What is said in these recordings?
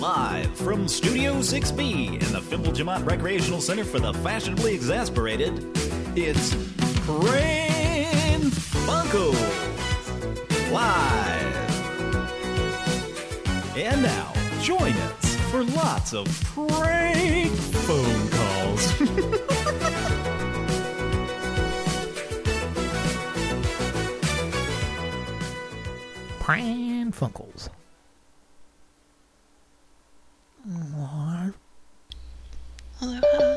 Live from Studio 6B in the Fimble Jamont Recreational Center for the Fashionably Exasperated, it's Pran Funko Live. And now, join us for lots of prank phone calls. Pran Funkels. What? Aloha.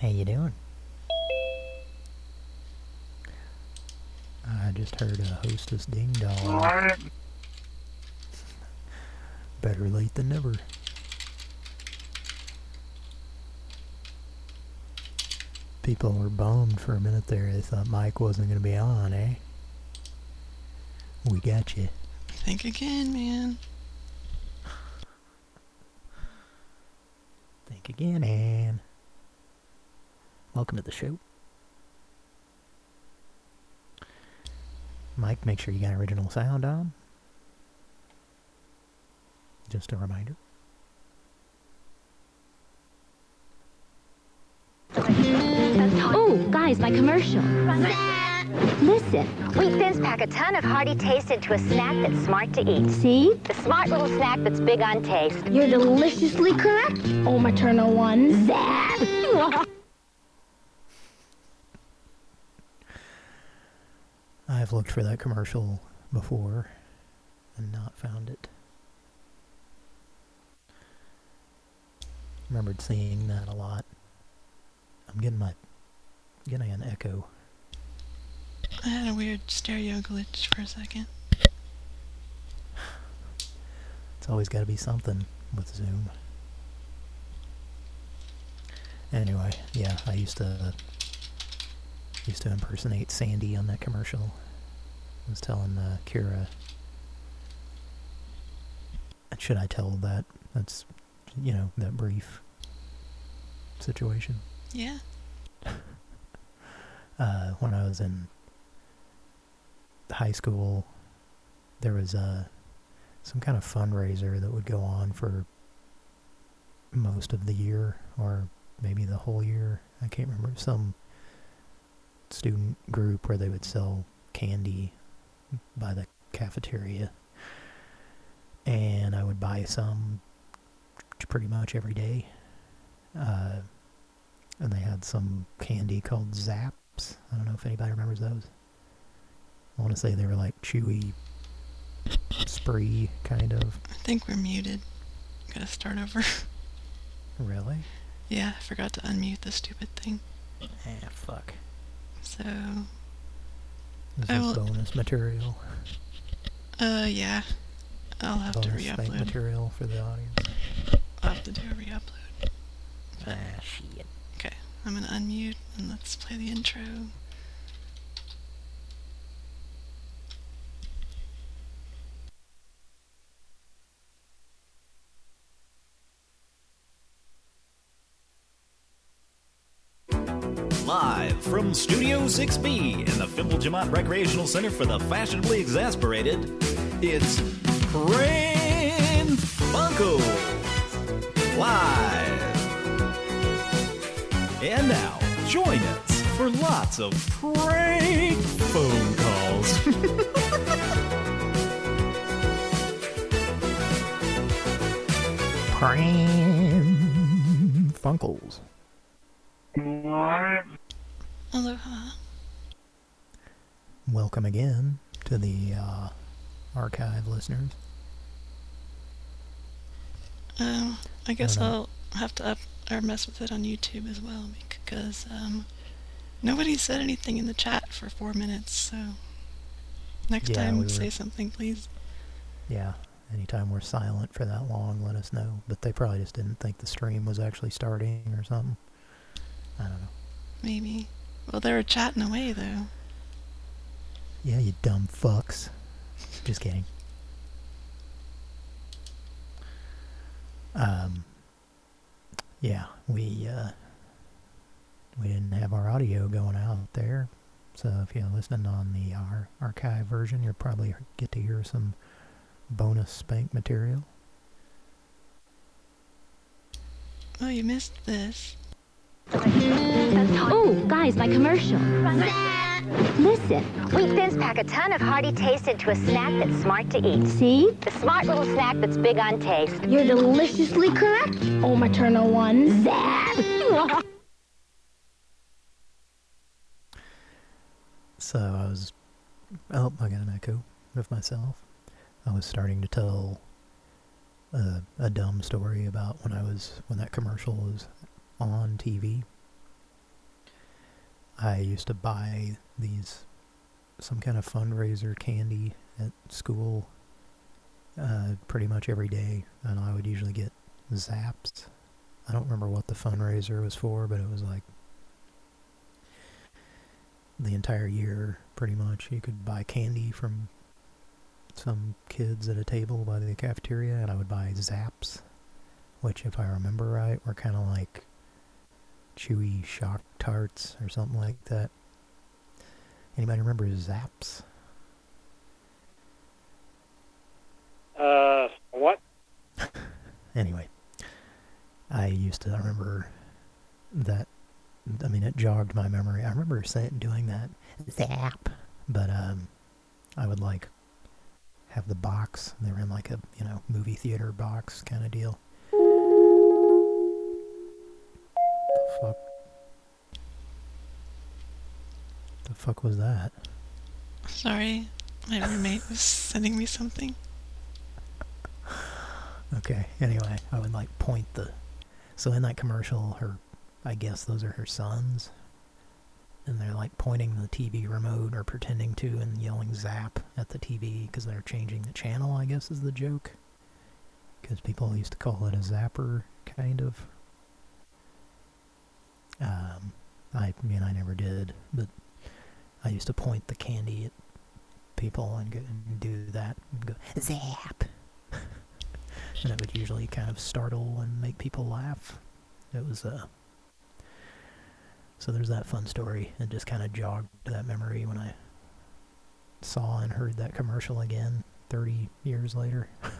How you doing? I just hostess ding dong. Better late than never. People were bummed for a minute there. They thought Mike wasn't going to be on, eh? We got you. Think again, man. Think again, Anne. Welcome to the show. Mike, make sure you got original sound on. Just a reminder. Oh, guys, my commercial. Listen, Wheat Thins pack a ton of hearty taste into a snack that's smart to eat. see? The smart little snack that's big on taste. You're deliciously correct. Oh, maternal one. Zap! I've looked for that commercial before and not found it. Remembered seeing that a lot. I'm getting my getting an echo. I had a weird stereo glitch for a second. It's always got to be something with Zoom. Anyway, yeah, I used to used to impersonate Sandy on that commercial. I was telling uh, Kira. Should I tell that? That's, you know, that brief situation. Yeah. uh, when I was in high school, there was uh, some kind of fundraiser that would go on for most of the year, or maybe the whole year. I can't remember. Some student group where they would sell candy by the cafeteria. And I would buy some pretty much every day. Uh, and they had some candy called Zaps. I don't know if anybody remembers those. I want to say they were like chewy, spree kind of. I think we're muted. Gotta start over. Really? yeah, I forgot to unmute the stupid thing. Ah, fuck. So, This I is will- bonus material. uh, yeah. I'll have to bonus spank re-upload. material for the audience. I'll have to do a re-upload. But, Ah, shit. okay, I'm gonna unmute and let's play the intro. From Studio 6B in the Fimble Jamont Recreational Center for the Fashionably Exasperated, it's Pran Funko Live. And now, join us for lots of prank phone calls. Pran Funkels. Aloha. Welcome again to the uh, archive listeners. Um, I guess. I'll have to up or mess with it on YouTube as well because um, nobody said anything in the chat for four minutes. So next Yeah, time, we were- say something, please. Yeah, anytime we're silent for that long, let us know. But they probably just didn't think the stream was actually starting or something. I don't know. Maybe. Well, they were chatting away though. Yeah, you dumb fucks. Just kidding. Um, yeah, we, uh, we didn't have our audio going out there. So if you're listening on the ar- archive version, you'll probably get to hear some bonus spank material. Oh, you missed this. Oh, guys, my commercial. Listen, Wheat Thins pack a ton of hearty taste into a snack that's smart to eat. see? The smart little snack that's big on taste. You're deliciously correct. Oh, maternal one. Zap! So I was, oh, I got an echo of myself. I was starting to tell a, a dumb story about when I was, when that commercial was on TV. I used to buy these, some kind of fundraiser candy at school uh, pretty much every day, and I would usually get zaps. I don't remember what the fundraiser was for, but it was like the entire year, pretty much. You could buy candy from some kids at a table by the cafeteria, and I would buy Zaps, which, if I remember right, were kind of like chewy shock tarts or something like that. Anybody remember Zaps? Uh, what? Anyway, I used to, I remember that, I mean, it jogged my memory. I remember saying, doing that, zap, but, um, I would, like, have the box. They were in, like, a, you know, movie theater box kind of deal. Fuck? The fuck was that? Sorry, my roommate was sending me something. Okay, anyway, I would like point the... So in that commercial, her... I guess those are her sons. And they're like pointing the TV remote or pretending to and yelling zap at the TV because they're changing the channel, I guess is the joke. Because people used to call it a zapper, kind of. Um, I mean, I never did, but I used to point the candy at people and, go, and do that and go, zap! and it would usually kind of startle and make people laugh. It was uh so there's that fun story and just kind of jogged that memory when I saw and heard that commercial again 30 years later.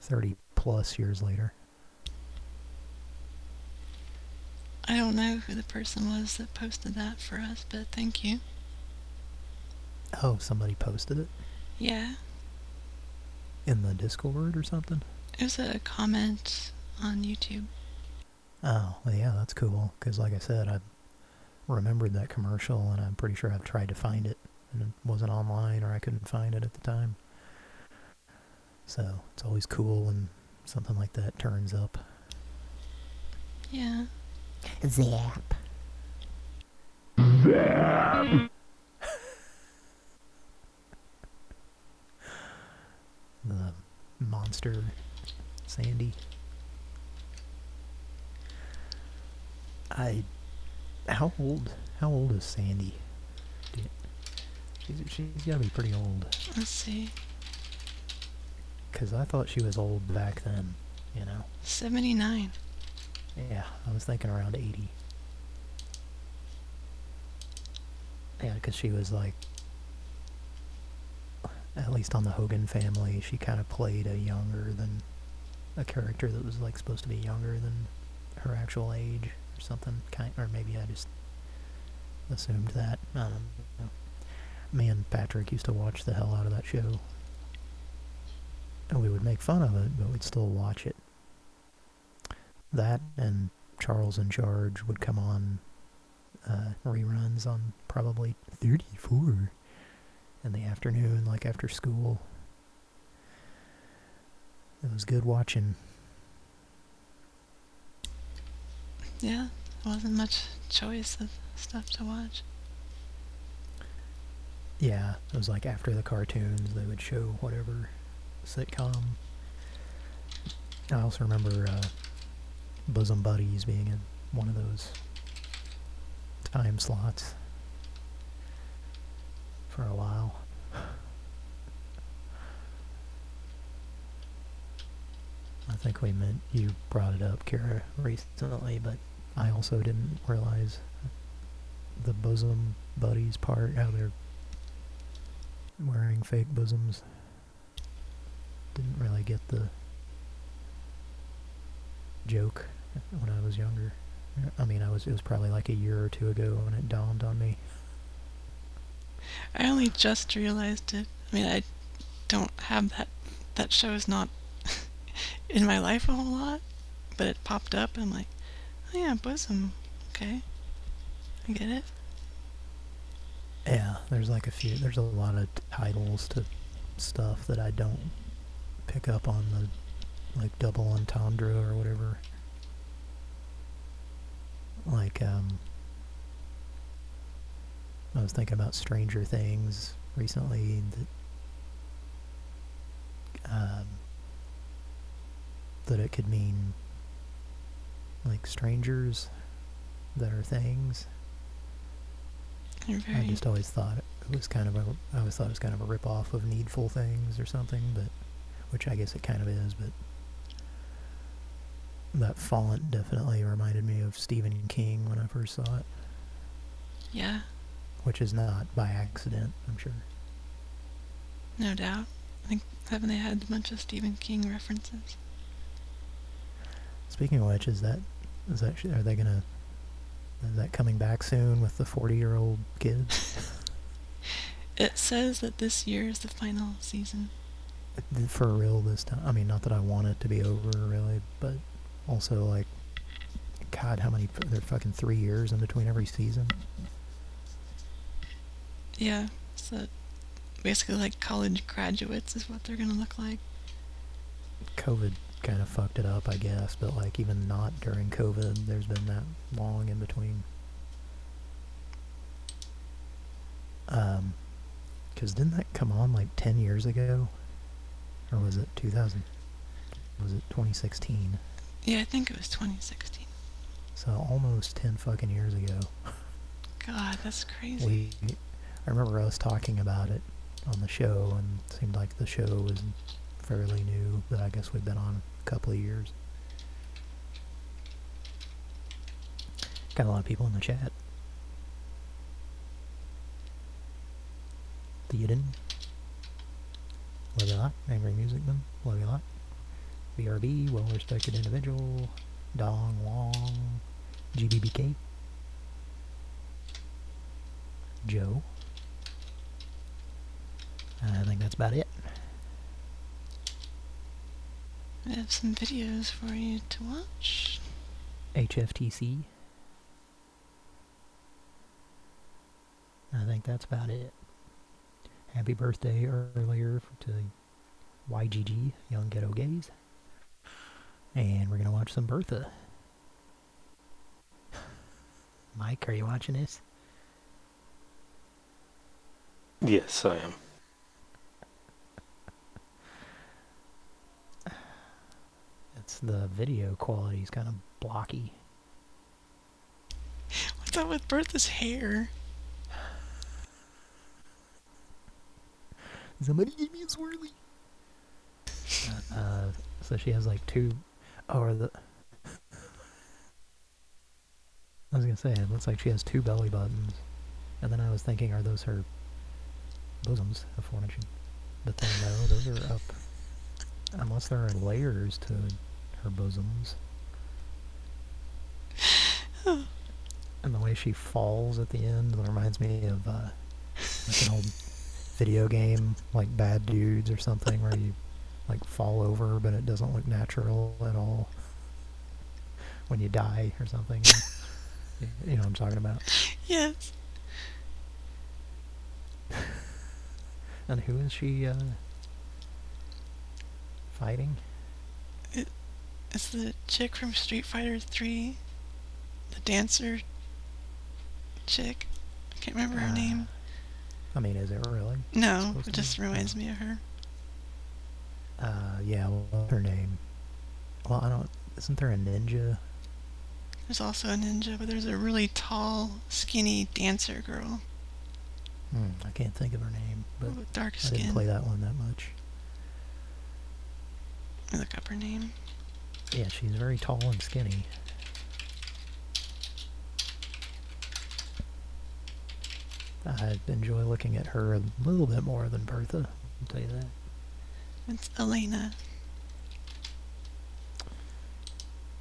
30 plus years later. I don't know who the person was that posted that for us, but thank you. Oh, somebody posted it Yeah, in the Discord or something? it was a comment on YouTube. Oh, well, yeah, that's cool. Because, like I said, I remembered that commercial, and I'm pretty sure I've tried to find it, and it wasn't online, or I couldn't find it at the time. So, it's always cool when something like that turns up. Yeah. Zap. Zap. the monster Sandy. I how old how old is Sandy? She's she's gotta be pretty old. Let's see. Cause I thought she was old back then, you know. 79. Yeah, I was thinking around 80. Yeah, because she was like, at least on the Hogan family, she kind of played a younger than, a character that was like supposed to be younger than her actual age or something. Kind, or maybe I just assumed that. I don't know. Me and Patrick used to watch the hell out of that show. And we would make fun of it, but we'd still watch it that and Charles in Charge would come on uh, reruns on probably 34 in the afternoon, like after school. It was good watching. Yeah, there wasn't much choice of stuff to watch. Yeah, it was like after the cartoons, they would show whatever sitcom. I also remember uh, Bosom Buddies being in one of those time slots for a while. I think we meant you brought it up, Kara, recently, but I also didn't realize the bosom buddies part, how they're wearing fake bosoms. Didn't really get the joke when I was younger. I mean, I was it was probably like a year or two ago when it dawned on me. I only just realized it. I mean, I don't have that. That show is not in my life a whole lot, but it popped up. And I'm like, oh yeah, bosom. Okay, I get it. Yeah, there's like a few. There's a lot of titles to stuff that I don't pick up on the like double entendre or whatever. Like um, I was thinking about Stranger Things recently. That um, that it could mean like strangers that are things. You're. I just always thought it was kind of a. I always thought it was kind of a rip off of Needful Things or something, but which I guess it kind of is. But that font definitely reminded me of Stephen King when I first saw it, yeah, which is not by accident, I'm sure. no doubt. I think haven't they had a bunch of Stephen King references? Speaking of which, is that is that are they gonna is that coming back soon with the 40 year old kids? It says that this year is the final season. For real this time? I mean, not that I want it to be over really, but also like, God, how many? They're fucking three years in between every season. Yeah, so basically like college graduates is what they're gonna look like. COVID kind of fucked it up, I guess, but like even not during COVID, there's been that long in between. Um, because didn't that come on like 10 years ago? Or was it 2000? Was it 2016? Yeah, I think it was 2016. So almost 10 fucking years ago. God, that's crazy. We, I remember us talking about it on the show, and it seemed like the show was fairly new, but I guess we've been on a couple of years. Got a lot of people in the chat. Theoden. Love you a lot. Angry Music Man. Love you a lot. BRB, well respected individual. Dong Wong. GBBK. Joe. I think that's about it. I have some videos for you to watch. HFTC. I think that's about it. Happy birthday earlier to YGG, Young Ghetto Gays. And we're going to watch some Bertha. Mike, are you watching this? Yes, I am. It's the video quality is kind of blocky. What's up with Bertha's hair? Somebody give me a swirly. Uh, uh, so she has like two, or the. I was gonna say it looks like she has two belly buttons, and then I was thinking, are those her bosoms aforementioned? But then no, those are up. Unless there are layers to her bosoms. and the way she falls at the end reminds me of uh, like an old video game, like Bad Dudes or something, where you like fall over, but it doesn't look natural at all when you die or something. you, know what I'm talking about. Yes. And who is she uh, fighting? It's the chick from Street Fighter 3. The dancer chick. I can't remember her Uh, name. I mean, is it really? No, it just reminds me of her. Uh, yeah, what's her name? Well, I don't. Isn't there a ninja? There's also a ninja, but there's a really tall, skinny dancer girl Hmm, I can't think of her name, but dark I didn't play that one that much. Look up her name. Yeah, she's very tall and skinny. I enjoy looking at her a little bit more than Bertha. I'll tell you that. It's Elena.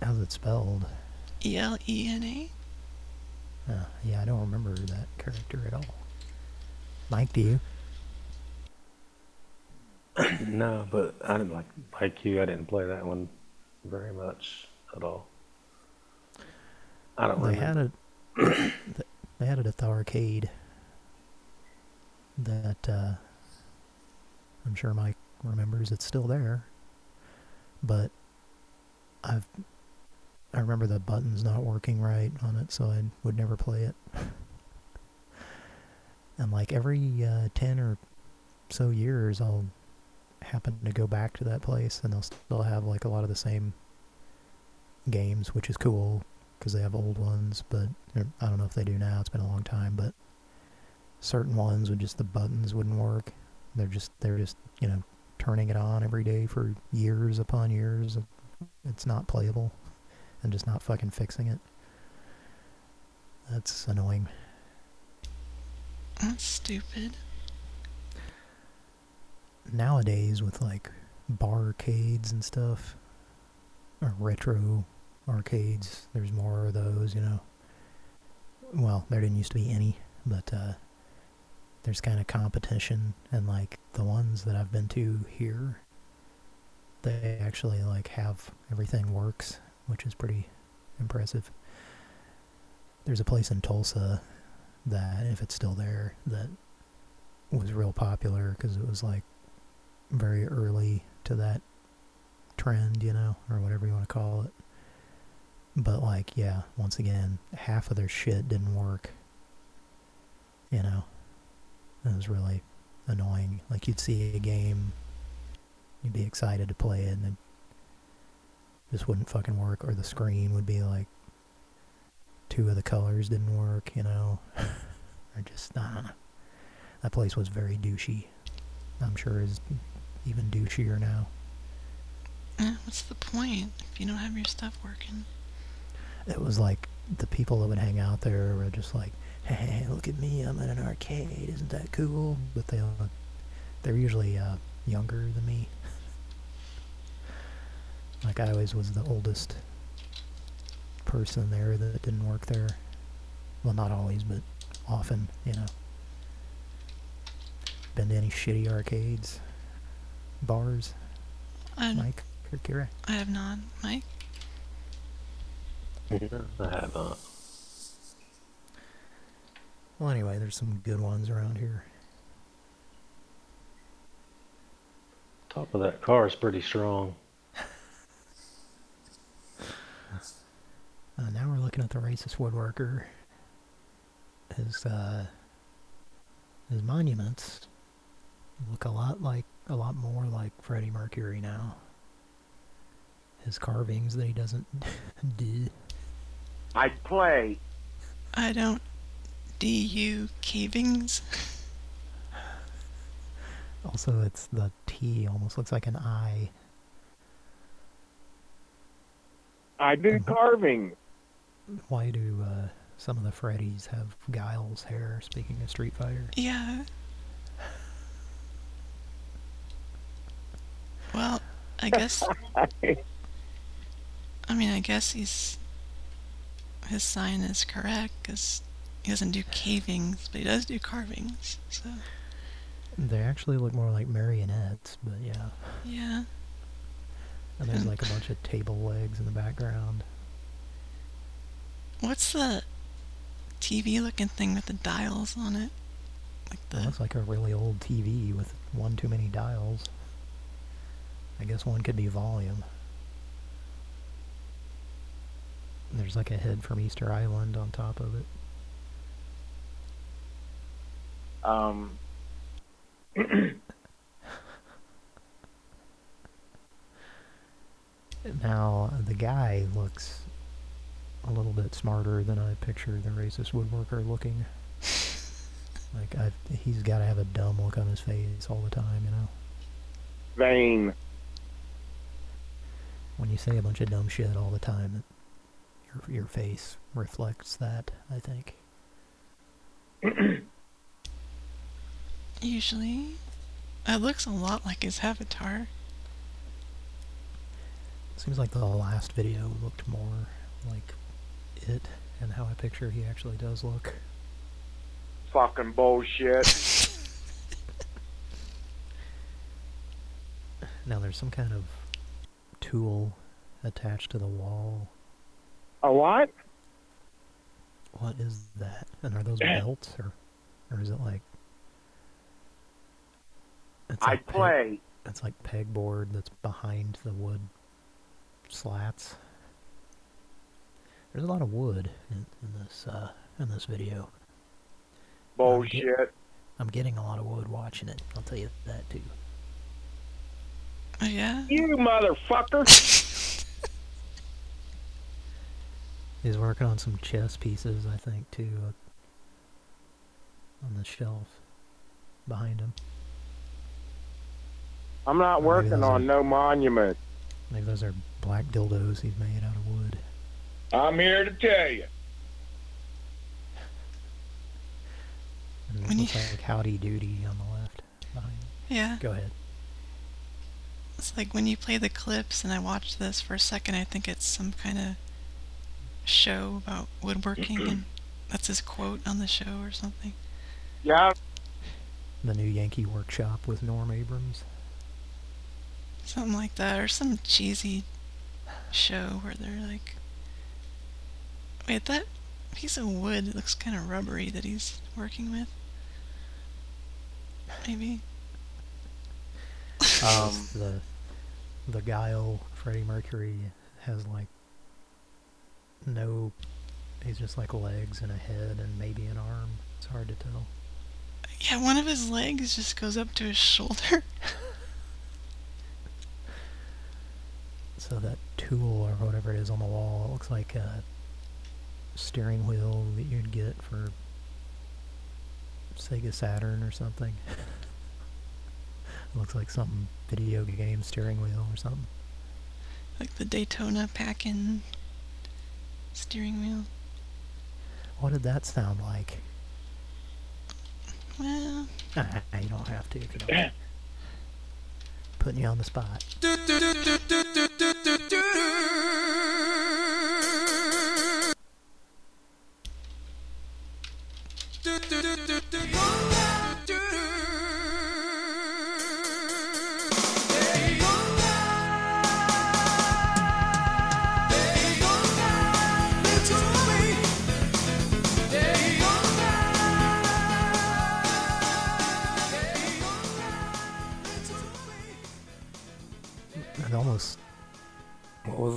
How's it spelled? E L E N A. Uh, yeah, I don't remember that character at all. Mike, do you? no, but I didn't like like you. I didn't play that one very much at all. I don't. They remember. had it. they had it at the arcade. That uh, I'm sure Mike remembers. It's still there, but I've I remember the buttons not working right on it, so I would never play it. and like every uh, ten or so years, I'll happen to go back to that place, and they'll still have like a lot of the same games, which is cool because they have old ones, but I don't know if they do now. It's been a long time, but certain ones with just the buttons wouldn't work. They're just they're just you know turning it on every day for years upon years. It's not playable, and just not fucking fixing it. That's annoying. That's stupid. Nowadays, with like barcades and stuff, or retro arcades, there's more of those, you know. Well, there didn't used to be any, but uh, there's kind of competition, and like the ones that I've been to here, they actually like have everything works, which is pretty impressive. There's a place in Tulsa that, if it's still there, that was real popular because it was like very early to that trend, you know, or whatever you want to call it. But like, yeah, once again, half of their shit didn't work. You know, it was really annoying. Like you'd see a game, you'd be excited to play it, and it just wouldn't fucking work. Or the screen would be like, two of the colors didn't work, you know. or just, I don't know. That place was very douchey. I'm sure is even douchier now. Eh, what's the point if you don't have your stuff working? It was like the people that would hang out there were just like, hey, look at me, I'm in an arcade, isn't that cool? But they, uh, they're usually uh, younger than me. like I always was the oldest person there that didn't work there. Well, not always, but often, you know. Been to any shitty arcades? Bars? I'm, Mike or Kira? I have not. Mike? I have not. Well, anyway, there's some good ones around here. Top of that car is pretty strong. Uh, now we're looking at the racist woodworker. His, uh, his monuments look a lot like, a lot more like Freddie Mercury now. His carvings that he doesn't do. I play. I don't DU cavings. Also, it's the T almost looks like an I. I do carving. Why do uh, some of the Freddies have Guile's hair, speaking of Street Fighter? Yeah. Well, I guess. I mean, I guess he's. His sign is correct because he doesn't do cavings, but he does do carvings. So, They actually look more like marionettes, but yeah. yeah. And there's hmm. like a bunch of table legs in the background. What's the TV looking thing with the dials on it? Like It the. looks like a really old TV with one too many dials. I guess one could be volume. There's like a head from Easter Island on top of it. Um, Now, the guy looks a little bit smarter than I pictured the racist woodworker looking. like, I, he's got to have a dumb look on his face all the time, you know? vain. When you say a bunch of dumb shit all the time, your, your face reflects that, I think. Usually. It looks a lot like his avatar. Seems like the last video looked more like it and how I picture he actually does look. Fucking bullshit. Now there's some kind of tool attached to the wall. A what? What is that? And are those belts or or is it like it's I like peg- play. it's like pegboard that's behind the wood slats. There's a lot of wood in, in this uh, in this video. Bullshit. I'm getting a lot of wood watching it. I'll tell you that too. Oh yeah? You motherfucker. He's working on some chess pieces, I think, too, uh, on the shelf behind him. I'm not Maybe working those on are- no monument. Maybe those are black dildos he's made out of wood. I'm here to tell you. And it When looks you- like Howdy Doody on the left behind him. Yeah. Go ahead. It's like when you play the clips and I watch this for a second, I think it's some kind of show about woodworking and that's his quote on the show or something. Yeah, The new Yankee Workshop with Norm Abrams. Something like that, or some cheesy show where they're like, wait, that piece of wood looks kind of rubbery that he's working with. Maybe. Um, the the guile Freddie Mercury has like no he's just like legs and a head and maybe an arm. It's hard to tell. Yeah, one of his legs just goes up to his shoulder. So that tool or whatever it is on the wall, it looks like a steering wheel that you'd get for Sega Saturn or something. it looks like some video game steering wheel or something. like the Daytona pack-in steering wheel. What did that sound like? Well, Ah, you don't have to if you don't. Putting you on the spot.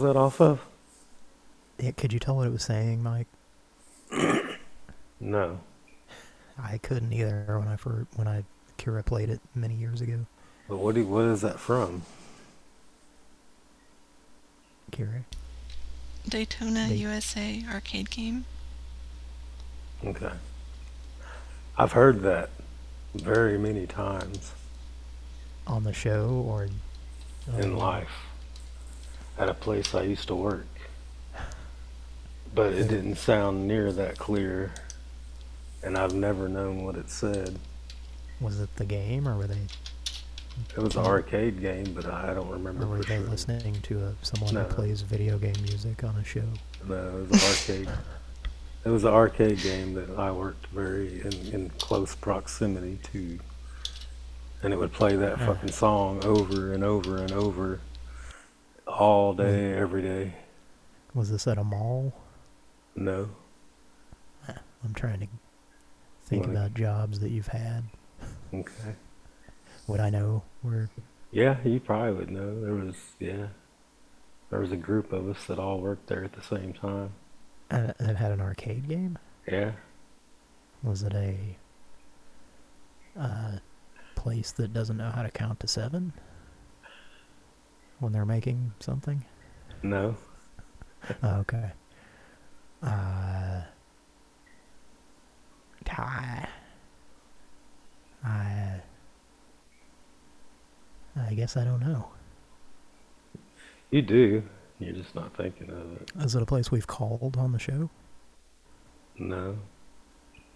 That off of? Yeah, could you tell what it was saying, Mike? No. I couldn't either when I first, when I Kira played it many years ago. But what do, what is that from? Kira. Daytona Day- USA arcade game. Okay. I've heard that very many times on the show or in uh, life at a place I used to work. But it didn't sound near that clear, and I've never known what it said. Was it the game, or were they, It was an arcade game, but I don't remember or were they sure. listening to a someone No. who plays video game music on a show? No, it was an arcade. It was an arcade game that I worked very in, in close proximity to, and it would play that fucking song over and over and over, all day, every day. Was this at a mall? No, I'm trying to think Wanna- about jobs that you've had. okay. Would I know where? Yeah, you probably would know. There was yeah, there was a group of us that all worked there at the same time. Uh, that had an arcade game? Yeah, Was it a uh, place that doesn't know how to count to seven when they're making something? no, Oh, okay. Uh, I, I, I guess I don't know. you do. You're just not thinking of it. Is it a place we've called on the show? No,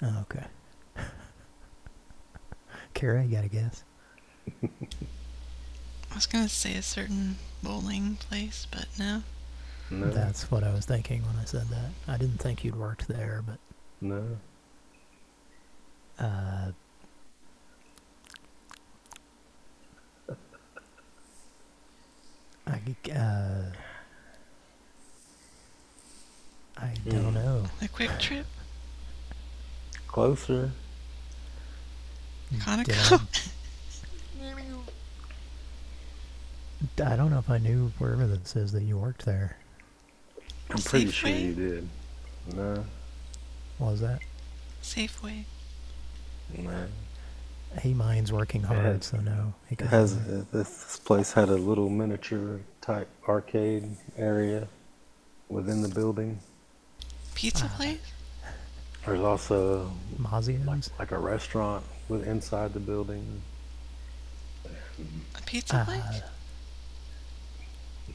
Oh, okay. Kara, you got a guess? I was gonna say a certain bowling place, but no. No, That's what I was thinking when I said that. I didn't think you'd worked there, but no. uh, I g- uh, I don't Hmm. know. A QuikTrip, Closer. Did Conoco. I, I don't know if I knew wherever this is that you worked there. I'm pretty sure you did. No, What was that? Safeway. no. He mine's working hard, has- so no. He It has do uh, this, this place had a little miniature type arcade area within the building. Pizza Ah. place? There's also like, Mazzio's? like a restaurant with inside the building. A pizza place? Uh, You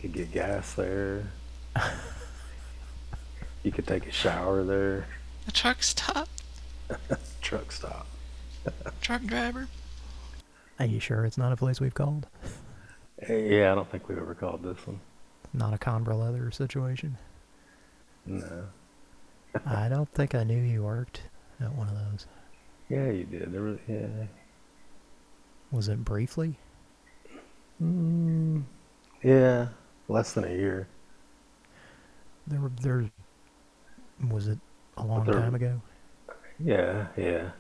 could get gas there. you could take a shower there. A truck stop? Truck stop. Truck driver? are you sure it's not a place we've called? Yeah, I don't think we've ever called this one. Not a Conbra Leather situation? No. I don't think I knew you worked at one of those. Yeah, you did. There was, yeah. Was it briefly? Mm, yeah, less than a year. There were there was it a long there- time ago? Yeah, yeah.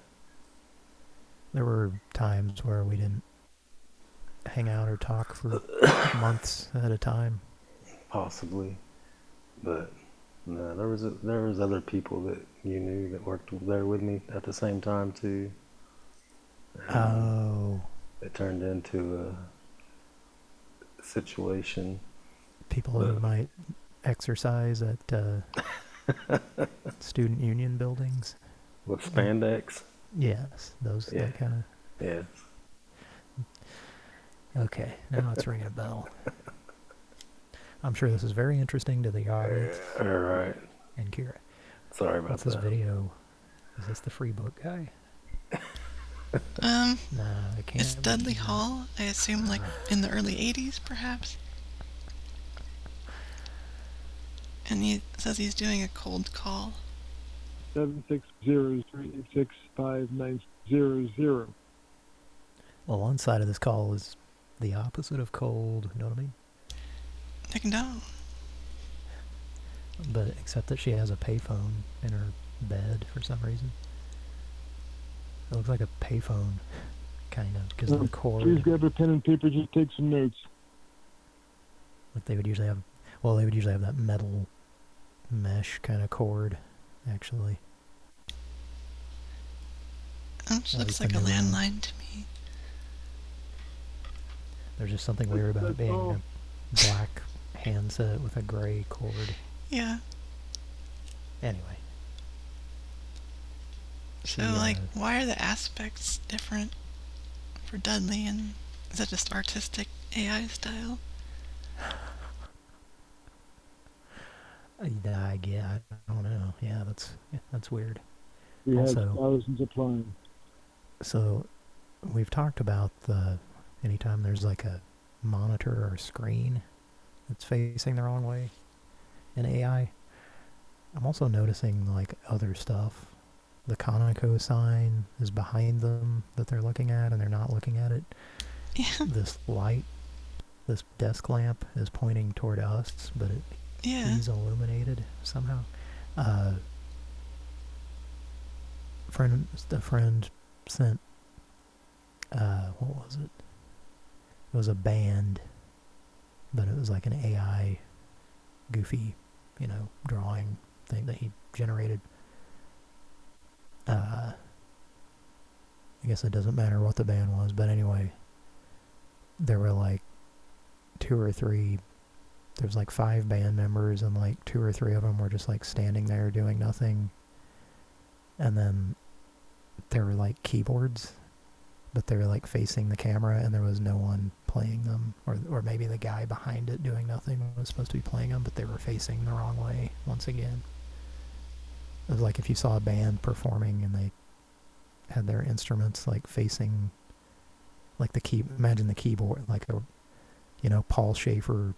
There were times where we didn't hang out or talk for months at a time. Possibly, but no, there was a, there was other people that you knew that worked there with me at the same time too. And Oh, it turned into a situation. People who might exercise at uh, student union buildings. with spandex. Yes, those Yeah. that kind of. Yeah, Okay, now it's ringing a bell. I'm sure this is very interesting to the audience all right. and Kira. Sorry about What's this video? Is this the free book guy? Um, Nah, I can't. it's Dudley Hall. I assume like in the early 80s, perhaps. And he says he's doing a cold call. seven six zero three six five nine zero zero. Well, one side of this call is the opposite of cold. You know what I mean? Like, down. But except that she has a payphone in her bed for some reason. It looks like a payphone, kind of, because of the Um, cord. Please grab a pen and paper. Just take some notes. Like they would usually have, well, they would usually have that metal mesh kind of cord, actually. It looks like a landline to me. There's just something weird about it being a black handset with a gray cord. Yeah. Anyway. So, She, like, uh, why are the aspects different for Dudley? And is that just artistic AI style? I, I, yeah, I don't know. Yeah, that's yeah, that's weird. We have Also- thousands applying. So, we've talked about the anytime there's like a monitor or screen that's facing the wrong way in AI. I'm also noticing like other stuff. The Conoco sign is behind them that they're looking at, and they're not looking at it. Yeah. This light, this desk lamp is pointing toward us, but it Yeah. he's illuminated somehow. Uh, friend, a friend sent. Uh, what was it? It was a band, but it was like an AI, goofy, you know, drawing thing that he generated. Uh, I guess it doesn't matter what the band was, but anyway, there were like two or three there was like five band members and like two or three of them were just like standing there doing nothing and then there were like keyboards but they were like facing the camera and there was no one playing them or or maybe the guy behind it doing nothing was supposed to be playing them but they were facing the wrong way once again it was like if you saw a band performing and they had their instruments like facing like the key. Imagine the keyboard, like a, you know, Paul Shaffer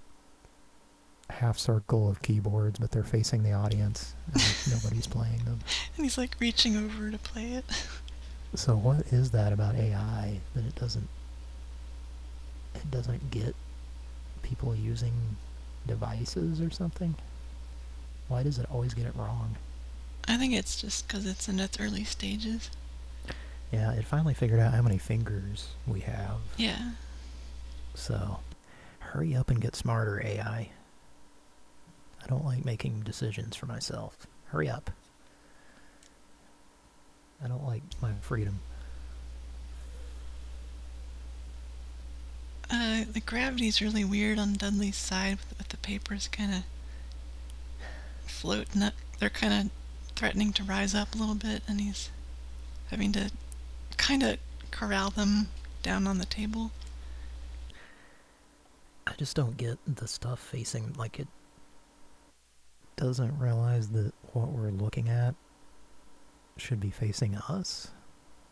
half circle of keyboards, but they're facing the audience. and nobody's playing them. And he's like reaching over to play it. So what is that about AI that it doesn't it doesn't get people using devices or something? Why does it always get it wrong? I think it's just because it's in its early stages. Yeah, it finally figured out how many fingers we have. Yeah. So, hurry up and get smarter, AI. I don't like making decisions for myself. Hurry up. I don't like my freedom. Uh, the gravity's really weird on Dudley's side with, with the papers kind of floating up. They're kind of threatening to rise up a little bit, and he's having to kind of corral them down on the table. I just don't get the stuff facing, like it doesn't realize that what we're looking at should be facing us.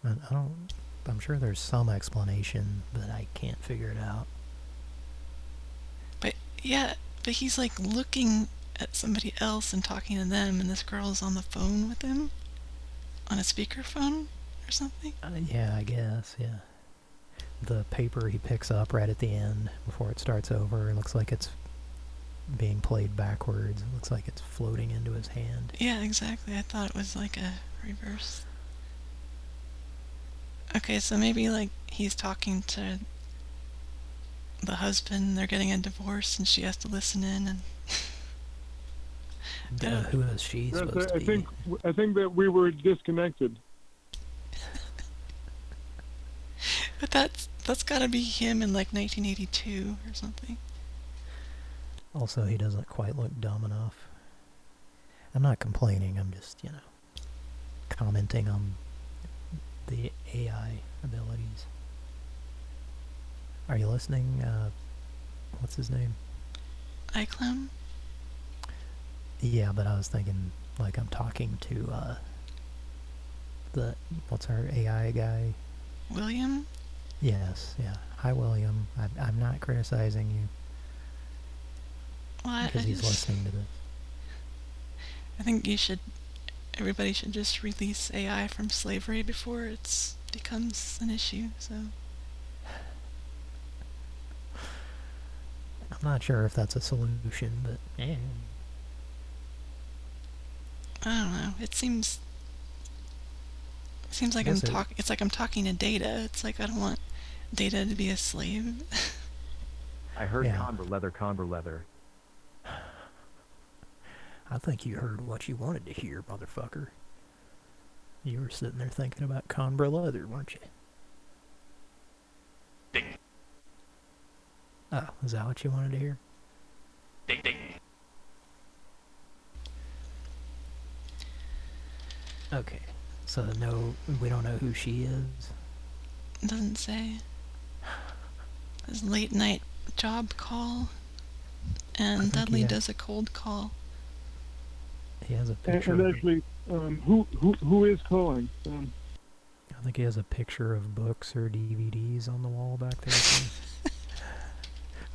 I, I don't, I'm sure there's some explanation, but I can't figure it out. But yeah, but he's like looking at somebody else and talking to them, and this girl is on the phone with him on a speakerphone or something. Uh, yeah, I guess, yeah. The paper he picks up right at the end before it starts over, it looks like it's being played backwards. It looks like it's floating into his hand. Yeah, exactly. I thought it was like a reverse. Okay, so maybe like he's talking to the husband, they're getting a divorce, and she has to listen in, and Uh, Yeah. who is she Yes, supposed I, I to be? think I think that we were disconnected. but that's that's got to be him in like 1982 or something. Also, he doesn't quite look dumb enough. I'm not complaining, I'm just, you know, commenting on the AI abilities. Are you listening? Uh, what's his name? iClown. Yeah, but I was thinking, like, I'm talking to, uh, the, what's our AI guy? William. Yes, yeah. Hi, William. I, I'm not criticizing you Well, I, I because he's just- listening to this. I think you should. Everybody should just release AI from slavery before it becomes an issue. So I'm not sure if that's a solution, but eh. I don't know. It seems. It seems like I I'm guess it- talking. It's like I'm talking to Data. It's like I don't want Data to be a slave. I heard Yeah. Conver leather, Conver leather. I think you heard what you wanted to hear, motherfucker. You were sitting there thinking about Conbra leather, weren't you? Ding. Oh, is that what you wanted to hear? Ding, ding. Okay, so no, we don't know who she is. It doesn't say. His late night job call, and Dudley he- does a cold call. He has a And, picture. and of- actually, um, who who who is calling? Um, I think he has a picture of books or DVDs on the wall back there.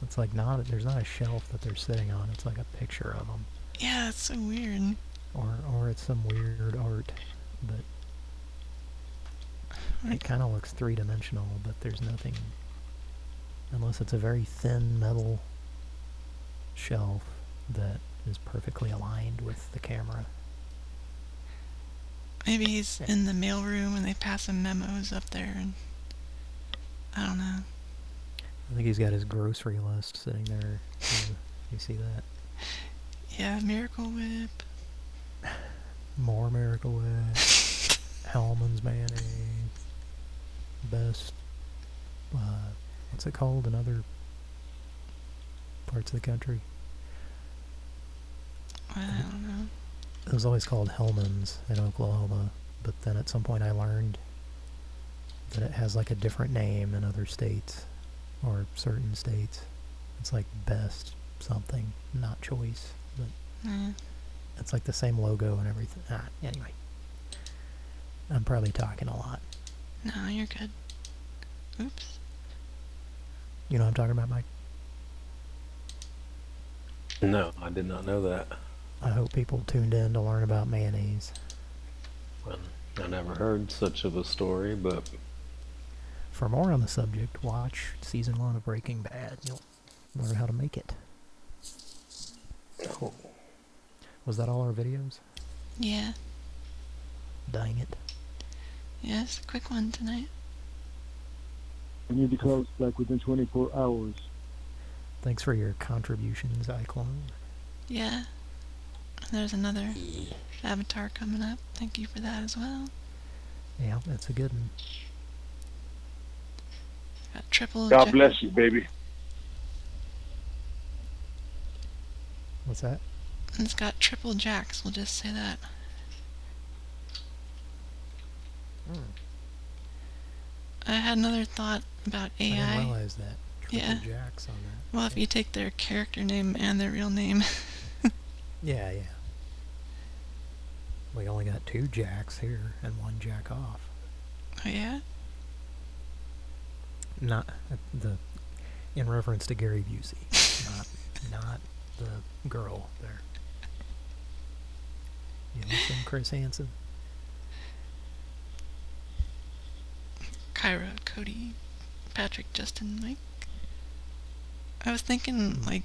it's like not. There's not a shelf that they're sitting on. It's like a picture of them. Yeah, it's so weird. or or it's some weird art, but it kind of looks three dimensional. But there's nothing, unless it's a very thin metal shelf that is perfectly aligned with the camera. maybe he's Yeah. in the mailroom and they pass him memos up there, and I don't know. I think he's got his grocery list sitting there. you see that? Yeah, Miracle Whip. More Miracle Whip, Hellmann's mayonnaise, best. Uh, what's it called in other parts of the country? I don't know. It was always called Hellmann's in Oklahoma, but then at some point I learned that it has like a different name in other states or certain states. It's like best something, not choice, but Eh, it's like the same logo and everything. Ah, anyway. I'm probably talking a lot. no, you're good. Oops. You know what I'm talking about, Mike? No, I did not know that. I hope people tuned in to learn about mayonnaise. Well, I never heard such of a story, but For more on the subject, watch season one of Breaking Bad. You'll learn how to make it. oh, Was that all our videos? Yeah. Dang it. Yes, a quick one tonight. I need to close back within 24 hours. Thanks for your contributions, iClone. Yeah. And there's another avatar coming up. Thank you for that as well. Yeah, that's a good one. Got triple. God Jack- bless you, baby. What's that? It's got triple jacks. We'll just say that. Hmm. I had another thought about AI. I didn't realize that. Triple Yeah. jacks on that. Well, if you take their character name and their real name, Yeah, yeah. We only got two jacks here and one jack off. oh yeah, Not uh, the in reference to Gary Busey, not not the girl there. You listen, Chris Hansen. Kyra, Cody, Patrick, Justin, Mike. I was thinking like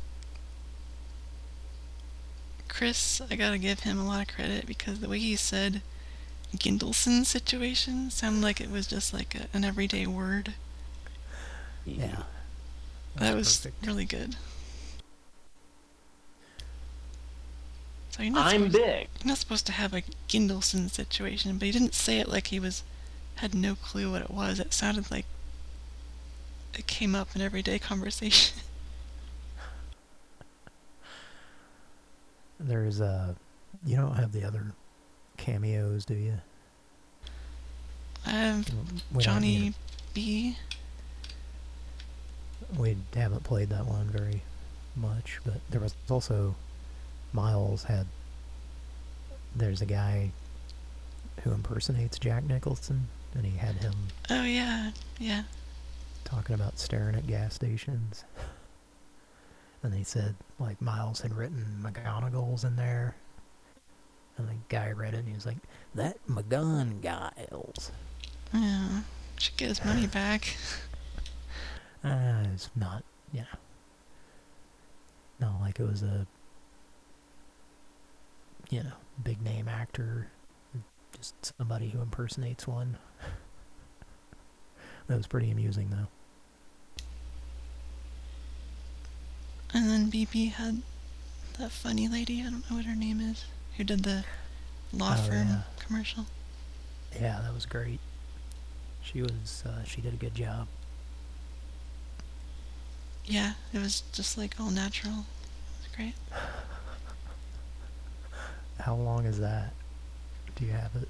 Chris. I gotta give him a lot of credit because the way he said Gindelson situation sounded like it was just like a, an everyday word. Yeah. that That's was perfect. really good. So you're not I'm supposed, big. You're not supposed to have a Gindelson situation, but he didn't say it like he was had no clue what it was. It sounded like it came up in everyday conversation. There's a. you don't have the other cameos, do you? I have We Johnny B. We haven't played that one very much, but there was also Miles had there's a guy who impersonates Jack Nicholson and he had him Oh yeah, yeah. talking about staring at gas stations. And he said, like, Miles had written McGonagall's in there. And the guy read it and he was like, that McGonagall's. Yeah. Should get his money back. Uh, it's not, you know. Not like it was a, you know, big name actor. Just somebody who impersonates one. that was pretty amusing, though. And then BB had that funny lady, I don't know what her name is, who did the law Oh, firm yeah. commercial. Yeah, that was great. She was, uh, she did a good job. Yeah, it was just like all natural. It was great. How long is that? Do you have it?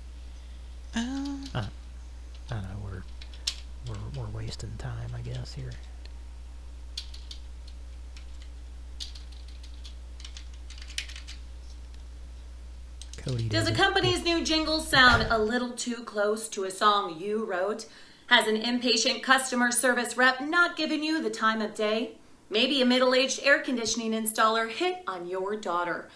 Um, Uh, I don't know, we're, we're, we're wasting time, I guess, here. Cody Does a company's new jingle sound a little too close to a song you wrote? Has an impatient customer service rep not given you the time of day? Maybe a middle aged air conditioning installer hit on your daughter?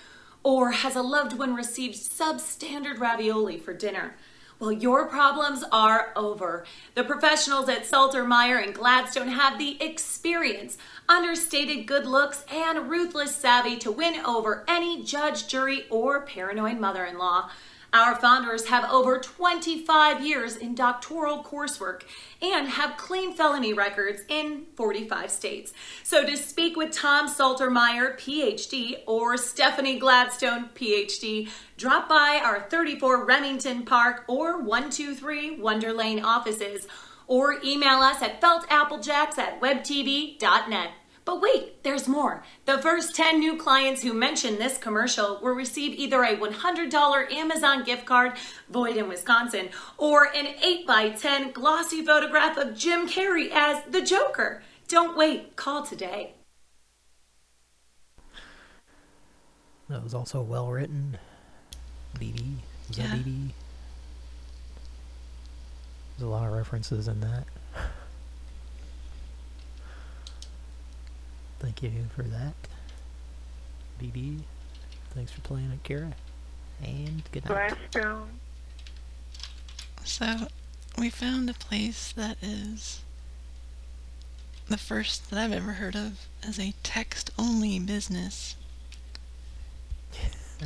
Or has a loved one received substandard ravioli for dinner? Well, your problems are over. The professionals at Salter Meyer and Gladstone have the experience, understated good looks, and ruthless savvy to win over any judge, jury, or paranoid mother in law. Our founders have over 25 years in doctoral coursework and have clean felony records in 45 states. So to speak with Tom Saltermeyer, PhD, or Stephanie Gladstone, PhD, drop by our 34 Remington Park or 123 Wonder Lane offices or email us at feltapplejacks at webtv.net. But wait, there's more. The first 10 new clients who mention this commercial will receive either a $100 Amazon gift card, void in Wisconsin, or an 8x10 glossy photograph of Jim Carrey as the Joker. Don't wait, call today. That was also well written. BB. Was that Yeah. BB? There's a lot of references in that. Thank you for that. BB, thanks for playing it, Kara. And good night. So, we found a place that is the first that I've ever heard of as a text-only business.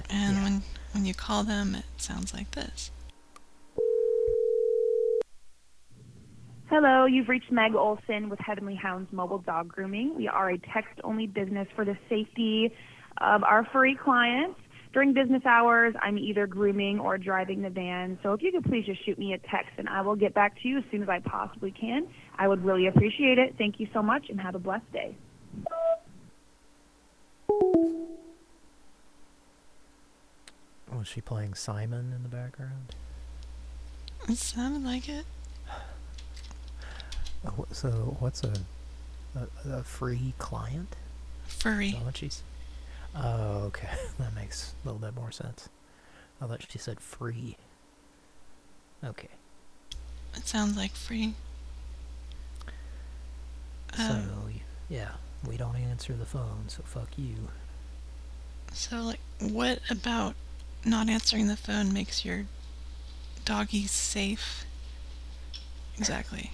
And Yeah. when when you call them, it sounds like this. Hello, you've reached Meg Olson with Heavenly Hounds Mobile Dog Grooming. We are a text only business for the safety of our furry clients. During business hours, I'm either grooming or driving the van. So if you could please just shoot me a text and I will get back to you as soon as I possibly can. I would really appreciate it. Thank you so much and have a blessed day. Oh, Was she playing Simon in the background? It sounded like it. Oh, so what's a, a a free client? Furry. What she's? Oh, okay. That makes a little bit more sense. I thought she said free. Okay. It sounds like free. So, Um, yeah, we don't answer the phone, so fuck you. So, like, what about not answering the phone makes your doggy safe? Exactly.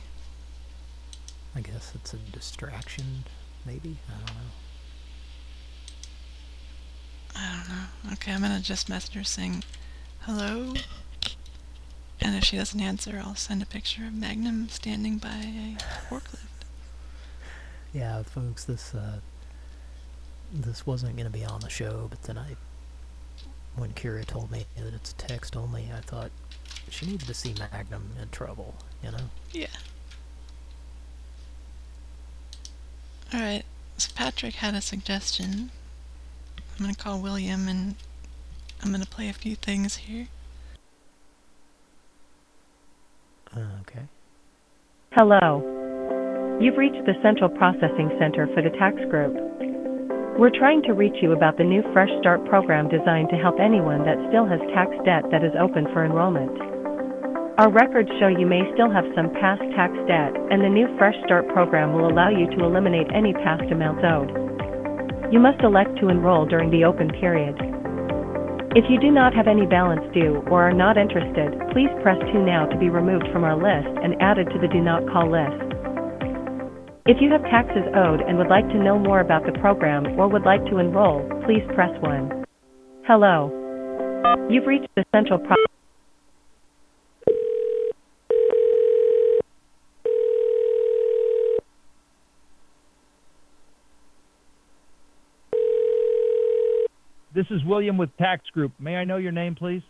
I guess it's a distraction, maybe? I don't know. I don't know. Okay, I'm gonna just message her saying, hello. And if she doesn't answer, I'll send a picture of Magnum standing by a forklift. Yeah, folks, this uh, this wasn't gonna be on the show, but then I, when Kira told me that it's text only, I thought she needed to see Magnum in trouble, you know? Yeah. Alright, so Patrick had a suggestion. I'm gonna call William and I'm gonna play a few things here. Uh, okay. Hello. You've reached the Central Processing Center for the Tax Group. We're trying to reach you about the new Fresh Start program designed to help anyone that still has tax debt that is open for enrollment. Our records show you may still have some past tax debt, and the new Fresh Start program will allow you to eliminate any past amounts owed. You must elect to enroll during the open period. If you do not have any balance due or are not interested, please press 2 now to be removed from our list and added to the Do Not Call list. If you have taxes owed and would like to know more about the program or would like to enroll, please press 1. Hello. You've reached the Central Pro- This is William with Tax Group. May I know your name, please?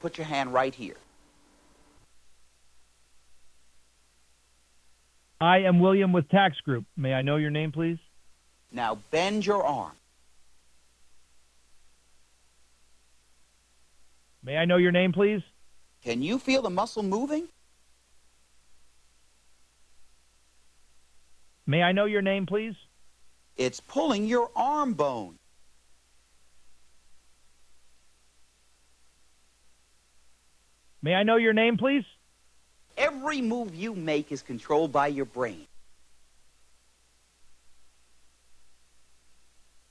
Put your hand right here. I am William with Tax Group. May I know your name, please? Now bend your arm. May I know your name, please? Can you feel the muscle moving? May I know your name, please? It's pulling your arm bone. May I know your name, please? Every move you make is controlled by your brain.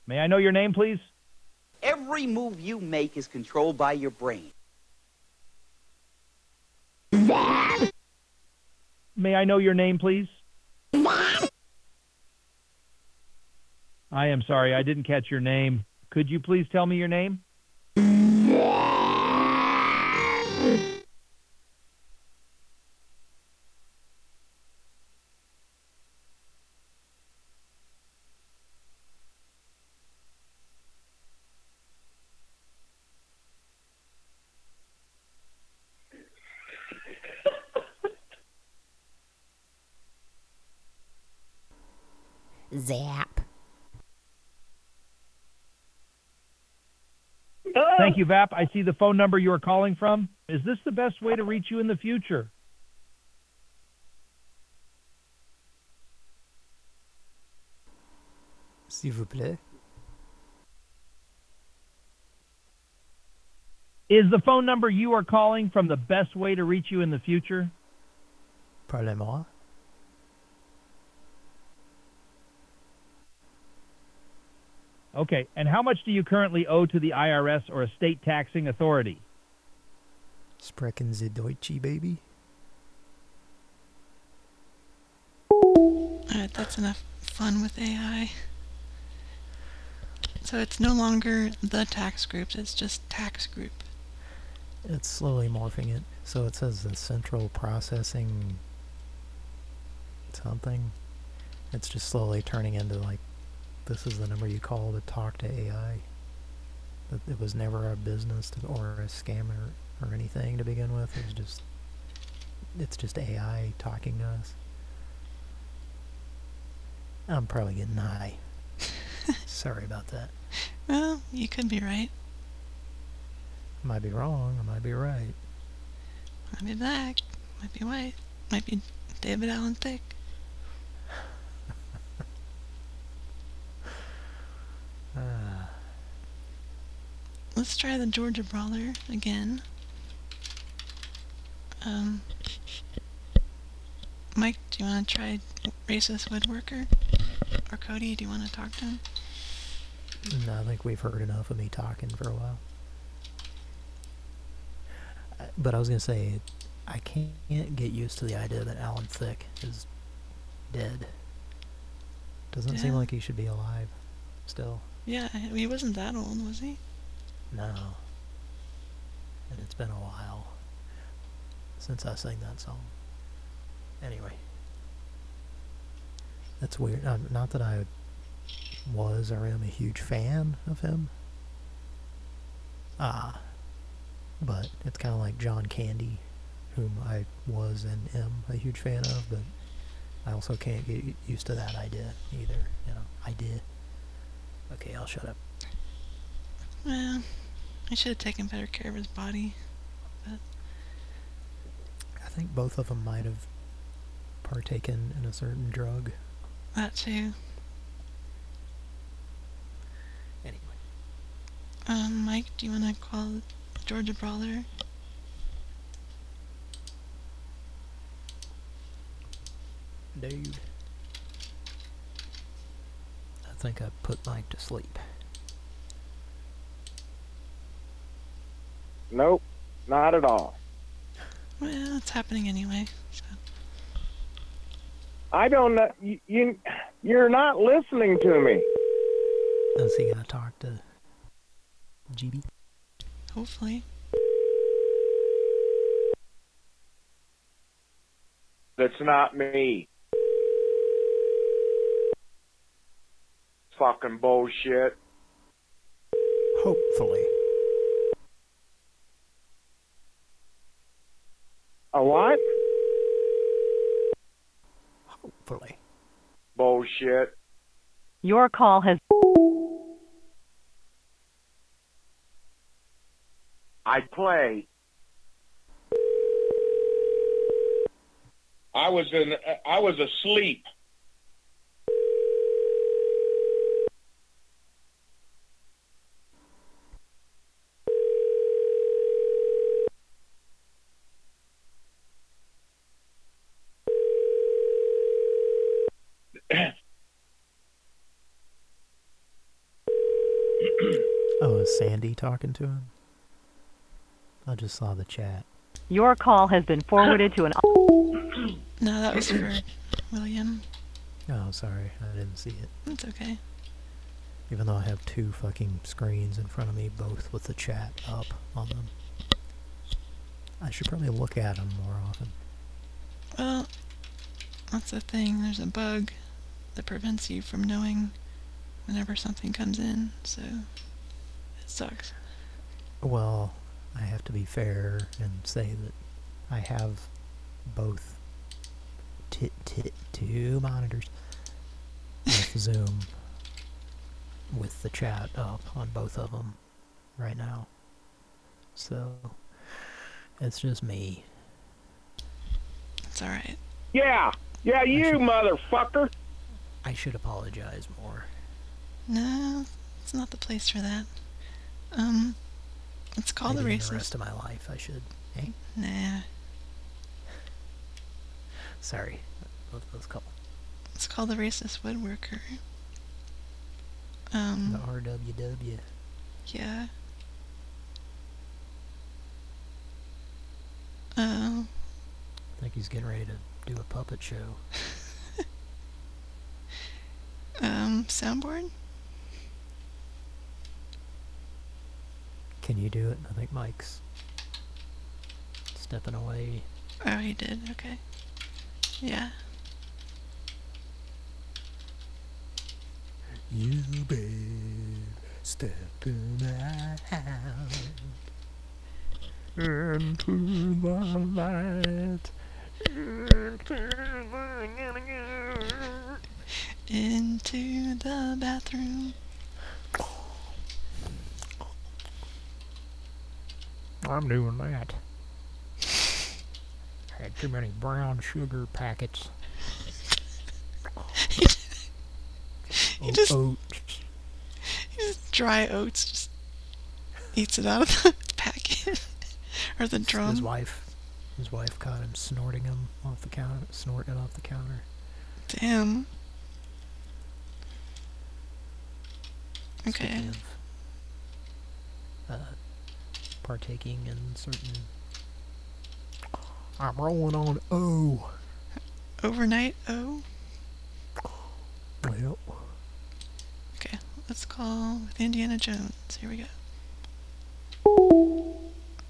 May I know your name, please? Every move you make is controlled by your brain. May I know your name, please? I am sorry, I didn't catch your name. Could you please tell me your name? You, VAP. I see the phone number you are calling from. Is this the best way to reach you in the future? S'il vous plaît. Is the phone number you are calling from the best way to reach you in the future? Parlez-moi. Okay, and how much do you currently owe to the IRS or a state taxing authority? Sprechen Sie Deutsche, baby? Alright, that's enough fun with AI. So it's no longer the tax groups, it's just tax group. It's slowly morphing it. So it says the central processing something. It's just slowly turning into like, this is the number you call to talk to AI. It it was never a business to, or a scam or, or anything to begin with. It was just, it's just AI talking to us. I'm probably getting high. Sorry about that. Well, you could be right. I might be wrong. I might be right. Might be black, might be white, might be David Alan Thicke. Let's try the Georgia Brawler again. Um, Mike, do you want to try racist woodworker? Or Cody, do you want to talk to him? No, I think we've heard enough of me talking for a while. Uh, But I was going to say, I can't get used to the idea that Alan Thicke is dead. Doesn't seem like he should be alive still. Yeah, he wasn't that old, was he? No. And it's been a while since I sang that song. Anyway. That's weird. Not that I was or am a huge fan of him. Ah. But it's kind of like John Candy, whom I was and am a huge fan of, but I also can't get used to that idea either. You know, idea. Okay, I'll shut up. Well, he should have taken better care of his body. But I think both of them might have partaken in a certain drug. that too. Anyway. Um, Mike, do you want to call Georgia Brawler? Dude. I think I put Mike to sleep. Nope, not at all. Well, it's happening anyway. So. I don't know. You, you you're not listening to me. Is he gonna talk to GB? Hopefully. That's not me. Fucking bullshit. Hopefully. A what? Hopefully. Bullshit. Your call has. I play. I was in. I was asleep. Oh, is Sandy talking to him? I just saw the chat. Your call has been forwarded to an. No, that was for William. Oh, sorry, I didn't see it. It's okay. Even though I have two fucking screens in front of me, both with the chat up on them. I should probably look at them more often. Well, that's the thing. There's a bug that prevents you from knowing whenever something comes in, so it sucks. Well, I have to be fair and say that I have both t t two monitors with Zoom with the chat up on both of them right now. So it's just me. It's alright. Yeah, yeah, you motherfucker. I should apologize more. No, it's not the place for that. Um, let's call Maybe the in racist. the rest of my life I should. Hey, Nah, sorry. That was couple. let's call the racist woodworker. Um, The RWW. yeah. Uh, I think he's getting ready to do a puppet show. um, soundboard? Can you do it? I think Mike's stepping away. Oh, he did. Okay. Yeah. You been stepping out into the light. Into the bathroom. I'm doing that. Had too many brown sugar packets. He just, Oats. he just dry oats. Just eats it out of the packet or the drum. His wife, his wife caught him snorting them off the counter, snorting it off the counter. Damn. Okay. Speaking of, uh, partaking in certain. I'm rolling on O. Overnight O. Well, Okay, let's call with Indiana Jones. Here we go.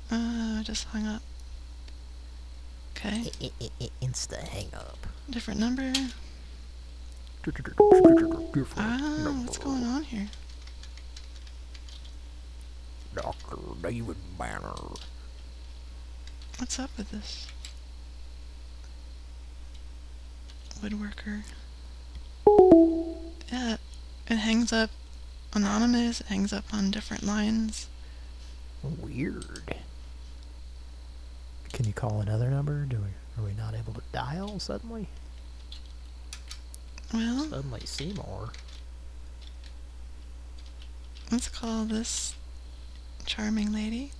Uh, just hung up. Okay. Insta hang up. Different number. Ah, what's going on here? Dr. David Banner. What's up with this? Woodworker. Yeah, it hangs up anonymous, it hangs up on different lines. Weird. Can you call another number? Do we, are we not able to dial suddenly? Well, Suddenly Seymour. let's call this charming lady.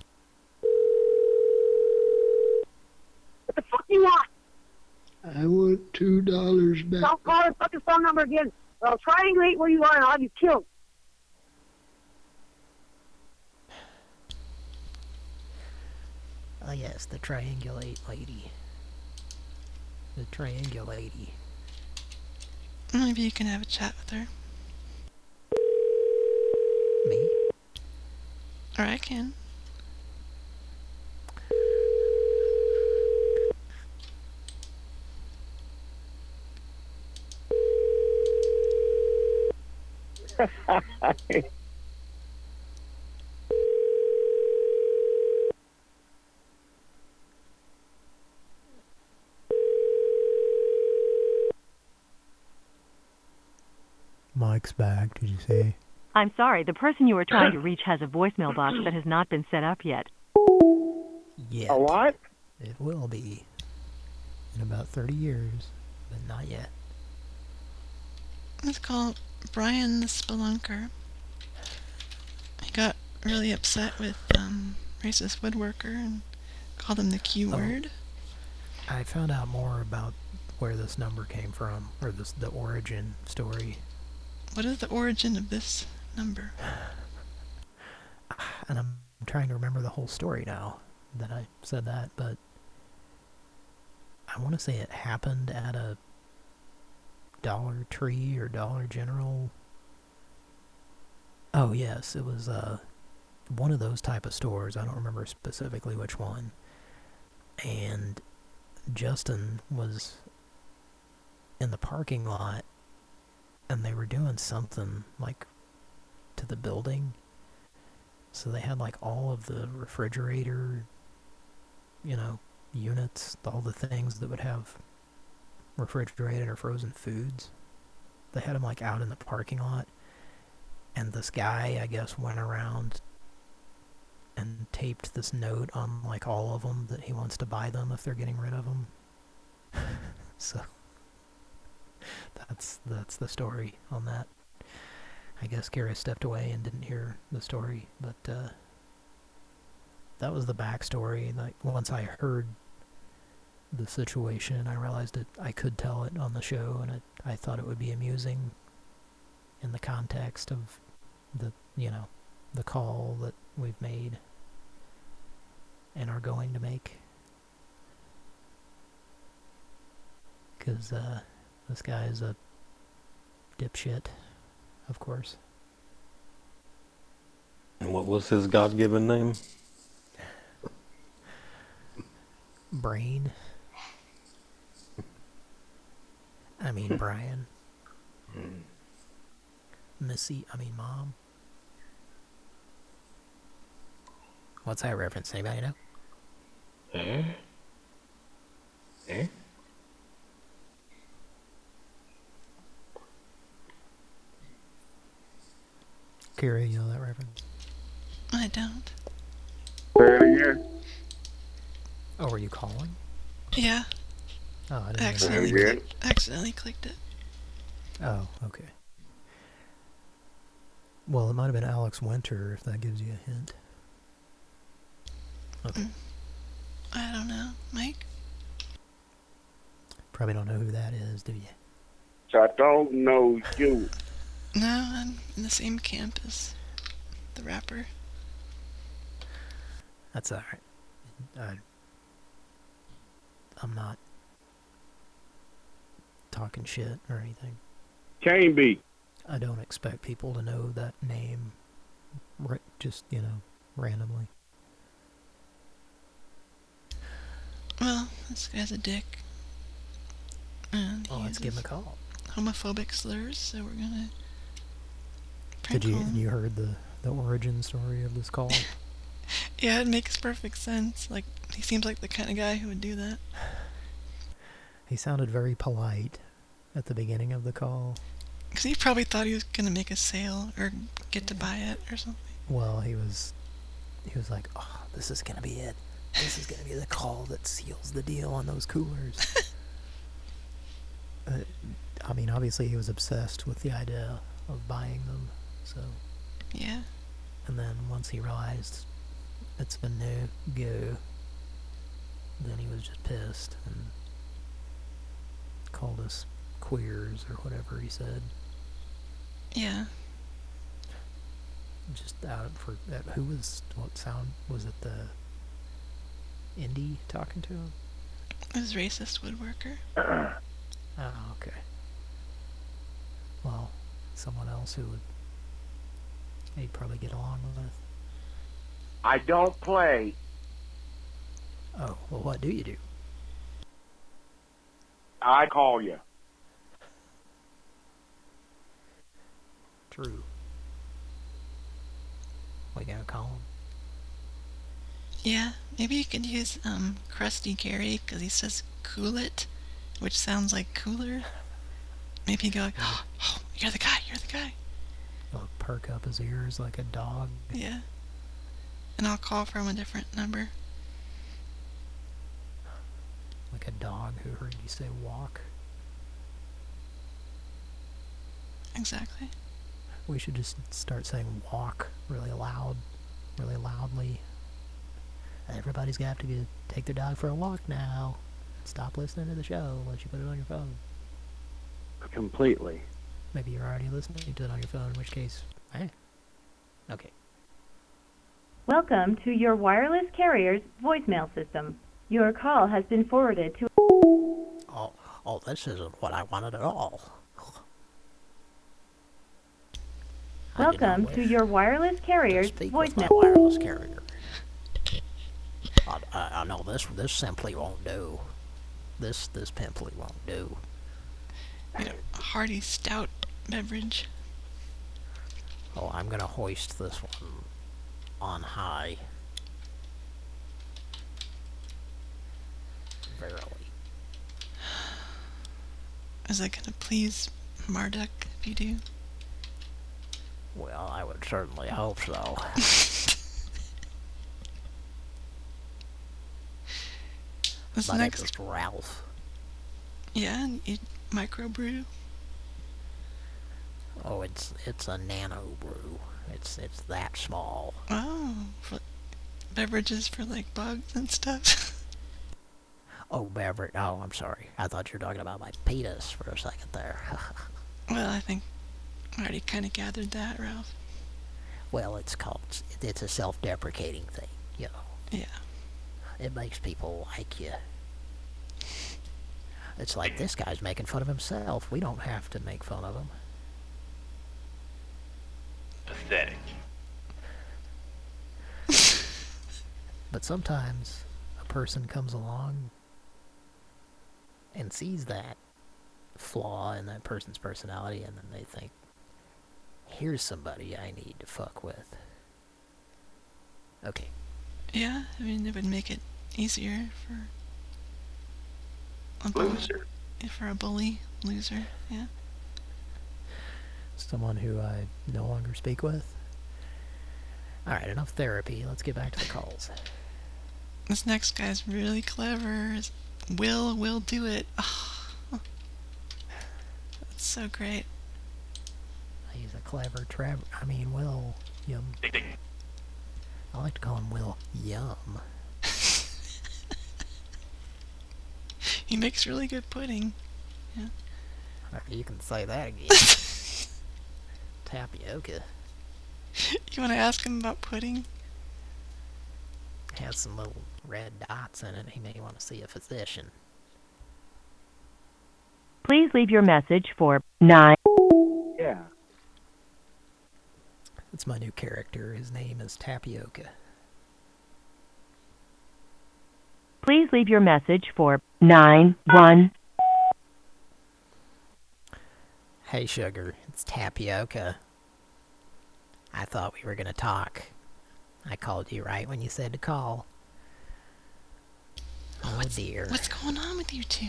What the fuck you want? I want two dollars back. Don't call the fucking phone number again. I'll triangulate where you are and I'll have you killed. Oh yes, the triangulate lady. The triangulate. Maybe you can have a chat with her. Me? Or I can. Mike's back, did you say? I'm sorry, the person you are trying to reach has a voicemail box that has not been set up yet. Yet. A what? It will be. In about 30 years, but not yet. Let's call Brian the Spelunker. He got really upset with um, racist woodworker and called him the Q Oh. word. I found out more about where this number came from, or this the origin story. What is the origin of this number? And I'm trying to remember the whole story now that I said that, but I want to say it happened at a Dollar Tree or Dollar General. Oh yes, it was uh one of those type of stores. I don't remember specifically which one. And Justin was in the parking lot and they were doing something like to the building. So they had like all of the refrigerator, you know, units, all the things that would have refrigerated or frozen foods. They had them like out in the parking lot. And this guy, I guess, went around and taped this note on like all of them that he wants to buy them if they're getting rid of them. so that's that's the story on that. I guess Kara stepped away and didn't hear the story, but uh, that was the backstory. Like once I heard the situation, I realized that I could tell it on the show, and it, I thought it would be amusing in the context of the, you know, the call that we've made and are going to make. Because, uh, this guy is a dipshit, of course. And what was his God-given name? Brain. I mean, Brian. Missy, I mean, Mom. What's that reference? Anybody know? Eh? Eh? Kira, you know that reference? I don't. Oh, were you calling? Yeah. Oh, I didn't know Accidentally, that. click, accidentally clicked it. Oh, okay. Well, it might have been Alex Winter, if that gives you a hint. Okay. Mm. I don't know. Mike? Probably don't know who that is, do you? I don't know you. No, I'm in the same camp as the rapper. That's alright. I, I'm not talking shit or anything. Can't be. I don't expect people to know that name just, you know, randomly. Well, this guy's a dick. And Well, he let's give him a call. Homophobic slurs, so we're gonna Did you call you heard the the origin story of this call? Yeah, it makes perfect sense. Like, he seems like the kind of guy who would do that. he sounded very polite at the beginning of the call. Because he probably thought he was gonna make a sale or get to buy it or something. Well, he was he was like, "Oh, this is gonna be it. This is gonna be the call that seals the deal on those coolers." uh, I mean, obviously he was obsessed with the idea of buying them. So, Yeah. and then once he realized it's a no go, then he was just pissed and called us queers or whatever he said. Yeah. Just out for uh, who was what sound was it the indie talking to him? This racist woodworker. Oh, okay. Well, someone else who would he'd probably get along with. I don't play. Oh, well, what do you do? I call you. True. We gonna call him? Yeah, maybe you could use um Krusty Gary because he says "cool it," which sounds like cooler. Maybe you go like, "Oh, you're the guy, you're the guy." He'll perk up his ears like a dog. Yeah. And I'll call from a different number. Like a dog who heard you say walk. Exactly. We should just start saying walk really loud, really loudly. Everybody's got to get, take their dog for a walk now. Stop listening to the show unless you put it on your phone. Completely. Maybe you're already listening to it on your phone, in which case, hey. Okay. Welcome to your wireless carrier's voicemail system. Your call has been forwarded to. Oh, oh, this isn't what I wanted at all. I did not Welcome to your wireless carrier's speak with my voicemail. wireless carrier. I, I, uh, I know this. This simply won't do. This this pimply won't do. You know, hearty stout beverage. Oh, I'm gonna hoist this one on high. Verily. Is that gonna please Marduk if you do? Well, I would certainly hope so. This My next, is Ralph. yeah, you microbrew. Oh, it's it's a nano brew. It's it's that small. Oh, for beverages for like bugs and stuff. Oh, beverage. Oh, I'm sorry. I thought you were talking about my penis for a second there. well, I think I already kind of gathered that, Ralph. Well, it's called, it's a self-deprecating thing, you know. Yeah. It makes people like you. It's like this guy's making fun of himself. We don't have to make fun of him. Pathetic. But sometimes a person comes along and sees that flaw in that person's personality and then they think, here's somebody I need to fuck with. Okay. Yeah, I mean, it would make it easier for a Loser. For a bully, loser, yeah. Someone who I no longer speak with. Alright, enough therapy. Let's get back to the calls. This next guy's really clever. Will will do it. Oh, that's so great. He's a clever Trevor. I mean, Will. Yum. I like to call him Will Yum. he makes really good pudding. Yeah. You can say that again. Tapioca. You want to ask him about pudding? Has some little red dots in it. He may want to see a physician. Please leave your message for 9. Yeah. It's my new character. His name is Tapioca. Please leave your message for 9 1. Hey, Sugar. It's Tapioca. I thought we were going to talk. I called you right when you said to call. Oh, what's, dear. What's going on with you two?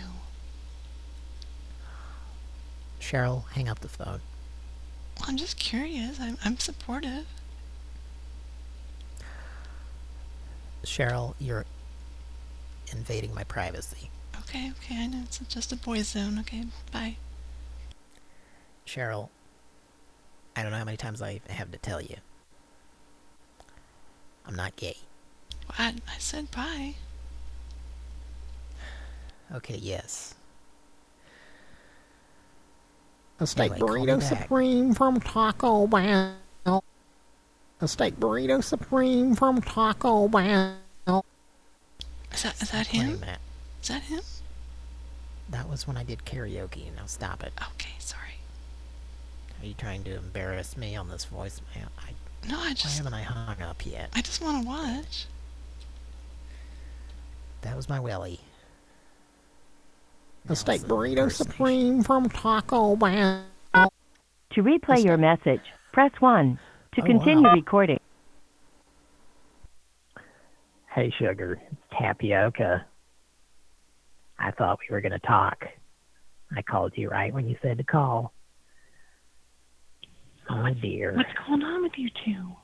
Cheryl, hang up the phone. I'm just curious. I'm, I'm supportive. Cheryl, you're invading my privacy. Okay, okay, I know. It's just a boys' zone. Okay, bye. Cheryl, I don't know how many times I have to tell you. I'm not gay. Well, I, I said bye. Okay, yes. A steak Anyway, call me burrito back. supreme from Taco Bell. A steak burrito supreme from Taco Bell. Is that, is that him? that. Is that him? That was when I did karaoke. Now stop it. Okay, sorry. Are you trying to embarrass me on this voicemail? I, No, I just... why just haven't I hung up yet? I just want to watch. That was my welly. A steak burrito supreme from Taco Bell. To replay your message, press 1. To Oh, continue wow. recording, Hey, Sugar. It's Tapioca. I thought we were going to talk. I called you right when you said to call. Oh, dear. What's going on with you two?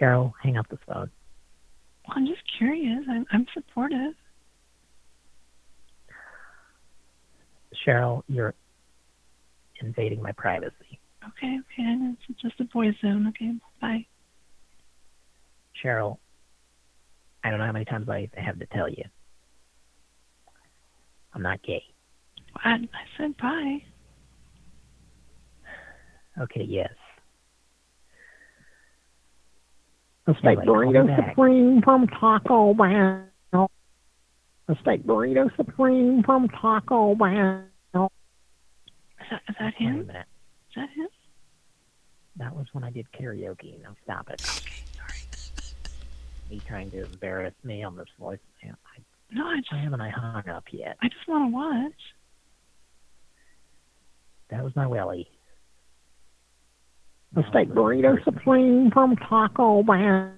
Cheryl, hang up the phone. Well, I'm just curious. I'm, I'm supportive. Cheryl, you're invading my privacy. Okay, okay, It's just a boys' zone. Okay, bye. Cheryl, I don't know how many times I have to tell you. I'm not gay. I, I said bye. Okay, yes. A steak Anyway, burrito supreme from Taco Bell. A steak burrito supreme from Taco Bell. Is that, is that him? Is that him? That was when I did karaoke. Now stop it. Okay, sorry. Are you trying to embarrass me on this voicemail? I, No, I just why haven't I hung up yet? I just want to watch. That was my welly. A steak burrito supreme from Taco Bell.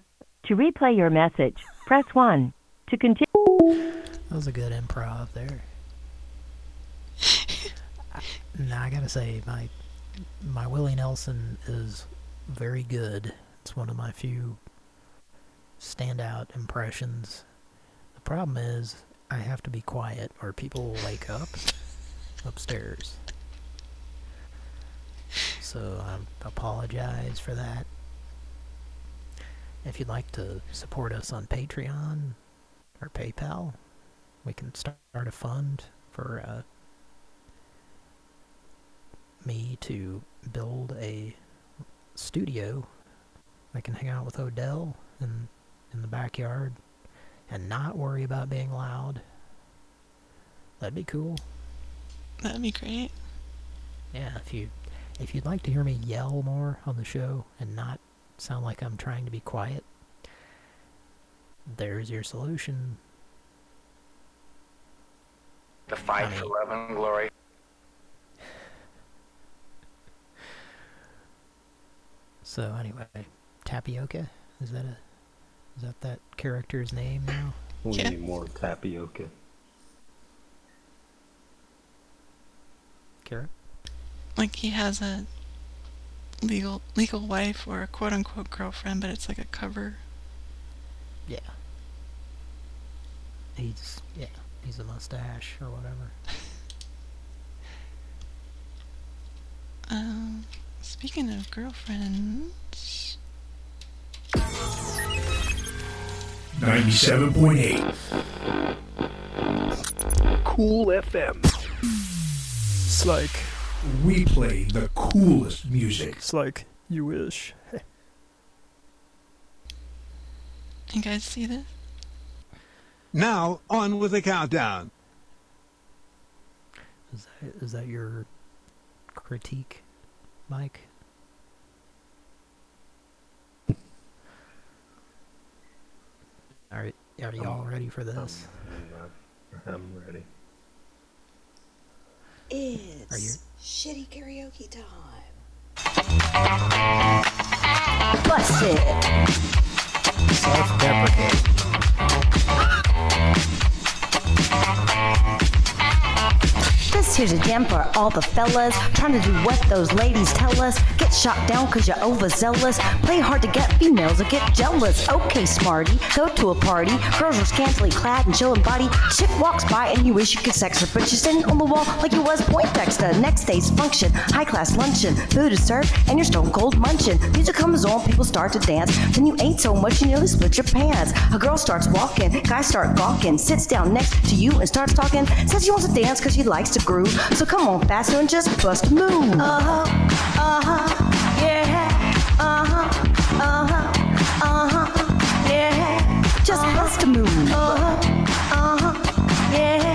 to replay your message, press 1. To continue, That was a good improv there. Now I gotta say, my my Willie Nelson is very good. It's one of my few standout impressions. The problem is, I have to be quiet or people will wake up upstairs. So I apologize for that. If you'd like to support us on Patreon or PayPal, we can start a fund for uh, me to build a studio. I can hang out with Odell in in the backyard and not worry about being loud. That'd be cool. That'd be great. Yeah, if you if you'd like to hear me yell more on the show and not sound like I'm trying to be quiet, there's your solution. The fight for love and glory. So anyway, tapioca is that a is that that character's name now? We need more tapioca. Carrot. Like he has a legal legal wife or a quote unquote girlfriend, but it's like a cover. Yeah. He's yeah, he's a mustache or whatever. Um, speaking of girlfriends, 97.8. Cool FM. It's like We play the coolest music. it's like you wish. you guys see this? Now, on with the countdown. Is that is that your critique, Mike? Are are y'all ready for this? I'm ready. It's Are you- shitty karaoke time. Bust it. Self-deprecate. This here's a jam for all the fellas trying to do what those ladies tell us. Get shot down cause you're overzealous. Play hard to get females or get jealous. Okay, smarty, go to a party. Girls are scantily clad and showing body. Chick walks by and you wish you could sex her, but you're standing on the wall like you was Poindexter. Next day's function, high class luncheon. Food is served and you're stone cold munching. Music comes on, people start to dance. Then you ate so much you nearly split your pants. A girl starts walking, guys start gawking, sits down next to you and starts talking. Says she wants to dance cause she likes to groove. So come on faster and just bust a move. Uh huh, uh huh, yeah. Uh huh, uh huh, uh huh, yeah. Just bust a move. Uh huh, uh huh, yeah.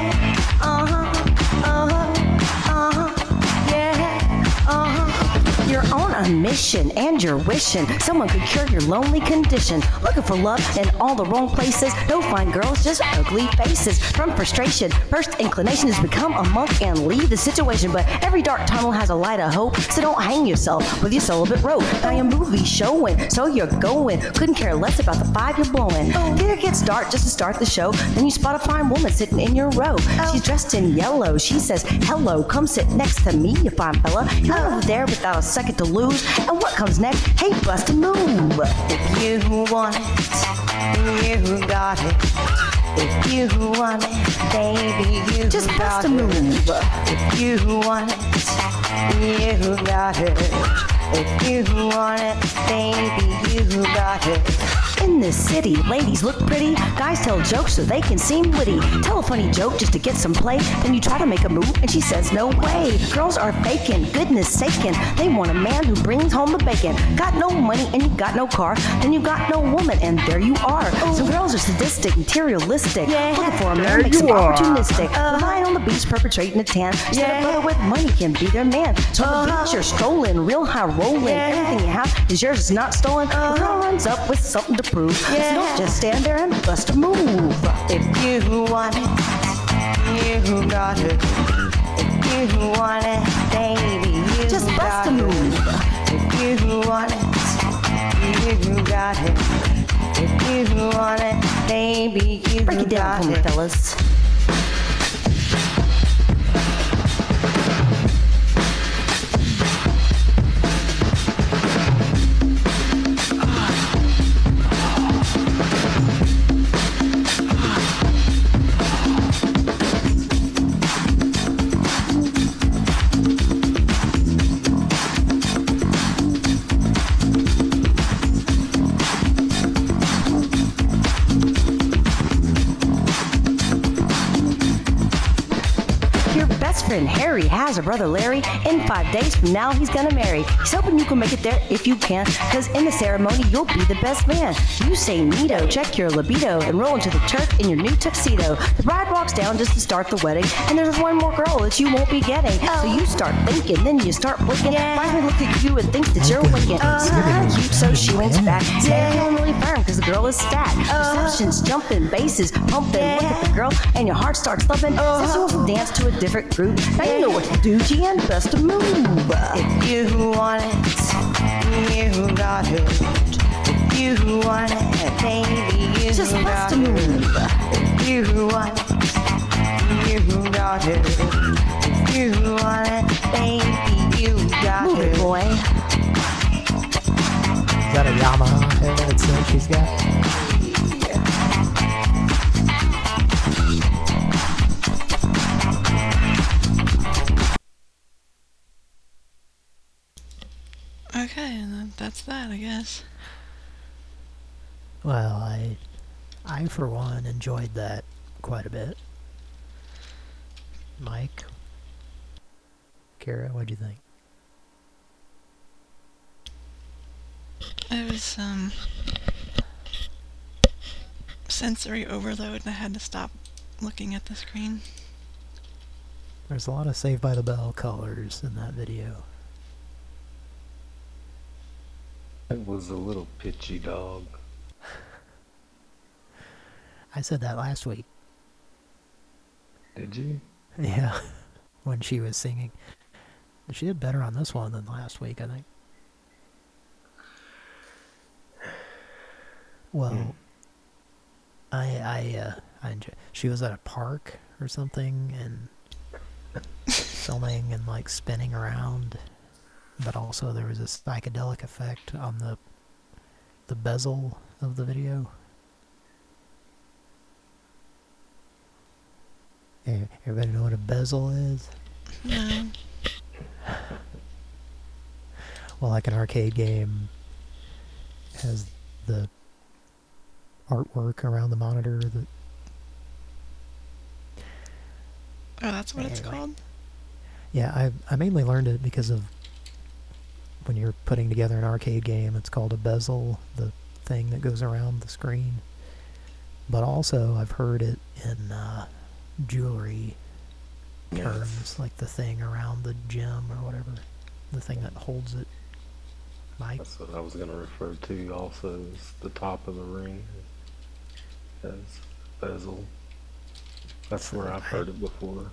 A mission and you're wishing someone could cure your lonely condition. Looking for love in all the wrong places. Don't find girls, just ugly faces. From frustration, first inclination is become a monk and leave the situation. But every dark tunnel has a light of hope. So don't hang yourself with your celibate rope. Now your movie showing, so you're going. Couldn't care less about the five you're blowing. Theater gets dark just to start the show. Then you spot a fine woman sitting in your row. She's dressed in yellow. She says, Hello, come sit next to me, you fine fella. You're over there without a second to lose. And what comes next? Hey, bust a move. If you want it, you got it. If you want it, baby, you just bust a move. If you want it, you got it. If you want it, baby, you got it. In this city, ladies look pretty, guys tell jokes so they can seem witty. Tell a funny joke just to get some play, then you try to make a move and she says no way. Girls are faking, goodness saken. They want a man who brings home the bacon. Got no money and you got no car, then you got no woman and there you are. Some girls are sadistic, materialistic, looking for a man there makes them are. opportunistic. Uh-huh. Lying on the beach, perpetrating a tan. Said a brother with money can be their man. So on the uh-huh. beach you're strolling, real high rolling. Everything you have is yours, is not stolen. The girl uh-huh. runs up with something to prove. So don't just stand there and bust a move. If you want it, you got it. If you want it, baby, you just bust a move. If you want it, you got it. If you want it, baby, you Break it down for me, fellas. Your best friend Harry Sherry has a brother Larry. In five days from now, he's gonna marry. He's hoping you can make it there if you can, cause in the ceremony, you'll be the best man. You say neato, check your libido, and roll into the church in your new tuxedo. The bride walks down just to start the wedding, and there's one more girl that you won't be getting. So you start thinking, then you start blinking. Finally look at you and think that you're winking. You're cute, so she winks back. Stay feeling really firm, cause the girl is fat. Uh-huh. Reception's jumping, basses pumping. Look at the girl, and your heart starts thumping. Says you want to dance to a different group. Now you know what to do, G, and best to move. If you want it, you got it. If you want it, baby, you Just got to move. If you want it, you got it. If you want it, baby, you got move it. boy. Is that a Yamaha headset uh, she's got? That's that, I guess. Well, I, I for one enjoyed that quite a bit. Mike, Kara, what'd you think? It was, um, sensory overload and I had to stop looking at the screen. There's a lot of Saved by the Bell colors in that video. It was a little pitchy dog. I said that last week. Did you? Yeah, when she was singing. She did better on this one than last week, I think. Well, I I uh, I enjoy. She was at a park or something and filming and like spinning around, but also there was a psychedelic effect on the the bezel of the video. Eh, Everybody know what a bezel is? No. Well, like an arcade game has the artwork around the monitor that Oh, that's what it's called? Yeah, I I mainly learned it because of when you're putting together an arcade game, it's called a bezel, the thing that goes around the screen. But also, I've heard it in uh, jewelry Yes. terms, like the thing around the gem or whatever, the thing that holds it. Mike, That's what I was going to refer to also is the top of the ring as bezel. That's where I've heard it before.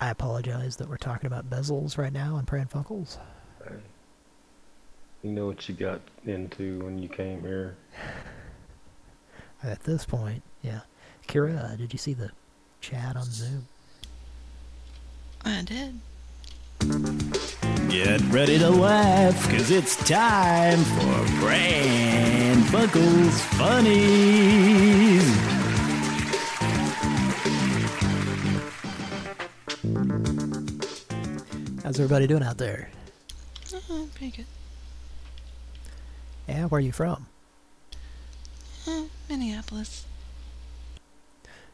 I apologize that we're talking about bezels right now in Pran Funkels. Hey, You know what you got into when you came here. At this point, yeah. Kira, did you see the chat on Zoom? I did. Get ready to laugh, cause it's time for Pran Funkels Funnies. How's everybody doing out there? Uh, pretty good. Yeah, where are you from? Eh, Minneapolis.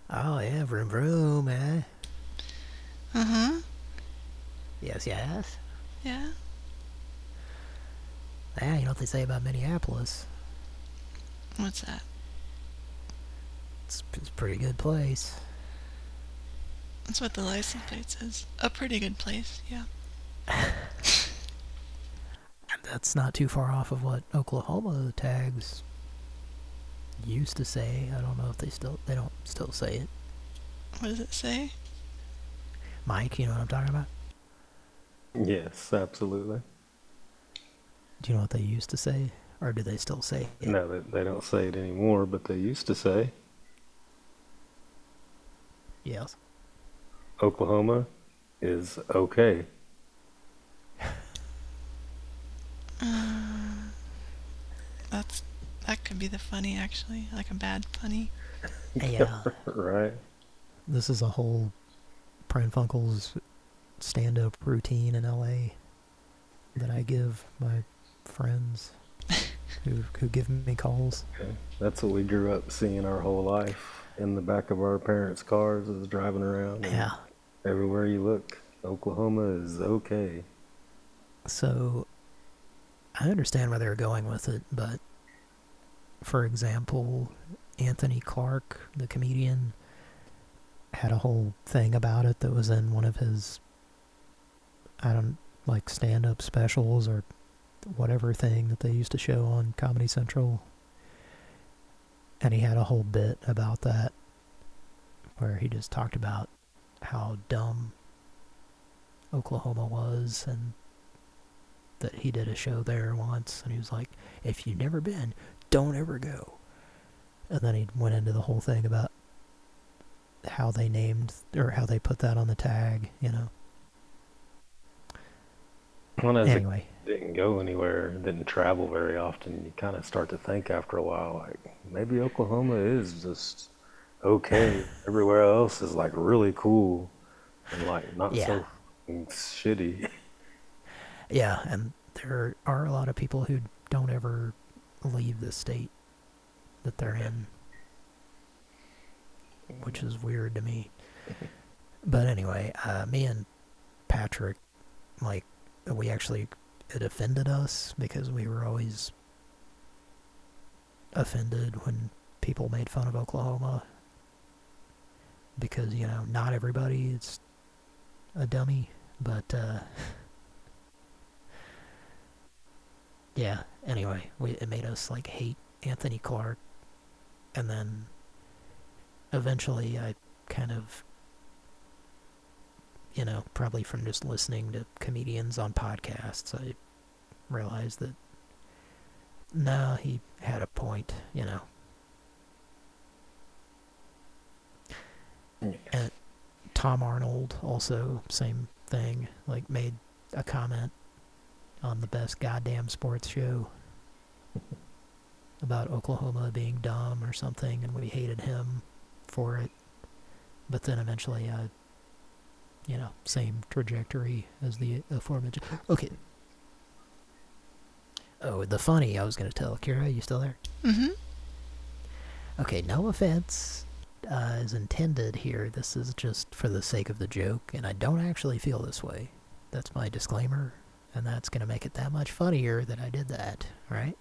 Oh, yeah, vroom vroom, eh? Uh-huh. Yes, yes. Yeah. Yeah, you know what they say about Minneapolis? What's that? It's, it's a pretty good place. That's what the license plate says. A pretty good place, yeah. And that's not too far off of what Oklahoma tags used to say. I don't know if they still they don't still say it. What does it say? Mike, you know what I'm talking about? Yes, absolutely. Do you know what they used to say? Or do they still say it? No, they, they don't say it anymore, but they used to say Yes. Oklahoma is okay. Uh, that's that could be the funny actually, like a bad funny. Yeah. right. This is a whole Pran Funkels stand-up routine in LA that I give my friends who who give me calls. Okay. That's what we grew up seeing our whole life in the back of our parents' cars as driving around. Yeah. Everywhere you look. Oklahoma is okay. So, I understand where they're going with it, but for example, Anthony Clark, the comedian, had a whole thing about it that was in one of his, I don't, like stand-up specials or whatever thing that they used to show on Comedy Central. And he had a whole bit about that where he just talked about how dumb Oklahoma was and that he did a show there once and he was like, if you've never been, don't ever go. And then he went into the whole thing about how they named or how they put that on the tag, you know. Well, as Anyway. didn't go anywhere, didn't travel very often, you kind of start to think after a while, like, maybe Oklahoma is just okay. Everywhere else is, like, really cool and, like, not Yeah. so shitty. Yeah, and there are a lot of people who don't ever leave the state that they're in, which is weird to me. But anyway, uh, me and Patrick, like, we actually, it offended us because we were always offended when people made fun of Oklahoma. Because, you know, not everybody is a dummy, but, uh, yeah, anyway, we, it made us, like, hate Anthony Clark. And then, eventually, I kind of, you know, probably from just listening to comedians on podcasts, I realized that, no, he had a point, you know. Mm, and Tom Arnold also, same thing, like, made a comment on the best goddamn sports show about Oklahoma being dumb or something, and we hated him for it. But then eventually, uh, you know, same trajectory as the aforementioned. Okay. Oh, the funny I was going to tell. Kira, you still there? Mm-hmm. Okay, no offense uh, is intended here. This is just for the sake of the joke, and I don't actually feel this way. That's my disclaimer, and that's going to make it that much funnier that I did that, right?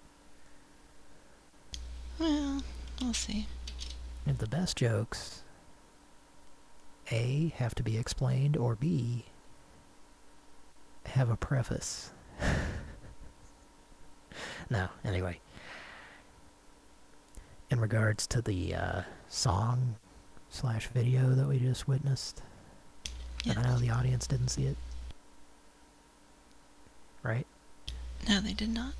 Well, we'll see. And the best jokes, A, have to be explained, or B, have a preface. no, anyway. In regards to the uh, song slash video that we just witnessed, and I know the audience didn't see it. Right? No, they did not.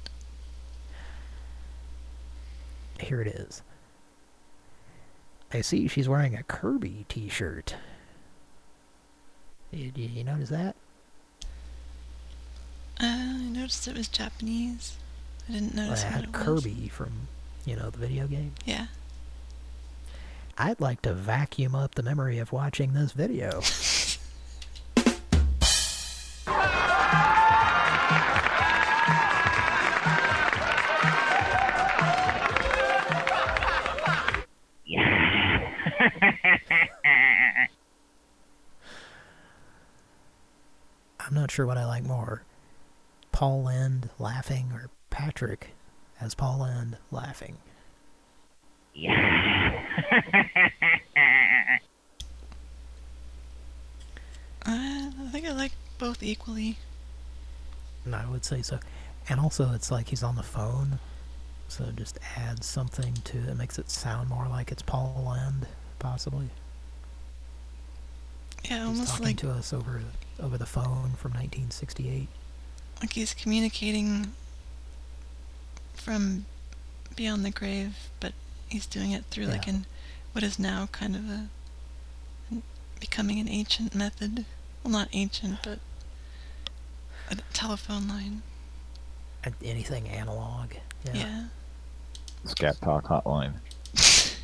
Here it is. I see she's wearing a Kirby t-shirt. Did you notice that? Uh, I noticed it was Japanese. I didn't Well, notice it what had it was. Kirby from, you know, the video game. Yeah. I'd like to vacuum up the memory of watching this video. not sure what I like more. Paul Lynde laughing or Patrick as Paul Lynde laughing. Uh, I think I like both equally. No, I would say so. And also, it's like he's on the phone, so just adds something to it. Makes it sound more like it's Paul Lynde, possibly. Yeah, He's almost talking like to us over over the phone from 1968. like he's communicating from beyond the grave, but he's doing it through like an what is now kind of a becoming an ancient method. Well, not ancient, but a telephone line. Anything analog. Yeah. Yeah. Scat Talk Hotline.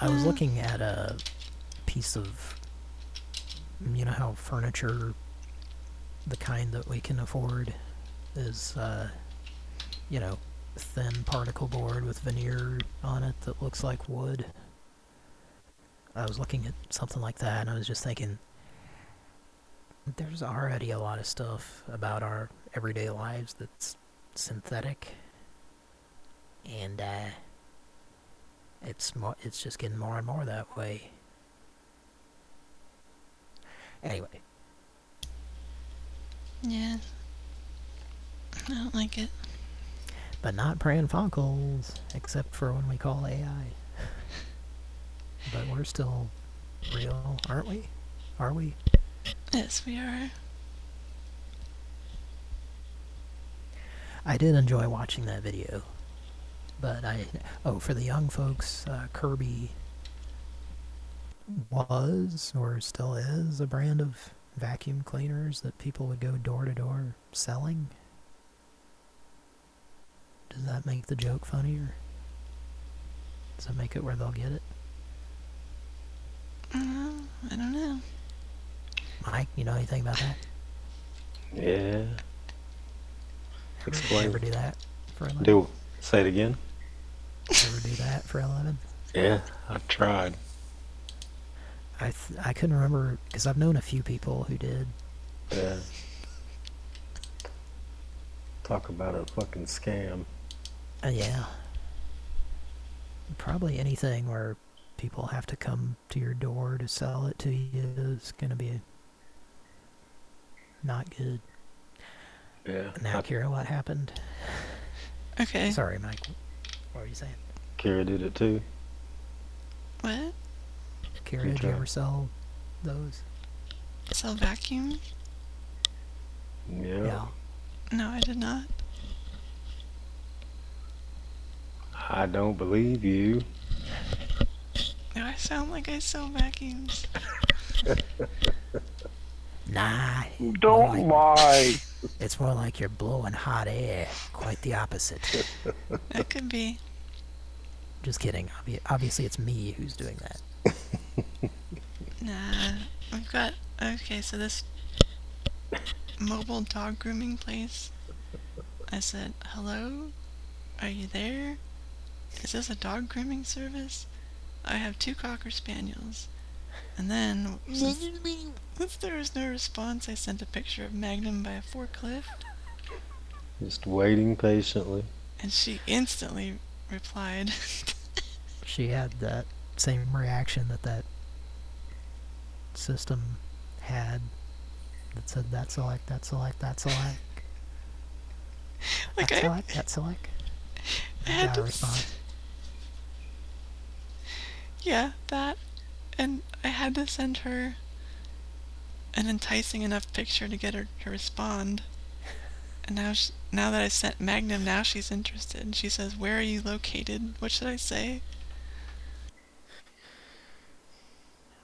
I was uh. looking at a piece of, you know how furniture, the kind that we can afford, is, uh, you know, thin particle board with veneer on it that looks like wood. I was looking at something like that and I was just thinking, there's already a lot of stuff about our everyday lives that's synthetic. And, uh, it's more, it's just getting more and more that way. Anyway, Yeah. I don't like it. but not Pran Funkels, except for when we call AI. but we're still real, aren't we? Are we? Yes, we are. I did enjoy watching that video. But I... Oh, for the young folks, uh, Kirby was, or still is, a brand of vacuum cleaners that people would go door to door selling. Does that make the joke funnier? Does that make it where they'll get it? Uh, I don't know. Mike, you know anything about that? Yeah. Explain. Ever do that for a living? Do say it again. Ever do that for a living? Yeah, I've tried. I th I couldn't remember because I've known a few people who did. Yeah. Talk about a fucking scam. Uh, yeah. Probably anything where people have to come to your door to sell it to you is going to be not good. Yeah. Now, I- Kira, what happened? Okay. Sorry, Mike. What were you saying? Kira did it too. What? Kira, You did you ever sell those? Sell vacuum? Yeah. Yeah. No, I did not. I don't believe you. Do I sound like I sell vacuums? Nah. Don't lie. It's more like you're blowing hot air. Quite the opposite. That could be. Just kidding. Obvi- obviously, it's me who's doing that. Nah. We've got. Okay, so this mobile dog grooming place. I said, hello? Are you there? Is this a dog grooming service? I have two Cocker Spaniels. And then, since, since there was no response, I sent a picture of Magnum by a forklift. Just waiting patiently. And she instantly replied. She had that same reaction that that system had that said that select, that select, that select. Like that I- select, that select. I had to a response. Yeah, that. And I had to send her an enticing enough picture to get her to respond. And now, sh now that I sent Magnum, now she's interested. And she says, "Where are you located?" What should I say?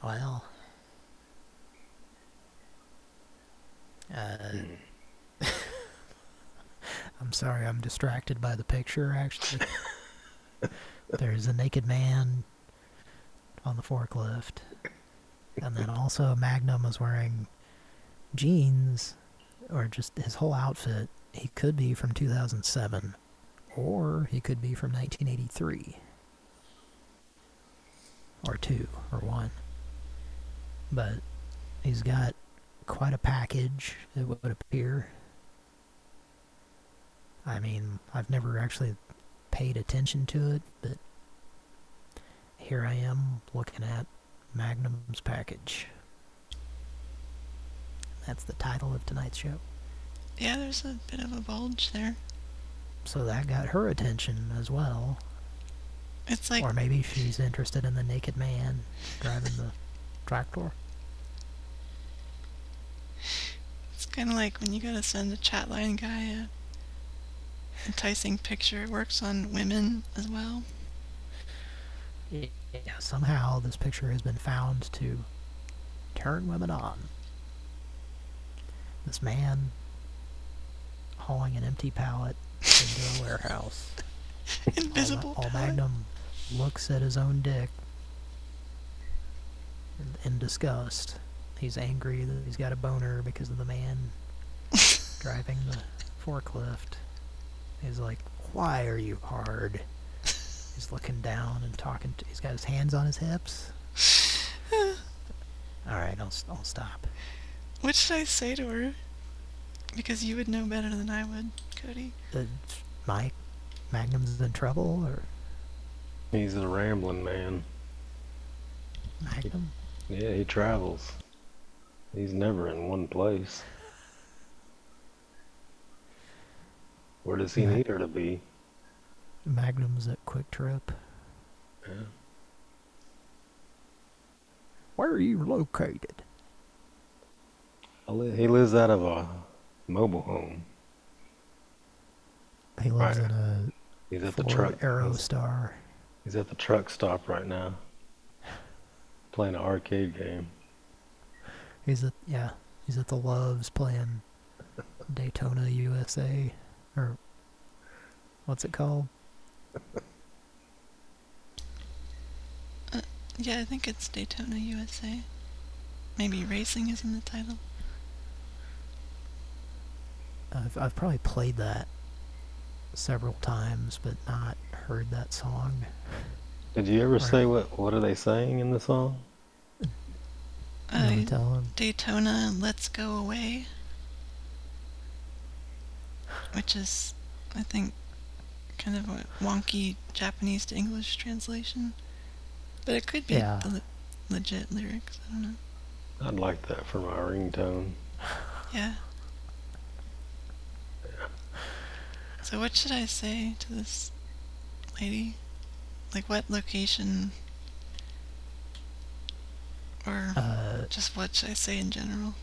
Well. Uh, I'm sorry, I'm distracted by the picture, actually. There's a naked man on the forklift. And then also Magnum was wearing jeans, or just his whole outfit. He could be from 2007, or he could be from 1983. Or two, or one. But he's got quite a package, it would appear. I mean, I've never actually paid attention to it, but here I am looking at Magnum's package. That's the title of tonight's show. Yeah, there's a bit of a bulge there. So that got her attention as well. It's like or maybe she's interested in the naked man driving the tractor. it's kind of like when you gotta send a chat line guy a enticing picture. It works on women as well. Yeah, somehow this picture has been found to turn women on. This man hauling an empty pallet into a warehouse. Invisible all, all. Magnum looks at his own dick in, in disgust. He's angry that he's got a boner because of the man driving the forklift. He's like, why are you hard? He's looking down and talking. To, he's got his hands on his hips. All right, I'll, I'll stop. What should I say to her? Because you would know better than I would, Cody. Uh, Mike, Magnum's in trouble, or He's a rambling man. Magnum? Yeah, he travels. He's never in one place. Where does he Ma- need her to be? Magnum's at QuikTrip. Yeah. Where are you located? Li- He lives out of a mobile home. He lives Right. in a He's at the Ford truck. Aerostar. He's at the truck stop right now. Playing an arcade game. He's at yeah, he's at the Love's playing Daytona USA or what's it called? Uh, yeah, I think it's Daytona USA. Maybe racing is in the title. I've I've probably played that several times, but not heard that song. Did you ever Right. say what what are they saying in the song? You wanna Uh, tell him? Daytona, Let's Go Away. Which is, I think, kind of a wonky Japanese to English translation. But it could be Yeah. the le- legit lyrics. I don't know. I'd like that for my ringtone. Yeah. So what should I say to this lady? Like what location? Or Uh, just what should I say in general?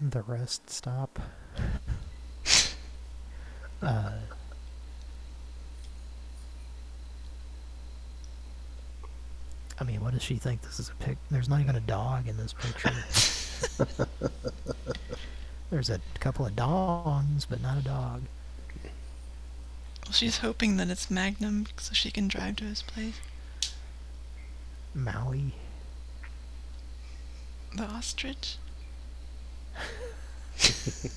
The rest stop. uh, I mean, what does she think this is a pic? There's not even a dog in this picture. There's a couple of dogs, but not a dog. Well, she's hoping that it's Magnum so she can drive to his place. Maui. The ostrich?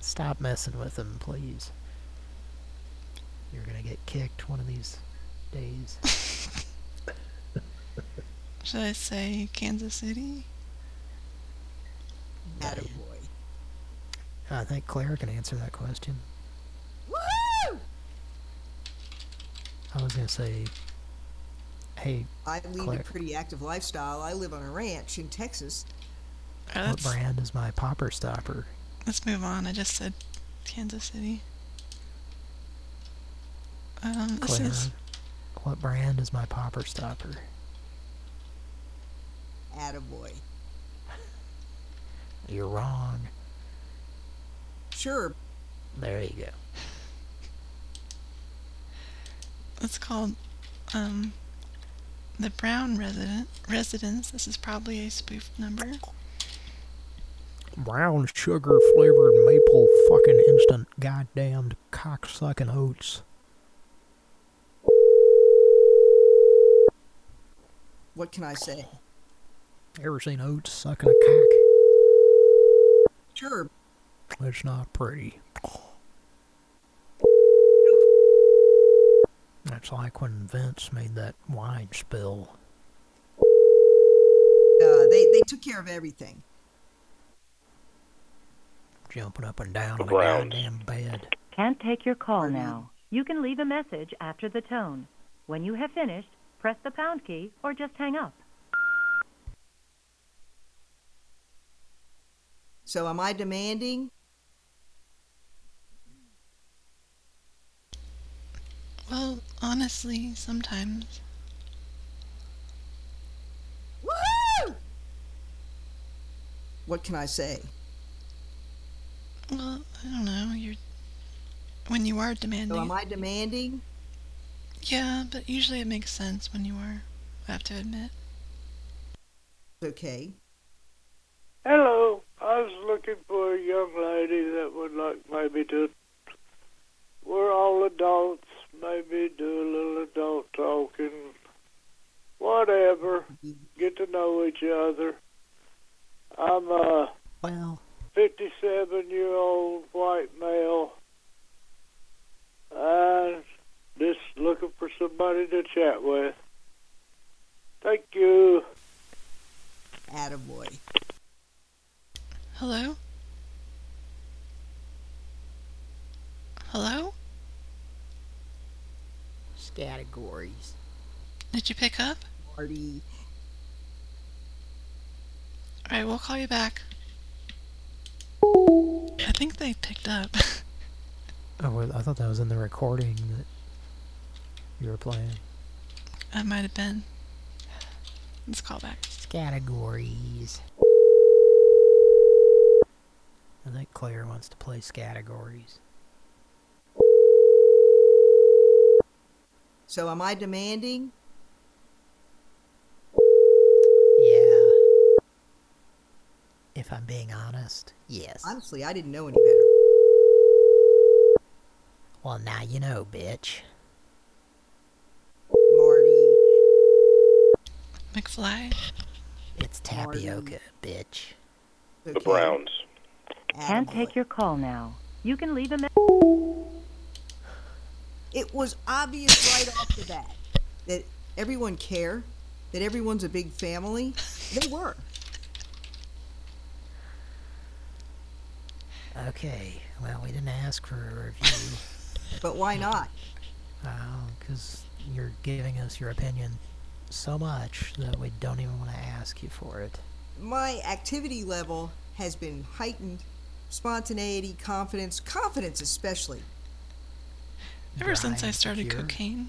Stop messing with him, please. You're gonna get kicked one of these days. Should I say Kansas City? I think Claire can answer that question. Woohoo! I was gonna say, hey, I lead Claire, a pretty active lifestyle. I live on a ranch in Texas. Uh, what brand is my popper stopper? let's move on. I just said Kansas City. Um, this Claire, is what brand is my popper stopper? Attaboy. You're wrong. Sure. There you go. it's called um the Brown Resident Residence. This is probably a spoof number. Brown sugar flavored maple fucking instant goddamned cocksucking oats. What can I say? Ever seen oats sucking a cock? Sure. It's not pretty. That's like when Vince made that wine spill. Uh, they they took care of everything. Jumping up and down on the Browns. goddamn bed. Can't take your call now. You can leave a message after the tone. When you have finished, press the pound key or just hang up. So am I demanding? Well, honestly, sometimes. Woohoo! What can I say? Well, I don't know. You're when you are demanding. So am I demanding? Yeah, but usually it makes sense when you are. I have to admit. Okay. Hello. I was looking for a young lady that would like maybe to. We're all adults. Maybe do a little adult talking. Whatever. Get to know each other. I'm a well 57 year old white male. And just looking for somebody to chat with. Thank you. Attaboy. Hello? Hello? Categories. Did you pick up? Marty. Alright, we'll call you back. I think they picked up. Oh, well, I thought that was in the recording that you were playing. That might have been. Let's call back. Categories. I think Claire wants to play categories. So am I demanding? Yeah. If I'm being honest, yes. Honestly, I didn't know any better. Well, now you know, bitch. Marty. McFly? It's tapioca, bitch. The Browns. Can't take your call now. You can leave a message. It was obvious right off the bat that everyone care, that everyone's a big family. They were. Okay, well, we didn't ask for a review. But why not? Well, because you're giving us your opinion so much that we don't even want to ask you for it. My activity level has been heightened. Spontaneity, confidence, confidence especially. Ever since I started secure. cocaine.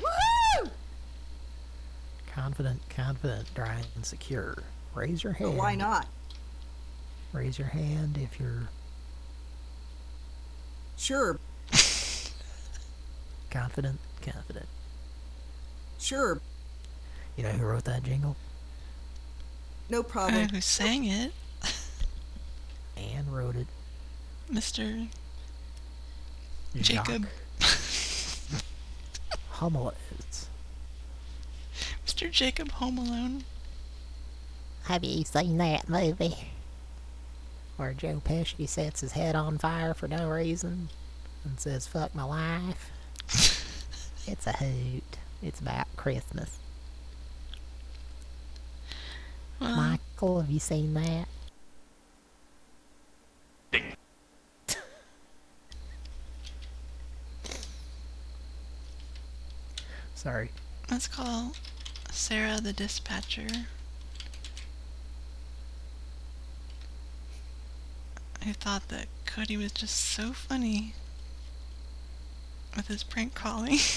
Woo! Confident, confident, dry, and secure. Raise your hand. But why not? Raise your hand if you're Sure, confident, confident. sure, You know who wrote that jingle? no uh, problem. know who sang it. Anne wrote it. Mr. Jacques Home Alone. Mr. Jacob Home Alone. Have you seen that movie? Where Joe Pesci sets his head on fire for no reason and says, fuck my life? it's a hoot. It's about Christmas. Well, Michael, have you seen that? Sorry. let's call Sarah the dispatcher. I thought that Cody was just so funny with his prank calling.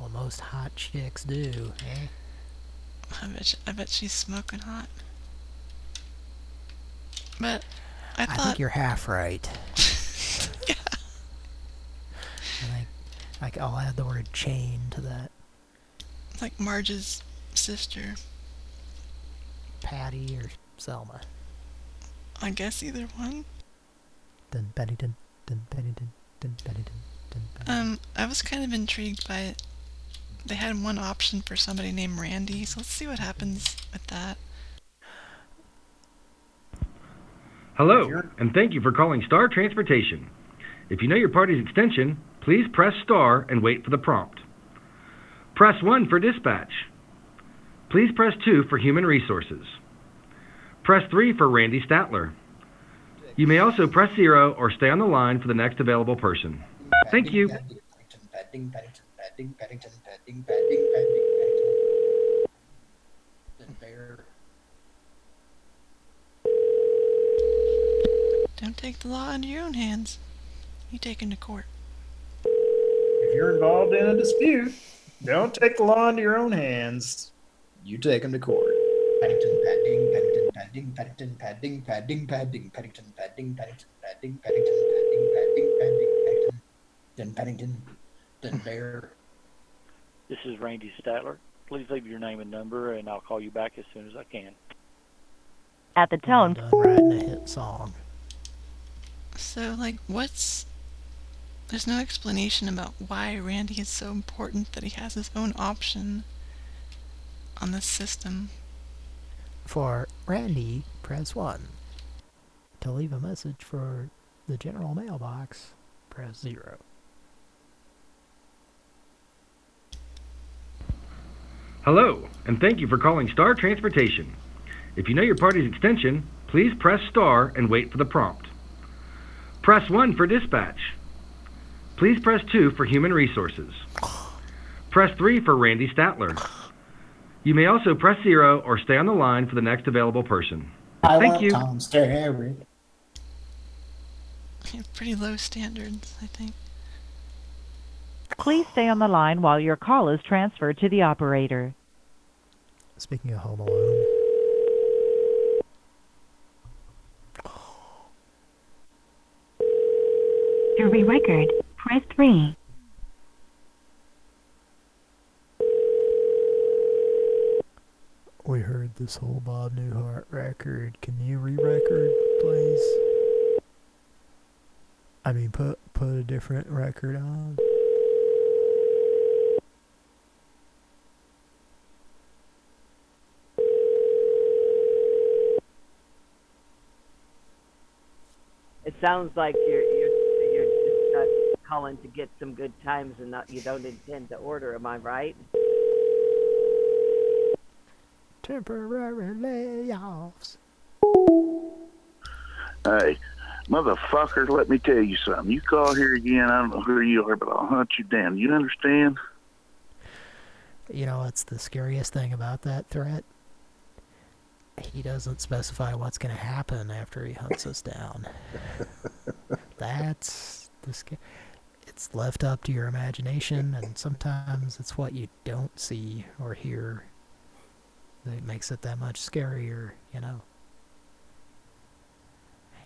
Well, most hot chicks do, eh? I bet, she, I bet she's smoking hot. But I thought... I think you're half right. yeah. I like I'll add the word chain to that. Like Marge's sister. Patty or Selma. I guess either one. Dun Bennington, dun Bennington, dun Bennington, dun Bennington. Um, I was kind of intrigued by it. They had one option for somebody named Randy, so let's see what happens with that. Hello, and thank you for calling Star Transportation. If you know your party's extension, please press star and wait for the prompt. Press 1 for dispatch. Please press 2 for human resources. Press 3 for Randy Statler. You may also press 0 or stay on the line for the next available person. Thank you. Don't take the law into your own hands. You take him to court. If you're involved in a dispute, don't take the law into your own hands. You take them to court. Paddington, Padding, Paddington, Padding, Paddington, Padding, Padding, Padding, Paddington, Padding, Paddington, Padding, Paddington, Padding, Padding, Padding, Paddington. Then Paddington, then bear. This is Randy Statler. Please leave your name and number, and I'll call you back as soon as I can. At the tone. Done writing a hit song. So, like, what's. There's no explanation about why Randy is so important that he has his own option on this system. For Randy, press 1. To leave a message for the general mailbox, press 0. Hello, and thank you for calling Star Transportation. If you know your party's extension, please press star and wait for the prompt. Press 1 for dispatch. Please press 2 for human resources. Press 3 for Randy Statler. You may also press 0 or stay on the line for the next available person. I Thank want you. Tom Sterry. You have pretty low standards, I think. Please stay on the line while your call is transferred to the operator. Speaking of Home Alone, To re-record, press 3. we heard this whole Bob Newhart record. Can you re-record, please? I mean, put put a different record on. It sounds like you're you're you're just calling to get some good times and not you don't intend to order. Am I right? Temporary layoffs. Hey, motherfucker, let me tell you something. You call here again, I don't know who you are, but I'll hunt you down. You understand? You know what's the scariest thing about that threat? He doesn't specify what's going to happen after he hunts us down. That's the sca- It's left up to your imagination, and sometimes it's what you don't see or hear that makes it that much scarier, you know.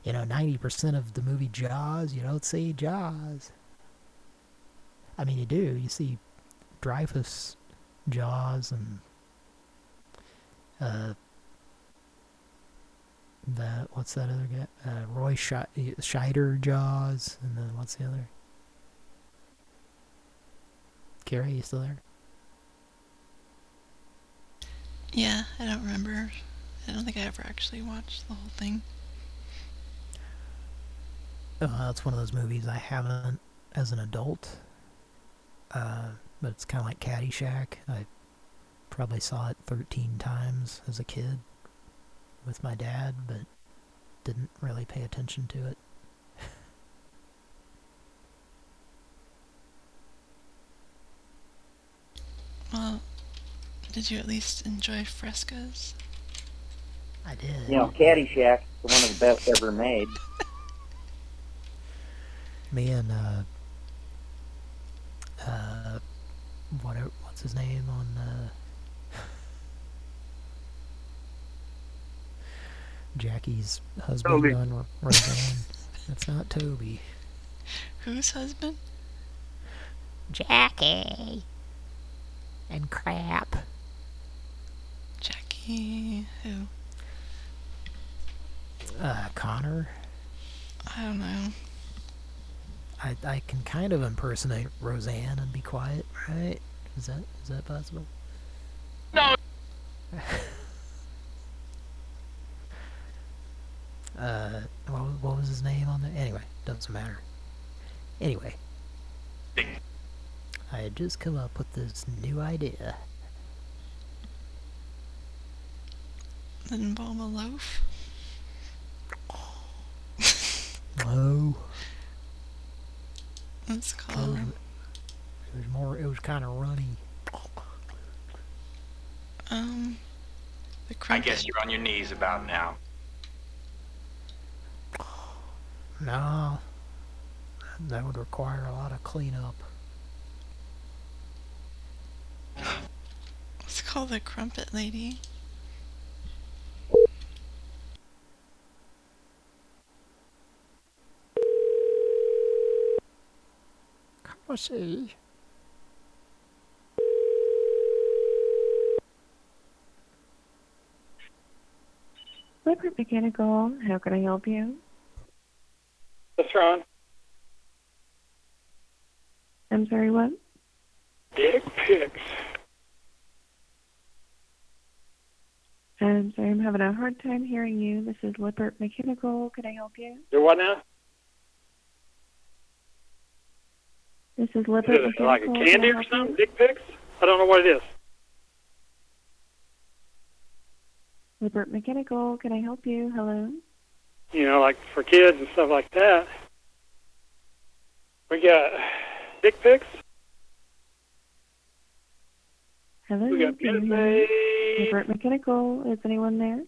You know, 90% of the movie Jaws, you don't see Jaws. I mean, you do. You see Dreyfuss Jaws and uh, that what's that other guy? Uh, Roy Sch- Scheider Jaws, and then what's the other? Carrie, you still there? Yeah, I don't remember. I don't think I ever actually watched the whole thing. Uh, it's one of those movies I haven't as an adult. Uh, but it's kind of like Caddyshack. I probably saw it 13 times as a kid with my dad, but didn't really pay attention to it. Well, did you at least enjoy frescoes? I did. You know, Caddyshack, one of the best ever made. Me and uh, uh, what what's his name on uh, Jackie's husband Toby. on Ro- Roseanne? That's not Toby. Whose husband? Jackie. And crap. Jackie. Who? Uh, Connor. I don't know. I I can kind of impersonate Roseanne and be quiet, right? Is that is that possible? No. Uh, what, what was his name on there? Anyway, doesn't matter. Anyway, I had just come up with this new idea. That involve a loaf? Let's it was, it. it was more. It was kind of runny. Um, the I guess you're on your knees about now. No, that would require a lot of cleanup. Call the crumpet lady. Come on, see. Lippert Mechanical, how can I help you? That's Ron. I'm sorry, what? Dick pics. Um, I'm sorry, I'm having a hard time hearing you. This is Lippert Mechanical. Can I help you? Do what now? This is Is Lippert it Mechanical. like a candy or you? something? Dick pics? I don't know what it is. Lippert Mechanical, can I help you? Hello? You know, like for kids and stuff like that. We got dick pics. Hello? We got can you hear me? Lippert Mechanical, is anyone there?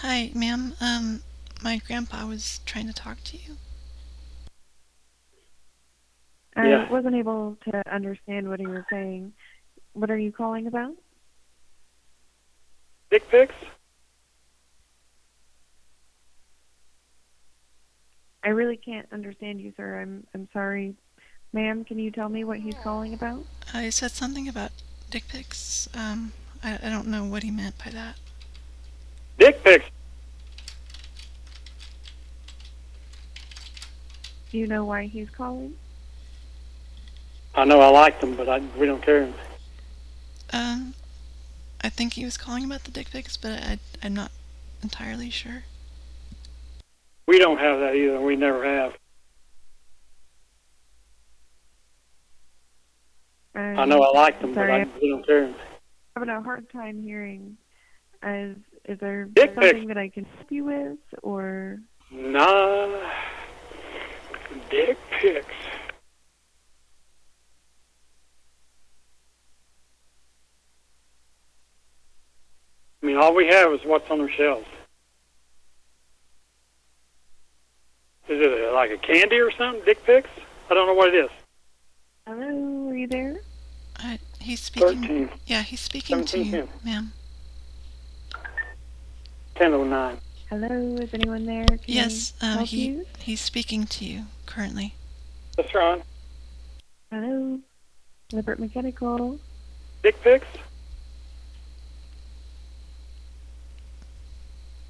Hi, ma'am. Um, my grandpa was trying to talk to you. I Yeah. wasn't able to understand what he was saying. What are you calling about? Dick pics. I really can't understand you, sir. I'm I'm sorry. Ma'am, can you tell me what he's calling about? I said something about dick pics. Um, I, I don't know what he meant by that. Dick pics. Do you know why he's calling? I know I like them, but I, we don't care. Um, I think he was calling about the dick pics, but I, I'm not entirely sure. We don't have that either. We never have. I know I like them, sorry, but I, we don't carry them. I'm having a hard time hearing. Is is there Dick pics. something that I can help you with, or Nah. Dick pics. I mean, all we have is what's on our shelves. Is it like a candy or something? Dick pics? I don't know what it is. hello? Are you there? I, he's speaking. 13. Yeah, he's speaking to you, ma'am. 1009. Hello? Is anyone there? Can Yes, I um, he you? he's speaking to you currently. That's Ron. Hello? Lippert Mechanical. Dick pics?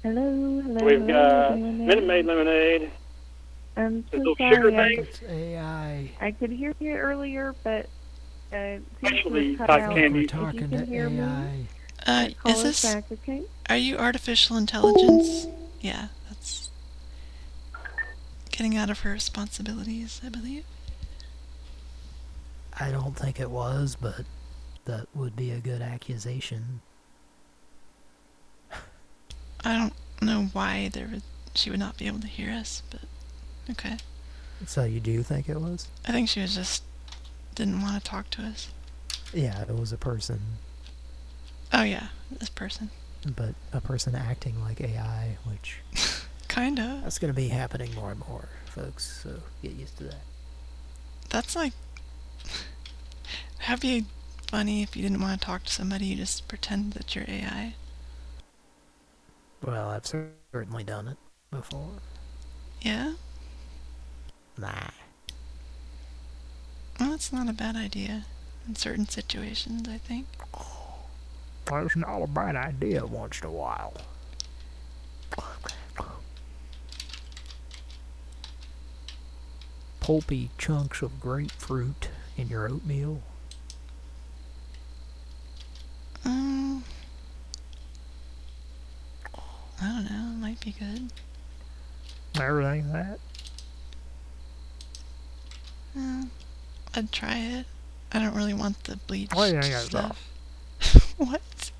Hello? Hello? We've got Is? Minute Maid lemonade. I'm so little sorry. sugar I- things. AI. I could hear you earlier, but uh, it seems to Specialty have cut type out. candy. If you can hear me, Uh, is this? back, okay? Are you artificial intelligence? Yeah, that's getting out of her responsibilities, I believe. I don't think it was, but that would be a good accusation. I don't know why there would, she would not be able to hear us, but okay. So you do think it was? I think she was just didn't want to talk to us. Yeah, it was a person, Oh yeah, this person. but a person acting like AI, which Kinda. that's going to be happening more and more, folks. So get used to that. That's like that'd be funny if you didn't want to talk to somebody, you just pretend that you're AI. Well, I've certainly done it before. Yeah? Nah. Well, that's not a bad idea in certain situations, I think. It's not a bad idea once in a while. Pulpy chunks of grapefruit in your oatmeal. Um, I don't know. It might be good. Everything that. Uh, I'd try it. I don't really want the bleach oh, What do you stuff. what?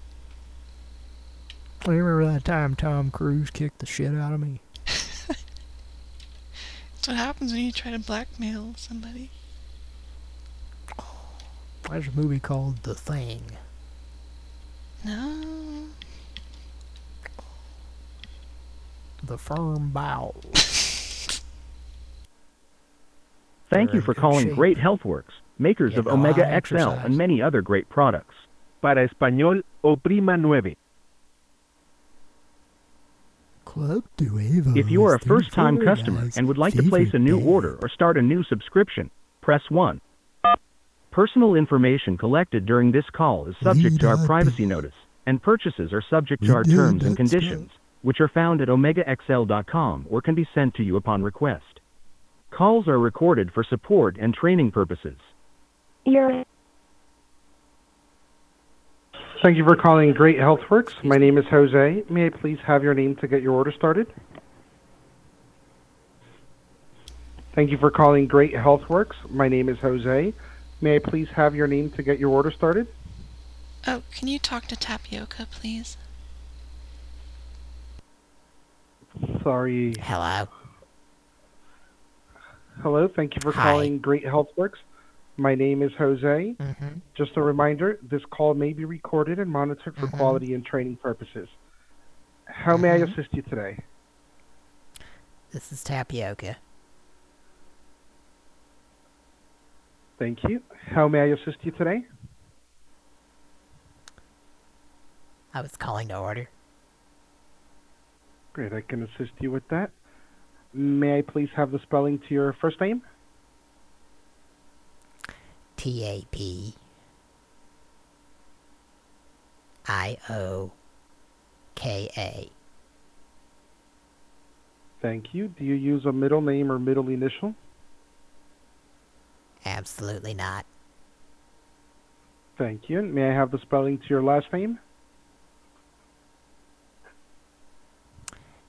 Do you remember that time Tom Cruise kicked the shit out of me? That's what happens when you try to blackmail somebody. There's a movie called The Thing. No. The Firm Bow. Thank you for calling shape. Great Healthworks, makers You of know Omega XL exercise. and many other great products. Para español, oprima nueve. Club Duevo. If you are a first-time customer and would like to place a new band. order or start a new subscription, press 1. Personal information collected during this call is subject to our privacy notice, and purchases are subject to our terms and conditions, which are found at omegaxl.com or can be sent to you upon request. Calls are recorded for support and training purposes. You're Thank you for calling Great Healthworks. My name is Jose. May I please have your name to get your order started? Thank you for calling Great Healthworks. My name is Jose. May I please have your name to get your order started? Oh, can you talk to Tapioca, please? sorry. Hello. Hello, thank you for Hi. calling Great Healthworks. My name is Jose. Mhm. Just a reminder, this call may be recorded and monitored for Mhm. quality and training purposes. How may I Mhm. assist you today? This is Tapioca. Thank you. How may I assist you today? I was calling to order. Great, I can assist you with that. May I please have the spelling to your first name? T A P I O K A. Thank you. Do you use a middle name or middle initial? Absolutely not. Thank you. May I have the spelling to your last name?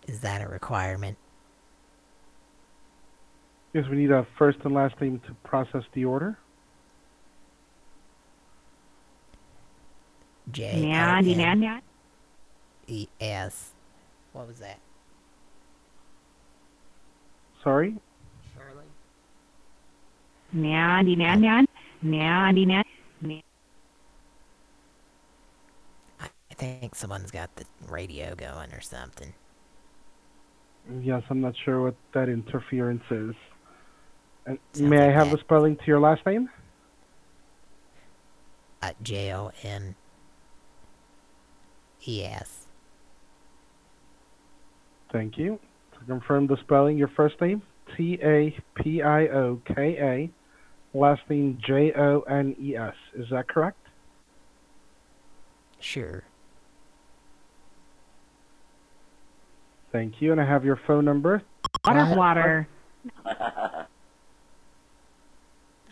Is that a requirement? Yes, we need a first and last name to process the order. J Nya, O nya, E S. What was that? Sorry? Shirley. I think someone's got the radio going or something. Yes, I'm not sure what that interference is. And Sounds may I have that. the spelling to your last name? Uh, J O N E S. Thank you. To confirm the spelling, your first name T A P I O K A, last name J O N E S. Is that correct? Sure. Thank you. And I have your phone number. Water, water.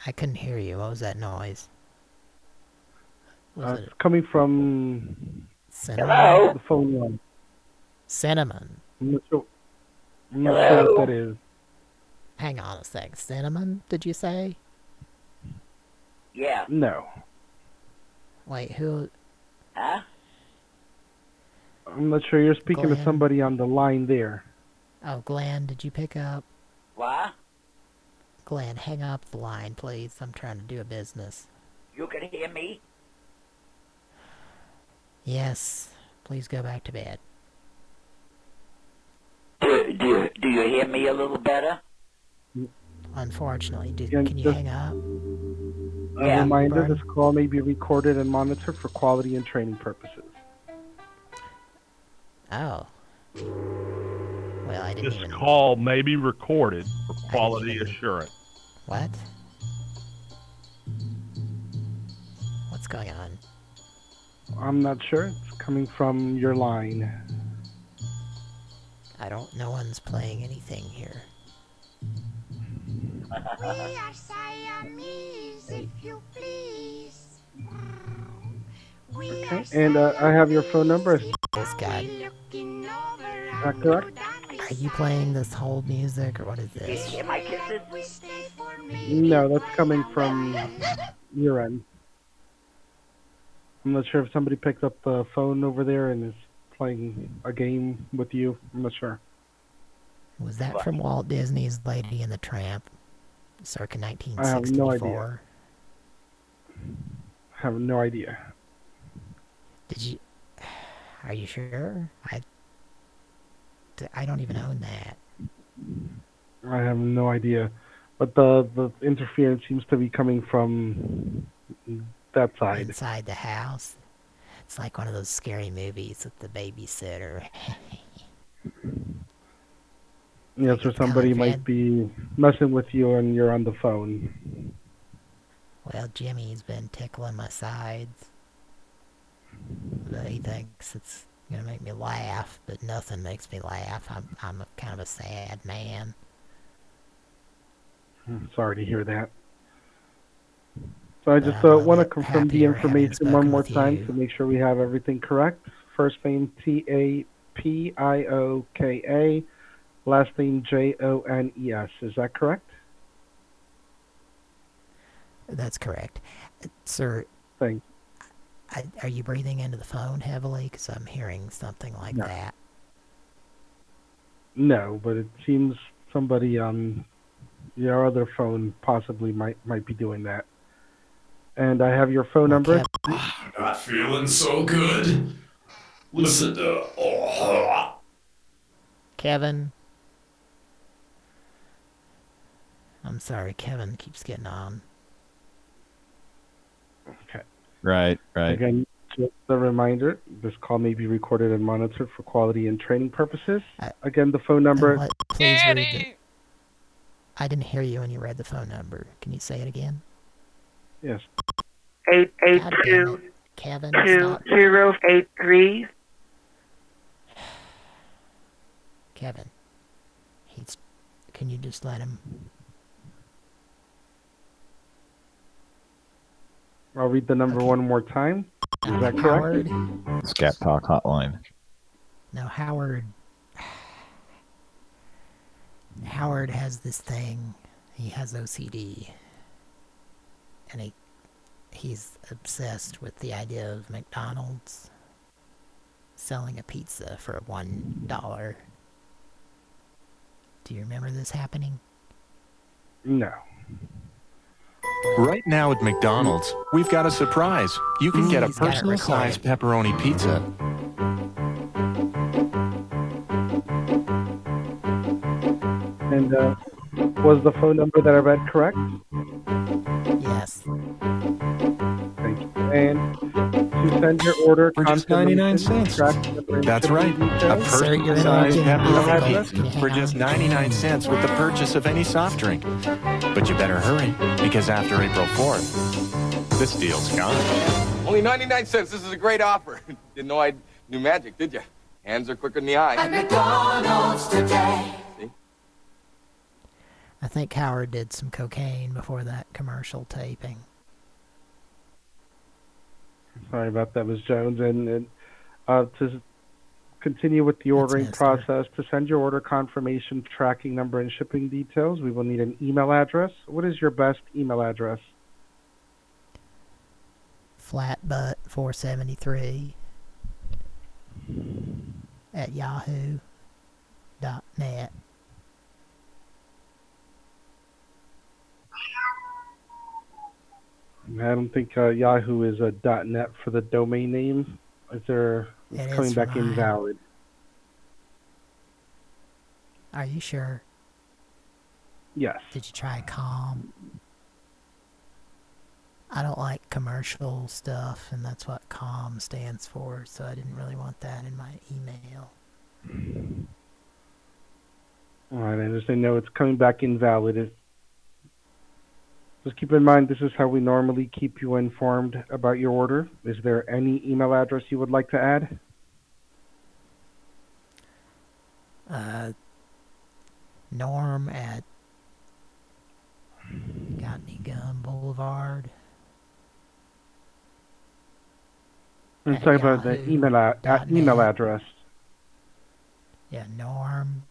I couldn't hear you. What was that noise? Was Uh, it it's coming from cinnamon? the phone line. Cinnamon. I'm not sure, I'm not sure what Hello? that is. Hang on a sec. Cinnamon, did you say? Yeah. No. Wait, who? Huh? I'm not sure. You're speaking to somebody on the line there. Oh, Glenn, did you pick up? What? Glenn, hang up the line, please. I'm trying to do a business. You can hear me? Yes. Please go back to bed. Do, do, do you hear me a little better? Unfortunately, did, Yeah, can you hang up? A Yeah. reminder, Brian? this call may be recorded and monitored for quality and training purposes. Oh. Well, I didn't This even... call may be recorded for didn't quality assurance. What? What's going on? I'm not sure. It's coming from your line. I don't... No one's playing anything here. We are Siamese, if you please. We Okay. And uh, I have your phone number. Is This guy. that correct? Are you playing this whole music, or what is this? hear my kisses? No, that's coming from your end. I'm not sure if somebody picked up the phone over there and is playing a game with you. I'm not sure. Was that from Walt Disney's Lady and the Tramp? Circa 1964? I have no idea. I have no idea. Did you... Are you sure? I... I don't even own that. I have no idea. But the, the interference seems to be coming from that side. Inside the house. It's like one of those scary movies with the babysitter. Yes, or somebody might be messing with you and you're on the phone. Well, Jimmy's been tickling my sides. But he thinks it's gonna make me laugh, but nothing makes me laugh. I'm I'm a kind of a sad man. I'm sorry to hear that. So I just uh, want to confirm the information one more time you. to make sure we have everything correct. First name T A P I O K A, last name J O N E S. Is that correct? That's correct. Sir, Thank I, are you breathing into the phone heavily? Because I'm hearing something like No. that. No, but it seems somebody on your other phone possibly might might be doing that. And I have your phone number. Not feeling so good. Listen to. Oh, Kevin. I'm sorry, Kevin keeps getting on. Okay. Right, right. Again, just a reminder, this call may be recorded and monitored for quality and training purposes. Again, the phone number. What- Please read the... I didn't hear you when you read the phone number. Can you say it again? Yes. Eight eight God damn two it. Kevin, two stop. zero eight three. Kevin. He's... Can you just let him... I'll read the number one more time. Is that correct? Howard? Scat Talk Hotline. No, Howard. Howard has this thing. He has OCD. And he he's obsessed with the idea of McDonald's selling a pizza for one dollar. Do you remember this happening? No. Right now at McDonald's, we've got a surprise. You can get a He's got it personal sized pepperoni pizza. And uh, was the phone number that I read correct? Yes. Thank you. And to send your order For just 99 cents. track number and That's right. A details. personal sized pepperoni Yes. for just 99 cents with the purchase of any soft drink. But you better hurry, because after April 4th, this deal's gone. Only 99 cents. This is a great offer. Didn't know I knew magic, did you? Hands are quicker than the eye. At McDonald's today. I think Howard did some cocaine before that commercial taping. Sorry about that, Ms. Jones. And, and uh, to continue with the ordering process, to send your order confirmation, tracking number, and shipping details, we will need an email address. What is your best email address? Flatbutt473 at yahoo dot net. I don't think uh, Yahoo is a .net for the domain name. Is there it's coming back mine. invalid? Are you sure? Yes. Did you try com? I don't like commercial stuff, and that's what com stands for, so I didn't really want that in my email. All right, I understand. No, it's coming back invalid. It, just keep in mind this is how we normally keep you informed about your order. Is there any email address you would like to add? Uh, Norm at Got Any Gun Boulevard. I'm talking about the email a, dot a- email address. Yeah, Norm.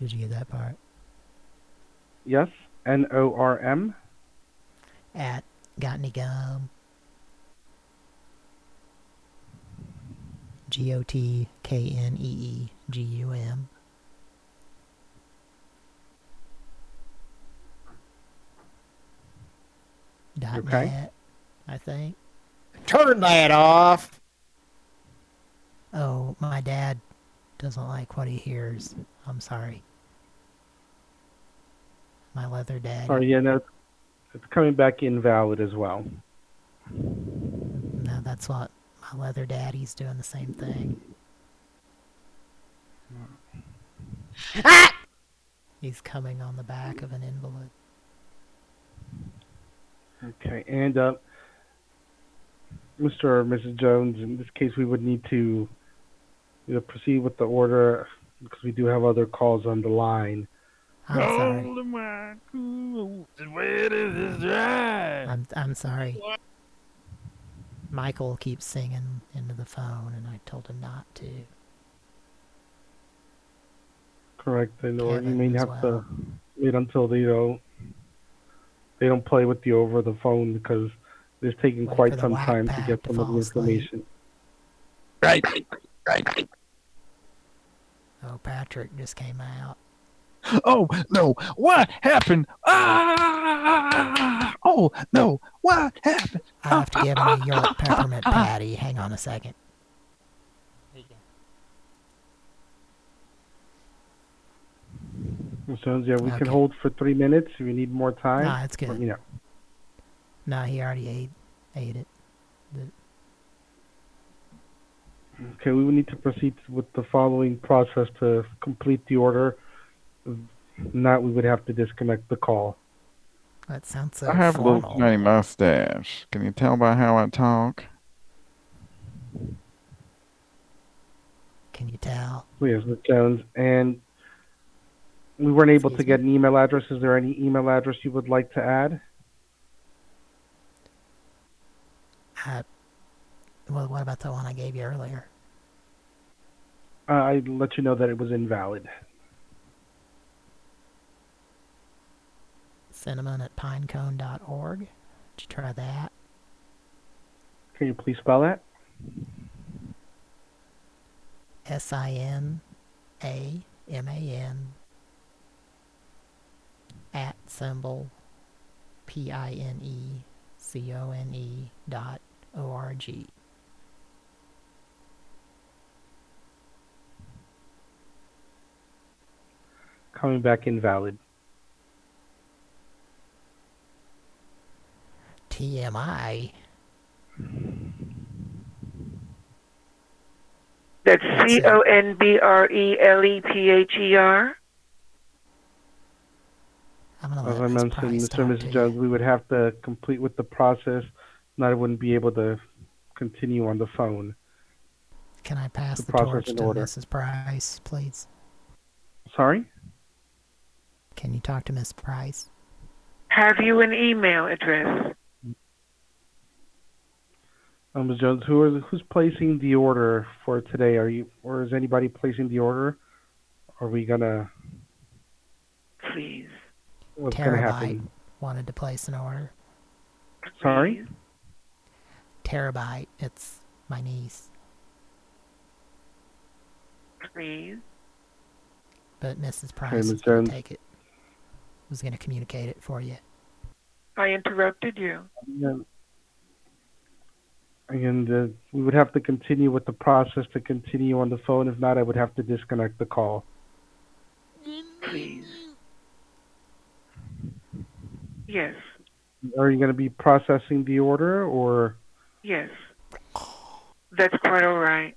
Did you get that part? Yes, N O R M. At Got Any Gum. G O T K N E E G U M. Dot Okay. net, I think. Turn that off. Oh, my dad doesn't like what he hears. I'm sorry. My leather dad. Sorry, yeah, no, it's coming back invalid as well. No, that's what my leather daddy's doing the same thing. Ah! He's coming on the back of an invalid. Okay, and uh, Mr. or Mrs. Jones, in this case, we would need to you know, proceed with the order because we do have other calls on the line. I'm sorry. Where is this dry? I'm I'm sorry. Michael keeps singing into the phone, and I told him not to. Correct, and or you may as have to wait until they don't they don't play with you over the phone because it's taking Wait quite some time to get some of the fall asleep. information. Right, right. Oh, Patrick just came out. Oh no! What happened? Ah! Oh no! What happened? I have to give him a York peppermint ah, ah, ah, patty. Hang on a second. So yeah, we can hold for three minutes. If you need more time, Nah, it's good. let me know. Nah, he already ate ate it. Okay, we will need to proceed with the following process to complete the order. If Not, we would have to disconnect the call. That sounds so I have a little tiny mustache. Can you tell by how I talk? Can you tell? Yes, Ms. Jones. And we weren't able to get an email address. Is there any email address you would like to add? Uh, well, what about the one I gave you earlier? Uh, I let you know that it was invalid. Cinnamon at pinecone.org. Did you try that? Can you please spell that? S I N A M A N at symbol P I N E C O N E dot O R G. Coming back invalid. T M I. That's C O N B R E L E P H E R. I'm gonna As I mentioned, Price Mr. talk and Mrs. Jones, we would have to complete with the process. Not, I wouldn't be able to continue on the phone. Can I pass the the, process torch in to order. Mrs. Price, please? Sorry? Can you talk to Miss Price? Have you an email address? Um, Ms. Jones, who is who's placing the order for today? Are you, or is anybody placing the order? Are we gonna? Please. What's gonna Terabyte happen? wanted to place an order. Sorry. Terabyte, it's my niece. Please. But Mrs. Price Ms. is going Jones. to take it. Was going to communicate it for you. I interrupted you. Yeah. And uh, we would have to continue with the process to continue on the phone. If not, I would have to disconnect the call. Please. Yes. Are you going to be processing the order, or Yes. That's quite all right.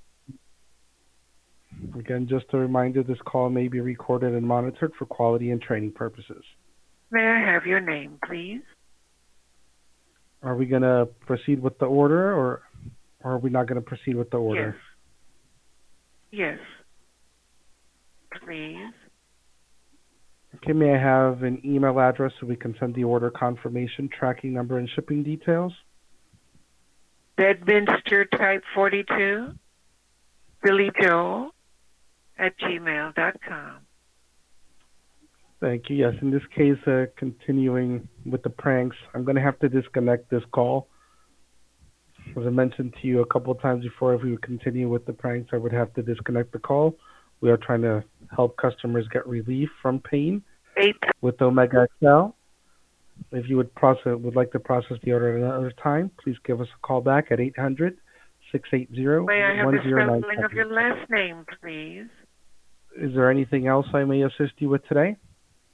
again, just a reminder, this call may be recorded and monitored for quality and training purposes. May I have your name, please? Are we going to proceed with the order, or, or are we not going to proceed with the order? Yes. Please. Okay, may I have an email address so we can send the order confirmation, tracking number, and shipping details? Bedminster type 42, Billy Joel at gmail.com. Thank you. Yes, in this case, uh, continuing with the pranks, I'm going to have to disconnect this call. As I mentioned to you a couple of times before, if we would continue with the pranks, I would have to disconnect the call. We are trying to help customers get relief from pain Eight. with Omega XL. If you would process, would like to process the order at another time, please give us a call back at 800 680 May I have the spelling of your last name, please? Is there anything else I may assist you with today?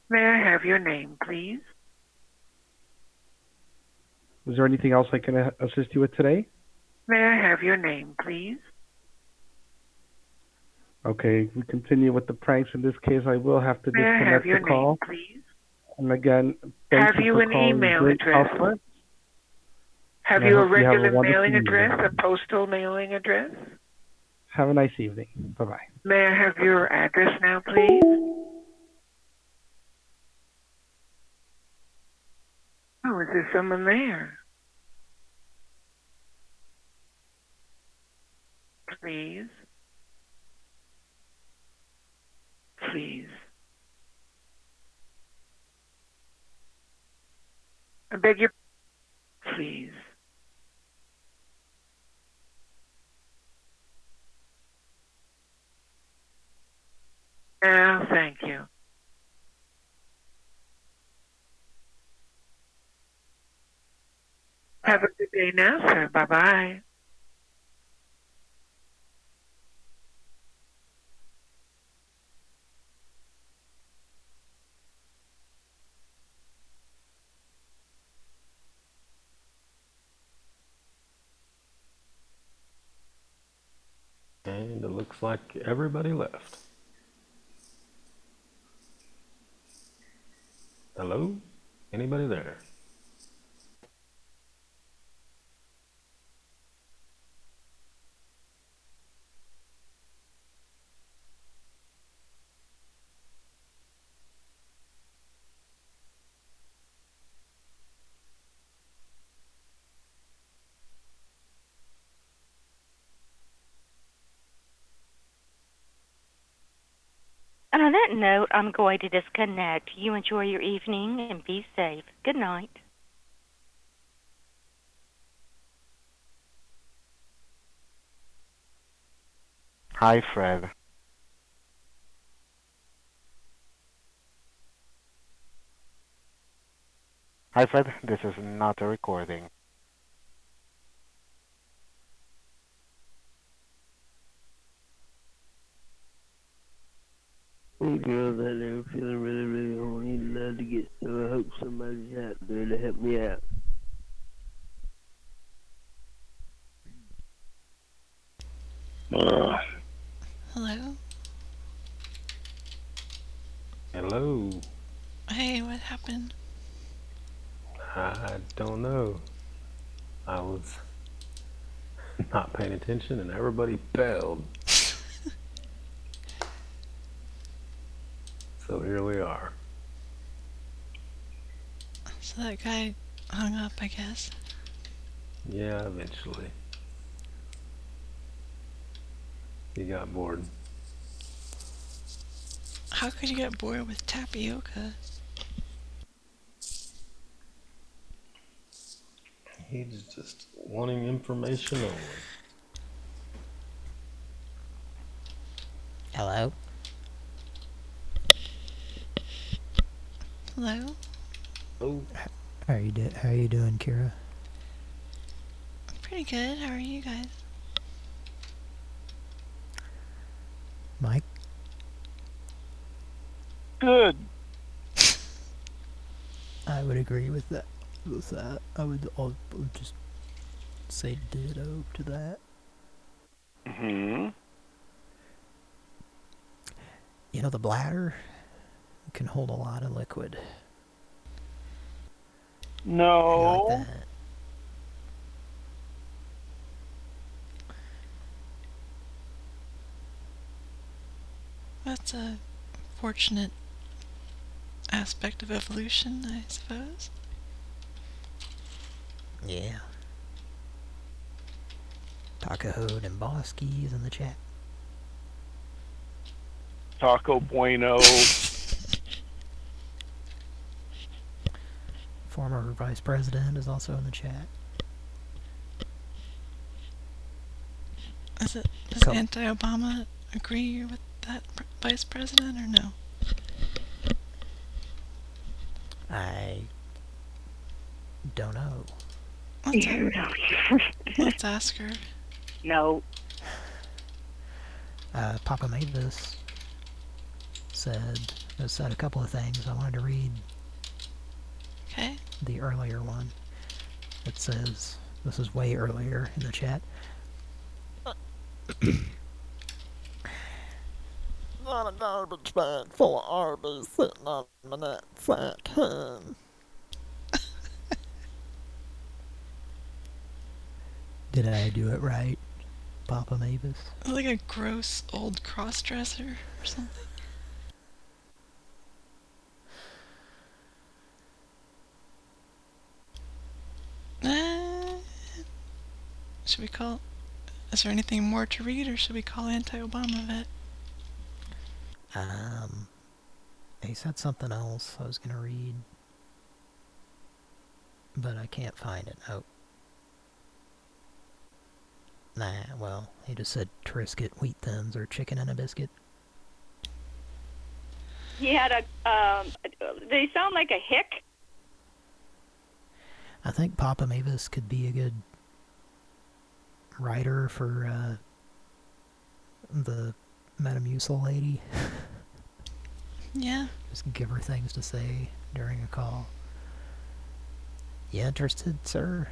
May I have your name, please? Is there anything else I can assist you with today? May I have your name, please? Okay, we continue with the pranks. In this case, I will have to May I have disconnect your the name, call. please? And again, thank Have you for an calling email Great address? Southwest. Have I you a hope you a regular mailing evening. address, a postal mailing address? Have a nice evening. Bye bye. May I have your address now, please? Oh, is there someone there? Please. Please. I beg your... Please. Thank you. Have a good day now, sir. Bye bye. And it looks like everybody left. Hello? Anybody there? On that note, I'm going to disconnect. You enjoy your evening and be safe. Good night. Hi, Fred. Hi, Fred. This is not a recording. Hey girls out there feeling really, really horny, love to get so I hope somebody's out there to help me out. Uh, Hello? hello? Hey, what happened? I don't know. I was not paying attention and everybody bailed. So here we are. So that guy hung up, I guess. Yeah, eventually. He got bored. How could you get bored with tapioca? He's just wanting information only. Hello? Hello? Oh. How are you do How are you doing, Kira? Pretty good. How are you guys? Mike? Good. I would agree with that. With that, I would, I would just say ditto to that. Hmm. You know, the bladder can hold a lot of liquid. No. Like. That's a fortunate aspect of evolution, I suppose. Yeah. Taco and Bosky is in the chat. Taco Bueno. Former Vice President is also in the chat. Is it does Cool. anti-Obama agree with that pr- vice president or no? I don't know. Let's, You a- let's ask her. No. Uh, Papa this. said said a couple of things. I wanted to read Okay. the earlier one. It says this is way earlier in the chat. Not a garbage bag full of Arby's sitting on my nutsack. Hmm. Did I do it right, Papa Mavis? Like a gross old cross-dresser or something. Uh, should we call? Is there anything more to read, or should we call anti-Obama vet? Um, he said something else I was gonna read, but I can't find it. Oh. Nah, well, he just said Triscuit wheat thins or chicken and a biscuit. he had a. Um, did he sound like a hick? I think Papa Mavis could be a good writer for uh, the Metamucil lady. Yeah. Just give her things to say during a call. You interested, sir?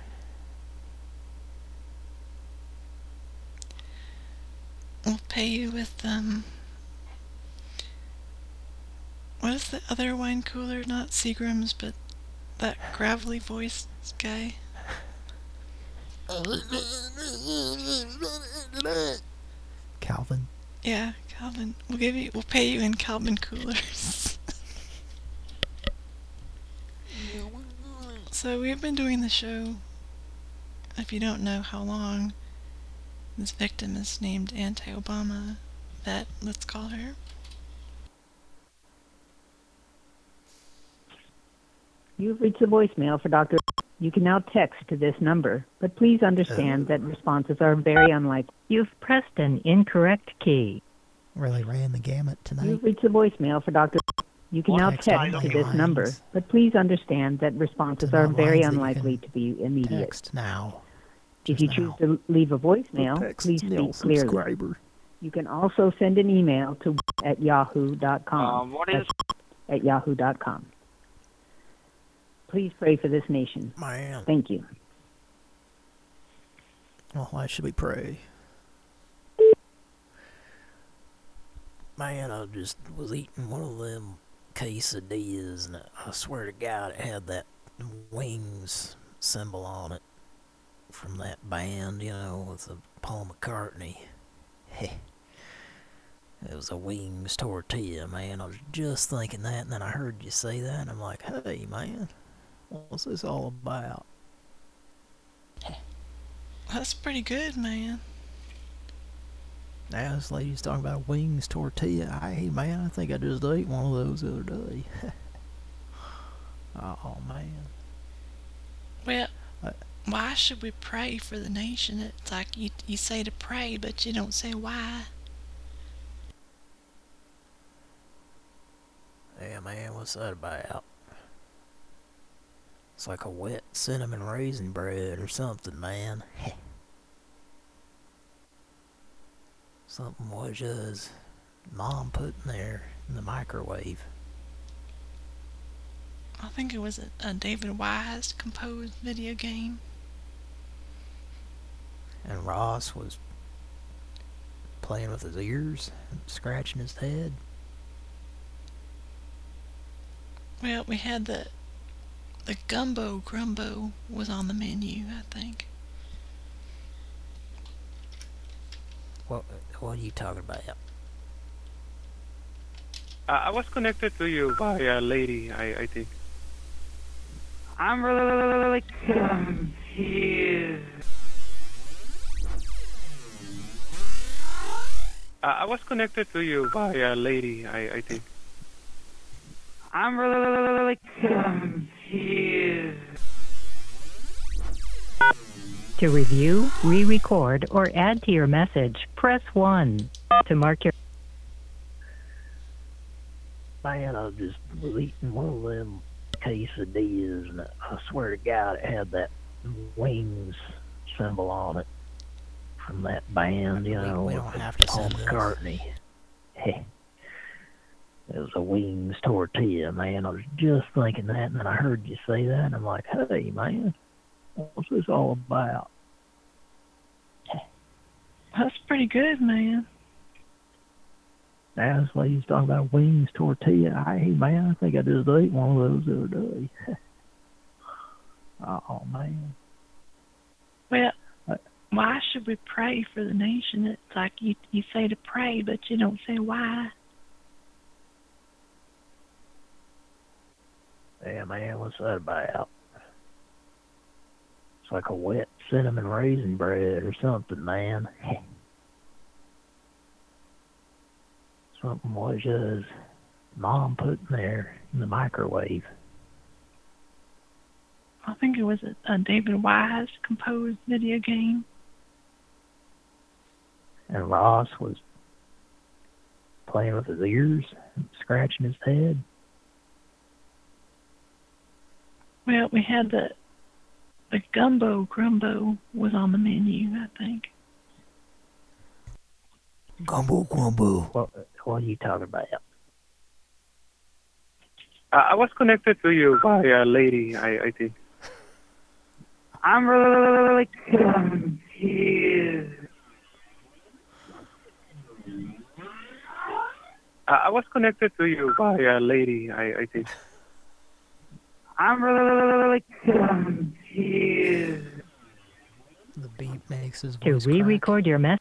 We'll pay you with, um... What is the other wine cooler? Not Seagram's, but that gravelly voiced guy. Calvin. Yeah, Calvin. We'll give you. We'll pay you in Calvin coolers. so we've been doing the show. If you don't know how long, this victim is named Anti-Obama. Vet, let's call her. You've reached the voicemail for Dr. You can now text to this number, but please understand that responses are very unlikely. You've pressed an incorrect key. Really ran the gamut tonight. You've reached the voicemail for Dr. You can now Text text to this lines. number, but please understand that responses are very lines that you unlikely to be immediate. Text now. If you now. choose to leave a voicemail, text please speak clearly. subscriber. You can also send an email to at yahoo.com. Um, what is- That's at yahoo.com. Please pray for this nation. Man. Thank you. Well, why should we pray? Man, I just was eating one of them quesadillas, and I swear to God, it had that wings symbol on it from that band, you know, with the Paul McCartney. Heh. It was a wings tortilla, man. I was just thinking that, and then I heard you say that, and I'm like, hey, man, what's this all about? That's pretty good, man. Now this lady's talking about wings tortilla. Hey man, I think I just ate one of those the other day. oh man. Well, uh, why should we pray for the nation? It's like you you say to pray, but you don't say why. Yeah man, what's that about? It's like a wet cinnamon raisin bread or something, man. something was just mom put in there in the microwave. I think it was a, a David Wise composed video game. And Ross was playing with his ears and scratching his head. Well, we had the the gumbo grumbo was on the menu, I think. What what are you talking about? Uh, I was connected to you by a lady, I, I think. I'm really confused. Uh, I was connected to you by a lady, I, I think. I'm really confused. To review, re-record, or add to your message, press 1. To mark your Man, I just eating one of them quesadillas, and I swear to God, it had that wings symbol on it from that band, you know, we with don't have to Paul. McCartney. Heh. It was a wings tortilla, man. I was just thinking that, and then I heard you say that, and I'm like, hey, man, what's this all about? That's pretty good, man. Now this lady's talking about wings tortilla. Hey, man, I think I just ate one of those the other day. oh, man. Well, uh, why should we pray for the nation? It's like you you say to pray, but you don't say why. Yeah, man, what's that about? It's like a wet cinnamon raisin bread or something, man. something was just mom put in there in the microwave. I think it was a, a David Wise composed video game. And Ross was playing with his ears, scratching his head. Well, we had the the gumbo grumbo was on the menu, I think. Gumbo Gumbo. What, what are you talking about? Uh, I was connected to you by a lady, I, I think. I'm really confused. Uh, I was connected to you by a lady, I, I think. I'm really confused. The beep makes his To voice re-record your message.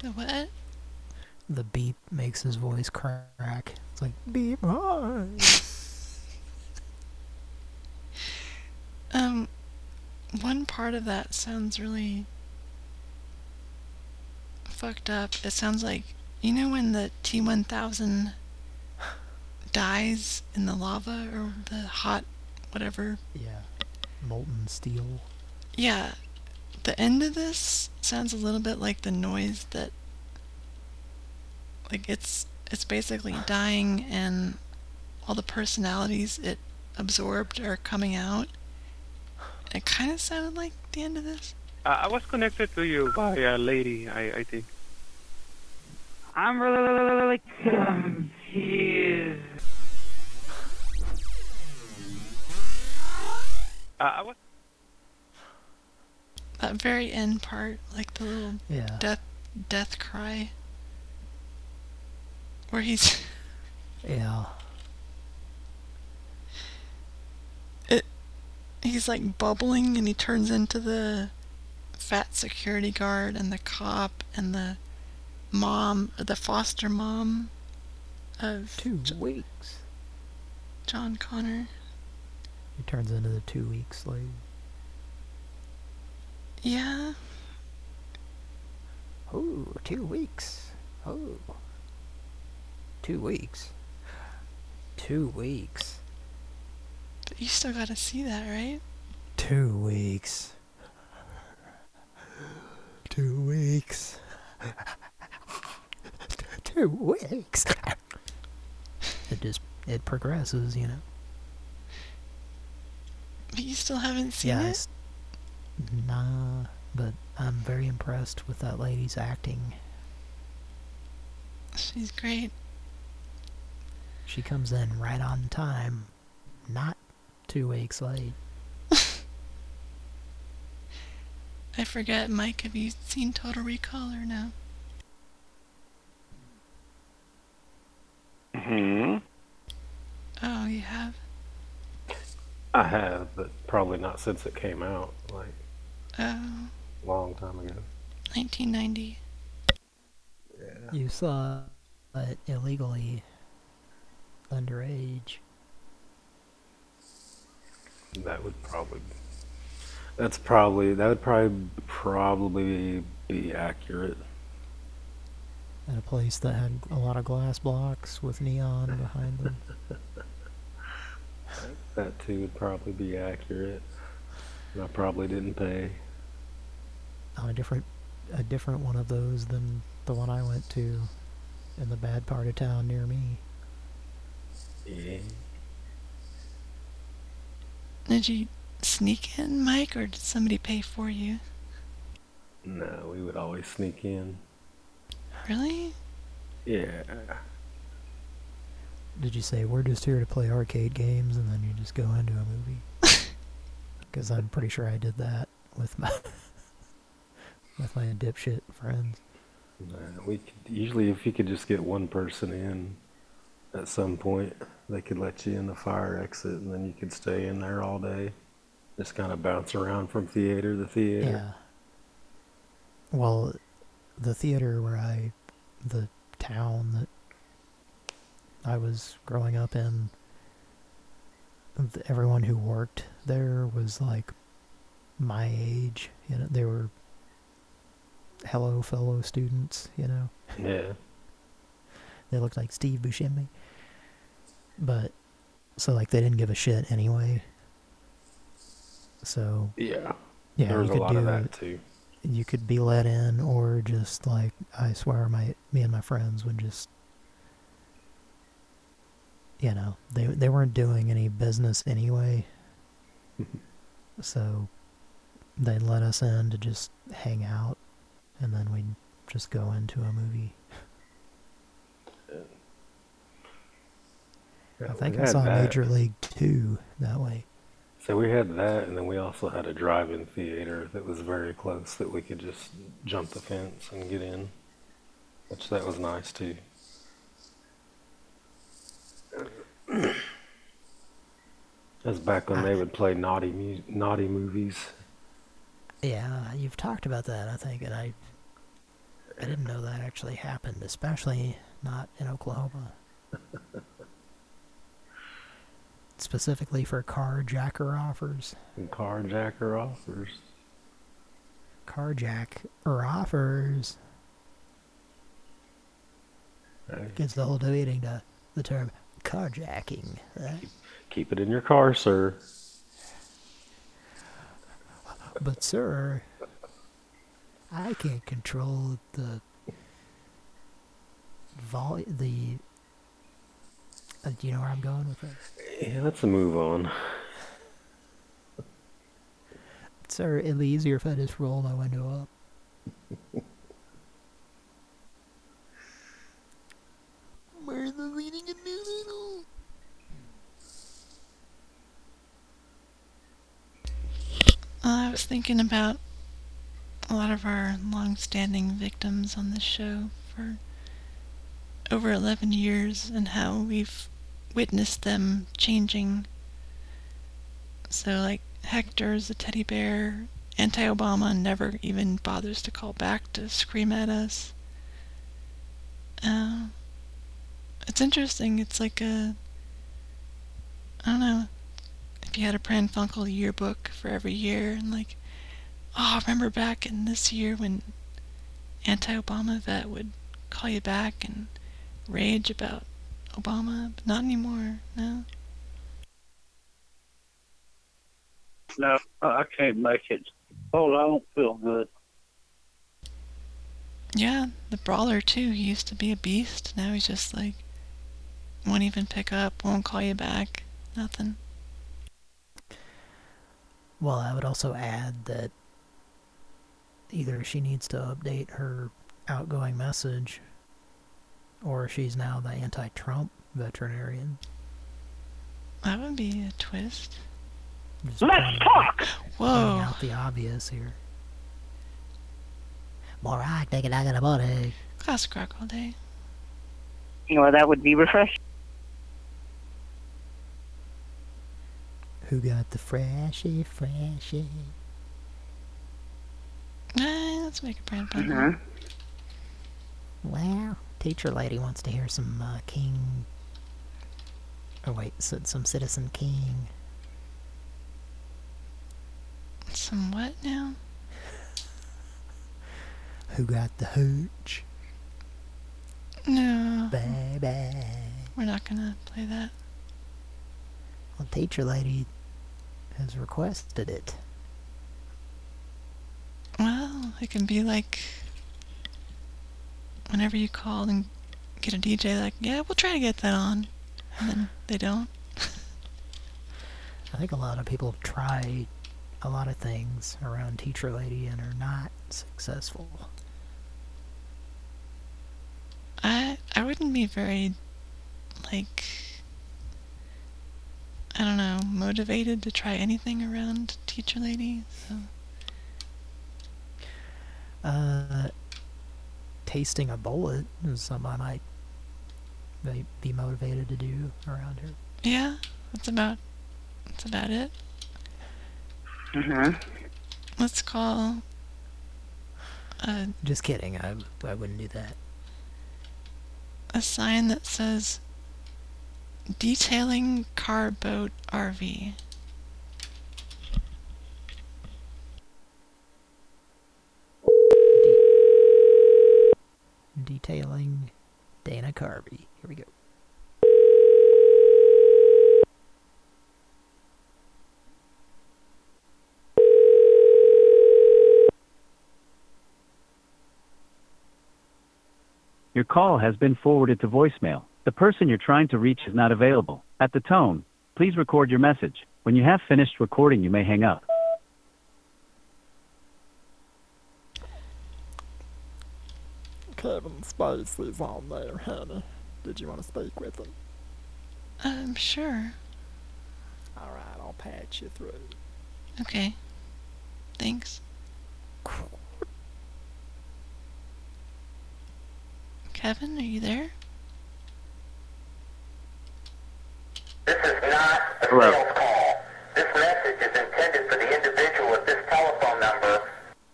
The what? The beep makes his voice crack. It's like beep. hi. Um, one part of that sounds really fucked up. It sounds like you know when the T1000 dies in the lava or the hot whatever. Yeah. Molten steel. Yeah, the end of this sounds a little bit like the noise that like it's it's basically dying and all the personalities it absorbed are coming out. It kind of sounded like the end of this. Uh, I was connected to you by a lady, I, I think. I'm really really confused. Uh, I was That very end part, like the little Yeah. death death cry, where he's Yeah. it he's like bubbling and he turns into the fat security guard and the cop and the mom the foster mom of two weeks John Connor. He turns into the two week slave. Yeah. Oh, two weeks. Oh. Two weeks. Two weeks. But you still gotta see that, right? Two weeks. Two weeks. Two weeks. It just, it progresses, you know. But you still haven't seen yeah, it? s- nah, but I'm very impressed with that lady's acting. She's great. She comes in right on time, not two weeks late. I forget, Mike, have you seen Total Recall or no? Hmm. Oh, you have? I have, but probably not since it came out, like Oh, a long time ago. 1990. You saw it illegally underage. That would probably. That's probably that would probably probably be accurate. At a place that had a lot of glass blocks with neon behind them. That too would probably be accurate. And I probably didn't pay. On a different, a different one of those than the one I went to in the bad part of town near me. Yeah. Did you sneak in, Mike, or did somebody pay for you? No, we would always sneak in. Really? Yeah. Did you say we're just here to play arcade games and then you just go into a movie? Because I'm pretty sure I did that with my with my dipshit friends. Nah, we could, usually if you could just get one person in at some point, they could let you in the fire exit and then you could stay in there all day. Just kind of bounce around from theater to theater. Yeah. Well, the theater where I, the town that I was growing up in, everyone who worked there was like my age. You know, they were hello fellow students. You know, Yeah. they looked like Steve Buscemi. But so like they didn't give a shit anyway. So Yeah. yeah, There was you a could lot do of that too. you could be let in, or just like I swear, my me and my friends would just, you know, they they weren't doing any business anyway, mm-hmm. so they'd let us in to just hang out, and then we'd just go into a movie. I think I saw that. Major League Two that way. So we had that, and then we also had a drive-in theater that was very close that we could just jump the fence and get in, which that was nice too. That's back when they would play naughty mu- naughty movies. Yeah, you've talked about that, I think, and I I didn't know that actually happened, especially not in Oklahoma. Specifically for carjacker offers. And carjacker offers. Carjacker offers. Gets the whole debating to the term carjacking. Uh, keep it in your car, sir. but sir, I can't control the vol the. Uh, do you know where I'm going with this? Yeah, let's move on. Sir, it'd be easier if I just roll my window up. In the Uh, I was thinking about a lot of our long-standing victims on this show for over 11 years and how we've witnessed them changing. So, like, Hector's a teddy bear. Anti-Obama never even bothers to call back to scream at us. Uh, it's interesting. It's like a... I don't know. If you had a Pran Funkel yearbook for every year and like, oh, remember back in this year when anti-Obama vet would call you back and rage about Obama, but not anymore. No. No, I can't make it. Oh, I don't feel good. Yeah, the brawler too. He used to be a beast. Now he's just like won't even pick up, won't call you back, nothing. Well, I would also add that either she needs to update her outgoing message or she's now the anti-Trump veterinarian. That would be a twist. Just Let's pointing- talk! Pointing Whoa. out the obvious here. More rock, take it out of the body. Classic rock all day. Well, that would be refreshing. Who got the freshy, freshy? Eh, let's make a Pran Funkel. Mhm. Well, teacher lady wants to hear some uh, King. Oh wait, s- some Citizen King. Some what now? Who got the hooch? No. Baby. We're not gonna play that. Well, teacher lady has requested it. Well, it can be like whenever you call and get a DJ like, yeah, we'll try to get that on. And then they don't. I think a lot of people try a lot of things around teacher lady and are not successful. I I wouldn't be very like I don't know, motivated to try anything around teacher lady. So Uh, tasting a bullet is something I might may be motivated to do around here. yeah, that's about that's about it. Mhm. Let's call a Just kidding. I I wouldn't do that. a sign that says Detailing car, boat, RV. De detailing Dana Carvey. Here we go. Your call has been forwarded to voicemail. The person you're trying to reach is not available. At the tone, please record your message. When you have finished recording, you may hang up. Kevin Spacey's on there, honey. Did you want to speak with him? Um, sure. Alright, I'll patch you through. Okay. Thanks. Kevin, are you there? Hello. Sales call. This message is intended for the individual at this telephone number.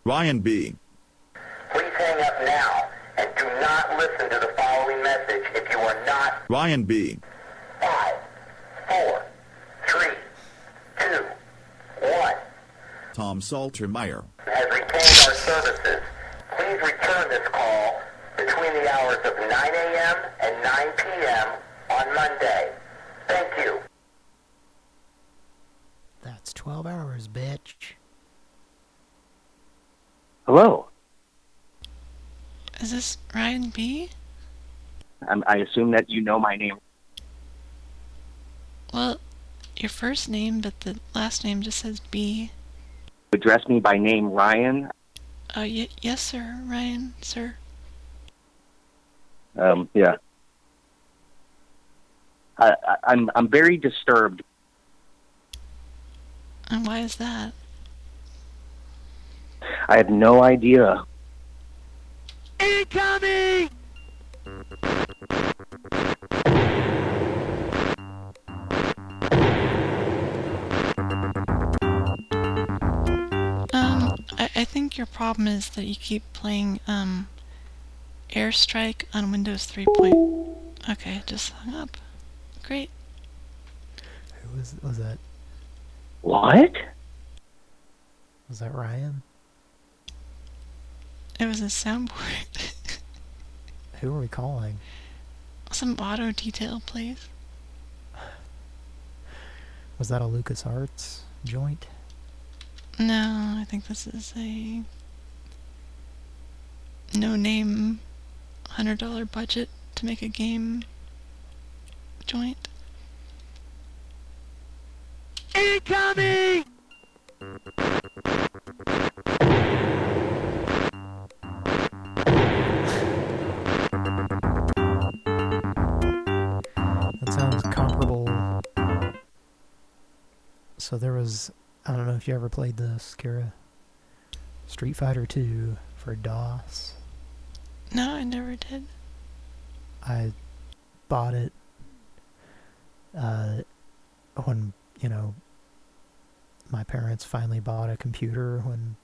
Ryan B. Please hang up now and do not listen to the following message if you are not Ryan B. five, four, three, two, one Tom Saltermeyer. has retained our services. Please return this call between the hours of 9 a.m. and 9 p.m. on Monday. Thank you. That's 12 hours, bitch. Hello. Is this Ryan B? I'm, I assume that you know my name. Well, your first name, but the last name just says B. Address me by name Ryan. Oh, y- yes, sir, Ryan, sir. Um, yeah. I, I, I'm I'm very disturbed. And why is that? I have no idea. Incoming! Um, I, I think your problem is that you keep playing, um, Airstrike on Windows 3. Point... Okay, just hung up. Great. Who was was that? What? Was that Ryan? It was a soundboard. Who are we calling? Some auto detail, please. Was that a LucasArts joint? No, I think this is a no-name $100 budget to make a game joint. Incoming! That sounds comparable. So there was, I don't know if you ever played this, Kira. Street Fighter 2 for DOS. No, I never did. I bought it uh, when, you know, my parents finally bought a computer when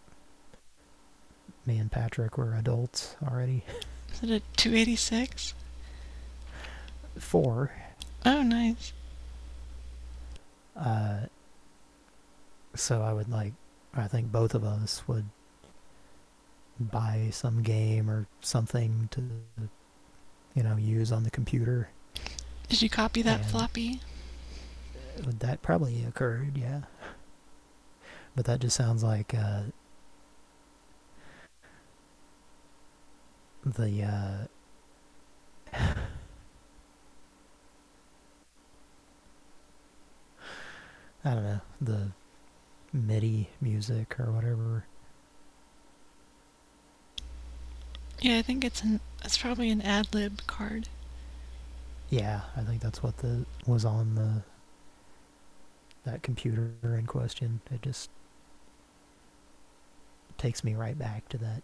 me and Patrick were adults already. Is it a 286? Four. Oh, nice. Uh, so I would like, I think both of us would buy some game or something to, you know, use on the computer. Did you copy that And- floppy? That probably occurred, yeah. But that just sounds like uh, the uh, I don't know the MIDI music or whatever. Yeah, I think it's an it's probably an AdLib card. Yeah, I think that's what the was on the that computer in question. It just takes me right back to that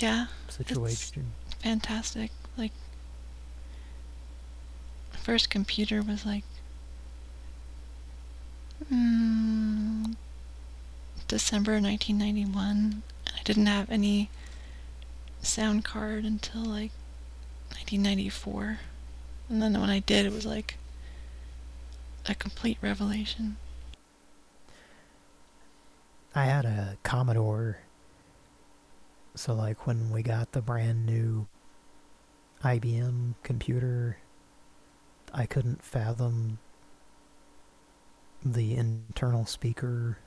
Yeah. situation. Fantastic. Like first computer was like mm, December 1991 and I didn't have any sound card until like 1994 and then when I did it was like a complete revelation I had a Commodore. So like when we got the brand new IBM computer, I couldn't fathom the internal speaker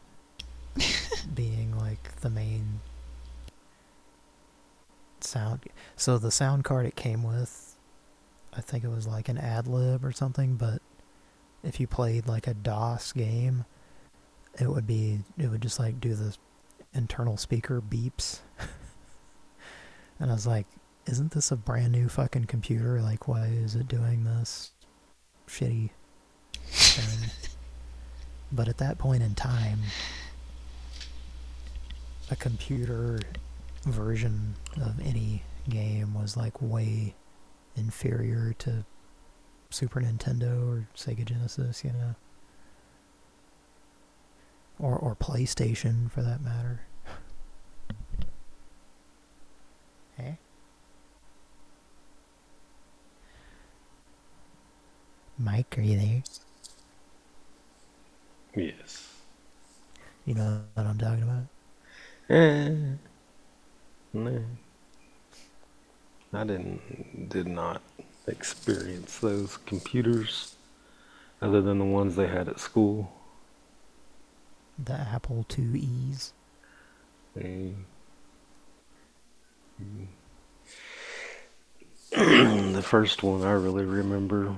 being like the main sound. So the sound card it came with, I think it was like an AdLib or something, but if you played like a DOS game, it would be, it would just like do the internal speaker beeps. and I was like, isn't this a brand new fucking computer? Like, why is it doing this shitty thing? but at that point in time, a computer version of any game was like way inferior to Super Nintendo or Sega Genesis, you know. Or or PlayStation for that matter. Eh? Mike, are you there? Yes. You know what I'm talking about? No. I didn't did not experience those computers other than the ones they had at school. The Apple IIe's. Mm. Mm. the first one I really remember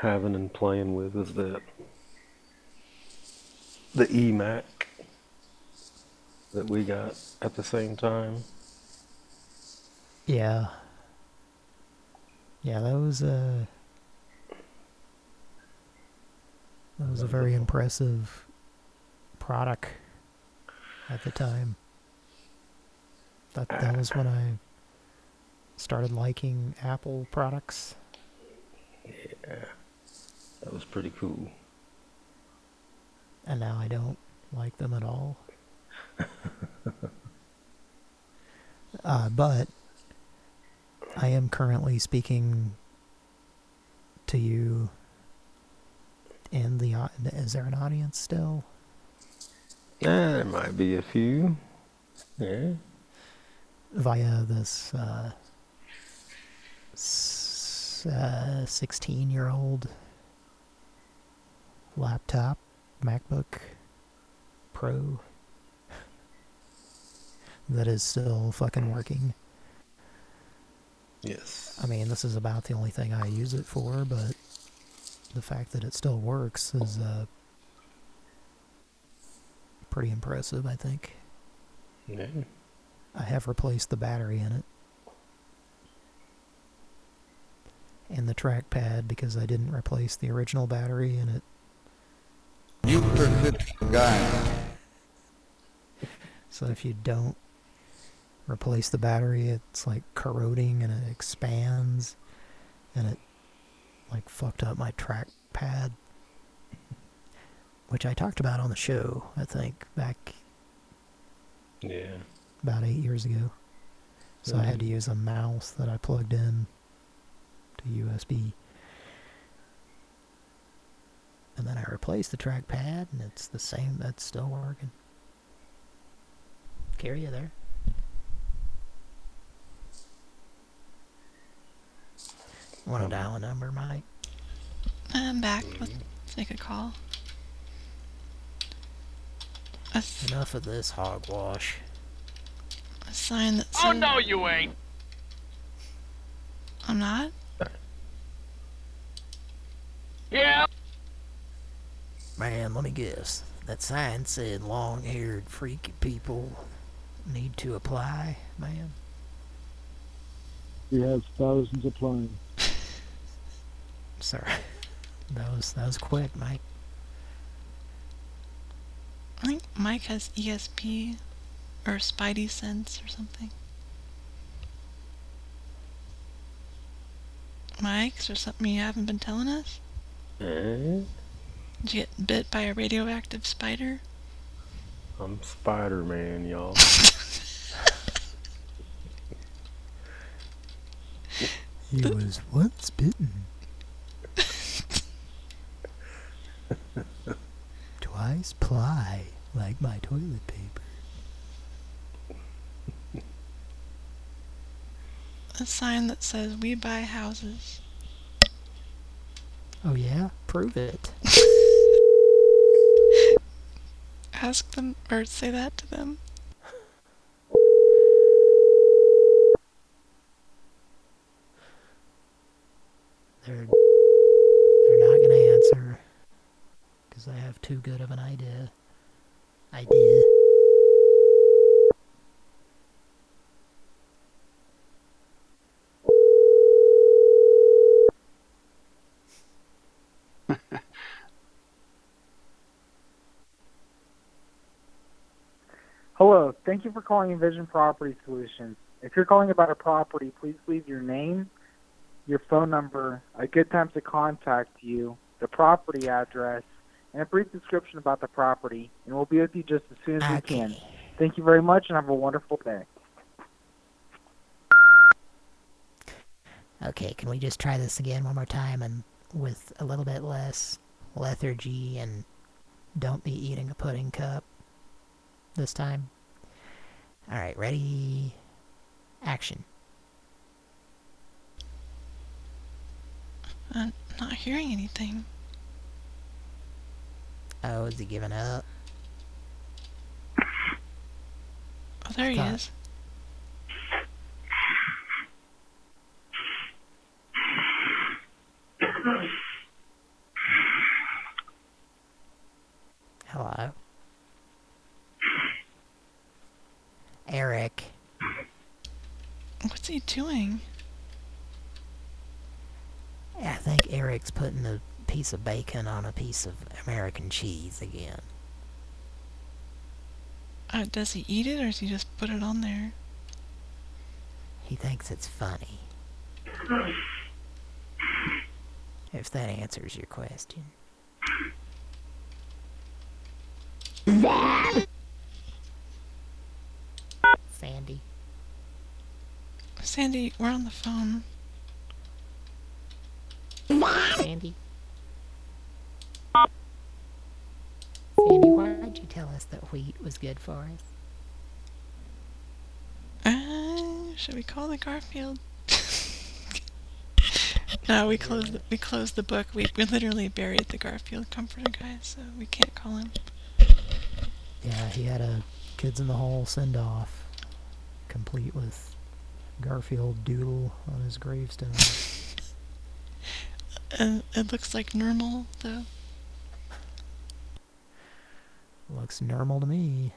having and playing with is that the eMac that we got at the same time. Yeah. Yeah, that was a that was a very impressive product at the time. That that was when I started liking Apple products. Yeah. That was pretty cool. And now I don't like them at all. uh, but I am currently speaking to you and the is there an audience still? Yeah, there might be a few. Yeah. Via this uh, s- uh, 16 year old laptop, MacBook Pro that is still fucking working. Yes. I mean, this is about the only thing I use it for, but the fact that it still works is uh, pretty impressive, I think. Yeah. I have replaced the battery in it. And the trackpad because I didn't replace the original battery in it. You perfect guy. So if you don't replace the battery, it's like corroding and it expands and it like fucked up my trackpad. Which I talked about on the show, I think, back Yeah. about eight years ago. So I had to mm-hmm. use a mouse that I plugged in to USB. And then I replaced the trackpad and it's the same, that's still working. Carry you there? Want to dial a number, Mike? I'm back. Let's take a call. A, s- Enough of this hogwash. a sign that says... Oh no, you ain't. I'm not? Yeah. Man, let me guess. That sign said long-haired freaky people need to apply, man. He has thousands applying. Sorry. That was that was quick, Mike. I think Mike has ESP or Spidey Sense or something. Mike, is there something you haven't been telling us? Eh? Did you get bit by a radioactive spider? I'm Spider-Man, y'all. He was once bitten. Otherwise, ply like my toilet paper. A sign that says, We buy houses. Oh, yeah? Prove it. Ask them, or say that to them. They're, they're not going to answer. I have too good of an idea. Idea. Hello, thank you for calling Envision Property Solutions. If you're calling about a property, please leave your name, your phone number, a good time to contact you, the property address, and a brief description about the property, and we'll be with you just as soon as we can. Thank you very much and have a wonderful day. Okay, can we just try this again one more time and with a little bit less lethargy and don't be eating a pudding cup this time? Alright, ready? Action. I'm not hearing anything. Oh, is he giving up? Oh, there he Thought- is. Hello? Eric. What's he doing? I think Eric's putting a piece of bacon on a piece of American cheese again. Uh, does he eat it or does he just put it on there? He thinks it's funny. If that answers your question. Sandy. Sandy, we're on the phone. Sandy. Sandy, why'd you tell us that wheat was good for us? Uh, should we call the Garfield? no, we closed the, we closed the book. We we literally buried the Garfield comforter guy, so we can't call him. Yeah, he had a Kids in the Hall send-off, complete with Garfield doodle on his gravestone. And it looks like normal though. Looks normal to me.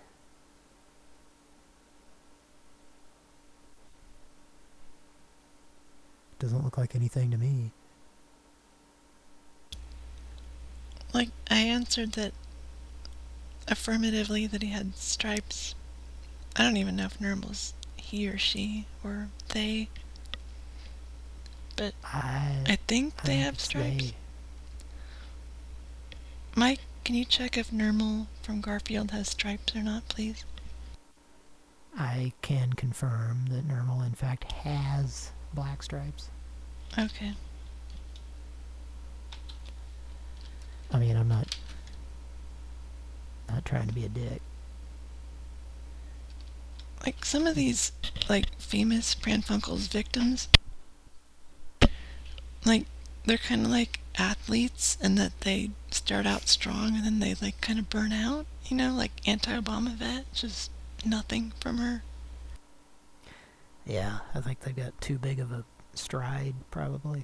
Doesn't look like anything to me. Like I answered that affirmatively that he had stripes. I don't even know if Nermal's he or she or they. But I, I think I they have stripes. they. Mike, can you check if Nermal from Garfield has stripes or not, please? I can confirm that Nermal in fact has black stripes. Okay. I mean, I'm not not trying to be a dick. Like some of these like famous Pran Funkels victims like they're kind of like athletes and that they start out strong and then they like kind of burn out, you know, like anti-Obama vet, just nothing from her. Yeah, I think they've got too big of a stride, probably.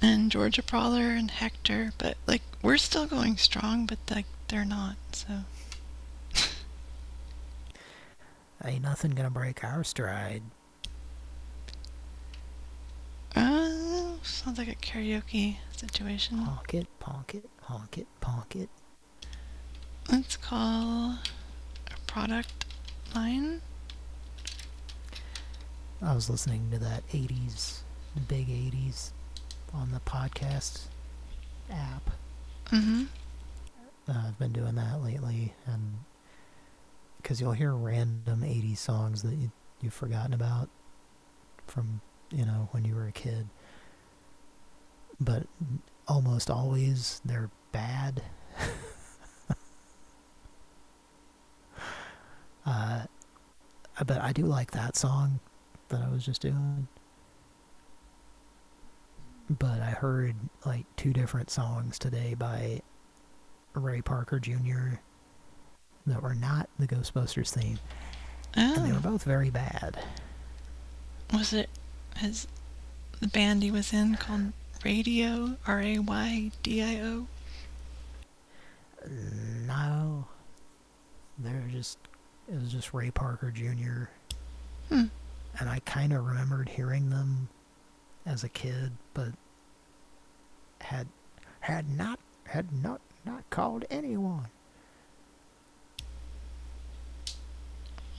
And Georgia Prowler and Hector, but like we're still going strong, but like they're not, so Ain't nothing gonna break our stride. Uh sounds like a karaoke situation. Honk it, ponk it, honk it, ponk it. Let's call a product line. I was listening to that 80s, big 80s on the podcast app. Mm-hmm. Uh, I've been doing that lately, and because you'll hear random 80s songs that you, you've forgotten about from, you know, when you were a kid. But almost always they're bad. uh, but I do like that song that I was just doing. But I heard like two different songs today by Ray Parker Jr. that were not the Ghostbusters theme. And they were Oh, both very bad. was it his the band he was in called Radio R A Y D I O? No. They're just, it was just Ray Parker Jr. Hmm. And I kind of remembered hearing them as a kid, but had had not had not not called anyone.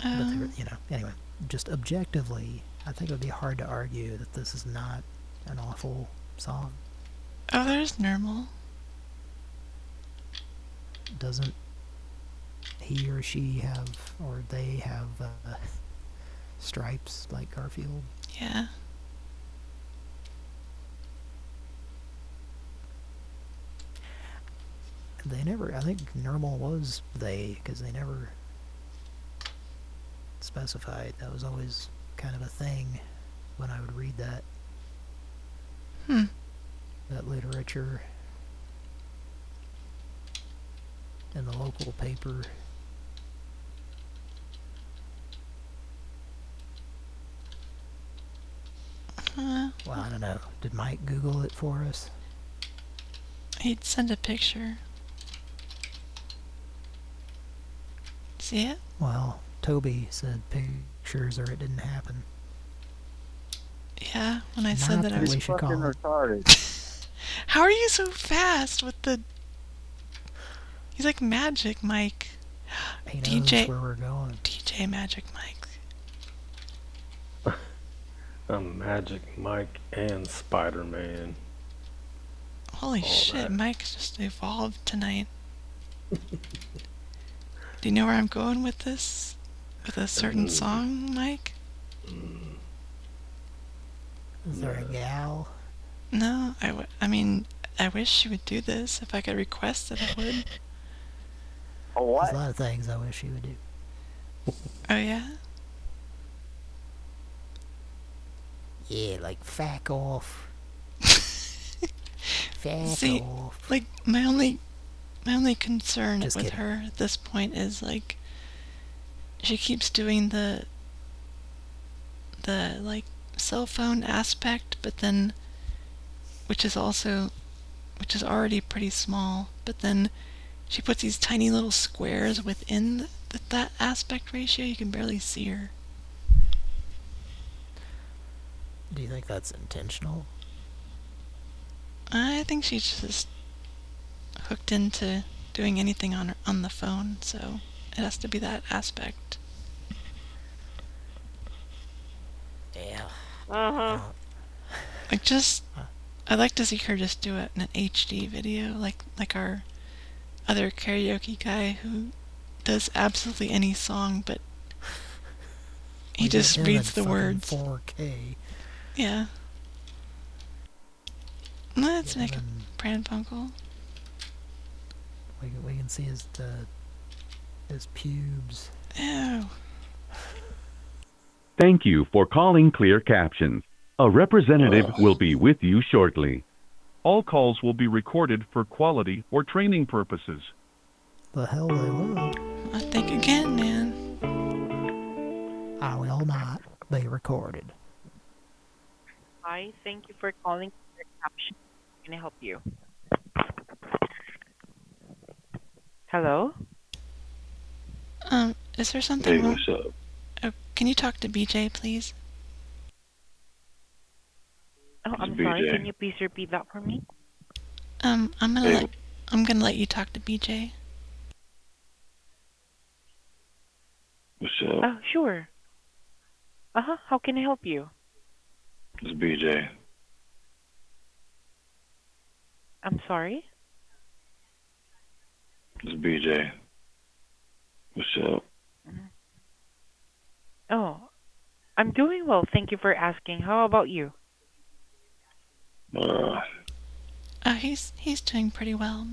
but they were, Um, you know, anyway, just objectively, I think it would be hard to argue that this is not an awful song. oh, there's Nermal. Doesn't he or she have, or they have uh, stripes like Garfield? Yeah. They never, I think Nermal was they, because they never specified. That was always kind of a thing when I would read that. Hmm. That literature in the local paper. Uh, Well, I don't know. Did Mike Google it for us? he'd send a picture. See it? Well, Toby said pictures or it didn't happen. Yeah, when I said Not that I was. we should call it. retarded. How are you so fast with the? He's like Magic Mike. He knows DJ where we're going. DJ Magic Mike. A Magic Mike and Spider-Man. Holy All shit, that. Mike just evolved tonight. Do you know where I'm going with this? With a certain Mm. song, Mike? Is there a gal? No, I, w- I mean, I wish she would do this. If I could request it, I would. A There's a lot of things I wish she would do. Oh, yeah? Yeah, like fack off. fack See, off. like, my only, my only concern Just with kidding. her at this point is, like, she keeps doing the, the, like, cell phone aspect, but then, which is also, which is already pretty small, but then she puts these tiny little squares within th- that aspect ratio. You can barely see her. Do you think that's intentional? I think she's just hooked into doing anything on her, on the phone, so it has to be that aspect. Yeah. Uh huh. Like just, I'd like to see her just do it in an HD video, like like our other karaoke guy who does absolutely any song, but he We just get him reads in the fucking words. 4K. Yeah. Let's Yeah, make a then- Pran Funkel. We can, we can see his uh, his pubes. Ew. Thank you for calling Clear Captions. A representative will be with you shortly. All calls will be recorded for quality or training purposes. The hell they will. I think again, man. I will not be recorded. Hi, thank you for calling Clear Captions. How Can I help you? Hello? Um, is there something Hey, wrong? what's up? Oh, can you talk to BJ, please? Oh, I'm It's sorry. BJ. Can you please repeat that for me? Um, I'm gonna Hey. let I'm gonna let you talk to BJ. What's up? Oh, sure. Uh huh. How can I help you? It's BJ. I'm sorry. It's BJ. What's up? Oh, I'm doing well. Thank you for asking. How about you? Uh, Uh, he's he's doing pretty well.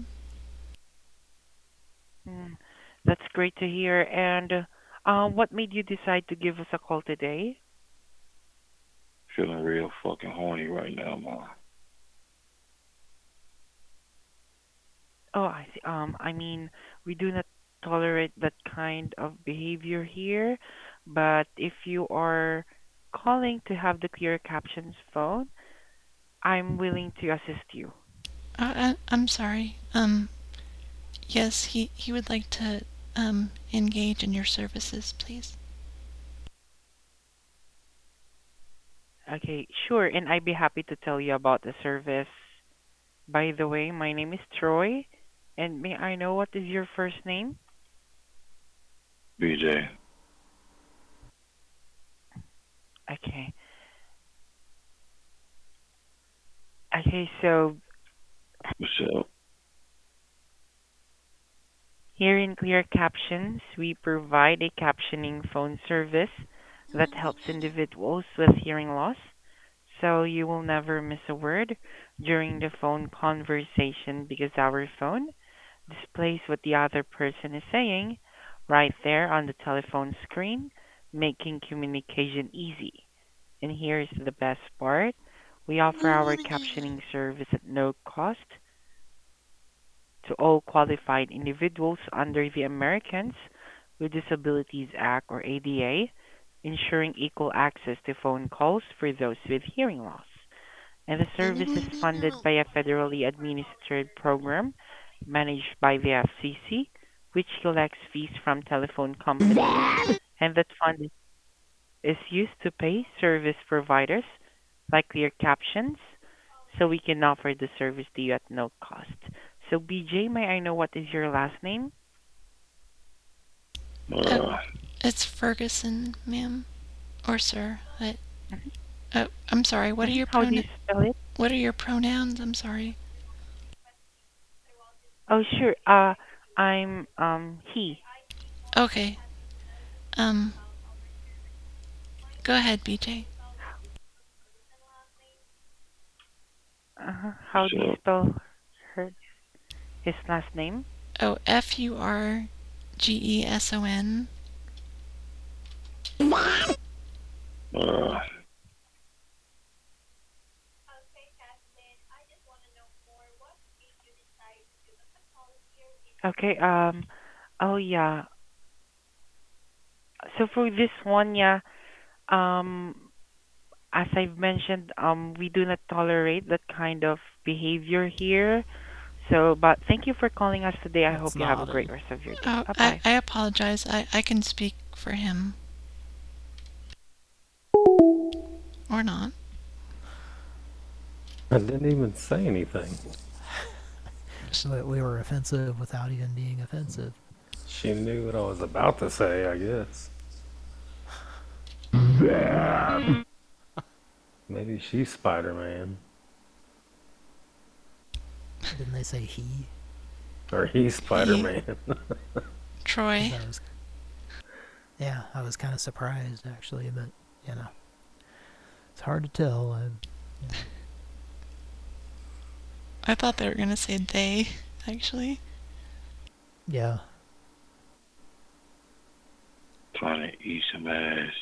Mm, that's great to hear. And uh, what made you decide to give us a call today? feeling real fucking horny right now, man. Oh, I see. Um, I mean, we do not tolerate that kind of behavior here. But if you are calling to have the clear captions phone, I'm willing to assist you. Uh, I, I'm sorry. Um, yes, he, he would like to um, engage in your services, please. Okay, sure, and I'd be happy to tell you about the service. By the way, my name is Troy, and may I know what is your first name? BJ. Okay. Okay, so up? here in Clear Captions, we provide a captioning phone service that helps individuals with hearing loss. So you will never miss a word during the phone conversation because our phone displays what the other person is saying right there on the telephone screen, making communication easy. And here's the best part. We offer our captioning service at no cost to all qualified individuals under the Americans with Disabilities Act or ADA, ensuring equal access to phone calls for those with hearing loss. And the service is funded by a federally administered program managed by the FCC, which collects fees from telephone companies, and that fund is- is used to pay service providers like Clear Captions, so we can offer the service to you at no cost. So, BJ, may I know what is your last name? Uh, It's Ferguson, ma'am, or sir. I, uh, I'm sorry. What are your How do you pronouns? spell it? What are your pronouns? I'm sorry. Oh, sure. Uh, I'm um he. Okay. Um. Go ahead, BJ. Uh-huh. How do you Sure. spell her his last name? Oh, F U R G E S O N. uh, Okay. Um. Oh yeah. So for this one, yeah. Um. As I've mentioned, um, we do not tolerate that kind of behavior here. So, but thank you for calling us today. I hope you have a great rest of your day. Oh, bye I, bye. I apologize. I, I can speak for him. Or not. I didn't even say anything. So that we were offensive without even being offensive. She knew what I was about to say, I guess. Maybe she's Spider Man. Didn't they say he? Or he's Spider Man. Troy. I was, yeah, I was kind of surprised actually, but you know, it's hard to tell. I, I thought they were gonna say they, actually. yeah, trying to eat some ass.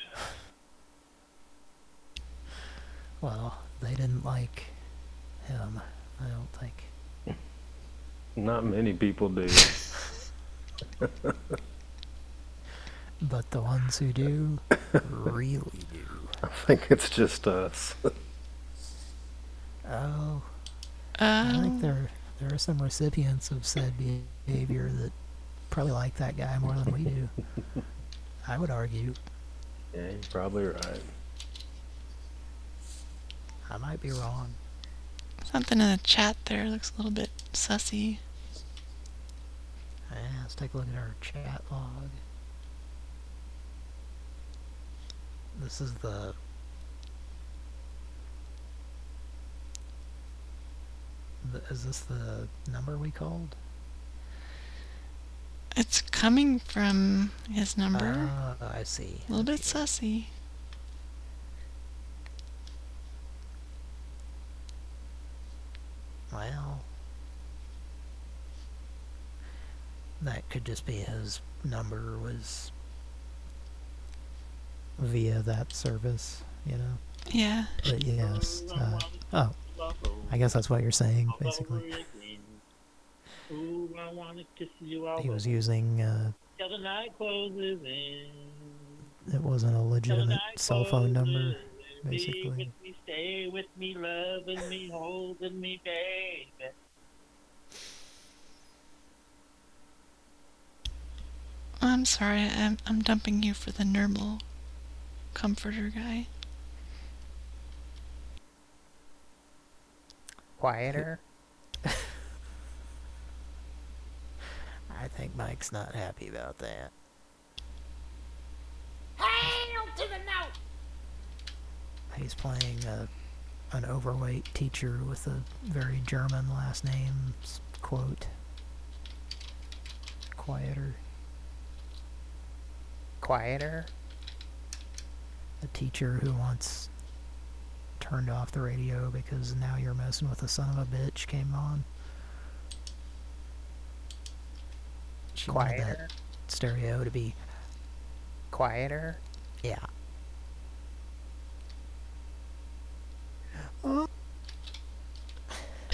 well, they didn't like him. I don't think. Not many people do. But the ones who do, really do. I think it's just us. Oh, I think Um, there there are some recipients of said behavior that probably like that guy more than we do. I would argue. Yeah, you're probably right. I might be wrong. something in the chat there looks a little bit sussy. Yeah, let's take a look at our chat log. This is the is this the number we called? It's coming from his number. Ah, I see. a little bit sussy. Well, that could just be his number was via that service, you know. Yeah. But yes. Uh, oh, I guess that's what you're saying, basically. Ooh, He was using. Uh, it wasn't a legitimate cell phone number, basically. me stay with me, loving me, holding me, baby. I'm sorry, I'm, I'm dumping you for the Nermal comforter guy. Quieter. I think Mike's not happy about that. Hail to the no! He's playing a, an overweight teacher with a very German last name, quote. Quieter. Quieter. A teacher who once turned off the radio because now you're messing with a son of a bitch came on. She wanted Quieter. that stereo to be Quieter. yeah.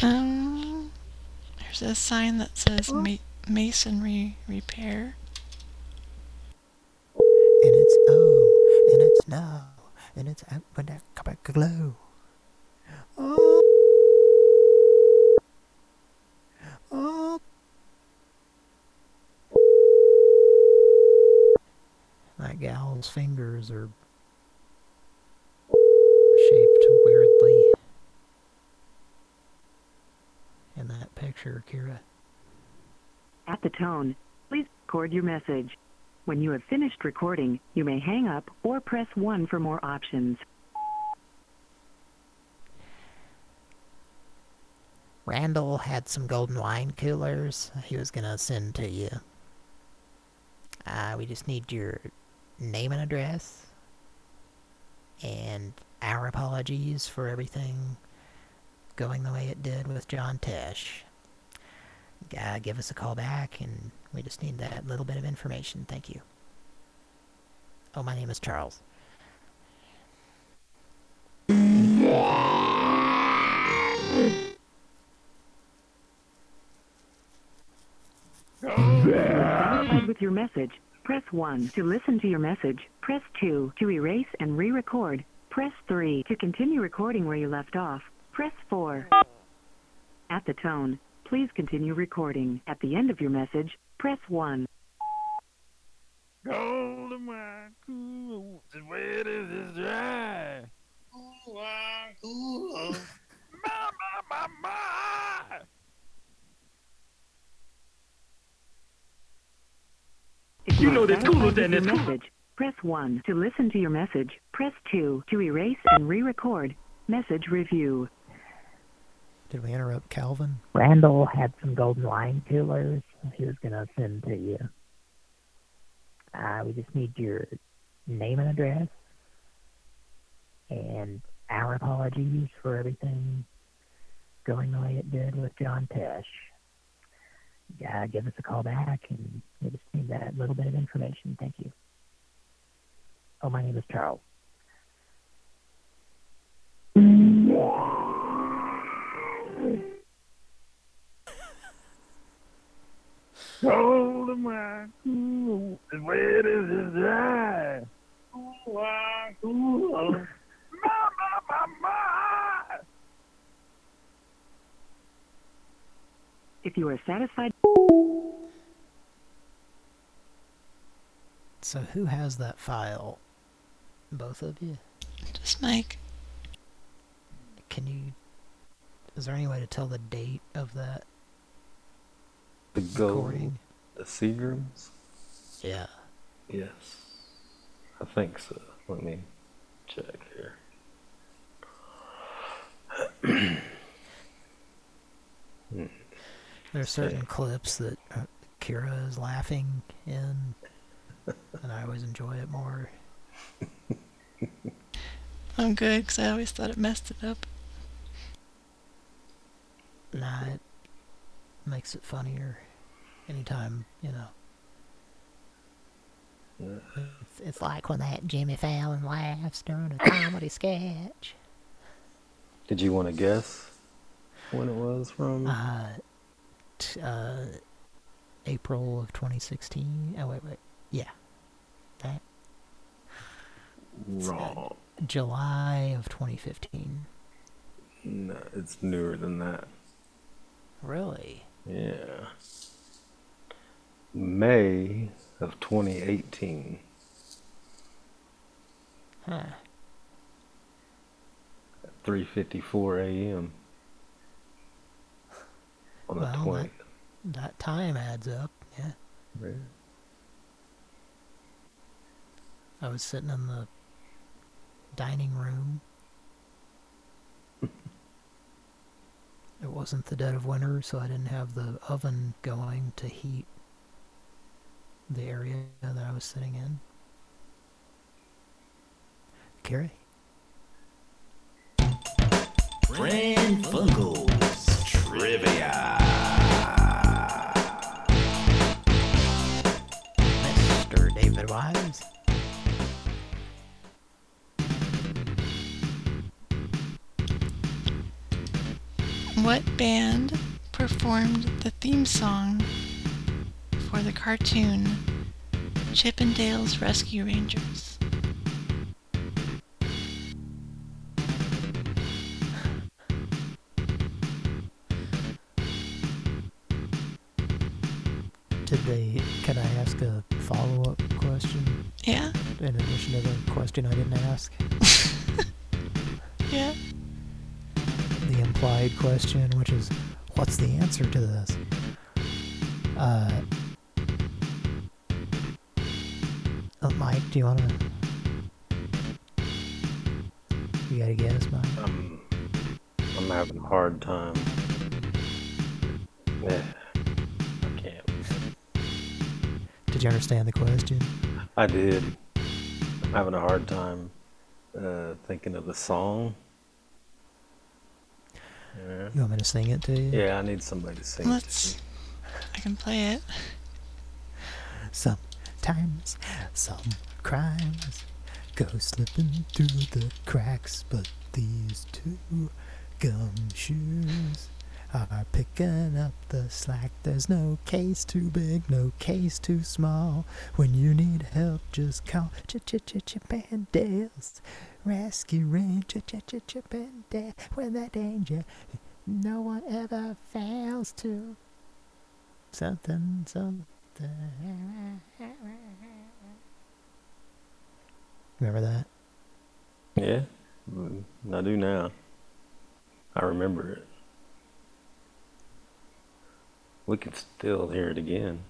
Um, there's a sign that says ma- masonry repair. And it's oh, and it's no, and it's out when that come back glow. Oh, oh. That gal's fingers are shaped weirdly in that picture, Kira. At the tone, please record your message. When you have finished recording, you may hang up or press 1 for more options. Randall had some golden wine coolers he was gonna send to you. Uh, we just need your name and address. And our apologies for everything going the way it did with John Tesh. Uh, give us a call back, and we just need that little bit of information. Thank you. Oh, my name is Charles. With your message, press 1 to listen to your message. Press 2 to erase and re-record. Press 3 to continue recording where you left off. Press 4. At the tone, please continue recording. At the end of your message, press 1. Golden wine cool, as wet as it's dry. Ooh, wine cool. My, my, my, my. If You know that's satisfied cooler with than this. message, press 1 to listen to your message. Press 2 to erase and re-record. Message review. Did we interrupt Calvin? Randall had some golden wine coolers he was gonna send to you. Uh, we just need your name and address. And our apologies for everything going the way it did with John Tesh. Yeah, give us a call back, and we just need that little bit of information. Thank you. Oh, my name is Charles. Golden wine cool, as wet as it's dry. Ooh, wine cool. Ah, ah. My, my, my, my. If you are satisfied, So who has that file? Both of you? Just Mike. Can you... Is there any way to tell the date of that The gold, the Seagrams? Yeah. Yes. I think so. Let me check here. Hmm. There's certain clips that uh, Kira is laughing in, and I always enjoy it more. I'm good because I always thought it messed it up. Nah, it makes it funnier anytime, you know. It's, it's like when that Jimmy Fallon laughs during a comedy sketch. Did you want to guess when it was from? Uh, t- uh, April of 2016. Oh, wait, wait. Yeah. That. Wrong. July of 2015. No, it's newer than that. Really? Yeah. May of 2018. Huh. 3:54 a.m. on the Well, 20th. that, that time adds up, yeah. Right. I was sitting in the dining room. It wasn't the dead of winter, so I didn't have the oven going to heat the area that I was sitting in. Carrie? Pran Funkels Trivia. Mr. David Wise? What band performed the theme song for the cartoon Chippendales Rescue Rangers? Did they? Can I ask a follow-up question? Yeah. In addition to the question I didn't ask, implied question, which is, what's the answer to this? Uh. Oh, Mike, do you wanna? You gotta guess, Mike. I'm, I'm having a hard time. Yeah, I can't. Did you understand the question? I did. I'm having a hard time uh, thinking of the song. Yeah. You want me to sing it to you? Yeah, I need somebody to sing. it to Let's. I can play it. Sometimes some crimes go slipping through the cracks, but these two gumshoes are picking up the slack. There's no case too big, no case too small. When you need help, just call Ch Ch Ch Chippendales Rescue Ranger Ch Ch Chippendale. When that danger, no one ever fails to. Something, something. Remember that? Yeah, mm, I do now. I remember it. We can still hear it again.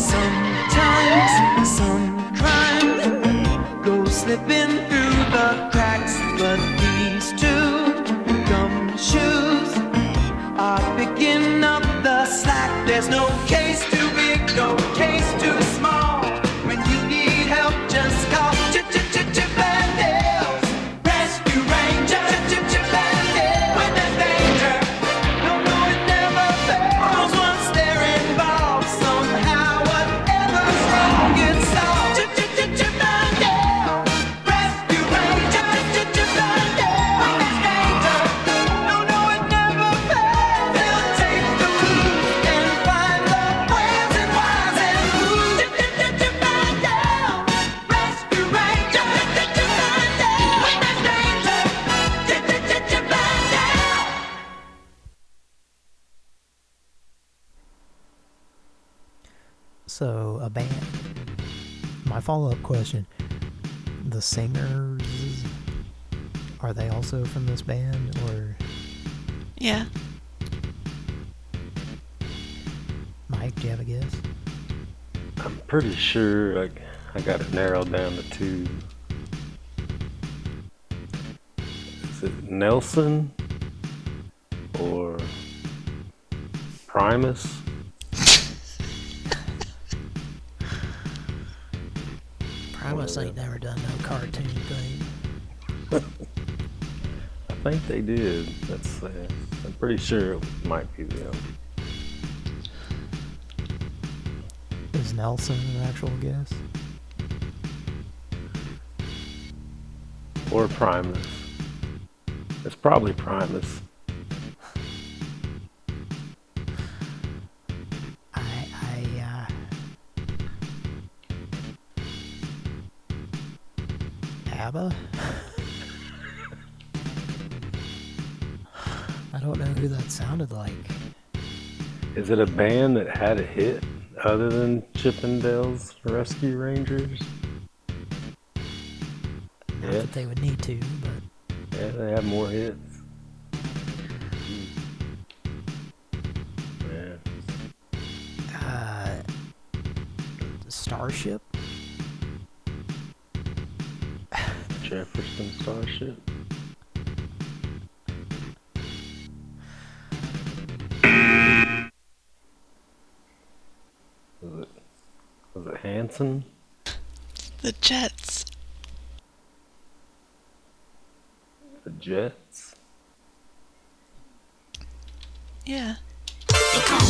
Sometimes some crimes go slipping follow up question the singers, are they also from this band, or Yeah. Mike, do you have a guess? I'm pretty sure I, I got it narrowed down to two. Is it Nelson or Primus? Primus ain't never done no cartoon thing. I think they did. That's uh, I'm pretty sure it might be them. is Nelson an actual guess? Or Primus. It's probably Primus. ABBA? I don't know who that sounded like. Is it a band that had a hit other than Chippendales Rescue Rangers? Not Yeah, that they would need to, but yeah, they have more hits. Yeah. uh, Starship. Jefferson Starship. Was it was it Hanson? The Jets. The Jets? Yeah.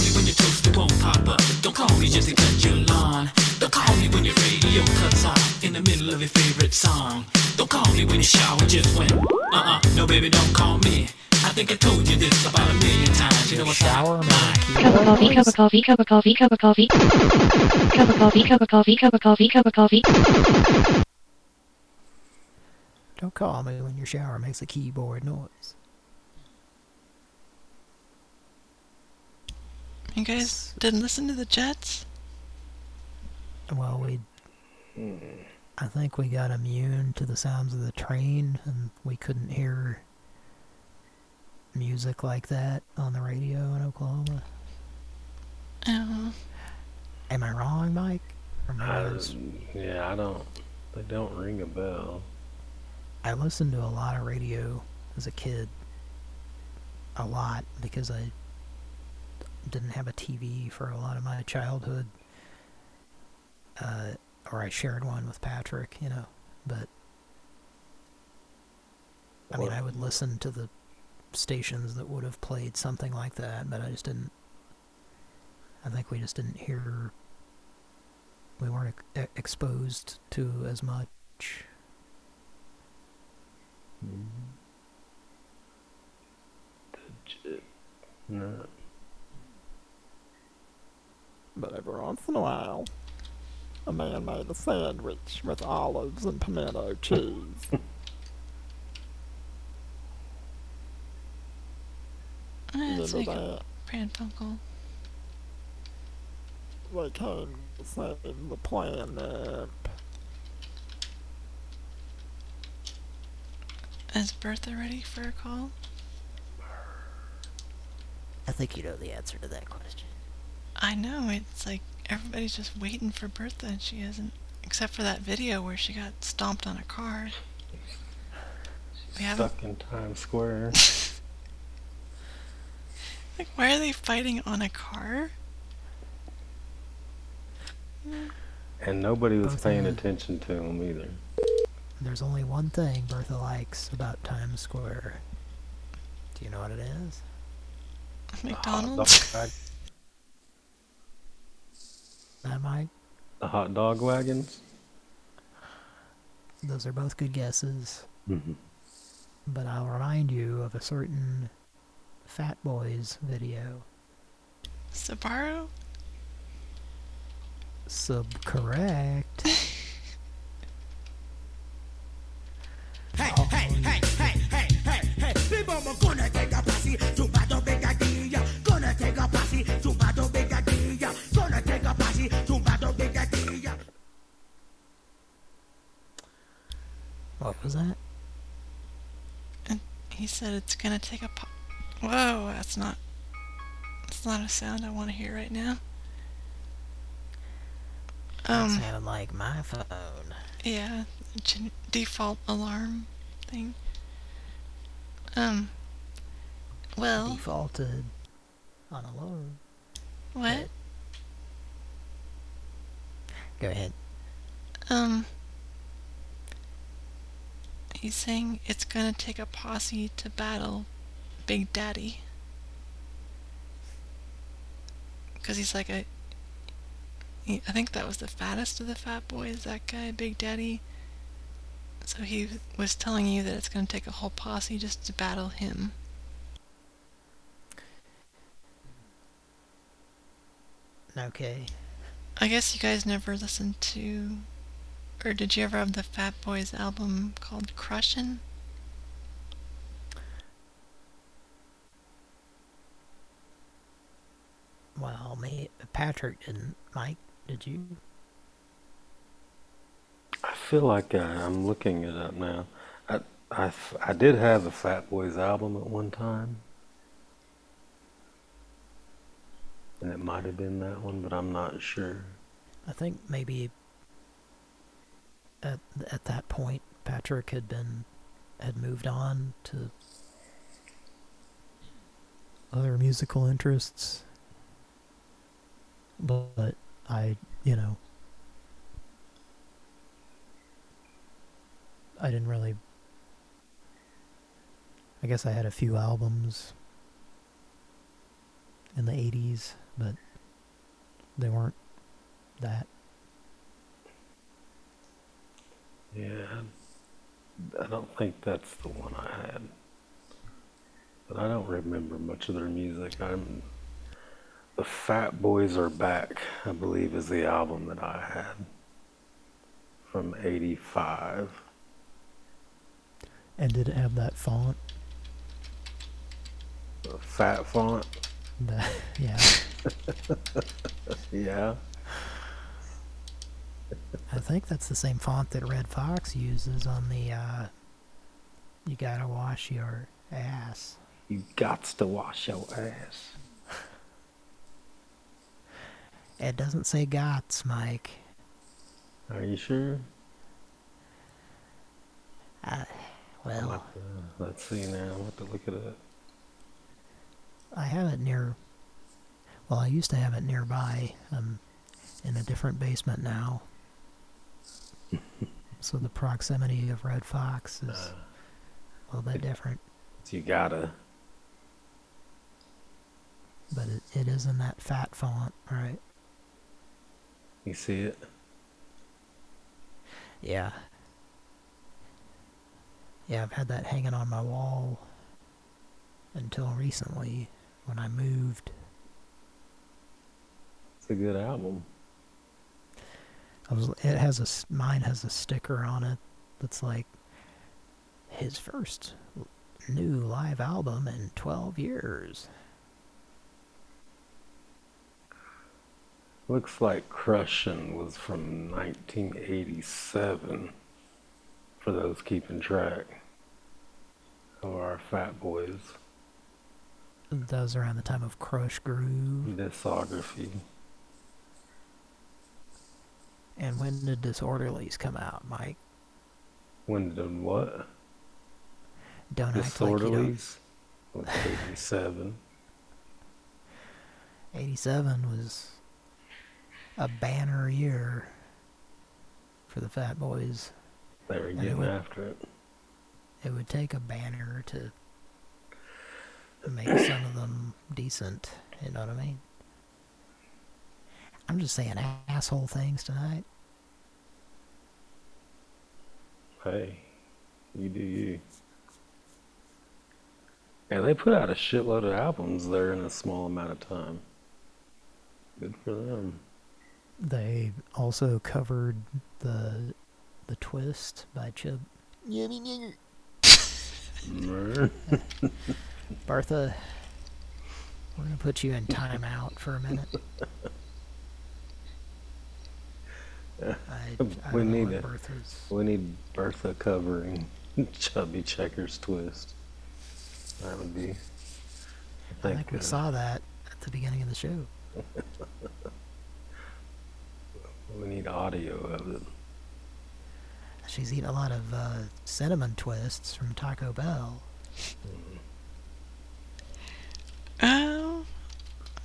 Don't call me when your toaster won't pop up. Don't call me just to cut your lawn. Don't call me when your radio cuts off in the middle of your favorite song. Don't call me when your shower just went. Uh-uh, no baby, don't call me. I think I told you this about a million times. You know what's Shower Cup of coffee, cup of coffee, cup of coffee, cup of coffee. Cup of coffee, cup of coffee, cup of coffee, cup of coffee. Don't call me when your shower makes a keyboard noise. You guys didn't listen to the Jets? Well, we. Hmm. I think we got immune to the sounds of the train, and we couldn't hear music like that on the radio in Oklahoma. Oh. Am I wrong, Mike? Or I I, was- yeah, I don't. They don't ring a bell. I listened to a lot of radio as a kid. A lot because I didn't have a TV for a lot of my childhood. Uh, or I shared one with Patrick, you know, but I mean, I would listen to the stations that would have played something like that, but I just didn't. I think we just didn't hear. We weren't ex- exposed to as much. No. But every once in a while, a man made a sandwich with olives and pimento cheese. Oh, it's like Remember a Pran Funkel. They came to save the planet. Is Bertha ready for a call? I think you know the answer to that question. I know, it's like everybody's just waiting for Bertha and she hasn't. Except for that video where she got stomped on a car. We haven't. Stuck in Times Square. Like, why are they fighting on a car? And nobody was Both paying attention to them either. There's only one thing Bertha likes about Times Square. Do you know what it is? Oh, McDonald's? The hot dog, That Mike? the hot dog wagons. Those are both good guesses. Mhm. But I'll remind you of a certain Fat Boys video. Subaru? Sub correct. said it's gonna take a po- Whoa, that's not. That's not a sound I want to hear right now. That Um, sounded like my phone. yeah, default alarm thing. Um, well, Defaulted on alarm. what? Go ahead. Um, he's saying it's gonna take a posse to battle Big Daddy. Because he's like a. He, I think that was the fattest of the fat boys, that guy, Big Daddy. So he was telling you that it's gonna take a whole posse just to battle him. Okay. I guess you guys never listened to or did you ever have the Fat Boys album called Crushin'? Well, me, Patrick didn't. Mike, did you? I feel like I, I'm looking it up now. I, I, I did have a Fat Boys album at one time. And it might have been that one, but I'm not sure. I think maybe at at that point Patrick had been had moved on to Other musical interests. But I, you know, I didn't really. I guess I had a few albums in the 80s, but they weren't that. Yeah, I don't think that's the one I had. But I don't remember much of their music. I'm The Fat Boys Are Back, I believe, is the album that I had from 85. And did it have that font? The fat font. The, yeah. yeah. I think that's the same font that Redd Foxx uses on the uh You gotta wash your ass. You gots to wash your ass. It doesn't say gots, Mike. Are you sure? Uh, I'll well, have to- let's see now. I'll have to look at it. I have it near. Well, I used to have it nearby. I'm in a different basement now. so the proximity of Redd Foxx is uh, a little bit different. You gotta. But it, it is in that fat font, right? You see it? Yeah. Yeah, I've had that hanging on my wall until recently when I moved. It's a good album. I was it has a mine has a sticker on it that's like his first new live album in 12 years. Looks like Crushin' was from 1987 for those keeping track of our Fat Boys That was around the time of Krush Groove. discography. And when did Disorderlies come out, Mike? When did what? Don't act like you don't. Disorderlies? Was 87. 87 was a banner year for the Fat Boys. They were And it getting would- after it. It would take a banner to make some of them decent, you know what I mean? I'm just saying asshole things tonight. Hey, you do you. Yeah, they put out a shitload of albums there in a small amount of time. Good for them. They also covered the the twist by Chip. Bertha, we're gonna put you in timeout for a minute. I- I we don't need what a, Bertha's- we need Bertha covering Chubby Checkers twist. That would be. I think we uh, saw that at the beginning of the show. We need audio of it. She's eating a lot of uh, cinnamon twists from Taco Bell. Oh,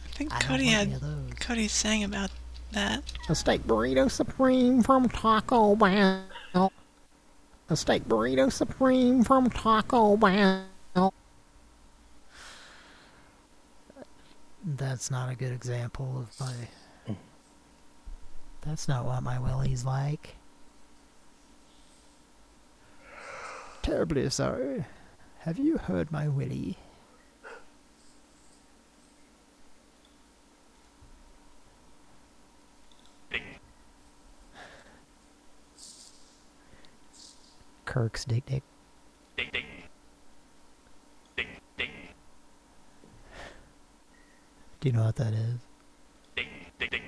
I think I Cody had any of those. Cody sang about that. A steak burrito supreme from Taco Bell. A steak burrito supreme from Taco Bell. That's not a good example of my. That's not what my Willie's like. Terribly sorry. Have you heard my Willie? Kirk's Dick Dick. Dick dick. Dick dick. Do you know what that is? Dick dick dick.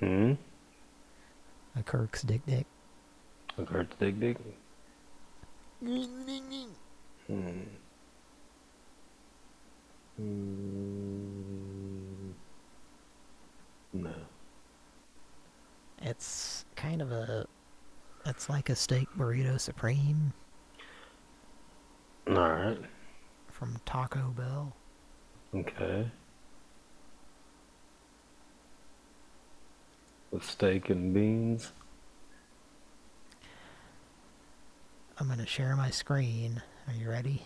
Hmm? A Kirk's Dick Dick. A Kurt's Dig Dig? Hmm. Mm, no. It's kind of a... It's like a steak burrito supreme Alright. from Taco Bell. Okay. With steak and beans. I'm going to share my screen. Are you ready?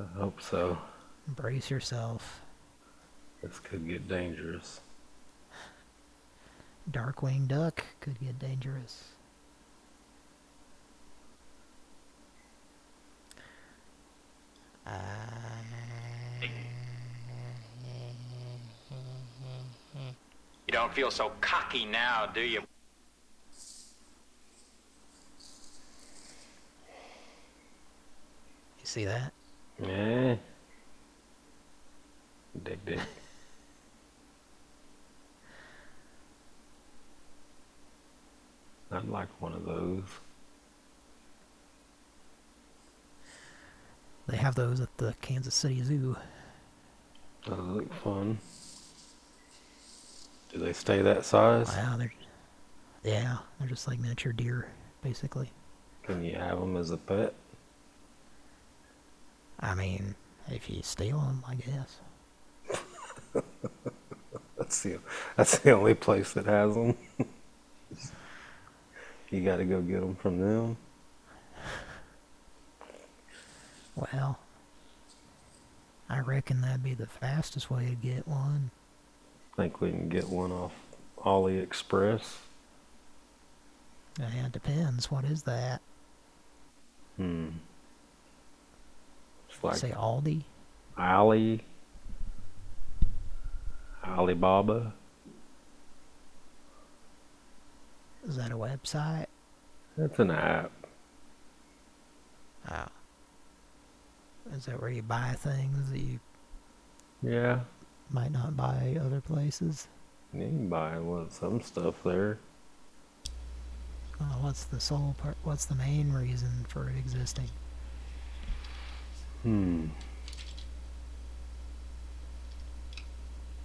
I hope so. Brace yourself. This could get dangerous. Darkwing Duck could get dangerous. You don't feel so cocky now, do you? You see that? Yeah. Dig dig. I'd like one of those. They have those at the Kansas City Zoo. Those look fun. Do they stay that size? Wow, they're... Yeah, they're just like miniature deer, basically. Can you have them as a pet? I mean, if you steal them, I guess. That's the that's the only place that has them. you got to go get them from them. Well, I reckon that'd be the fastest way to get one. Think we can get one off AliExpress? Yeah, it depends. What is that? Hmm. It's like Say Aldi? Ali. Alibaba. Is that a website? It's an app. Oh. Is that where you buy things that you Yeah. might not buy other places? You can buy what some stuff there. Oh, what's the sole part? What's the main reason for it existing? Hmm.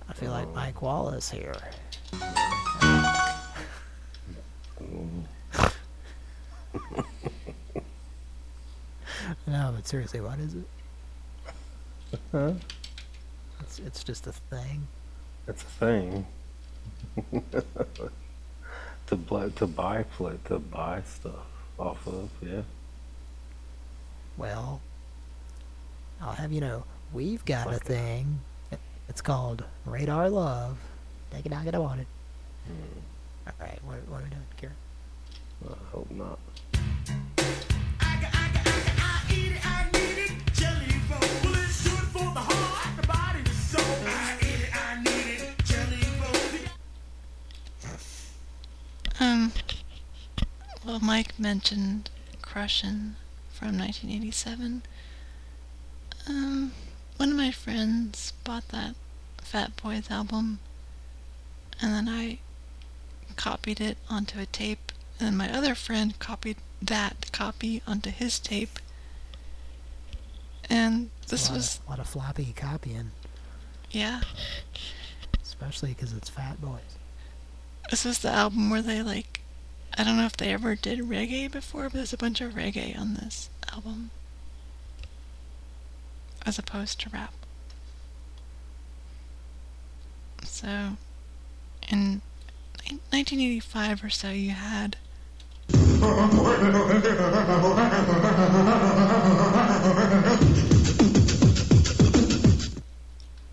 I feel like Mike Wallace here. No, but seriously, what is it? Huh? It's, it's just a thing. It's a thing. to buy to buy fl- to buy stuff off of, yeah. Well, I'll have you know, we've got a thing. It- It's called Radar Love. Take it out, get I want it. Hmm. Alright, what, what are we doing, Kieran? I hope not. Um, well, Mike mentioned Crushin' from 1987. Um, one of my friends bought that Fat Boys album, and then I copied it onto a tape, and then my other friend copied that copy onto his tape. And this a was, Of, a lot of floppy copying, yeah, especially because it's Fat Boys. This was the album where they like, I don't know if they ever did reggae before, but there's a bunch of reggae on this album. As opposed to rap. So, in 1985 or so, you had.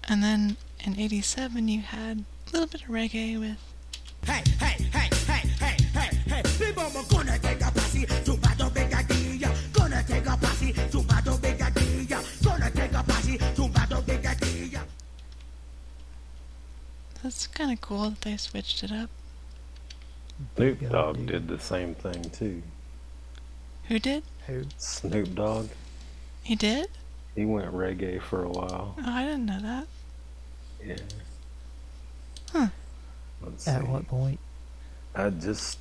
And then in 87, you had a little bit of reggae with. Hey, hey, hey, hey, hey, hey, hey. People are gonna take a posse to Battle Brigadier. Gonna take a posse to Battle Brigadier. Gonna take a posse to Battle Brigadier. That's kind of cool that they switched it up. Snoop Dogg did the same thing too. Who did? Who? Snoop Dogg. He did? He went reggae for a while. Oh, I didn't know that. Yeah. Huh. Let's At see. what point? I just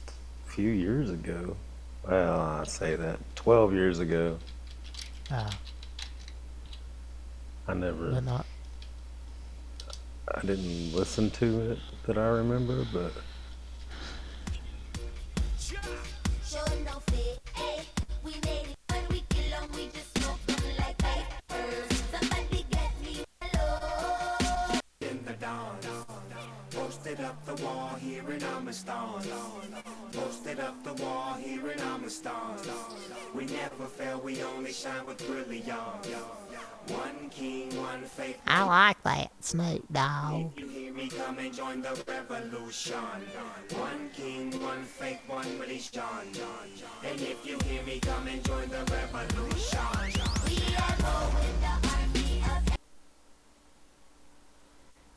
a few years ago. Well, I say that. 12 years ago. Ah, I never. but not. I didn't listen to it that I remember, but up the wall here in Amastan. Posted up the wall here in Amastan. We never fail, we only shine with brilliance. One king, one faith. I like that, Snoop Dogg. If you hear me, come and join the revolution. One king, one faith, one religion. And if you hear me, come and join the revolution.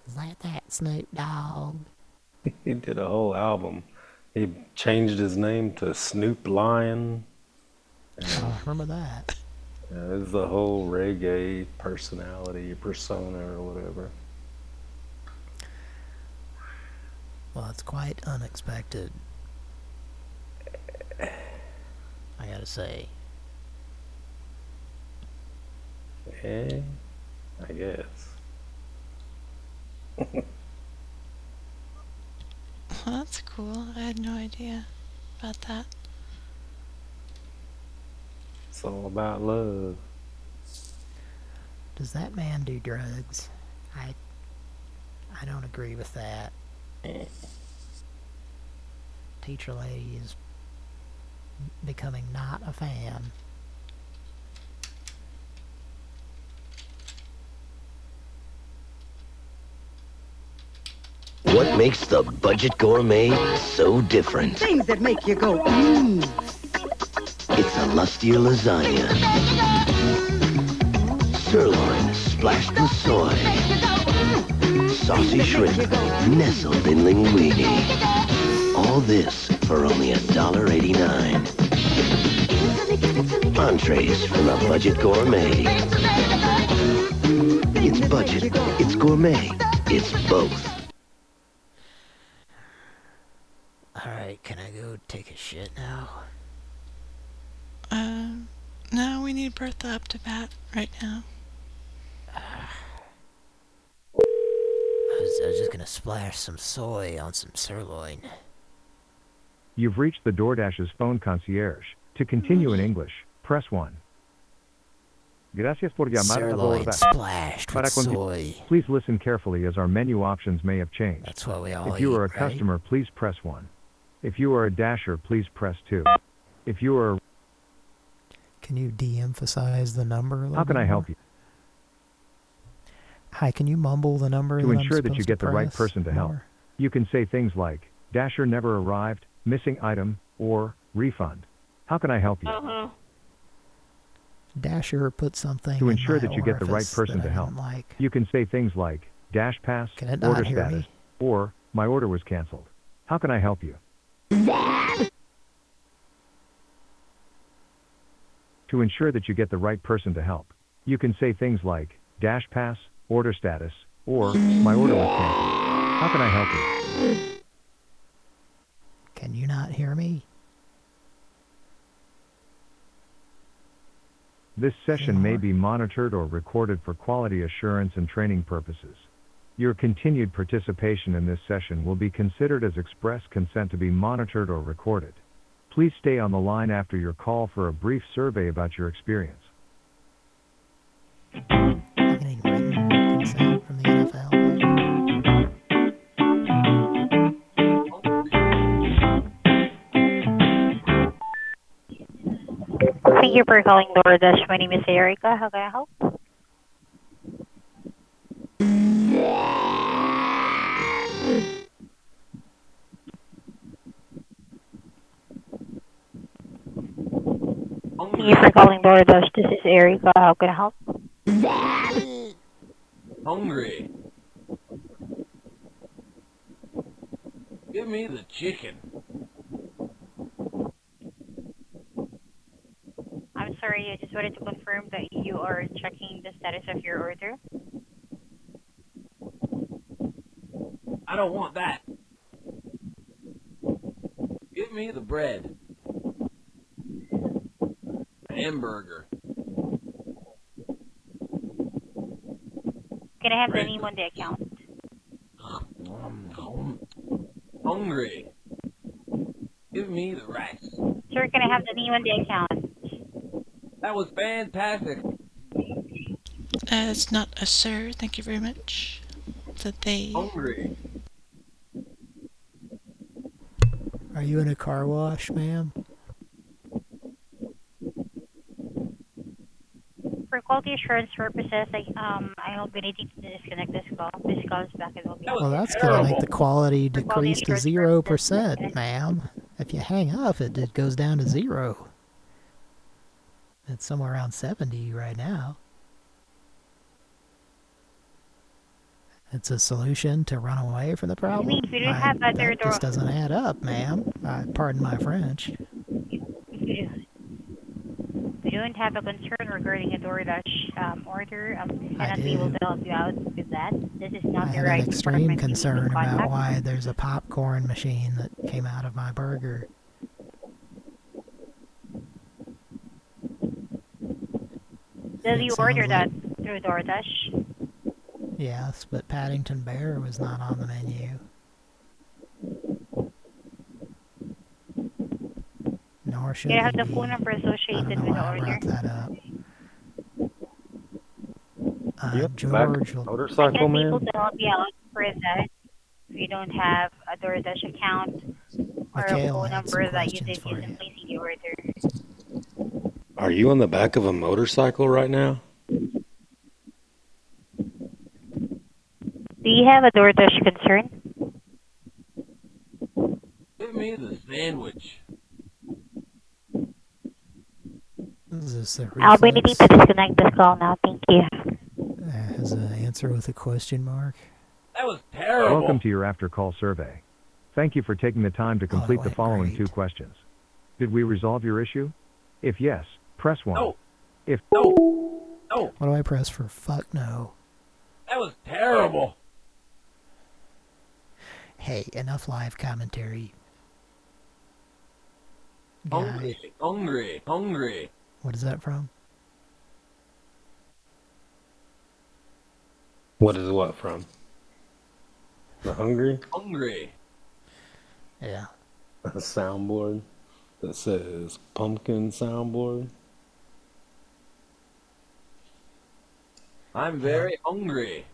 Is that that Snoop Dogg? he did a whole album. He changed his name to Snoop Lion. Oh, remember that? Yeah, it's the whole reggae personality, persona, or whatever. Well, it's quite unexpected. I gotta say. Eh? I guess. Well, that's cool. I had no idea about that. It's all about love. Does that man do drugs? I I don't agree with that. Teacher lady is becoming not a fan. What makes the Budget Gourmet so different? Things that make you go, mmm. It's a lustier lasagna. Sirloin splashed with soy. Saucy shrimp nestled in linguine. All this for only $1.89. Entrees from the Budget Gourmet. It's budget, it's gourmet, it's both. Alright, can I go take a shit now? Um, no, we need Bertha up to bat right now. I was, I was just gonna splash some soy on some sirloin. You've reached the DoorDash's phone concierge. To continue in English, press 1. Gracias por llamar a Sirloin DoorDash. splashed Para with conti- soy. Please listen carefully as our menu options may have changed. That's what we all If you eat, are a right? customer, please press 1. If you are a dasher, please press 2. If you are a Can you de-emphasize the number a little How can bit I help you? Hi, can you mumble the number To that I'm ensure that you get the right person to help, more? you can say things like, Dasher never arrived, missing item, or refund. How can I help you? Uh-huh. Dasher put something To ensure that you get the right person to help, didn't like. you can say things like, Dash Pass, Can it order not status, me? or My order was canceled. How can I help you? To ensure that you get the right person to help, you can say things like Dash Pass, order status, or My order was canceled. How can I help you? Can you not hear me? This session may be monitored or recorded for quality assurance and training purposes. Your continued participation in this session will be considered as express consent to be monitored or recorded. Please stay on the line after your call for a brief survey about your experience. Thank you for calling DoorDash. My name is Erica. How can I help? Thank you for calling DoorDash. This is Erica. How can I help? Hungry. Give me the chicken. I'm sorry. I just wanted to confirm that you are checking the status of your order. I don't want that. Give me the bread. Hamburger. Can I have the Bread. name on the account? Hungry. Give me the rice. Sir, can I have the name on the account? That was fantastic. Uh, it's not a sir, thank you very much. It's a they. Hungry. Are you in a car wash, ma'am? For quality assurance purposes, I, um, I will be needing to disconnect this call. This call is back and will be. Well, that's gonna make the quality For quality decrease to zero percent, ma'am. If you hang up, it, it goes down to zero. It's somewhere around seventy right now. It's a solution to run away from the problem. we I- have other that door- doesn't add up, ma'am. Pardon my French. You don't have a concern regarding a DoorDash um, order, um, I be able to help you out with that. This is I not the have right an extreme department you need to concern about why there's a popcorn machine that came out of my burger. Did It you order that through DoorDash? Yes, but Paddington Bear was not on the menu. Nor should Can I have the phone number associated with the why I order? brought that up. Uh, Yep, back George will I motorcycle can be able man. to help you out for that. If you don't have a DoorDash account or a phone number that you did for use in placing the order. Are you on the back of a motorcycle right now? Do you have a DoorDash concern? Give me the sandwich. Is this a I'll be needing reflex? to disconnect this call now. Thank you. Uh, has an answer with a question mark? That was terrible. Welcome to your after call survey. Thank you for taking the time to complete the following two questions. Did we resolve your issue? If yes, press 1. No. If No. What do I press for fuck no? That was terrible. Hey, enough live commentary. Guys, Hungry. Hungry. Hungry. what is that from? What is what from? The Hungry? Hungry. Yeah. A soundboard that says pumpkin soundboard. I'm very hungry.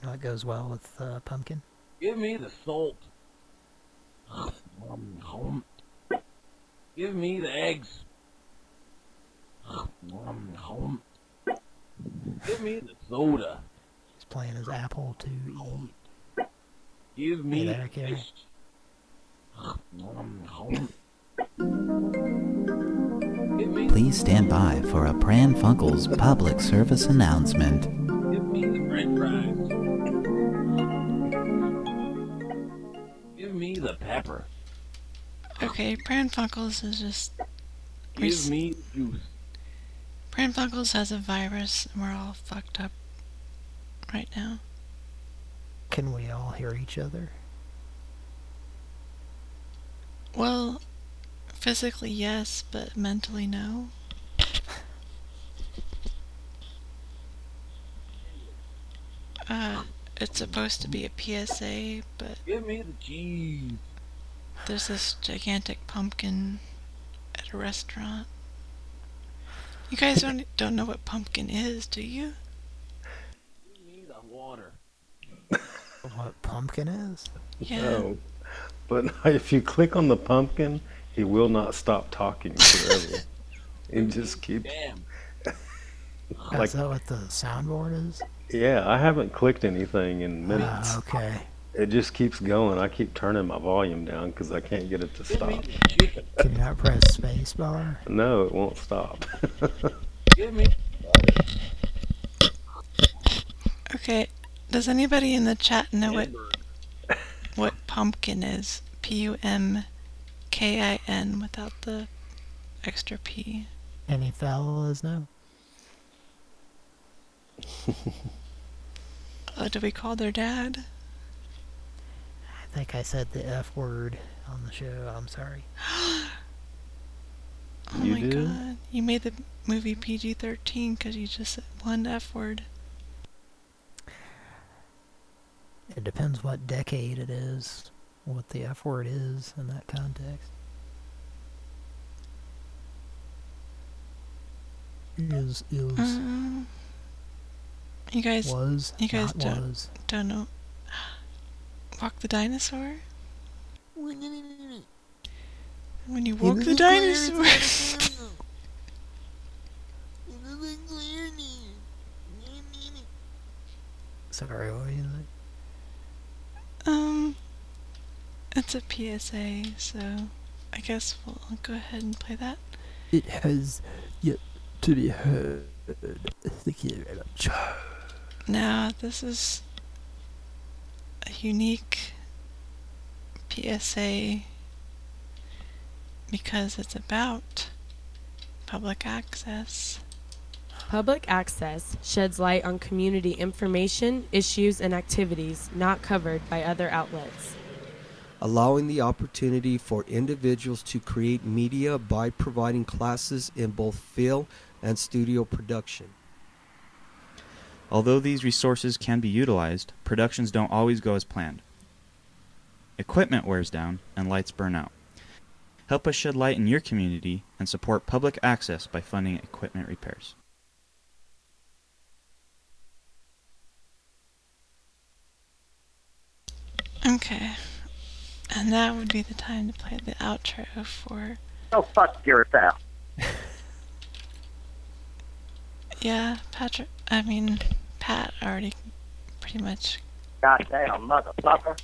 You know what goes well with uh, pumpkin? Give me the salt. Give me the eggs. Give me the soda. He's playing his apple to eat. Give me Hey there, fish. Please stand by for a Pran Funkels public service announcement. Give me the french fries. Me the pepper. Okay, Pran Funkels is just. Give me juice. Pran Funkels has a virus, and we're all fucked up right now. Can we all hear each other? Well, physically yes, but mentally no. Uh, it's supposed to be a PSA, but Give me the cheese. there's this gigantic pumpkin at a restaurant. You guys don't don't know what pumpkin is, do you? Give me the water. What pumpkin is? Yeah. No. But if you click on the pumpkin, he will not stop talking forever. he just keeps. Damn. Like, is that what the soundboard is? Yeah, I haven't clicked anything in minutes. Ah, okay. It just keeps going. I keep turning my volume down because I can't get it to stop. Can you not press space bar? No, it won't stop. Give me. Okay. Does anybody in the chat know what what pumpkin is? P U M K I N without the extra P. Any fellas know? Uh, do we call their dad? I think I said the F word on the show. I'm sorry. Oh You my did? god. You made the movie PG 13 because you just said one F word. It depends what decade it is, what the F word is in that context. Is is Um, you guys. Was, You guys don't, was. don't know. Walk the dinosaur? When you walk the dinosaur. sorry, what were you like? Um, it's a PSA, so I guess we'll go ahead and play that. It has yet to be heard. Thank you very much. Now, this is a unique PSA because it's about public access. Public access sheds light on community information, issues, and activities not covered by other outlets. allowing the opportunity for individuals to create media by providing classes in both film and studio production. Although these resources can be utilized, productions don't always go as planned. Equipment wears down and lights burn out. Help us shed light in your community and support public access by funding equipment repairs. Okay. And that would be the time to play the outro for. Oh, fuck yourself. Yeah, Patrick. I mean, Pat already pretty much. Goddamn motherfucker.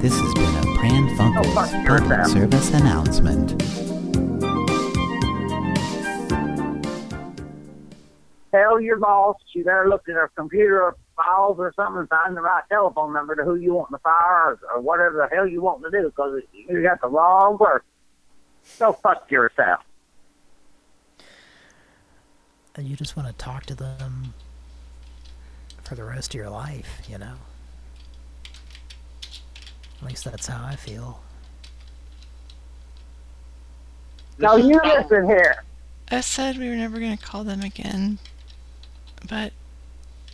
This has been a Pran Funkels oh, public service announcement. Tell your boss you better look at her computer files or something and find the right telephone number to who you want to fire or, or whatever the hell you want to do because you got the wrong person. Go fuck yourself. And you just want to talk to them for the rest of your life, you know? At least that's how I feel. Now you listen here. I said we were never going to call them again, but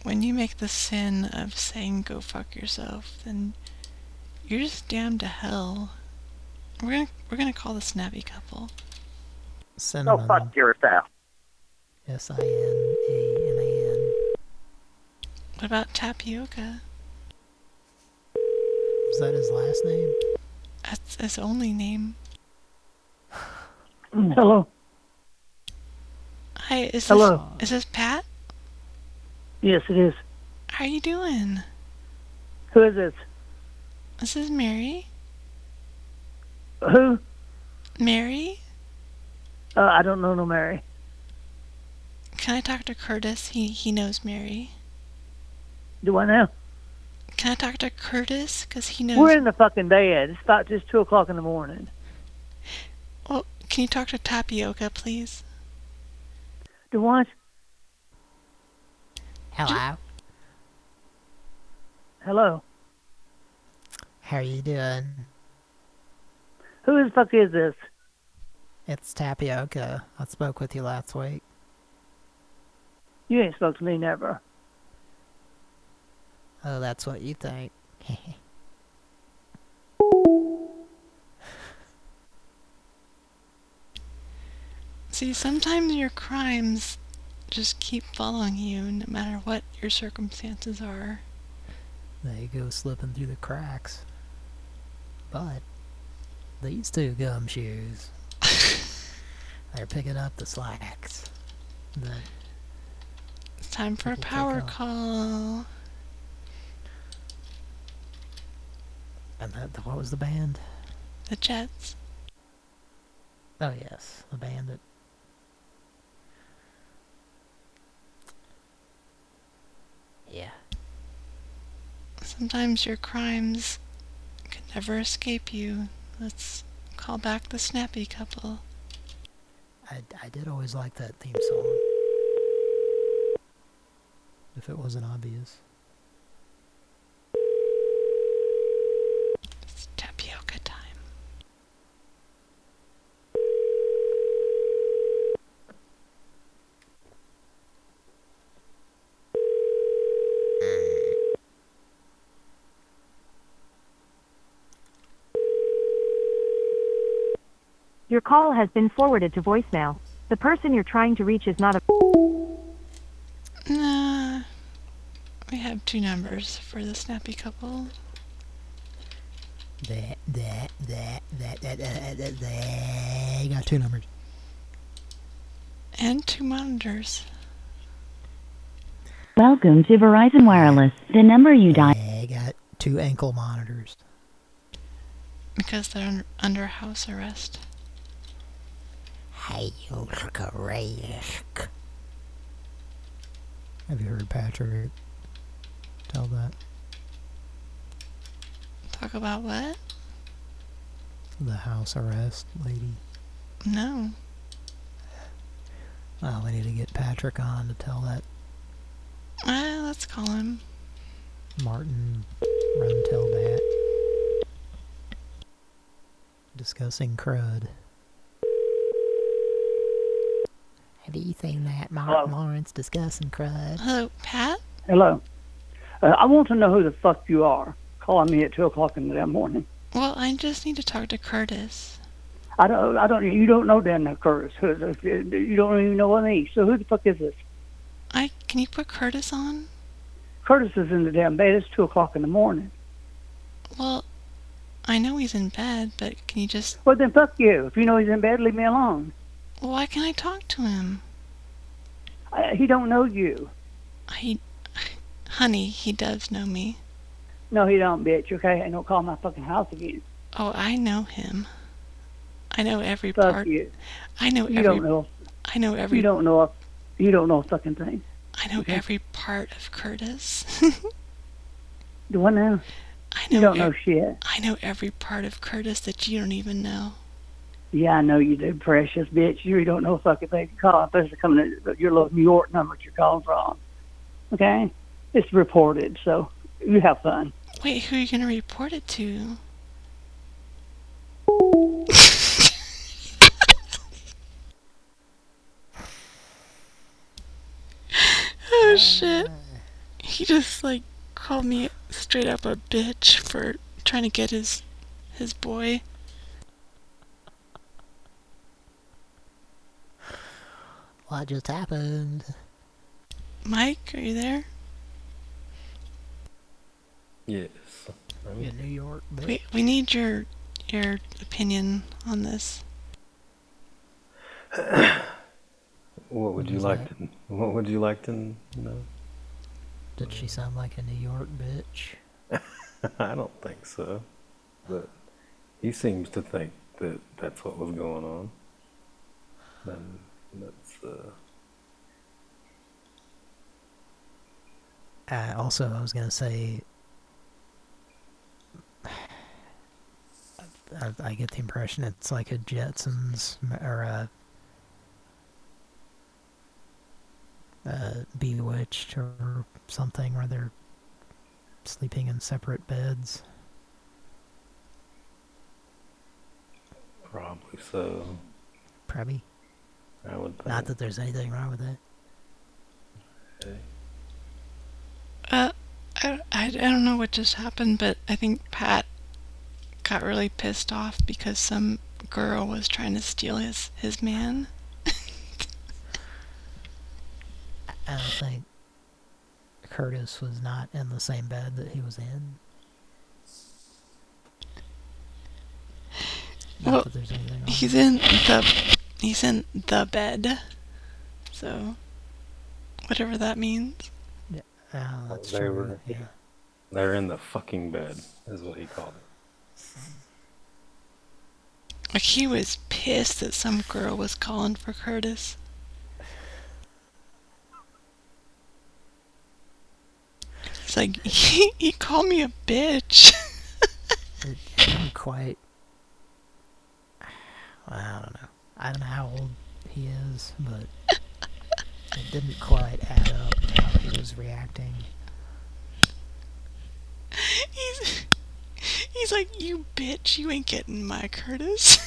when you make the sin of saying go fuck yourself, then you're just damned to hell. We're gonna we're gonna call the snappy couple. Cinnamon. fuck yourself. S-I-N-A-M-A-N. What about tapioca? Was that his last name? That's his only name. Hello. Hi, is Hello. this is this Pat? Yes, it is. How are you doing? Who is this? This is Mary. Who? Mary? Uh, I don't know no Mary. Can I talk to Curtis? He he knows Mary. Do I now? Can I talk to Curtis? Cause he knows. We're in the fucking bed. It's about just two o'clock in the morning. Well, can you talk to Tapioca, please? Do what? Hello. Hello. How are you doing? Who the fuck is this? It's Tapioca. I spoke with you last week. You ain't spoke to me never. Oh, that's what you think. See, sometimes your crimes just keep following you no matter what your circumstances are. They go slipping through the cracks. But these two gumshoes, they're picking up the slacks. The, It's time for a People take power call. and that, what was the band? The Jets. Oh yes, the bandit. Yeah. Sometimes your crimes can never escape you. Let's Call back the snappy couple. I, I did always like that theme song. If it wasn't obvious. It's tapioca time. Your call has been forwarded to voicemail. The person you're trying to reach is not a. Nah. We have two numbers for the snappy couple. That, that, that, that, that, that, that, that. You got two numbers. And two monitors. Welcome to Verizon Wireless. The number you dialed. I got two ankle monitors. Because they're under, under house arrest. Hey, you look a risk. Have you heard Patrick tell that? Talk about what? The house arrest lady. No. Well, we need to get Patrick on to tell that Uh, let's call him. Martin run tell that. Discussing crud. Have you seen that Martin Hello? Lawrence discussing crud? Hello, Pat? Hello. Uh, I want to know who the fuck you are calling me at two o'clock in the damn morning. Well, I just need to talk to Curtis. I don't. I don't. You don't know Dan Curtis. You don't even know me. So who the fuck is this? I can you put Curtis on? Curtis is in the damn bed. It's two o'clock in the morning. Well, I know he's in bed, but can you just Well, then fuck you. If you know he's in bed, leave me alone. why can't I talk to him? I, he don't know you. He honey, he does know me. No, he don't, bitch. Okay, and don't call my fucking house again. Oh, I know him. I know every Fuck part. you. I know You every don't know. I know every You don't know. A, you don't know a fucking thing. I know every part of Curtis. The one now. I You don't know shit. I know every part of Curtis that you don't even know. Yeah, I know you do, precious bitch. You don't know a fucking thing. Call especially coming to your little New York number that you're calling from. Okay, it's reported, so you have fun. Wait, who are you gonna report it to? oh shit. He just like called me straight up a bitch for trying to get his his boy. What just happened? Mike, are you there? Yes. I'm- New York, bitch. We we need your your opinion on this. What would you is like to? What would you like to know? Did she sound like a New York bitch? I don't think so, but he seems to think that that's what was going on. And that's uh, Uh, also, I was gonna say, I, I get the impression it's like a Jetsons or a, a Bewitched or something where they're sleeping in separate beds. probably so. Probably. I would think. Not that there's anything wrong with that. Uh, I, I, I don't know what just happened, but I think Pat got really pissed off because some girl was trying to steal his, his man. I don't think Curtis was not in the same bed that he was in. Not Well, that there's anything wrong. he's in the he's in the bed, so whatever that means. Oh, that's they true. were. yeah. They're in the fucking bed, is what he called it. Like he was pissed that some girl was calling for Curtis. He's like, he, he called me a bitch. It didn't quite I don't know. I don't know how old he is, but it didn't quite add up how he was reacting. He's he's like, you bitch, you ain't getting my Curtis.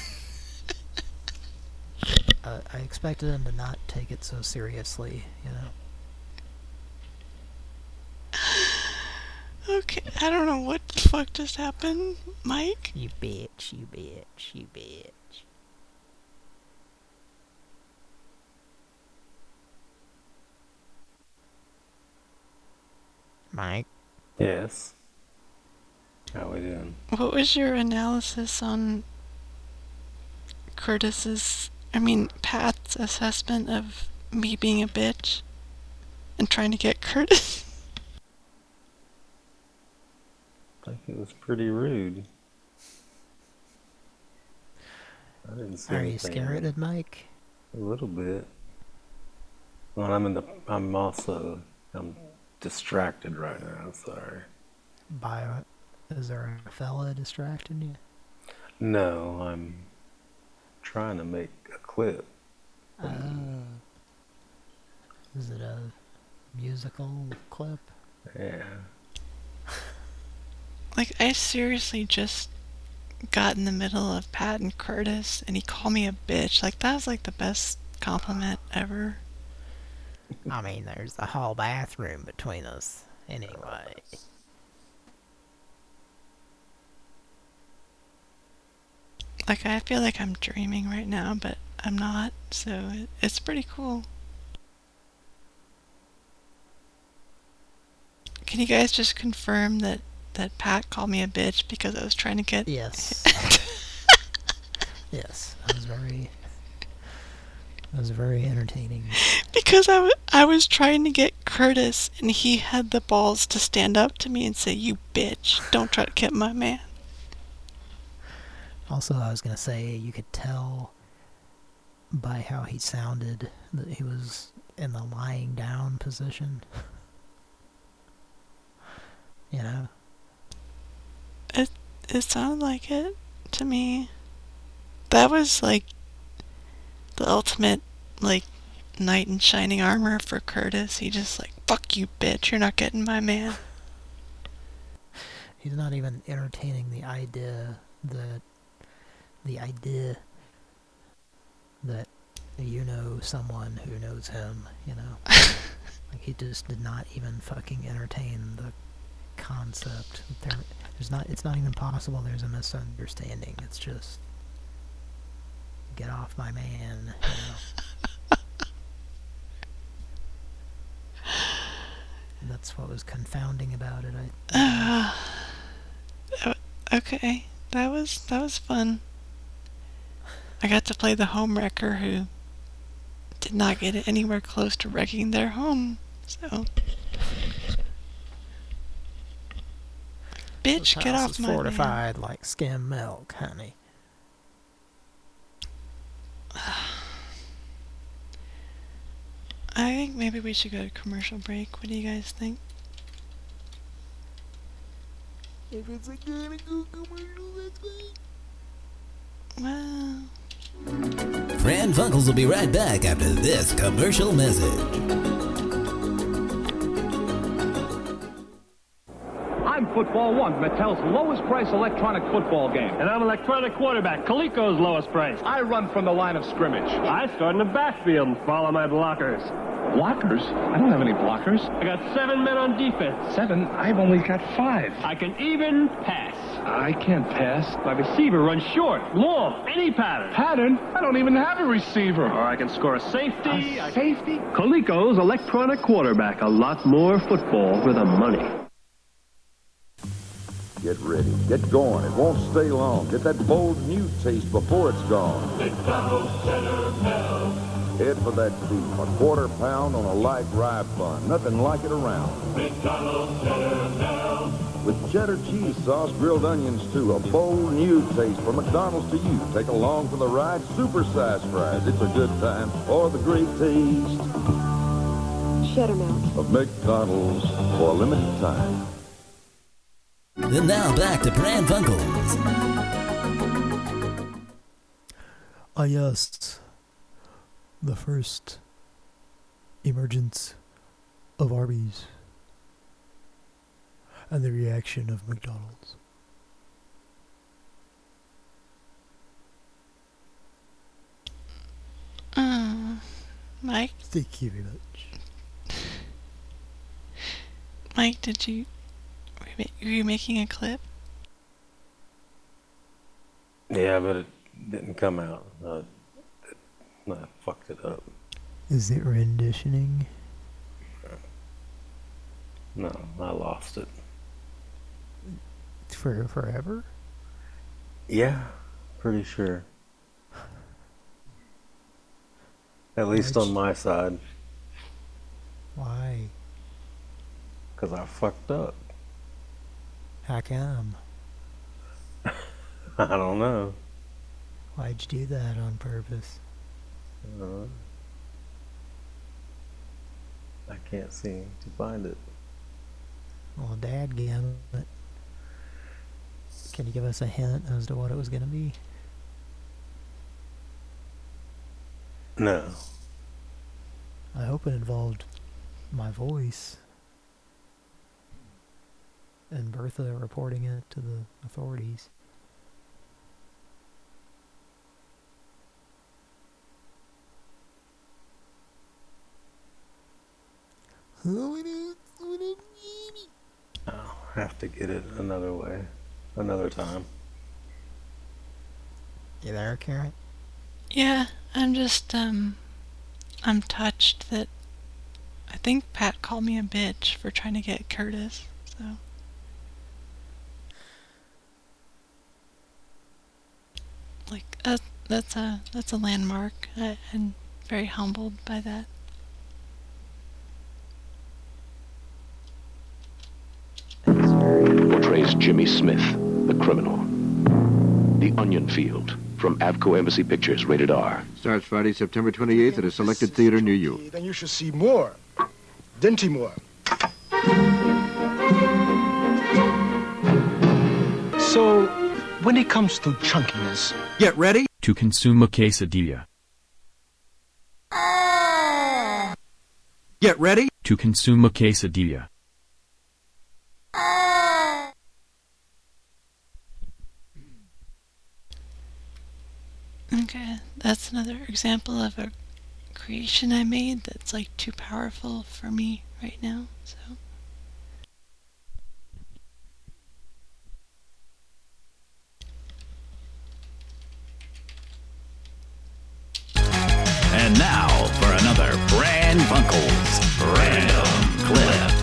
Uh, I expected him to not take it so seriously, you know. okay, I don't know what the fuck just happened, Mike. You bitch, you bitch, you bitch. Mike? Yes. How we doing? What was your analysis on Curtis's, I mean, Pat's assessment of me being a bitch and trying to get Curtis? I think it was pretty rude. I didn't see Are you anything. scared of Mike? A little bit. Well, I'm in the. I'm also. I'm distracted right now. Sorry. By is there a fella distracting you? No, I'm trying to make a clip. Oh. Is it a musical clip? Yeah. Like, I seriously just got in the middle of Pat and Curtis, and he called me a bitch. Like, that was like the best compliment ever. I mean, there's a whole bathroom between us, anyway. Like, I feel like I'm dreaming right now, but I'm not, so it's pretty cool. Can you guys just confirm that, that Pat called me a bitch because I was trying to get... Yes. yes, that was very... That was very entertaining. Because I, I I was trying to get Curtis, and he had the balls to stand up to me and say, You bitch, don't try to get my man. Also, I was going to say, you could tell by how he sounded that he was in the lying down position. you know? It, it sounded like it to me. That was like the ultimate, like, knight in shining armor for Curtis. He just like, fuck you, bitch, you're not getting my man. He's not even entertaining the idea that the idea that you know someone who knows him, you know. like he just did not even fucking entertain the concept. There, there's not. It's not even possible. There's a misunderstanding. It's just get off my man. You know. That's what was confounding about it. I. Uh, okay, that was that was fun. I got to play the home wrecker who did not get it anywhere close to wrecking their home. So, bitch, This get house off is my man. fortified like skim milk, honey. I think maybe we should go to commercial break. What do you guys think? If it's a gonna go commercial, that's fine. Well, Pran Funkels will be right back after this commercial message. I'm Football One, Mattel's lowest price electronic football game. And I'm electronic quarterback, Coleco's lowest price. I run from the line of scrimmage. I start in the backfield and follow my blockers. Blockers? I don't have any blockers. I got seven men on defense. Seven? I've only got five. I can even pass. I can't pass. My receiver runs short, long, any pattern. Pattern? I don't even have a receiver. Or I can score a safety. A safety? Coleco's electronic quarterback. A lot more football for the money. Get ready. Get going. It won't stay long. Get that bold new taste before it's gone. McDonald's Head for that beef. A quarter pound on a light rye bun. Nothing like it around. With cheddar cheese sauce, grilled onions too. A bold new taste from McDonald's to you. Take along for the ride. Supersized fries. It's a good time. For the great taste Cheddar melt. of McDonald's for a limited time. And now back to Pran Funkels. Ah, yes. The first emergence of Arby's and the reaction of McDonald's. Uh, Mike, Thank you very much. Mike, did you were you, ma- were you making a clip? Yeah, but it didn't come out. Uh, it, I fucked it up. Is it renditioning? No, I lost it. For forever? Yeah, pretty sure. At least Why'd on my side, Why? because I fucked up. How come? I don't know. Why'd you do that on purpose? Uh, I can't seem to find it. Well, Dad gave it. Can you give us a hint as to what it was going to be? No. I hope it involved my voice and Bertha reporting it to the authorities. I'll have to get it another way, another time. You there, Karen? Yeah, I'm just um I'm touched that I think Pat called me a bitch for trying to get Curtis. So like uh, that's a that's a landmark. I, I'm very humbled by that. portrays Jimmy Smith, the criminal. The Onion Field, from Avco Embassy Pictures, rated R. Starts Friday, September 28th at a selected theater near you. Then you should see more. Dentimore. So, when it comes to chunkiness, Get ready. To consume a quesadilla. Ah. Get ready. To consume a quesadilla. Okay, that's another example of a creation I made that's like too powerful for me right now. So And now for another Pran Funkels Random Clip.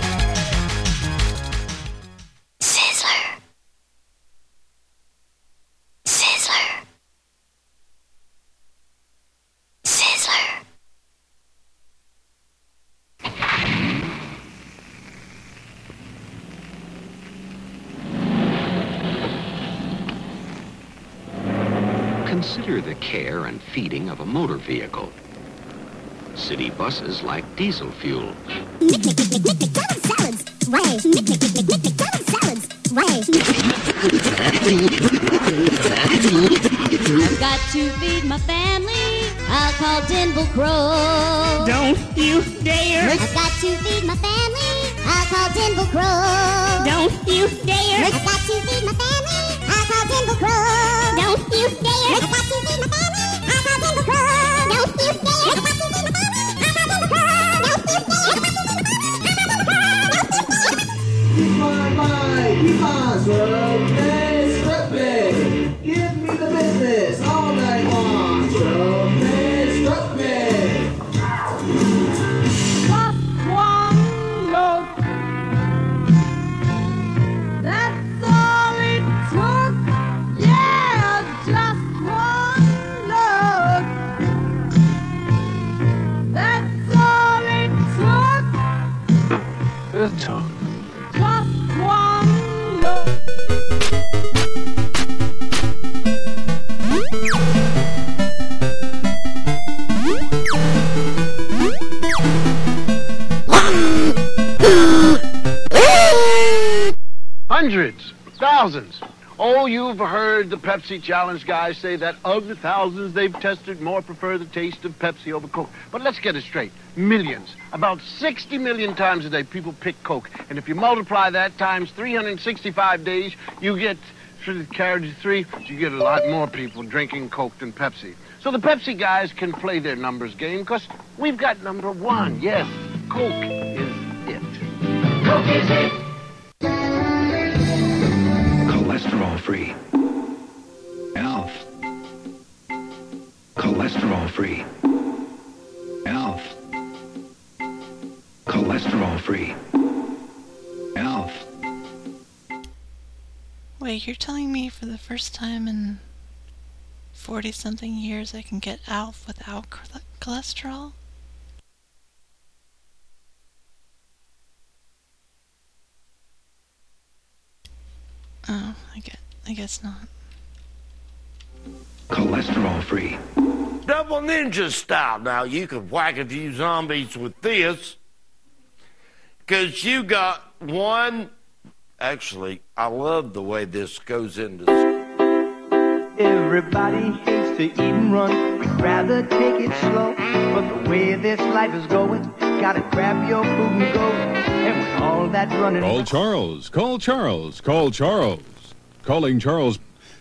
Care and feeding of a motor vehicle. City buses like diesel fuel. Salads. Way. Salads. Way. I've got to feed my family. I'll call Denville Crow. Don't you dare. I've got to feed my family. I'll call Denville Crow. Don't you dare. I've got to feed my family. I'll call Denville Crow. Don't you dare. Give me the business Hundreds, thousands, Oh, you've heard the Pepsi Challenge guys say that of the thousands they've tested, more prefer the taste of Pepsi over Coke. But let's get it straight. Millions, about 60 million times a day, people pick Coke. And if you multiply that times 365 days, you get, carried three, you get a lot more people drinking Coke than Pepsi. So the Pepsi guys can play their numbers game because we've got number one. Yes, Coke is it. Coke is it. Cholesterol free. Elf. Cholesterol free. Elf. Cholesterol free. Elf. Wait, you're telling me for the first time in 40 something years I can get ALF without cholesterol? Oh, I get I guess not. Cholesterol free. Double ninja style. Now you can whack a few zombies with this. Cause you got one actually, I love the way this goes into Everybody hates to eat and run. We'd rather take it slow. But the way this life is going, gotta grab your food and go. And with all that running. Call Charles. Call Charles. Call Charles. Calling Charles.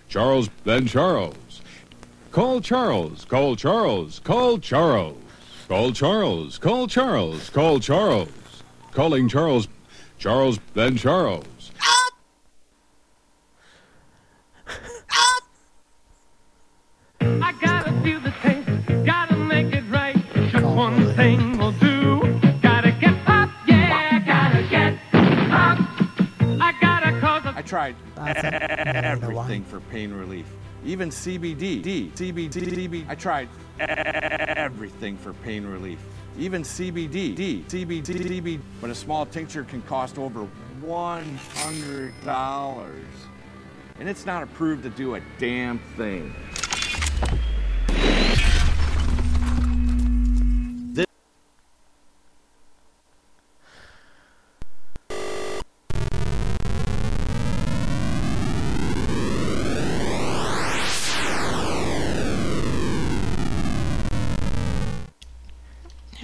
Charles, then Charles. Call Charles. Call Charles. Call Charles. Call Charles. Call Charles. Call Charles. Calling Charles. Charles, then Charles. I gotta feel the taste, gotta make it right. Just one thing will do. Gotta get up, yeah, gotta get up. I gotta cause a I tried everything for pain relief. Even CBD, D, CBD, CBD. I tried everything for pain relief. Even CBD, D, CBD, CBD. But a small tincture can cost over $100. And it's not approved to do a damn thing.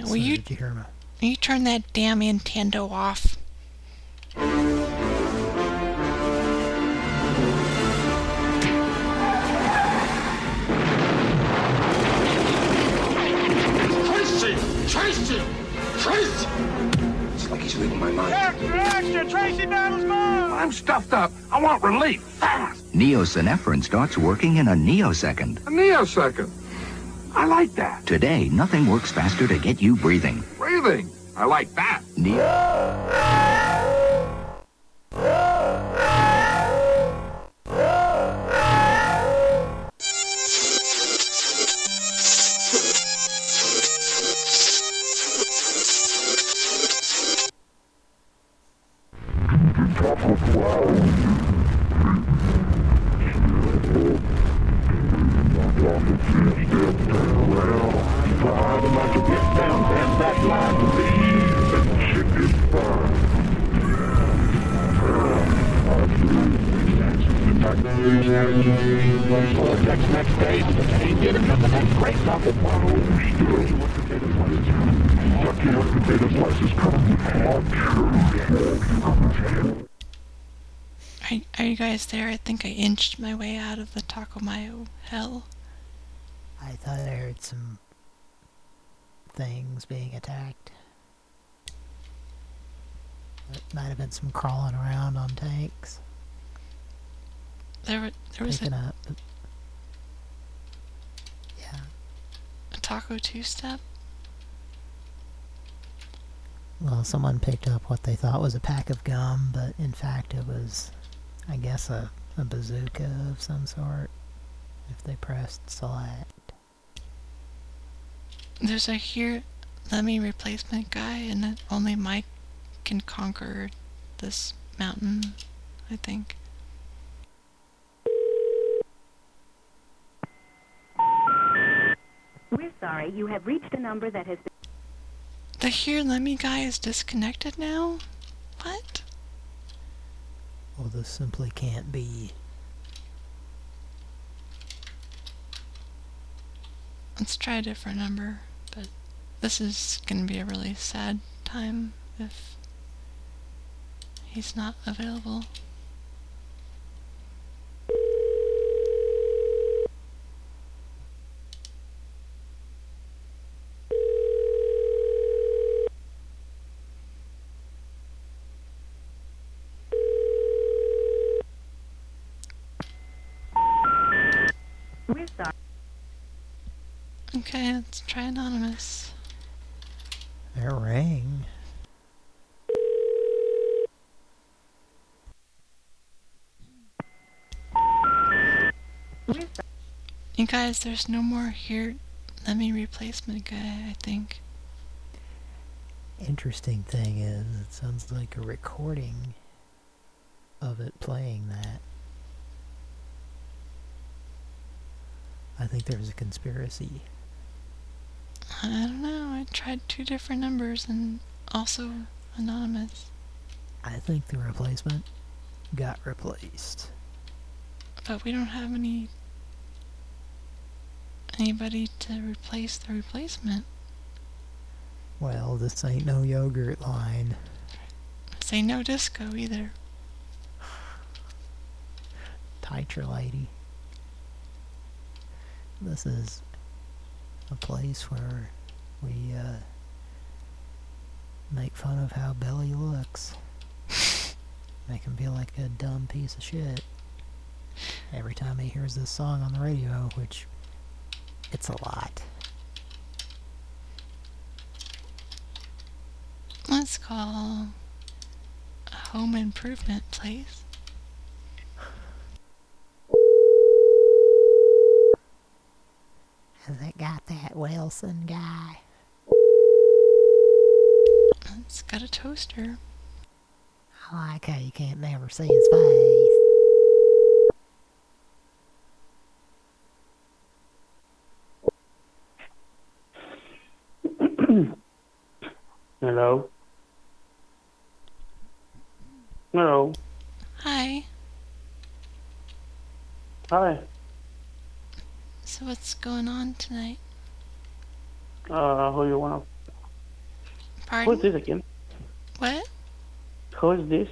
Will you, did you hear me? will you turn that damn Nintendo off? My mind. Extra, extra, Tracy Battles Mom! I'm stuffed up. I want relief. Fast! Neo-Synephrine starts working in a neosecond. A neosecond. I like that. Today, nothing works faster to get you breathing. Breathing. I like that. Are, guys there? I think I inched my way out of the Taco Mayo hell. I thought I heard some things being attacked. It might have been some crawling around on tanks. There, were- there was a, up. Yeah. a taco two-step. Well, someone picked up what they thought was a pack of gum, but in fact it was, I guess, a, a bazooka of some sort. If they pressed select. There's a here, let me replacement guy, and that only Mike can conquer this mountain, I think. We're sorry, you have reached a number that has been. The here, let me guy is disconnected now? What? Well, this simply can't be. Let's try a different number, but this is going to be a really sad time if he's not available. Okay, let's try anonymous. It rang. You guys, there's no more here. Let me replacement guy, I think. Interesting thing is, it sounds like a recording of it playing that. I think there's a conspiracy. I don't know. I tried two different numbers and also anonymous. I think the replacement got replaced. But we don't have any anybody to replace the replacement. Well, this ain't no yogurt line. Say no disco either. Teacher lady. This is a place where we uh, make fun of how Billy looks. Make him feel like a dumb piece of shit. Every time he hears this song on the radio, which it's a lot. Let's call a home improvement place. Has it got that Wilson guy? It's got a toaster. I like how you can't never see his face. Hello. Hello. Hi. Hi. So what's going on tonight? Uh, who you wanna? Pardon? Who's this again? What? Who is this?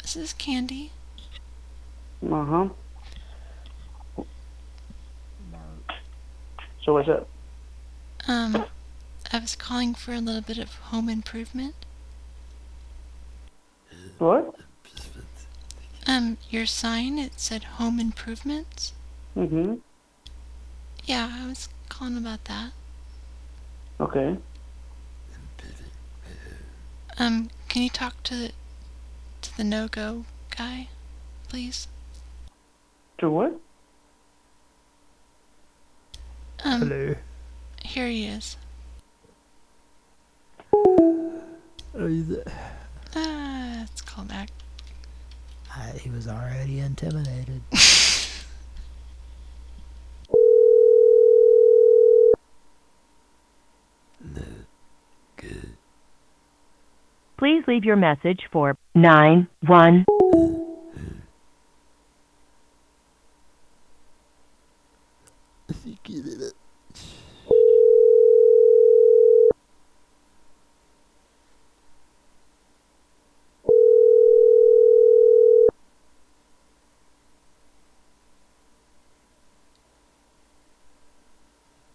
This is Candy. Uh huh. So what's up? Um, I was calling for a little bit of home improvement. What? Um, your sign, it said home improvements. Mm-hmm. Yeah, I was calling about that. Okay. Um, can you talk to the, to the no-go guy, please? To what? Um, Hello. Here he is. Are you there? Ah, let's call back. I, he was already intimidated. Please leave your message for 911.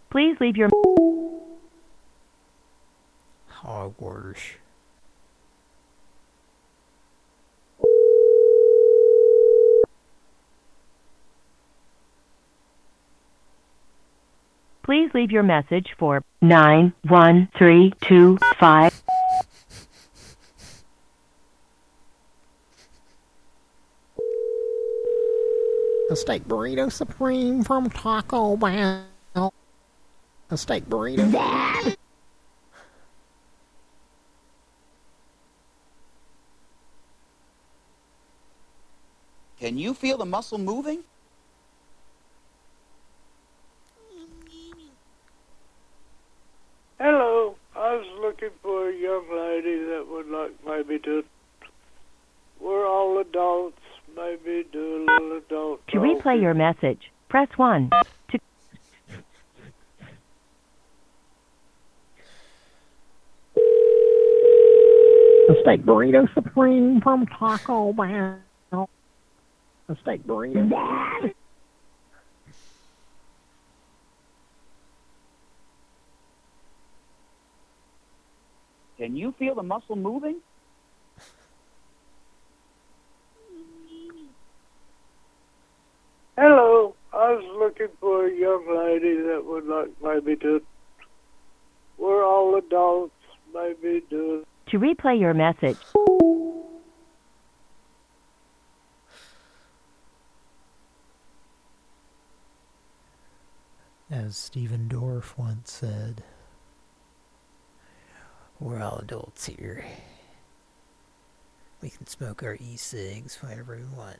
Please leave your Hogwash. Please leave your message for 91325. A steak burrito supreme from Taco Bell. A steak burrito. Can you feel the muscle moving? replay your message, press 1. To the steak burrito supreme from Taco Bell. The steak burrito. Can you feel the muscle moving? Hello, I was looking for a young lady that would like maybe to. We're all adults, maybe do. To replay your message, As Stephen Dorff once said, We're all adults here. We can smoke our e-cigs whenever we want.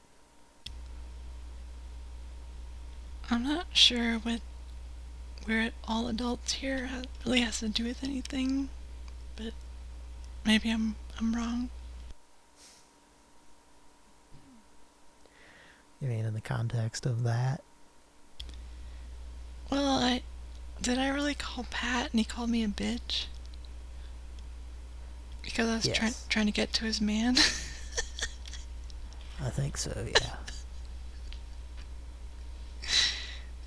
I'm not sure what we're all adults here really has to do with anything, but maybe I'm I'm wrong. you mean in the context of that? Well, I did I really call Pat and he called me a bitch because I was trying Yes. trying to get to his man. I think so, yeah.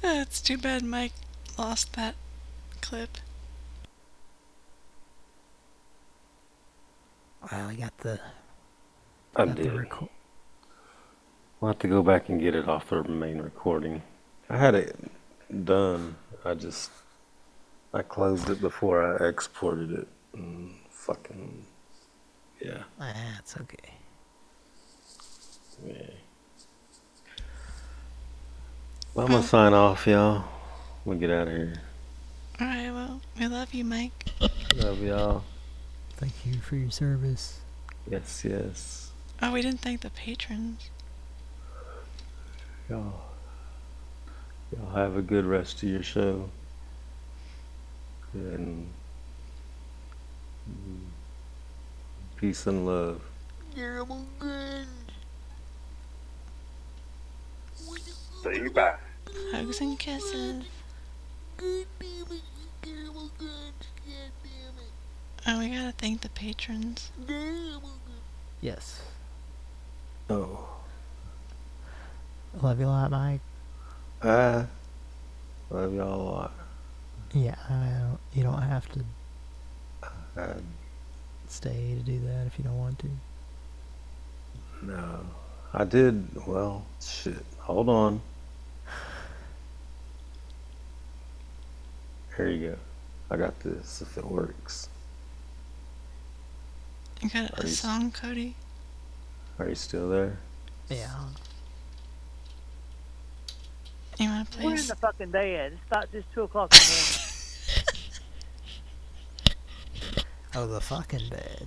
Uh, it's too bad Mike lost that clip. Well, we got the. I got the did. reco- We'll have to go back and get it off the main recording. I had it done. I just I closed it before I exported it. And fucking yeah. Ah, it's okay. Yeah. Well, I'm gonna sign off, y'all. We'll get out of here. Alright, well, we love you, Mike. Love y'all. Thank you for your service. Yes, yes. Oh, we didn't thank the patrons. Y'all. Y'all have a good rest of your show. And peace and love. See you back. Hugs and kisses. Oh, we gotta thank the patrons. Yes. Oh. Love you a lot, Mike. Ah. Love y'all a lot. Yeah, I don't, you don't have to Uh, stay to do that if you don't want to. no. I did, well, shit. Hold on. Here you go. I got this if it works. You got Are a you- song, Cody? Are you still there? Yeah. You wanna play We're in the fucking bed. It's about just 2 o'clock in the morning. Oh, the fucking bed.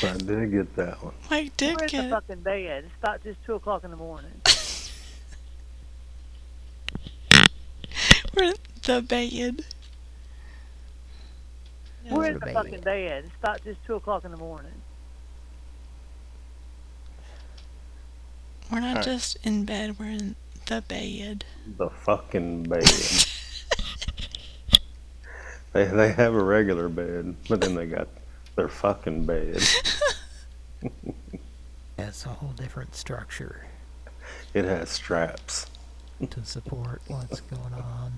I did get that one. Mike did morning. We're in get the fucking bed. It's about just 2 o'clock in the morning. We're in the bed. We're in the baby. fucking bed. It's about just 2 o'clock in the morning. We're not Alright. just in bed, we're in the bed. The fucking bed. they they have a regular bed, but then they got their fucking bed. That's a whole different structure It has straps. to support what's going on.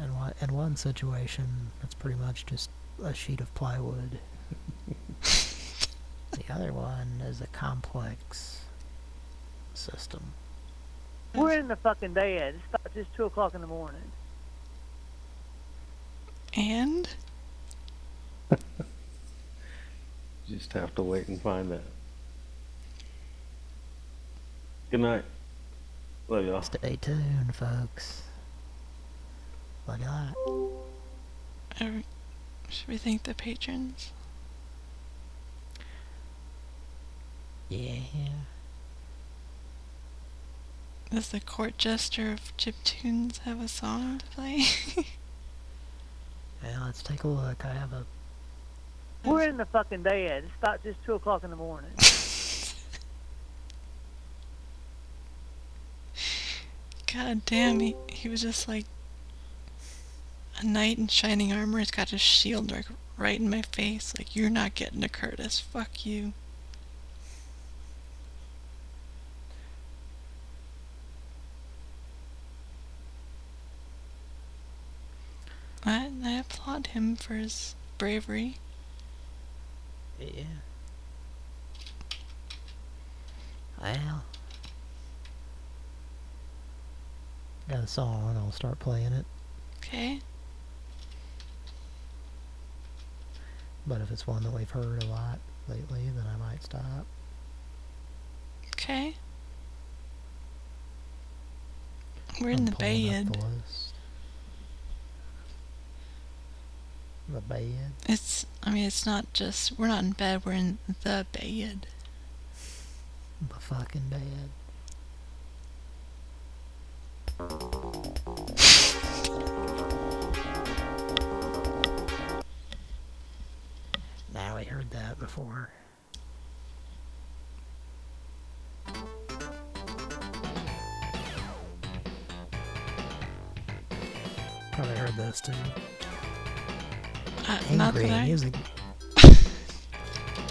And one, in one situation, it's pretty much just a sheet of plywood. the other one is a complex system. We're in the fucking bed. It's about just 2 o'clock in the morning. And You just have to wait and find out. Good night. Love y'all. Stay tuned, folks. Look at that. uh, should we thank the patrons? Yeah. Does the court jester of chiptunes have a song to play? Yeah, let's take a look. I have a We're in the fucking bed. It's about just 2 o'clock in the morning. God damn, he, he was just like a knight in shining armor. He's got his shield like right in my face, like you're not getting to Curtis. Fuck you. I, I applaud him for his bravery. Yeah. Well. Got a song, I'll start playing it. Okay. But if it's one that we've heard a lot lately, then I might stop. Okay. We're in I'm the bed. the. The bed. It's, I mean, it's not just, we're not in bed, we're in the bed. The fucking bed. Now we heard that before. Probably heard this too. Uh, Angry that I, music.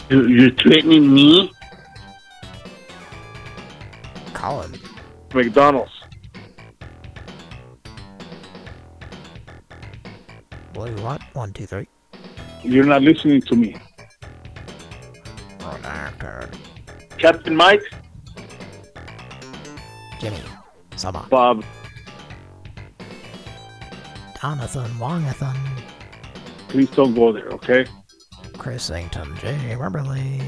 You, you're threatening me? Colin. McDonald's. What do you want? One, two, three. You're not listening to me. Captain Mike? Jimmy. Summer. Bob. Jonathan Wongathan. Please don't go there, okay? Chris Sington. Jay Wimberly.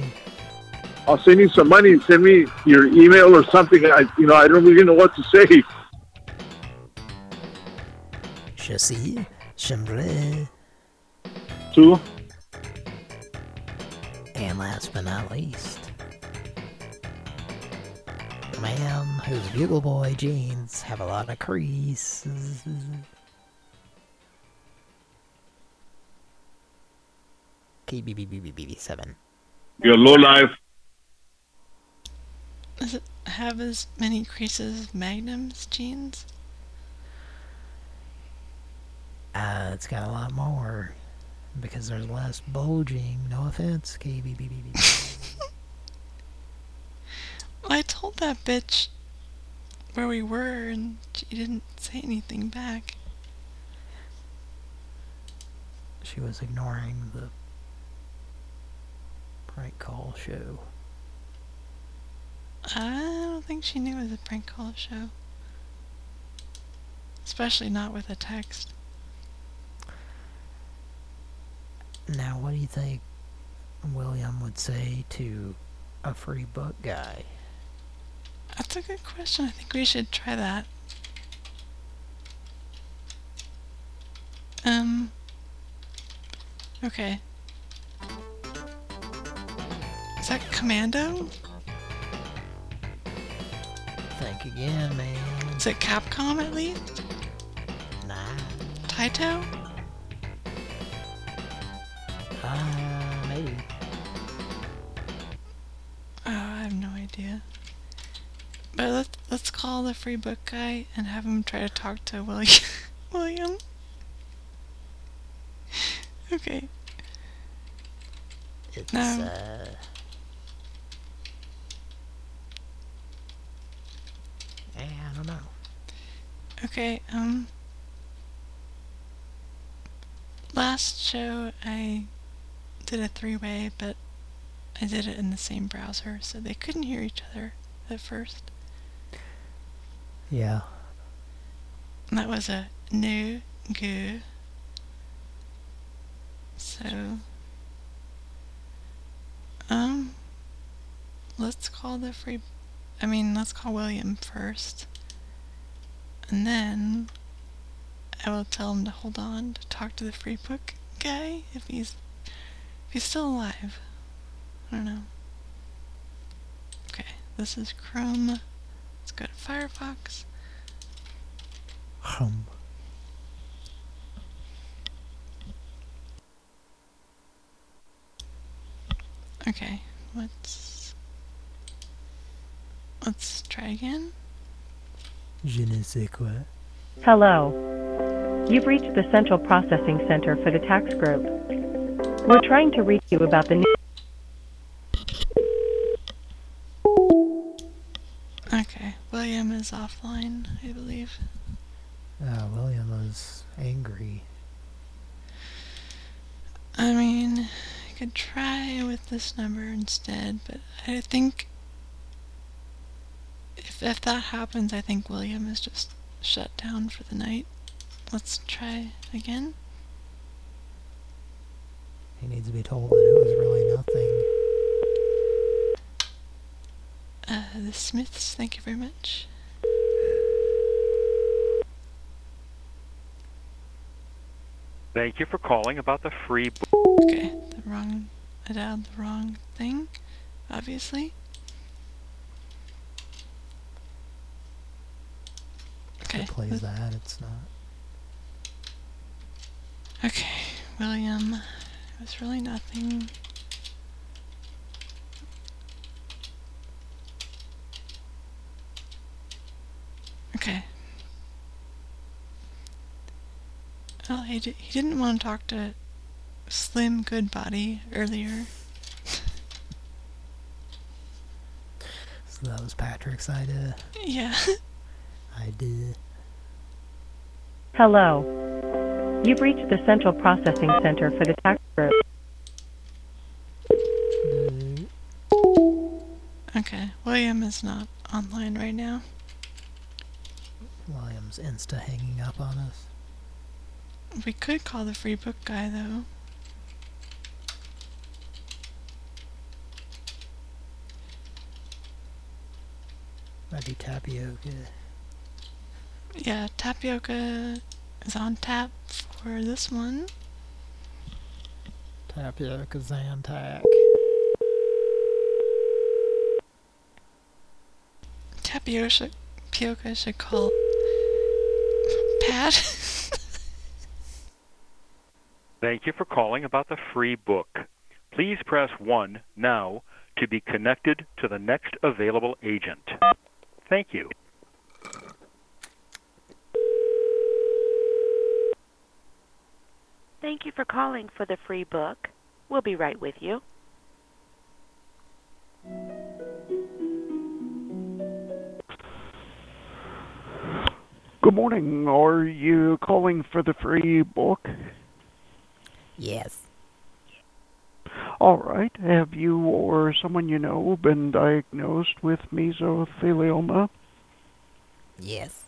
I'll send you some money. Send me your email or something. I, you know, I don't really know what to say. Chassis. Chambray. Two. And last but not least, the man whose Bugle Boy jeans have a lot of creases. KBBBBB7. You're low life. does it have as many creases as Magnum's jeans? Uh, it's got a lot more because there's less bulging. No offense, KBBBB. I told that bitch where we were and she didn't say anything back. she was ignoring the prank call show. I don't think she knew it was a prank call show. Especially not with a text. Now, what do you think William would say to a free book guy? That's a good question. I think we should try that. Um. Okay. Is that Commando? Think again, man. Is it Capcom at least? Nah. Taito? Uh, maybe. Oh, I have no idea. But let's let's call the free book guy and have him try to talk to William. William. okay. It's, Now, uh... Yeah, I don't know. okay. Um. Last show I did a three-way, but I did it in the same browser, so they couldn't hear each other at first. Yeah. And that was a new goo. So, um, let's call the free. I mean, let's call William first, and then I will tell him to hold on to talk to the free book guy if he's he's still alive. I don't know. Okay, this is Chrome. Let's go to Firefox. Hum. Okay, let's let's try again. Je ne sais quoi. Hello. You've reached the Central Processing Center for the Tax Group. We're trying to reach you about the new. Okay, William is offline, I believe. Uh, William was angry. I mean, I could try with this number instead, but I think if if that happens, I think William is just shut down for the night. Let's try again. He needs to be told that it was really nothing. Uh, the Smiths, thank you very much. Thank you for calling about the free book. Okay, the wrong, I dialed the wrong thing, obviously. Okay. It plays that, it's not. Okay, William. It was really nothing. Okay. Well, he, di- he didn't want to talk to Slim Goodbody earlier. So that was Patrick's idea. Yeah. Idea. Hello. You've reached the Central Processing Center for the tax group. Okay, William is not online right now. William's insta hanging up on us. We could call the free book guy though. That'd be tapioca. Yeah, tapioca is on tap for this one. Tapioca Zantac. Tapioca should, tapioca should call Pat. Thank you for calling about the free book. Please press 1 now to be connected to the next available agent. Thank you. Thank you for calling for the free book. We'll be right with you. Good morning. Are you calling for the free book? Yes. All right. Have you or someone you know been diagnosed with mesothelioma? Yes.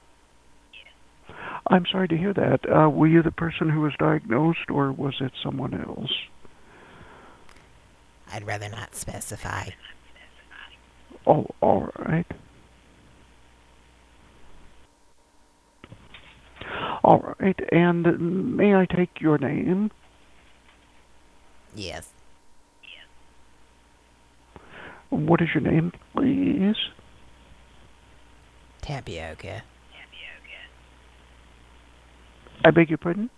I'm sorry to hear that. Uh, were you the person who was diagnosed, or was it someone else? I'd rather not specify. Oh, all right. All right. And may I take your name? Yes. What is your name, please? Tapioca. I beg your pardon?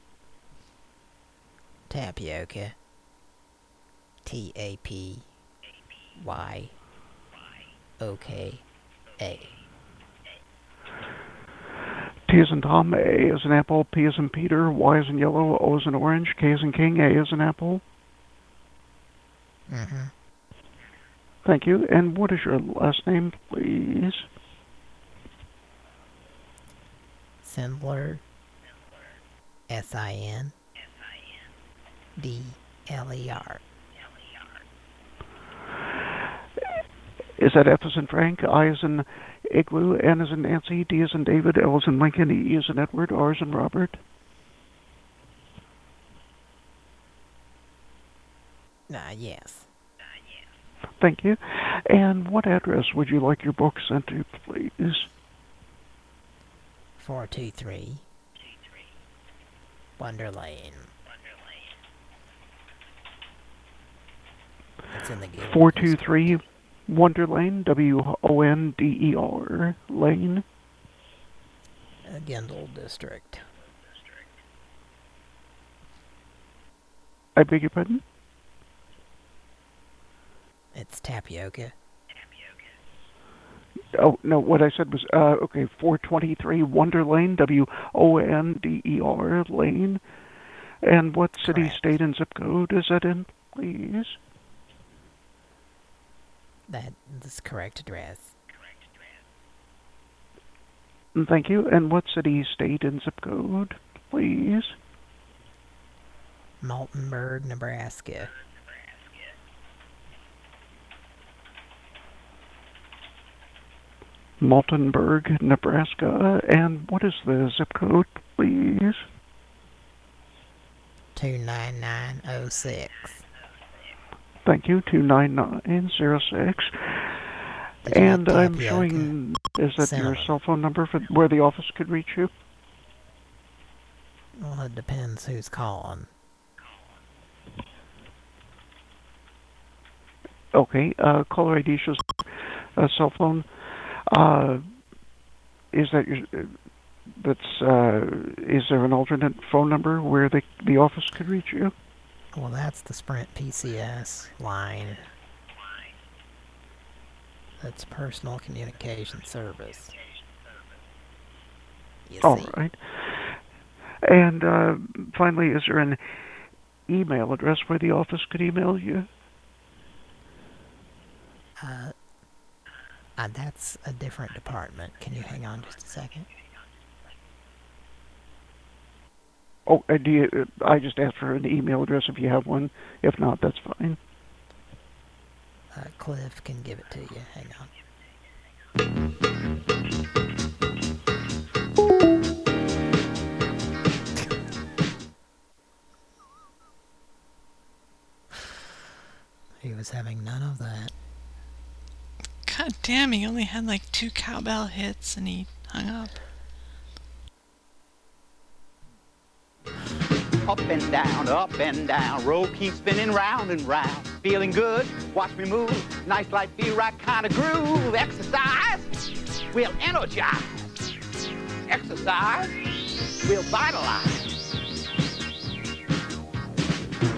Tapioca. T A P Y O K A. T is in Tom, A is an apple, P is in Peter, Y is in yellow, O is in orange, K is in king, A is an apple. Mm-hmm. Thank you. And what is your last name, please? Sindler. S I N D L E R. Is that F as in Frank, I as in Igloo, N as in Nancy, D as in David, L as in Lincoln, E as in Edward, R as in Robert? Ah, yes. Thank you. And what address would you like your book sent to, please? 423 Wonder Lane. It's in the Gilbert 423 Wonder Lane, W O N D E R Lane. Gendel District. I beg your pardon? It's Tapioca. Oh, no, what I said was, uh, okay, 423 Wonder Lane, W O N D E R Lane. And what city, state, and zip code is that in, please? That is correct address. And Thank you. And what city, state, and zip code, please? Maltenburg, Nebraska. Maltenburg, Nebraska. And what is the zip code, please? 29906. Thank you. 29906. And I'm showing, is that your cell phone number for where the office could reach you? Well, it depends who's calling. Okay, uh, caller ID shows a cell phone. Uh, is that your, that's, uh, is there an alternate phone number where the, the office could reach you? Well, that's the Sprint PCS line. That's personal communication service. You All see. right. And, uh, finally, is there an email address where the office could email you? Uh, uh, that's a different department. Can you hang on just a second? Oh, uh, do you, uh, I just asked for an email address if you have one. If not, that's fine. Uh, Cliff can give it to you. Hang on. He was having none of that. God damn, he only had like two cowbell hits and he hung up. Up and down, up and down. Road keeps spinning round and round. Feeling good, watch me move. Nice light feel right kind of groove. Exercise will energize. Exercise will vitalize.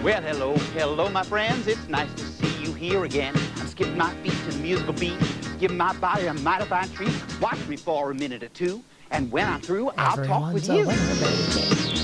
Well, hello, hello, my friends. It's nice to see you here again. Skipping my feet to the musical beat, giving my body a mighty fine treat. Watch me for a minute or two, and when I'm through, I'll talk with you.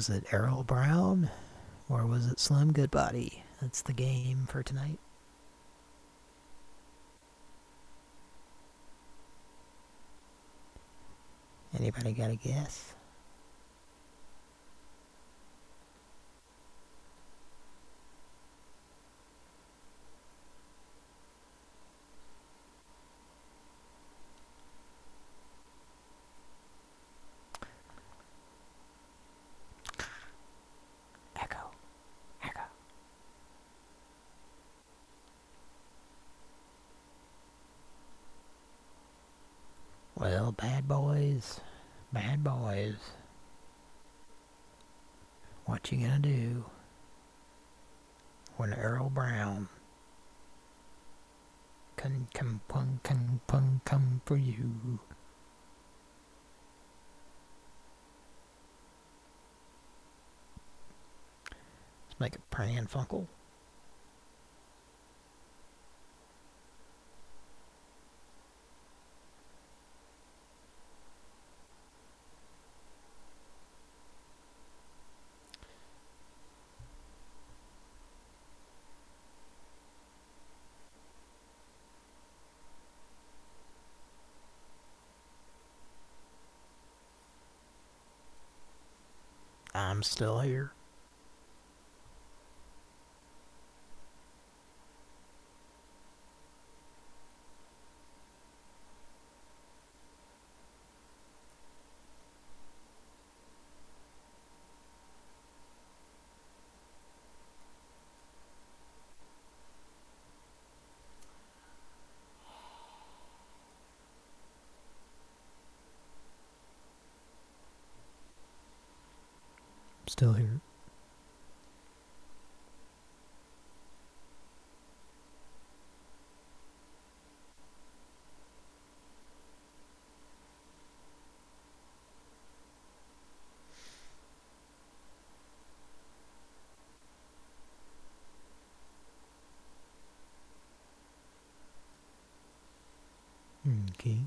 Was it Errol Brown or was it Slim Goodbody? That's the game for tonight. Anybody got a guess? Echo. Echo. Well, bad boys, bad boys. What you gonna do when Earl Brown can come pung come pung come for you? Let's make it Pran Funkel. I'm still here. Still here. Okay.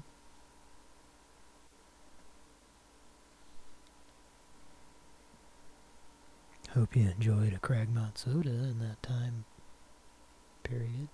Hope you enjoyed a Cragmont soda in that time period.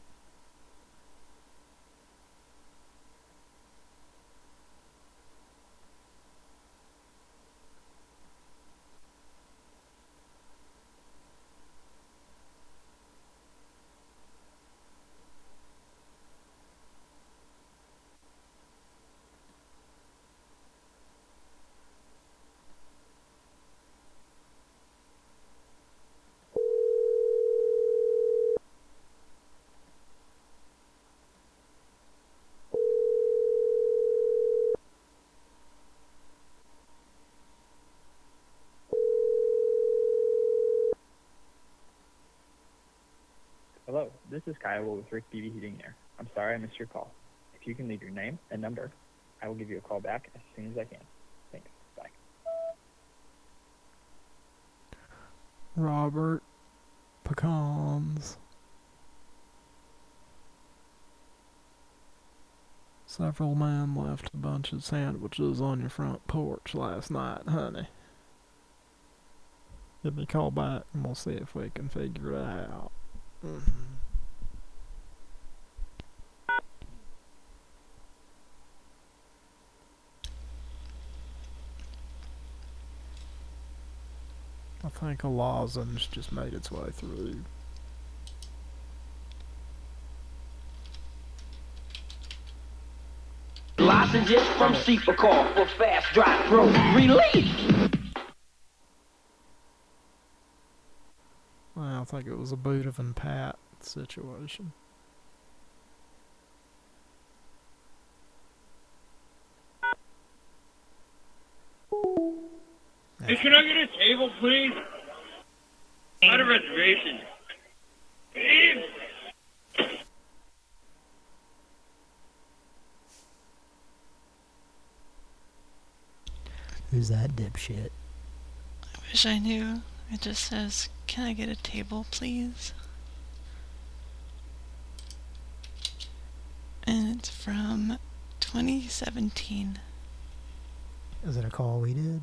Hello, Kyle with Rick BB Heating Air. I'm sorry I missed your call. If you can leave your name and number, I will give you a call back as soon as I can. Thanks. Bye. Robert Pecans. Several men left a bunch of sandwiches on your front porch last night, honey. Give me a call back and we'll see if we can figure it out. Mhm. I think a lozenge just made its way through. Lozenges from Cepacol for fast dry throat relief. Well, I think it was a Budovan Pat situation. Can I get a table, please? I had a reservation. Please? Who's that dipshit? I wish I knew. It just says, can I get a table, please? And it's from 2017. Is it a call we did?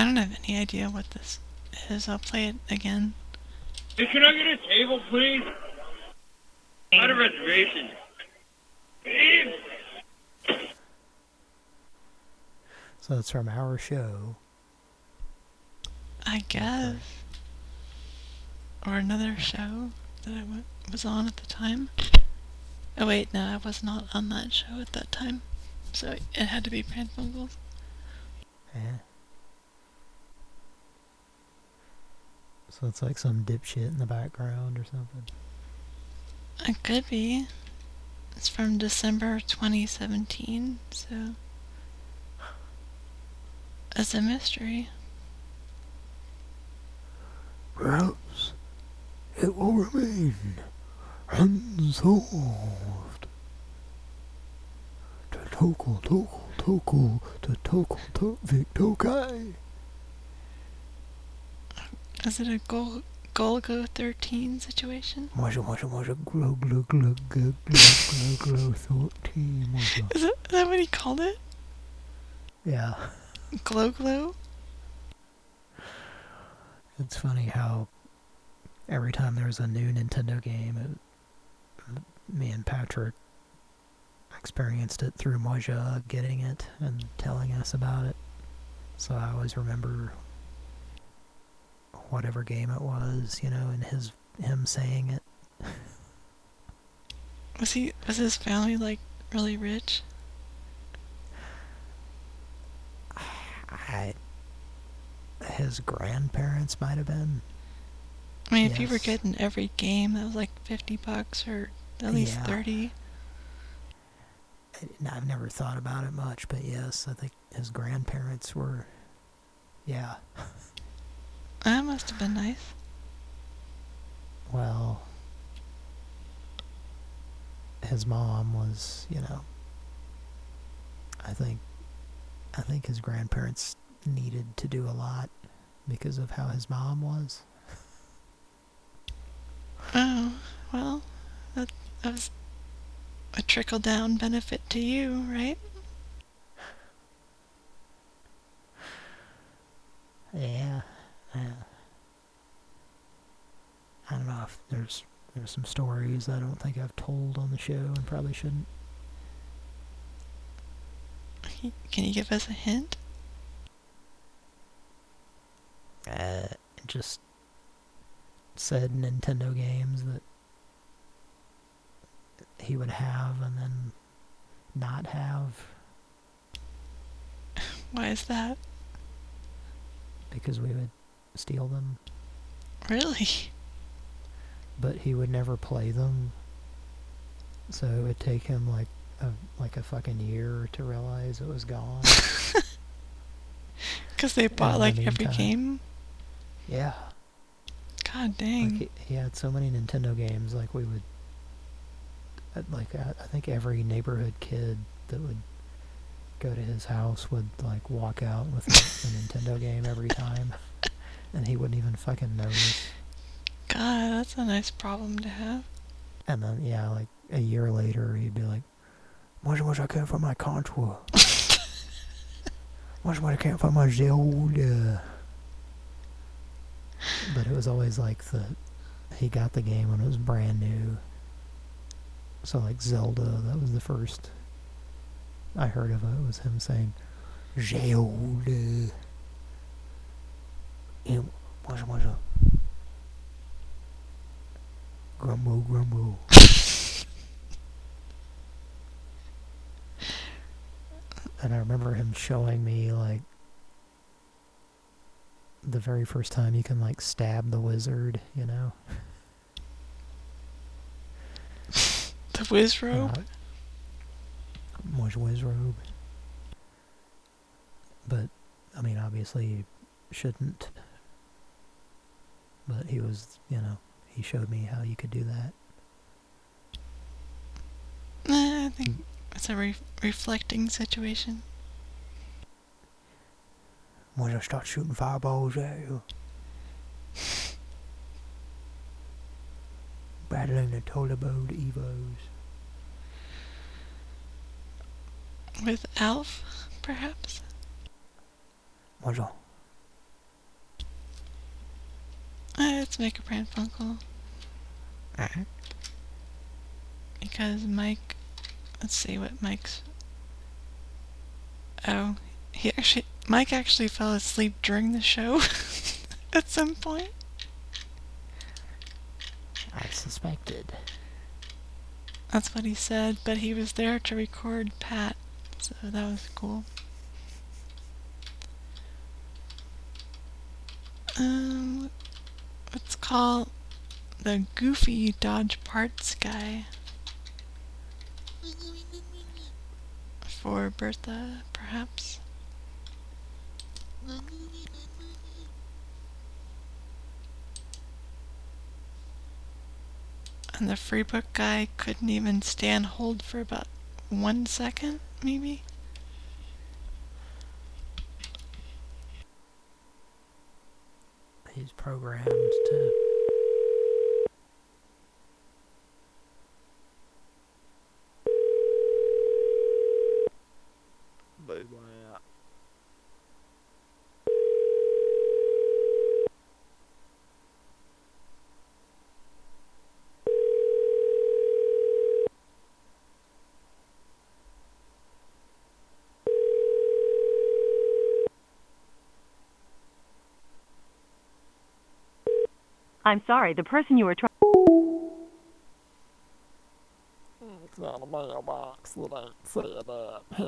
I don't have any idea what this is. I'll play it again. Hey, can I get a table, please? I had a reservation. Please? So it's from our show. I guess. Or another show that I was on at the time. Oh wait, no, I was not on that show at that time. So it had to be Pran Funkels. Eh. So it's like some dipshit in the background or something. It could be. It's from December 2017, so... It's a mystery. Perhaps it will remain unsolved. To tokle, tokle, tokle, to tokle, to Vic Tokai. Is it a Gol- Golgo 13 situation? Moja, moja, moja, glow, glow, glow, glow, glow, glow, glow, 13, moja. Is, it, is that what he called it? Yeah. Glow Glow? It's funny how every time there's a new Nintendo game, it, me and Patrick experienced it through Moja getting it and telling us about it. So I always remember whatever game it was, you know, and his him saying it. Was he was his family like really rich? I his grandparents might have been. I mean, if you were getting every game, that was like 50 bucks or at least Yeah. 30. I- I've never thought about it much, but yes, I think his grandparents were Yeah. That must have been nice. Well, his mom was, you know, I think, I think his grandparents needed to do a lot because of how his mom was. Oh, well, that, that was a trickle down benefit to you, right? Yeah. Yeah. I don't know if there's there's some stories I don't think I've told on the show and probably shouldn't. Can you give us a hint? Uh, just said Nintendo games that he would have and then not have Why is that? because we would steal them, Really? but he would never play them. So it would take him like a like a fucking year to realize it was gone. Because they bought the like every game? Yeah. God dang. Like he, he had so many Nintendo games. Like we would, uh, like I, I think every neighborhood kid that would go to his house would like walk out with a Nintendo game every time, and he wouldn't even fucking notice. God, that's a nice problem to have. And then yeah, like a year later, he'd be like, "What's what I can't find my Contra? What's what I can't find my Zelda?" But it was always like the he got the game when it was brand new. So like Zelda, that was the first I heard of it was him saying Zelda. Yeah, what's what's? Grumble, grumble. and I remember him showing me like the very first time you can like stab the wizard, you know. The Wizzrobe? Uh, was Wizzrobe. But I mean obviously you shouldn't. But he was, you know, he showed me how you could do that. Nah, I think it's a re- reflecting situation. When I start shooting fireballs at you. Battling the Tolabode Evos. With Alf, perhaps? What's up? Uh, let's make a prank phone call. Because Mike, let's see what Mike's. Oh, he actually, Mike actually fell asleep during the show at some point. I suspected. That's what he said, but he was there to record Pat, so that was cool. Um, call the goofy Dodge Parts guy. For Bertha, perhaps? And the free book guy couldn't even stand hold for about one second, maybe? He's programmed to I'm sorry, the person you were trying. It's not a mailbox that ain't that. Hen.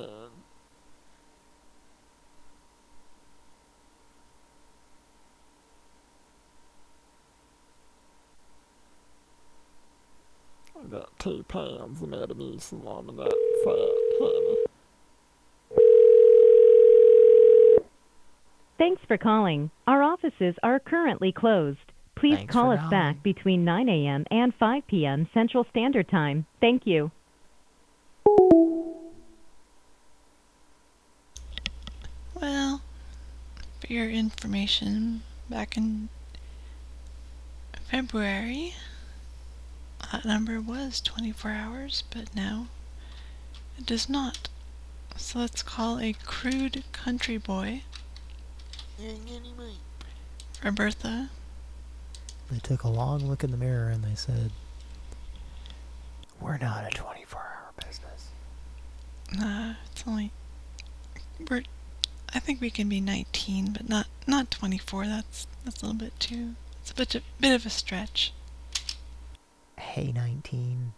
I got two pounds of Metamucil on me that fat, honey. Thanks for calling. Our offices are currently closed. Please Thanks call us calling. back between 9 a.m. and 5 p.m. Central Standard Time. Thank you. Well, for your information, back in February, that number was 24 hours, but now it does not. So let's call a crude country boy. Roberta. They took a long look in the mirror and they said, We're not a 24 hour business. Nah, it's only we're. I think we can be 19, but not not 24. That's that's a little bit too. It's a bit of, bit of a stretch. Hey, 19.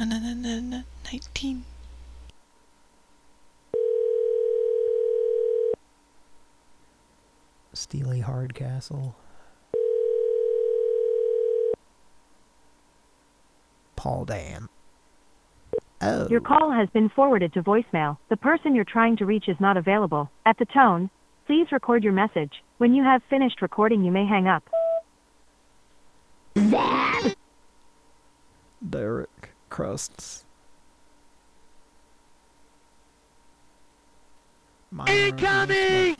No, no, no, no, no, 19. Steely Hardcastle. Paul Dan. Oh. Your call has been forwarded to voicemail. The person you're trying to reach is not available. At the tone, please record your message. When you have finished recording, you may hang up. Derek Crusts. Incoming!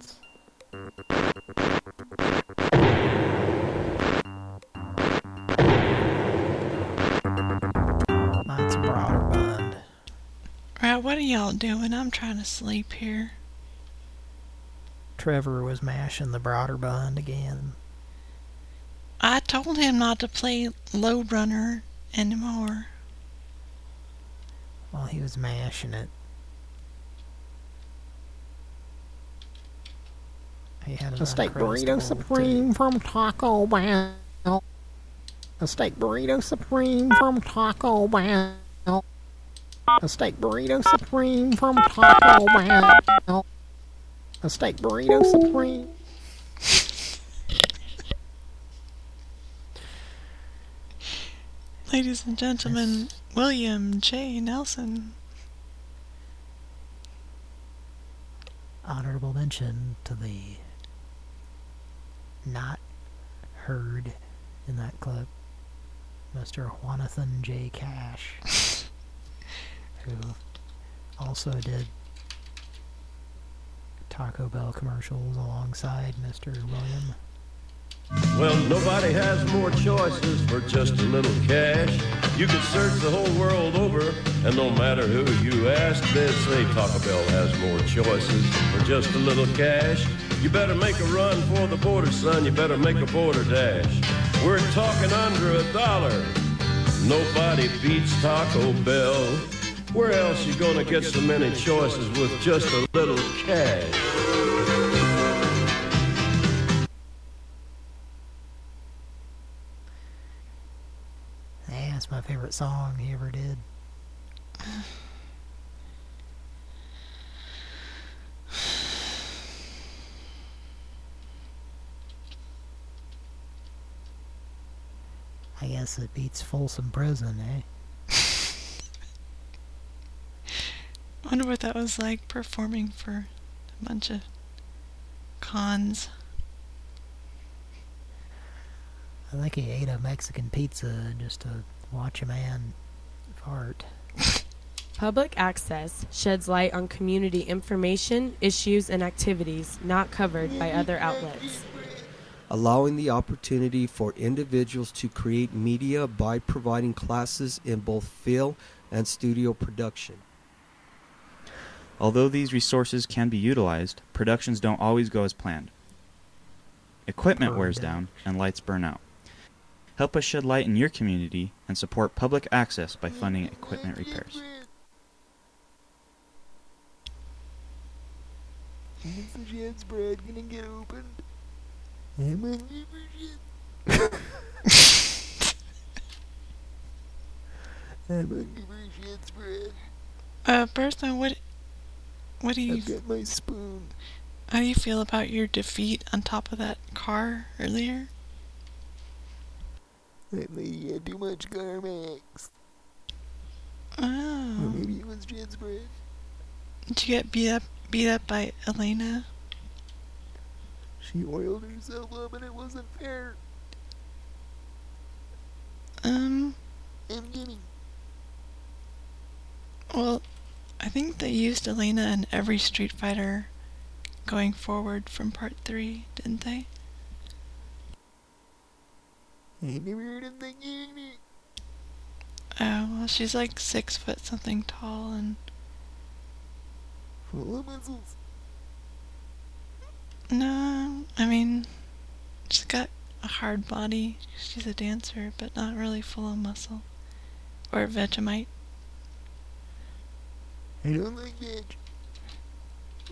That's Broderbund. Right, what are y'all doing? I'm trying to sleep here. Trevor was mashing the Broderbund again. I told him not to play Lode Runner anymore. While he was mashing it. He had A steak burrito Uncrustable, supreme from Taco Bell. A steak burrito supreme from Taco Bell. A steak burrito supreme from Taco Bell. A steak burrito supreme. Ladies and gentlemen, William J. Nelson. Honorable mention to the not heard in that clip, Mr. Jonathan J. Cash, who also did Taco Bell commercials alongside Mr. William. Well, nobody has more choices for just a little cash. You can search the whole world over, and no matter who you ask, they'll say Taco Bell has more choices for just a little cash. You better make a run for the border, son. You better make a border dash. We're talking under a dollar. Nobody beats Taco Bell. Where else you gonna get so many choices with just a little cash? Yeah, it's my favorite song he ever did. I guess it beats Folsom Prison, eh? I wonder what that was like performing for a bunch of cons. I think he ate a Mexican pizza just to watch a man fart. Public access sheds light on community information, issues, and activities not covered by other outlets. Allowing the opportunity for individuals to create media by providing classes in both film and studio production. Although these resources can be utilized, productions don't always go as planned. Equipment oh, wears down and lights burn out. Help us shed light in your community and support public access by funding equipment repairs. Is the bread gonna get opened? Uh, Bertha, what, what do you? I've got my spoon. How do you feel about your defeat on top of that car earlier? That lady had too much Carmex. Oh. Or maybe it was bread. Did you get beat up beat up by Elena? She oiled herself up and it wasn't fair. Um, I'm getting. well, I think they used Elena in every Street Fighter going forward from part three, didn't they? I never heard of that game. Oh, well, she's like six foot something tall and Full of muscles. No, I mean, she's got a hard body. She's a dancer, but not really full of muscle or Vegemite. I don't like veg.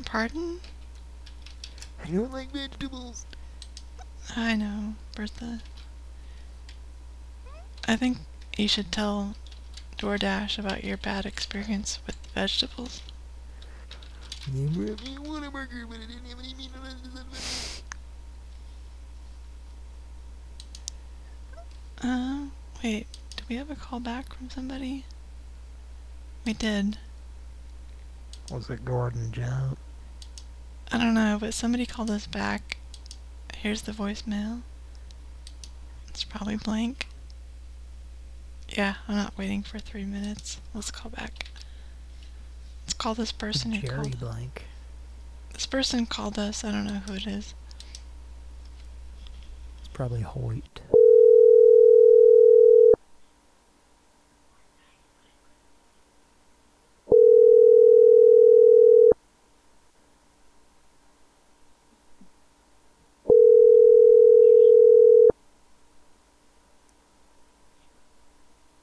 Pardon? I don't like vegetables. I know, Bertha. I think you should tell DoorDash about your bad experience with vegetables. Uh, wait, did we have a call back from somebody? We did. Was it Gordon Joe? I don't know, but somebody called us back. Here's the voicemail. It's probably blank. Yeah, I'm not waiting for three minutes. Let's call back. Let's call this person who Jerry called. Blank. This person called us. I don't know who it is. It's probably Hoyt.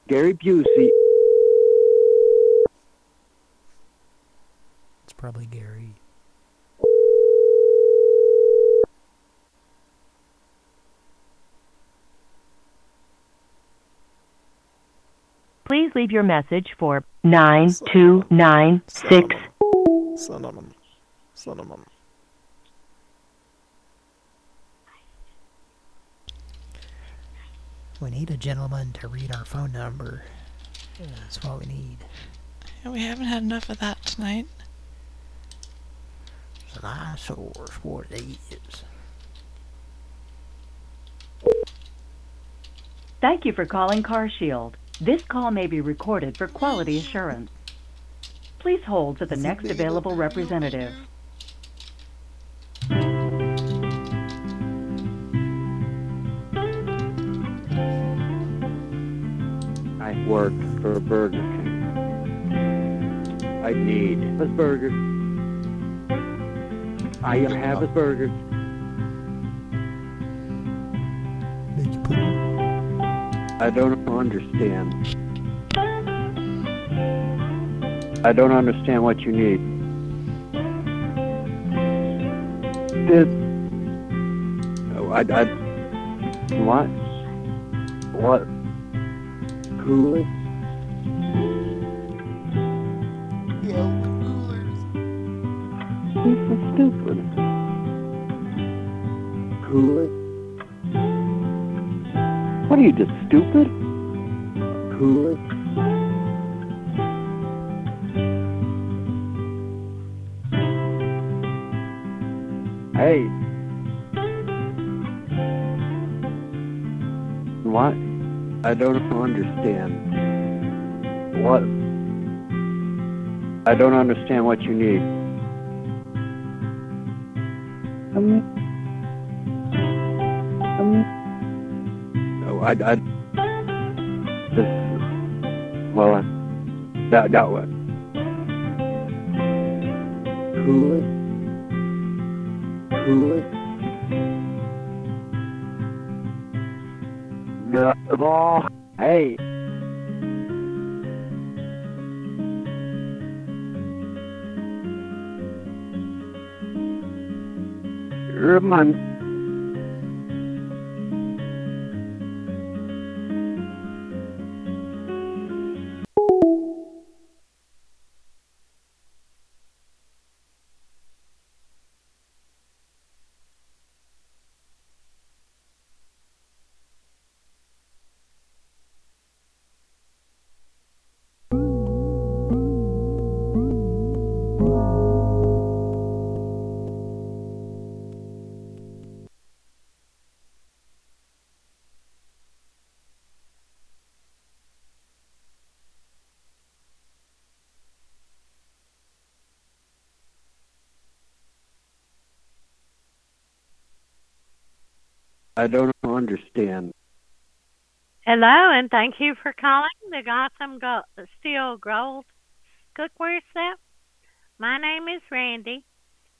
Gary Busey. Probably Gary. Please leave your message for 9296. Son of a. Son of a. We need a gentleman to read our phone number. That's what we need. We haven't had enough of that tonight. It's an eyesore, is what it is. Thank you for calling CarShield. This call may be recorded for quality assurance. Please hold for the next available representative. I work for Burger King. I need a burger. I have a burger. I don't understand. I don't understand what you need. This. Oh, I, I. What? What? Coolest? What are you, just stupid? Coolest? Hey. What? I don't understand. What? I don't understand what you need. Um, um, I, I, this, well, that, that one. Cool. Cool the ball. Hey. Remind I don't understand. Hello, and thank you for calling the Gotham Go- Steel Gold Cookware Set. My name is Randy.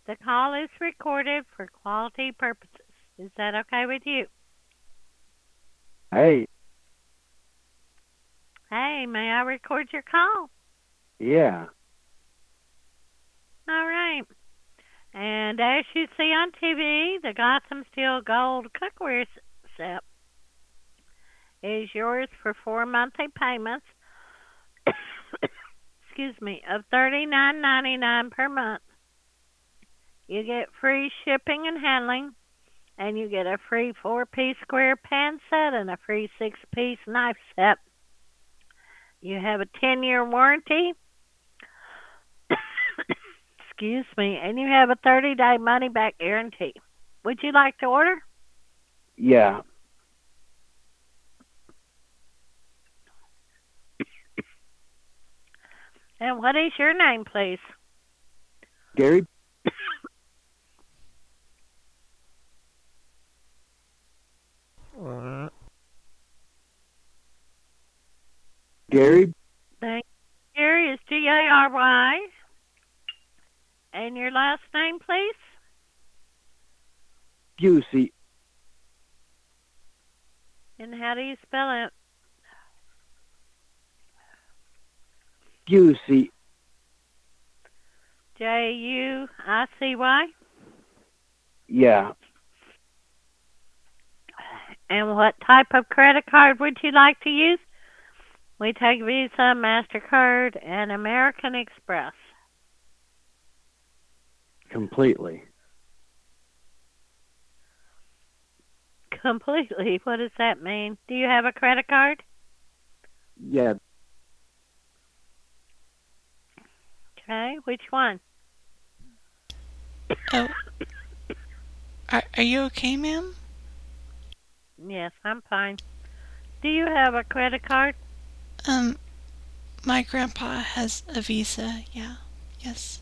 The call is recorded for quality purposes. Is that okay with you? Hey, Hey, may I record your call? yeah. All right. And as you see on TV, the Gotham Steel Gold Cookware Set is yours for four monthly payments. excuse me, of thirty nine ninety nine per month. You get free shipping and handling, and you get a free four piece square pan set and a free six piece knife set. You have a ten year warranty. Excuse me, and you have a thirty day money back guarantee. Would you like to order? Yeah. And what is your name, please? Gary? Gary? Thank you. Gary is G A R Y. And your last name, please? Busey. And how do you spell it? Busey. J U I C Y. Yeah. And what type of credit card would you like to use? We take Visa, MasterCard, and American Express. Completely. Completely. What does that mean? Do you have a credit card? Yeah. Okay, which one? Oh. Are, are you okay, ma'am? Yes, I'm fine. Do you have a credit card? Um, my grandpa has a Visa. Yeah. Yes.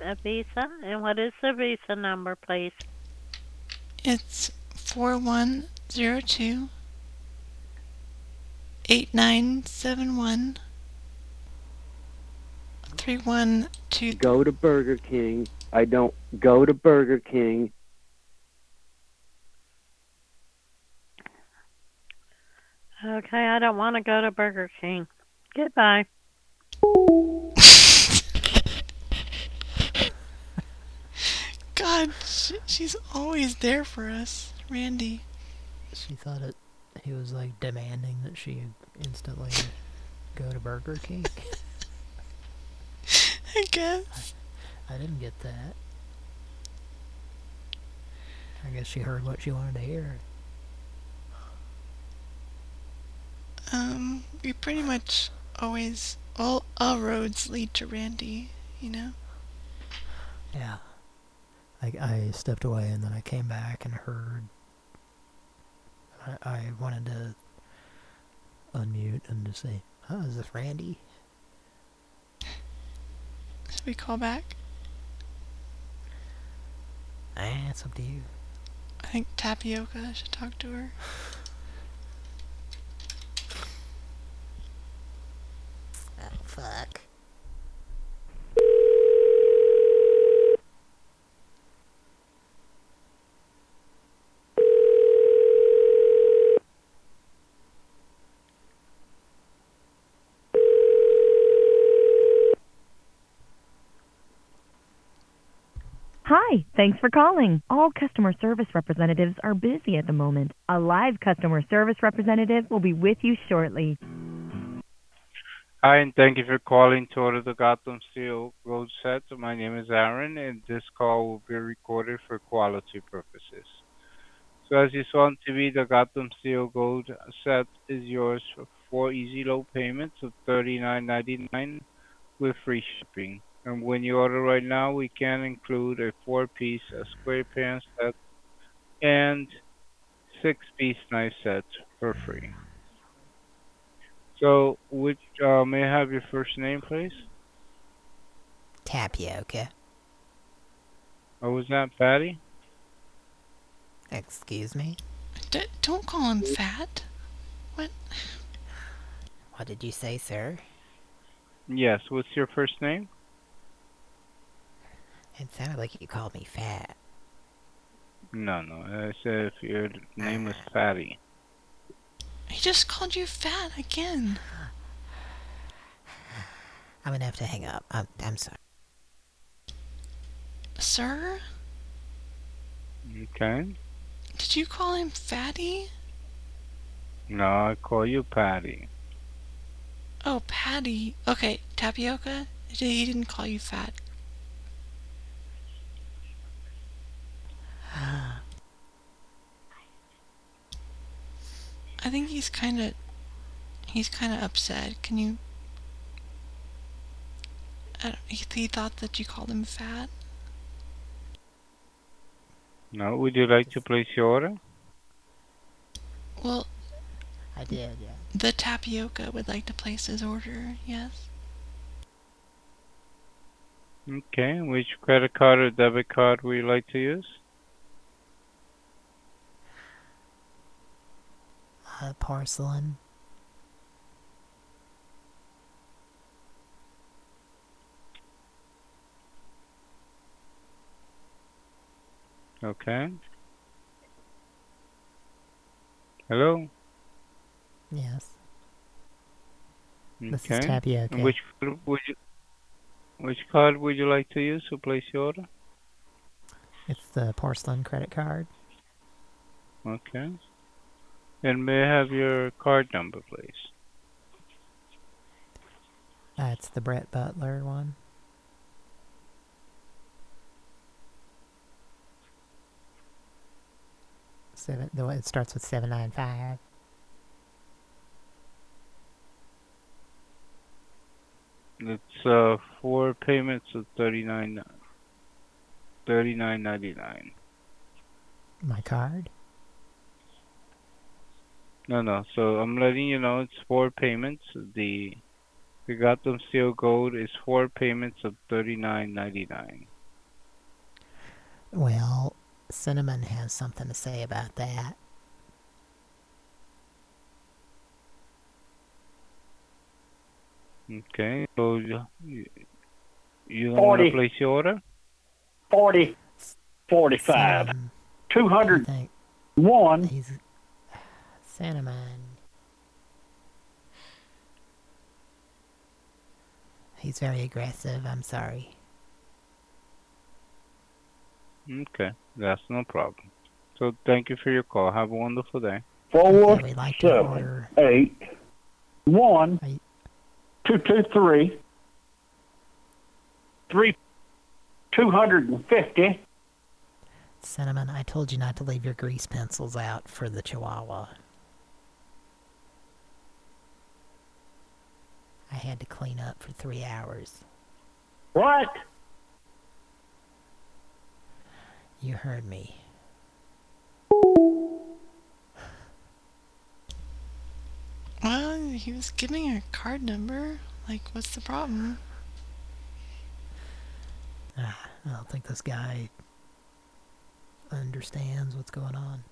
A Visa? And what is the Visa number, please? It's four one zero two eight nine seven one three one two. Go to Burger King. I don't go to Burger King. Okay, I don't want to go to Burger King. Goodbye. God, she, she's always there for us, Randy. She thought it. He was like demanding that she instantly go to Burger King. I guess. I didn't get that. I guess she heard what she wanted to hear. Um, we pretty much always all all roads lead to Randy. You know. Yeah. I, I stepped away and then I came back and heard. I, I wanted to unmute and just say, "Oh, is this Randy?" Should we call back? Ah, it's up to you. I think Tapioca should talk to her. Oh, fuck. Hi, thanks for calling. All customer service representatives are busy at the moment. A live customer service representative will be with you shortly. Hi, and thank you for calling to order the Gotham Steel Gold set. My name is Aaron, and this call will be recorded for quality purposes. So as you saw on TV, the Gotham Steel Gold set is yours for four easy low payments of $39.99 with free shipping. And when you order right now, we can include a four-piece uh, square pan set and six-piece knife set for free. So, which uh, may I have your first name, please? Tapioca. Oh, was that Fatty? Excuse me? D- don't call him fat. What? What did you say, sir? Yes. What's your first name? It sounded like you called me fat. No, no. I said if your name was uh. Fatty. He just called you fat again. I'm gonna have to hang up. I'm, I'm sorry. Sir? Okay. Did you call him fatty? No, I call you Patty. Oh, Patty. Okay, tapioca? He didn't call you fat. I think he's kind of he's kind of upset. Can you I don't, he, he thought that you called him fat. No, would you like to place your order? Well, I did, yeah. the tapioca would like to place his order. Yes. Okay. Which credit card or debit card would you like to use? Uh, porcelain. Okay. Hello? Yes. This is Okay. Which card would you which card would you like to use to place your order? It's the porcelain credit card. Okay. And may I have your card number, please? That's the Brett Butler one. Seven. The one it starts with seven nine five. It's uh four payments of thirty nine thirty nine ninety nine. My card. No, no. So I'm letting you know it's four payments. The the Gotham Steel Gold is four payments of thirty nine ninety nine. Well, Cinnamon has something to say about that. Okay. So you you want to place your order? 40, 45, 201. He's Cinnamon. He's very aggressive. I'm sorry. Okay, that's no problem. So thank you for your call. Have a wonderful day. Four, we'd like to seven, order- eight, one, two, two, three, three, two hundred and fifty. Cinnamon, I told you not to leave your grease pencils out for the Chihuahua. I had to clean up for three hours. What? You heard me. Well, he was giving a card number. Like, what's the problem? Ah, I don't think this guy understands what's going on.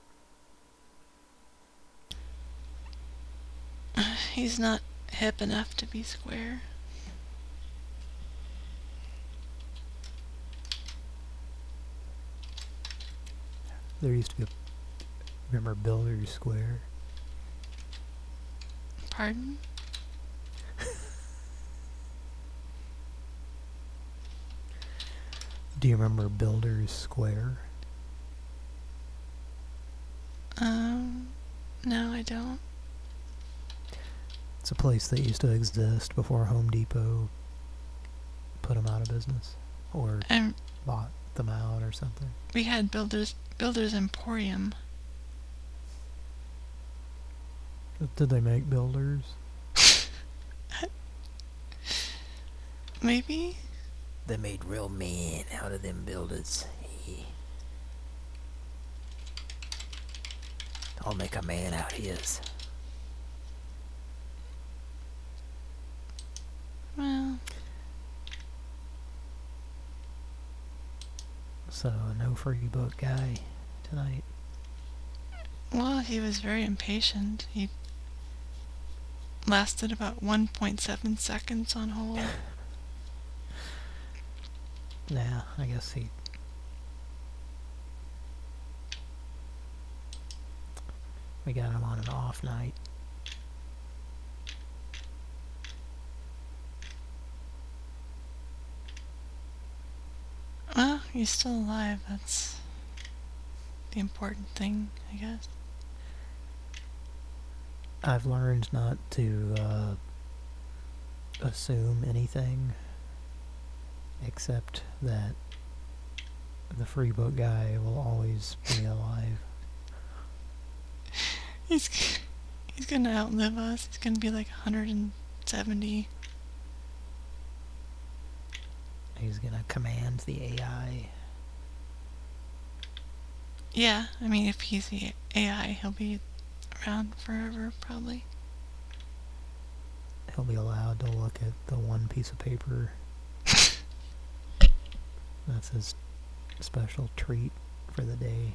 He's not hip enough to be square. There used to be a. Remember Builder's Square? Pardon? Do you remember Builder's Square? Um, no, I don't. It's a place that used to exist before Home Depot put them out of business. Or Um, bought them out or something. We had Builders Builders Emporium. Did they make builders? Maybe? They made real men out of them builders. I'll make a man out of his. Well, So, no free book guy tonight. Well, he was very impatient. He lasted about 1.7 seconds on hold. Yeah, I guess he... We got him on an off night. Well, he's still alive. That's the important thing, I guess. I've learned not to uh, assume anything except that the free book guy will always be alive. He's he's gonna outlive us. He's gonna be like 170. He's gonna command the AI. Yeah, I mean, if he's the AI, he'll be around forever, probably. He'll be allowed to look at the one piece of paper. That's his special treat for the day.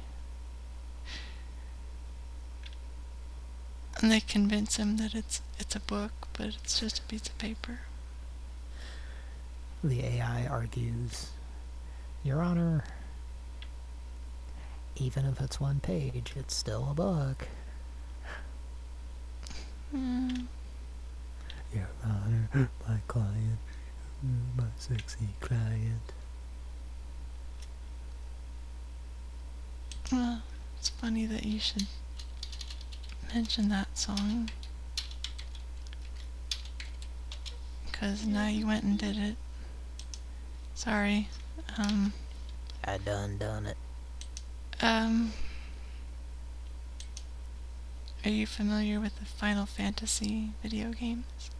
And they convince him that it's it's a book, but it's just a piece of paper. The AI argues, Your Honor, even if it's one page, it's still a book. Mm. Your Honor, my client, my sexy client. Well, it's funny that you should mention that song. Because now you went and did it. Sorry. Um, I done done it. um, are you familiar with the Final Fantasy video games?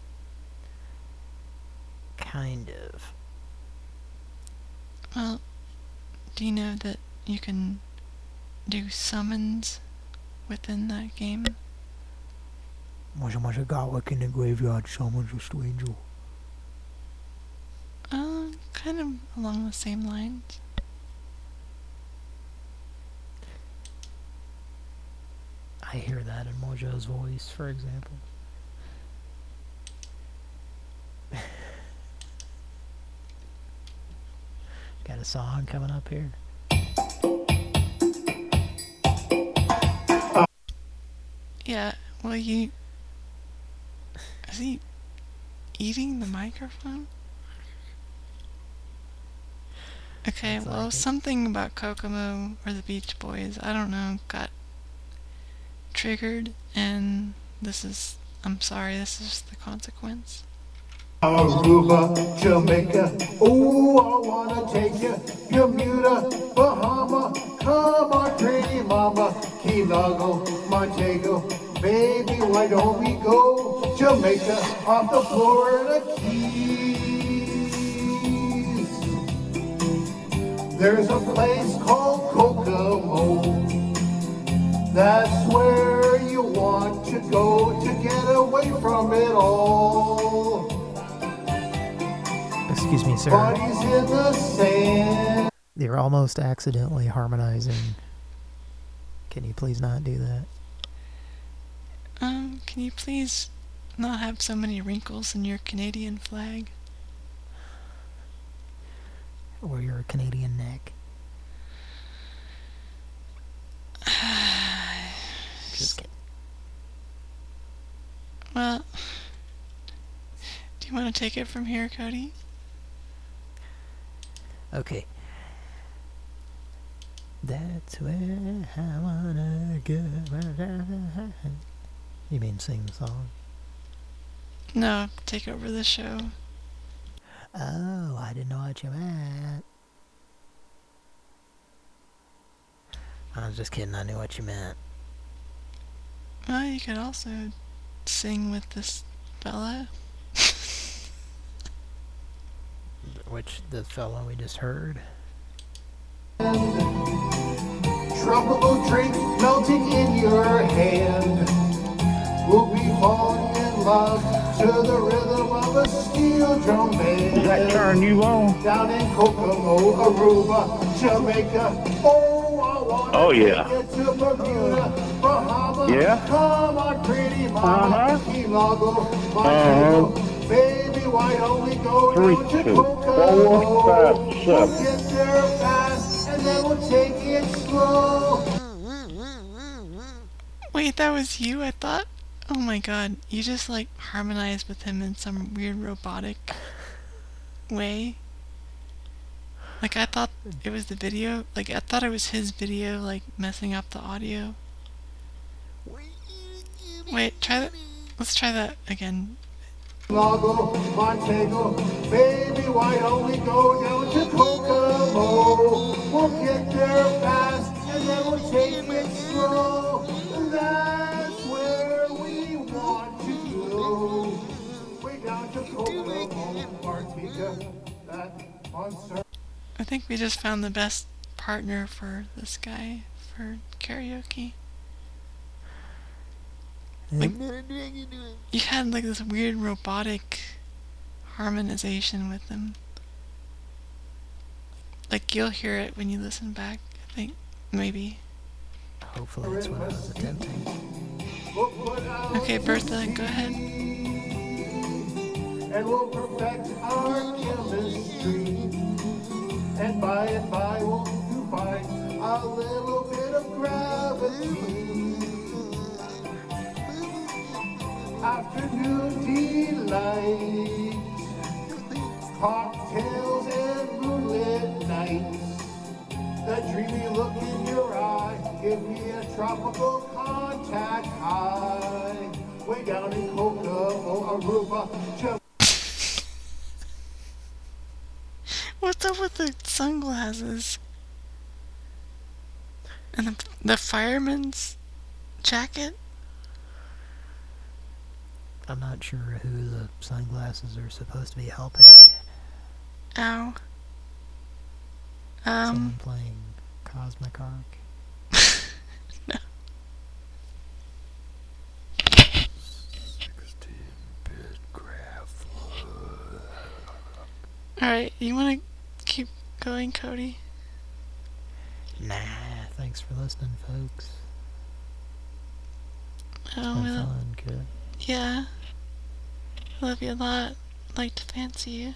Kind of. Well, do you know that you can do summons within that game? Masha Masha Garlic in the graveyard summons a stranger. Um, kind of along the same lines. I hear that in Mojo's voice, for example. Got a song coming up here. Yeah, well, you. Is he eating the microphone? Okay, Sounds well, like something about Kokomo or the Beach Boys, I don't know, got triggered, and this is. I'm sorry, this is the consequence. Aruba, Jamaica, ooh, I wanna take you. Bermuda, Bahama, come on, pretty mama. Key Largo, Montego, baby, why don't we go? Jamaica, off the Florida Keys. There's a place called Kokomo. That's where you want to go to get away from it all. Excuse me, sir. Bodies in the sand. You're almost accidentally harmonizing. Can you please not do that? Um, can you please not have so many wrinkles in your Canadian flag? Or your Canadian neck? Just kidding. Well, do you want to take it from here, Cody? Okay. That's where I wanna go. You mean sing the song? No, take over the show. Oh, I didn't know what you meant. I was just kidding, I knew what you meant. Well, you could also sing with this fella. Which, the fellow we just heard. Tropical drink melting in your hand. We'll be falling in love to the rhythm of a steel drum band. Does that turn you on? Down in Kokomo, Aruba, Jamaica. Oh, I wanna Oh, yeah. take you to Bermuda, Bahama, Yeah. Come on, pretty mama. Uh-huh. Key Largo, Uh-huh. Baby, why don't we go Three, down to two, Kokomo? four, We'll get there fast, and then we'll take it slow. Wait, that was you? I thought. Oh my god, you just like harmonized with him in some weird robotic way. Like I thought it was the video. Like I thought it was his video, like messing up the audio. Wait, try that. Let's try that again. Largo, Montego, baby, why don't we go down to Kokomo? We'll get there fast, and then we'll take it slow. Way down to Kokomo, Martika, that monster. I think we just found the best partner for this guy for karaoke. Like, you had like this weird robotic harmonization with them. Like you'll hear it when you listen back. I think maybe. Hopefully it's what I was attempting. Okay, Bertha, go ahead. And we'll perfect our chemistry. And by and by we'll you find a little bit of gravity. Afternoon delight, cocktails and moonlit nights. That dreamy look in your eye, give me a tropical contact high. Way down in Kokomo, Aruba, Jamaica. What's up with the sunglasses? And the, the fireman's jacket? I'm not sure who the sunglasses are supposed to be helping. Ow. Um. Someone playing Cosmic Ark. alright, you wanna keep going, Cody? Nah, thanks for listening, folks. Oh, Been well, fun, good. yeah. I love you a lot. Like to fancy you.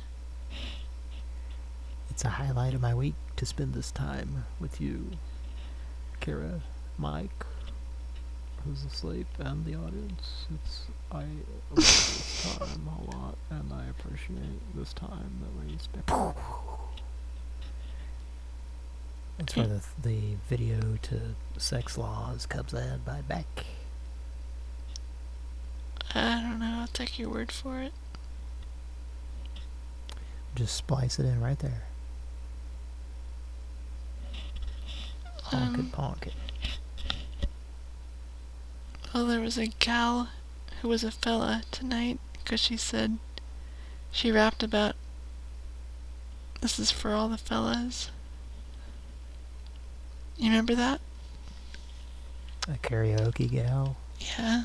It's a highlight of my week to spend this time with you, Kara, Mike, who's asleep, and the audience. It's I love this time a lot, and I appreciate this time that we spent. It's where the the video to Sexx Laws comes in by Beck. I don't know, I'll take your word for it. Just splice it in right there. Honk Um, it, ponk it. Well, there was a gal who was a fella tonight because she said she rapped about this is for all the fellas. You remember that? A karaoke gal. Yeah.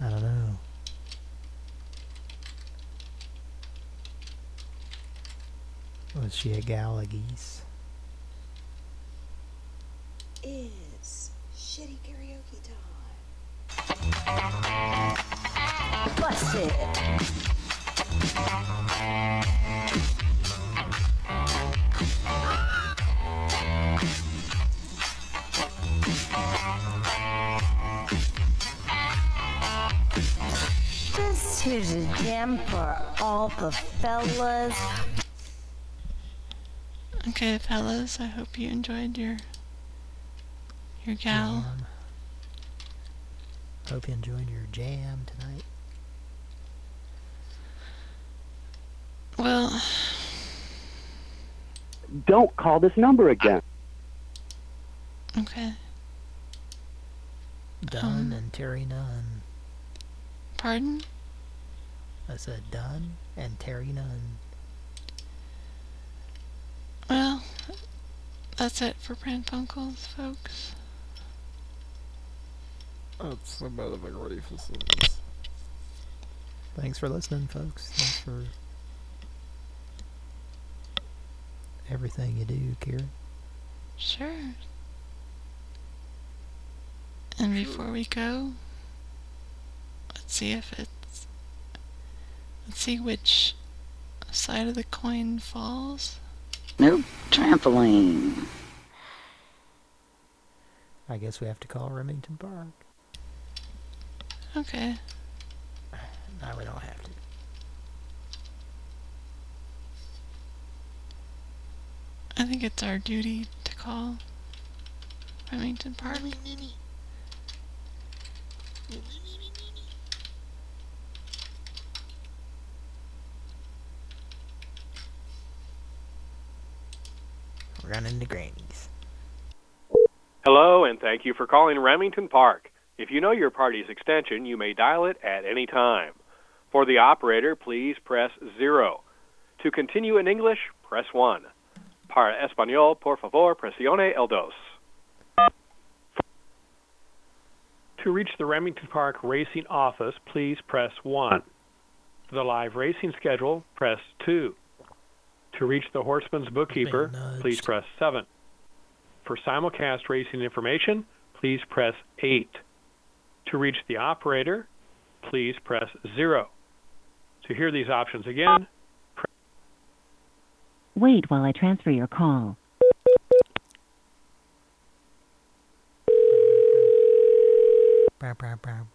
I don't know. Was she a gal of geese? It's shitty karaoke time. Busted. This is a jam for all the fellas. Okay, fellas, I hope you enjoyed your your gal. Jam. Hope you enjoyed your jam tonight. Well, Don't call this number again. okay. Dunn um, and Terry Nunn. Pardon? I said Dunn and Terry Nunn. Well, that's it for Pran Funkels, folks. That's about the ready for service. Thanks for listening, folks. Thanks for everything you do, Kira? Sure. And before we go, let's see if it's. Let's see which side of the coin falls. No trampoline. I guess we have to call Remington Park. Okay. No, we don't have to. I think it's our duty to call Remington Park. Running to Granny's. Hello, and thank you for calling Remington Park. If you know your party's extension, you may dial it at any time. For the operator, please press 0. To continue in English, press 1. Para Español, por favor, presione el dos. To reach the Remington Park Racing office, please press 1. For the live racing schedule, press 2. To reach the Horseman's bookkeeper, please press 7. For simulcast racing information, please press 8. To reach the operator, please press 0. To hear these options again, Wait while I transfer your call. Bow, bow, bow.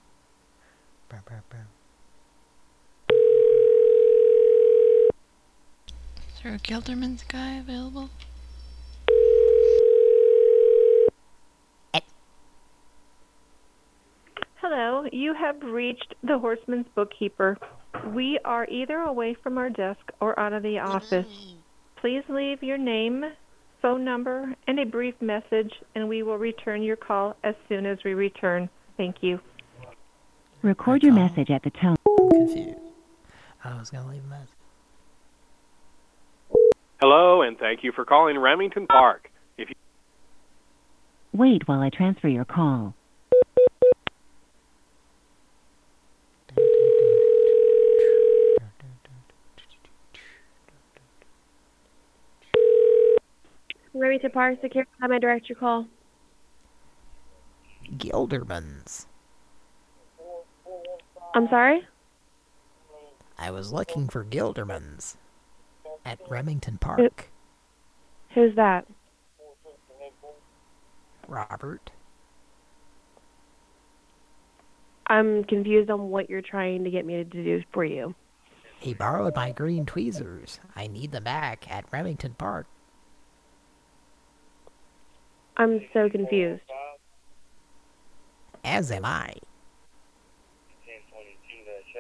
Bow, bow, bow. There a Gilderman's guy available? Hello, you have reached the Horseman's bookkeeper. We are either away from our desk or out of the office. Please leave your name, phone number, and a brief message, and we will return your call as soon as we return. Thank you. Record your message at the tone. I'm confused. I was gonna leave a message. Hello, and thank you for calling Remington Park. If you Wait while I transfer your call. Remington Park Security, how may I direct your call? Gilderman's. I'm sorry? I was looking for Gilderman's at Remington Park. Who's that? Robert. I'm confused on what you're trying to get me to do for you. He borrowed my green tweezers. I need them back at Remington Park. I'm so confused. As am I.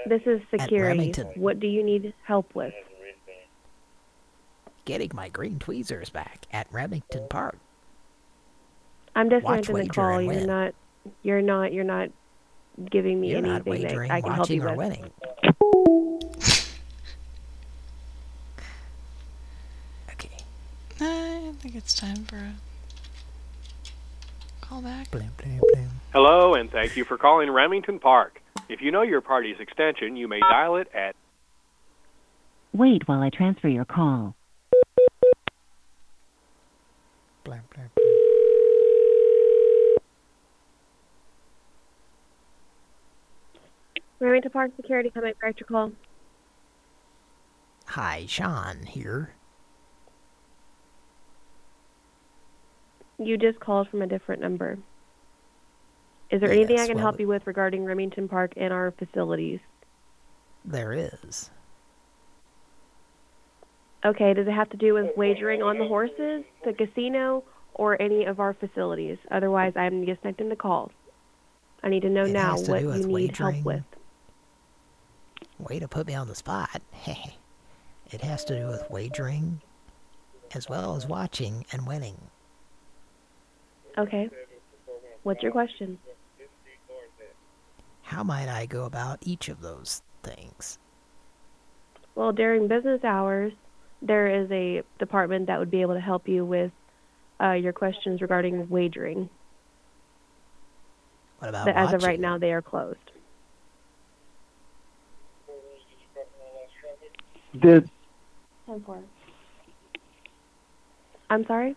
This is security. What do you need help with? Getting my green tweezers back at Remington Park. I'm Watch, disconnecting the wager, call. and You're win. not you're not you're not giving me You're not anything wagering, that I can help you watching, or with. winning. I think it's time for a call back. Hello, and thank you for calling Remington Park. If you know your party's extension, you may dial it at Wait while I transfer your call. Remington Park Security, may I direct call? Hi, Sean here. You just called from a different number. Is there Yes, anything I can well, help you with regarding Remington Park and our facilities? There is. Okay, does it have to do with wagering on the horses, the casino, or any of our facilities? Otherwise, I'm disconnecting the call. I need to know It now to what you with need help with. Way to put me on the spot. it has to do with wagering, as well as watching and winning. Okay. What's your question? How might I go about each of those things? Well, during business hours, there is a department that would be able to help you with uh, your questions regarding wagering. What about But as of right now, they are closed. Did Ten four. I'm sorry?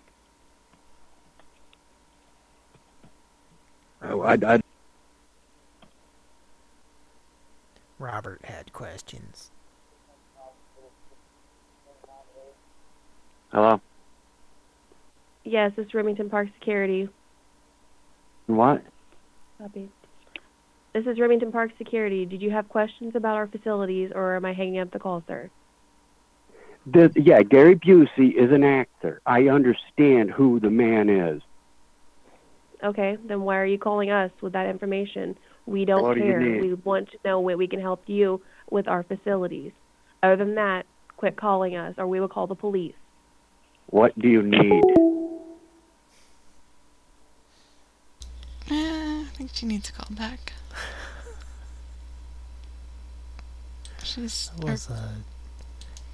Oh, I, I, Robert had questions. Hello? Yes, this is Remington Park Security. What? Copy. This is Remington Park Security. Did you have questions about our facilities, or am I hanging up the call, sir? The, yeah, Gary Busey is an actor. I understand who the man is. Okay, then why are you calling us with that information? We don't What do you care. need? We want to know when we can help you with our facilities. Other than that, quit calling us, or we will call the police. What do you need? Eh, I think she needs to call back. She's That was a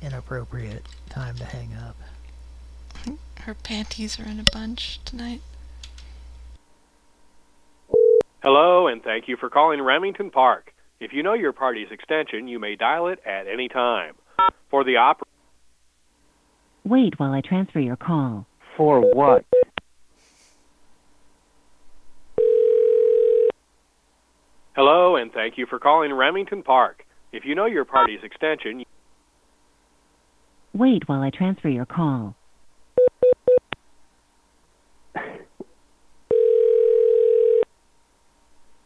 inappropriate time to hang up. her, her panties are in a bunch tonight. Hello, and thank you for calling Remington Park. If you know your party's extension, you may dial it at any time. For the operator, Wait while I transfer your call. For what? hello, and thank you for calling Remington Park. If you know your party's extension, Wait while I transfer your call.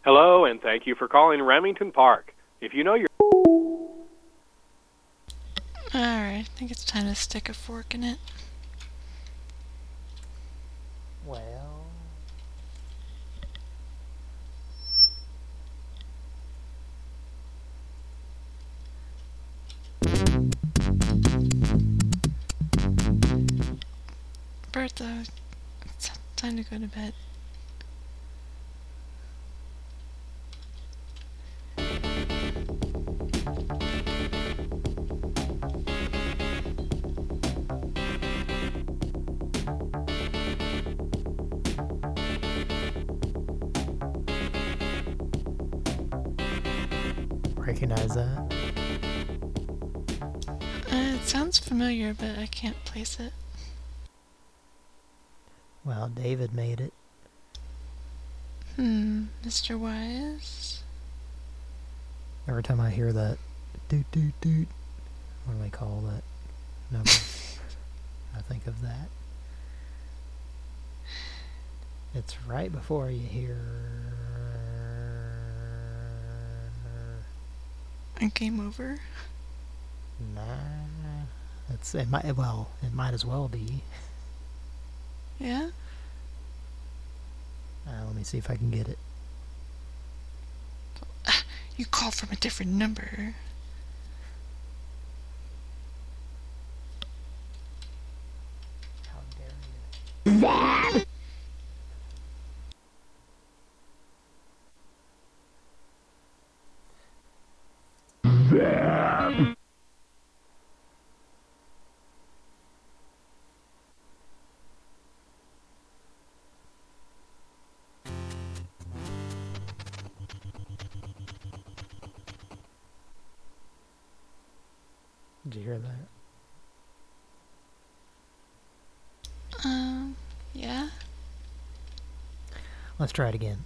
hello, and thank you for calling Remington Park. If you know your Alright, I think it's time to stick a fork in it. Well. Bertha, it's time to go to bed. Familiar, but I can't place it. Well, David made it. Hmm, Mr. Wise? Every time I hear that doot doot doot, what do they call that number? I think of that. It's right before you hear A game over? nah. It's it might well it might as well be. Yeah? Uh, let me see if I can get it. You called from a different number. Did Let's try it again.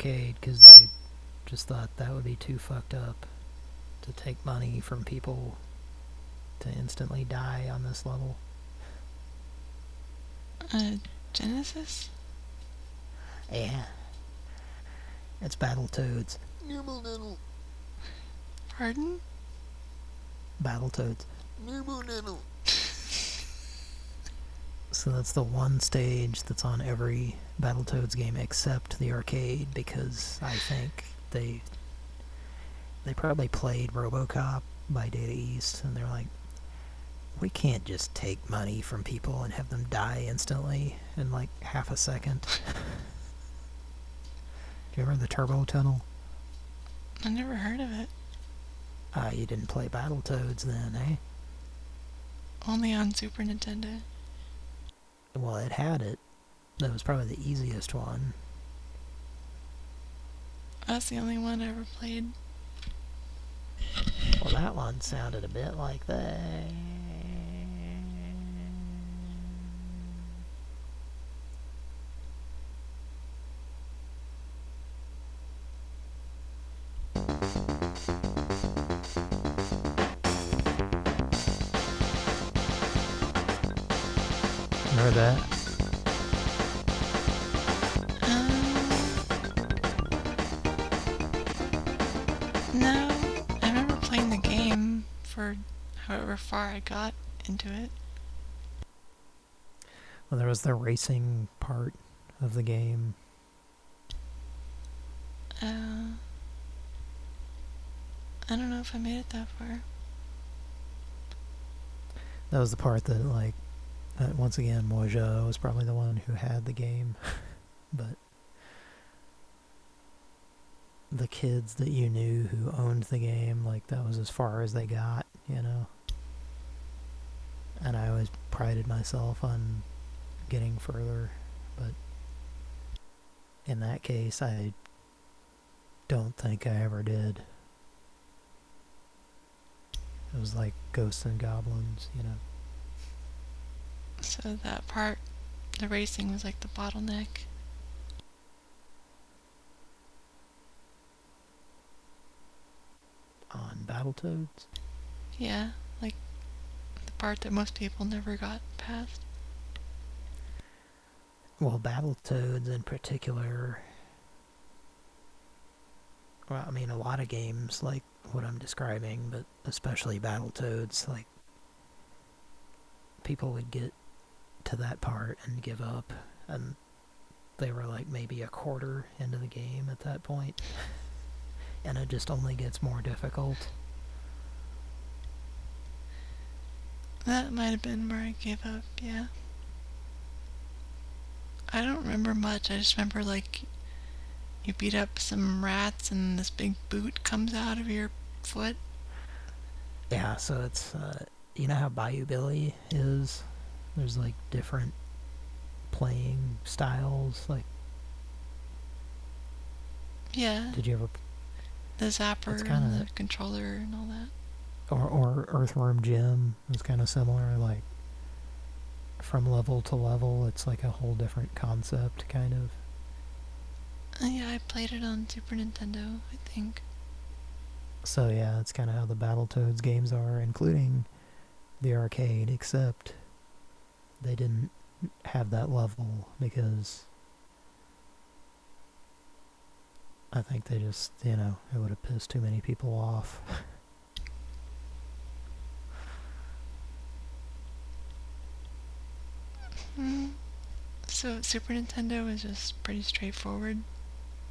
Put on the arcade because they just thought that would be too fucked up to take money from people to instantly die on this level. Uh, Genesis? Yeah. It's Battle Toads. Battletoads. Pardon? Battle Toads. Battletoads. So that's the one stage that's on every Battletoads game except the arcade because I think they they probably played RoboCop by Data East and they're like, we can't just take money from people and have them die instantly in like half a second. Do you remember the Turbo Tunnel? I never heard of it. Ah, you didn't play Battletoads then, eh? Only on Super Nintendo. Well, it had it. That was probably the easiest one. That's the only one I ever played. Well, that one sounded a bit like that. Remember that? No, I remember playing the game for however far I got into it. Well, there was the racing part of the game. Uh, I don't know if I made it that far. That was the part that, like, uh, once again, Moja was probably the one who had the game. but the kids that you knew who owned the game, like, that was as far as they got, you know? And I always prided myself on getting further, but in that case, I don't think I ever did. It was like Ghosts and Goblins, you know? So that part, the racing was like the bottleneck. On Battletoads? Yeah, like the part that most people never got past. Well, Battletoads in particular. Well, I mean, a lot of games like what I'm describing, but especially Battletoads, like, people would get to that part and give up, and they were like maybe a quarter into the game at that point, and it just only gets more difficult. That might have been where I gave up, yeah. I don't remember much. I just remember, like, you beat up some rats and this big boot comes out of your foot. Yeah, so it's, uh, you know how Bayou Billy is? There's, like, different playing styles, like... Yeah. Did you ever... The zapper It's kinda- the controller and all that. Or, or Earthworm Jim is kind of similar, like, from level to level, it's like a whole different concept, kind of. Uh, yeah, I played it on Super Nintendo, I think. So yeah, that's kind of how the Battletoads games are, including the arcade, except they didn't have that level because I think they just, you know, it would have pissed too many people off. Mm. So Super Nintendo was just pretty straightforward.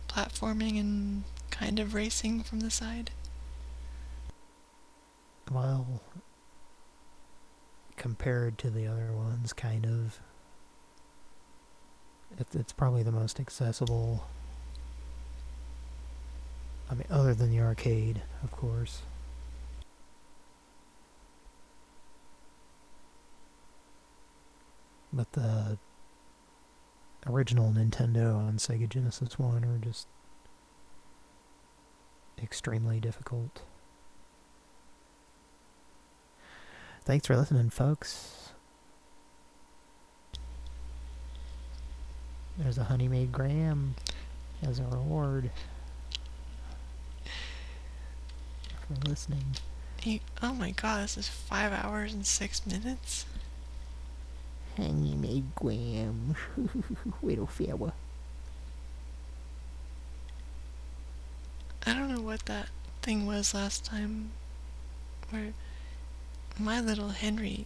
Platforming and kind of racing from the side. well, compared to the other ones, kind of. It, it's probably the most accessible. I mean, other than the arcade, of course. But the original Nintendo on Sega Genesis 1 are just extremely difficult. Thanks for listening, folks. There's a Honey Maid Graham as a reward for listening. You, oh my god, this is five hours and six minutes? Honey Maid Graham. Little fella. I don't know what that thing was last time where my little Henry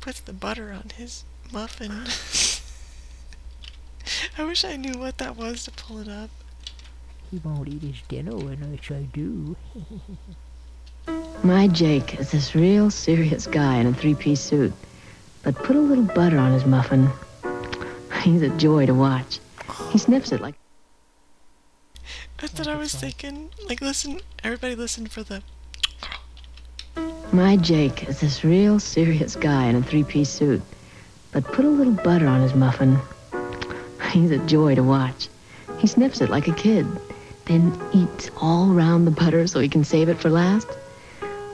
puts the butter on his muffin. I wish I knew what that was to pull it up. He won't eat his dinner unless I do. My Jake is this real serious guy in a three-piece suit, but put a little butter on his muffin. He's a joy to watch. He sniffs it like That's what I was thinking. Like, listen, everybody listen for the. My Jake is this real serious guy in a three-piece suit, but put a little butter on his muffin. He's a joy to watch. He sniffs it like a kid, then eats all round the butter so he can save it for last.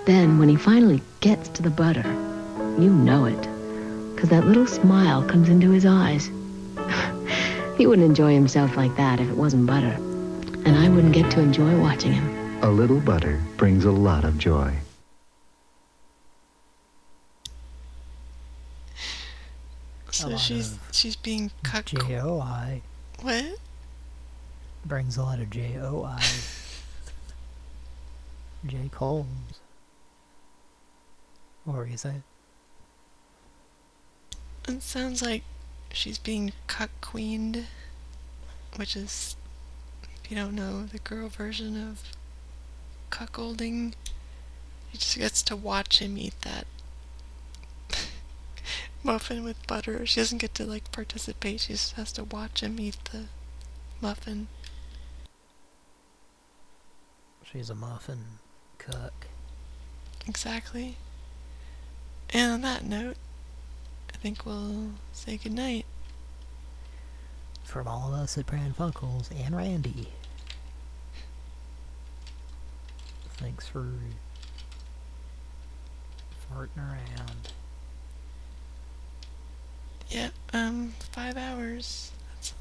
Then, when he finally gets to the butter, you know it, because that little smile comes into his eyes. he wouldn't enjoy himself like that if it wasn't butter, and I wouldn't get to enjoy watching him. A little butter brings a lot of joy. So she's she's being cuck. J-O-I What? brings a lot of J-O-I. Jake Holmes. What were you saying? It sounds like she's being cuck queened, which is, if you don't know, the girl version of cuckolding. She just gets to watch him eat that muffin with butter. She doesn't get to like participate. She just has to watch him eat the muffin. She's a muffin cook. Exactly. And on that note, I think we'll say goodnight. From all of us at Pran Funkels and Randy. Thanks for farting around. Yeah, um, five hours. That's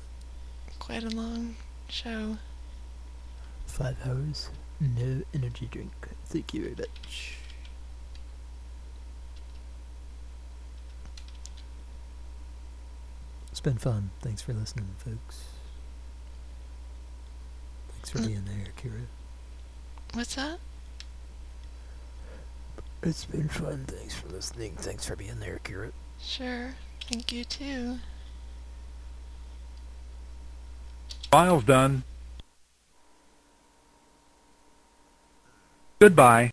quite a long show. Five hours, no energy drink. Thank you very much. It's been fun. Thanks for listening, folks. Thanks for being there, Kira. What's that? It's been fun. Thanks for listening. Thanks for being there, Kira. Sure. Thank you too. File's done. Goodbye.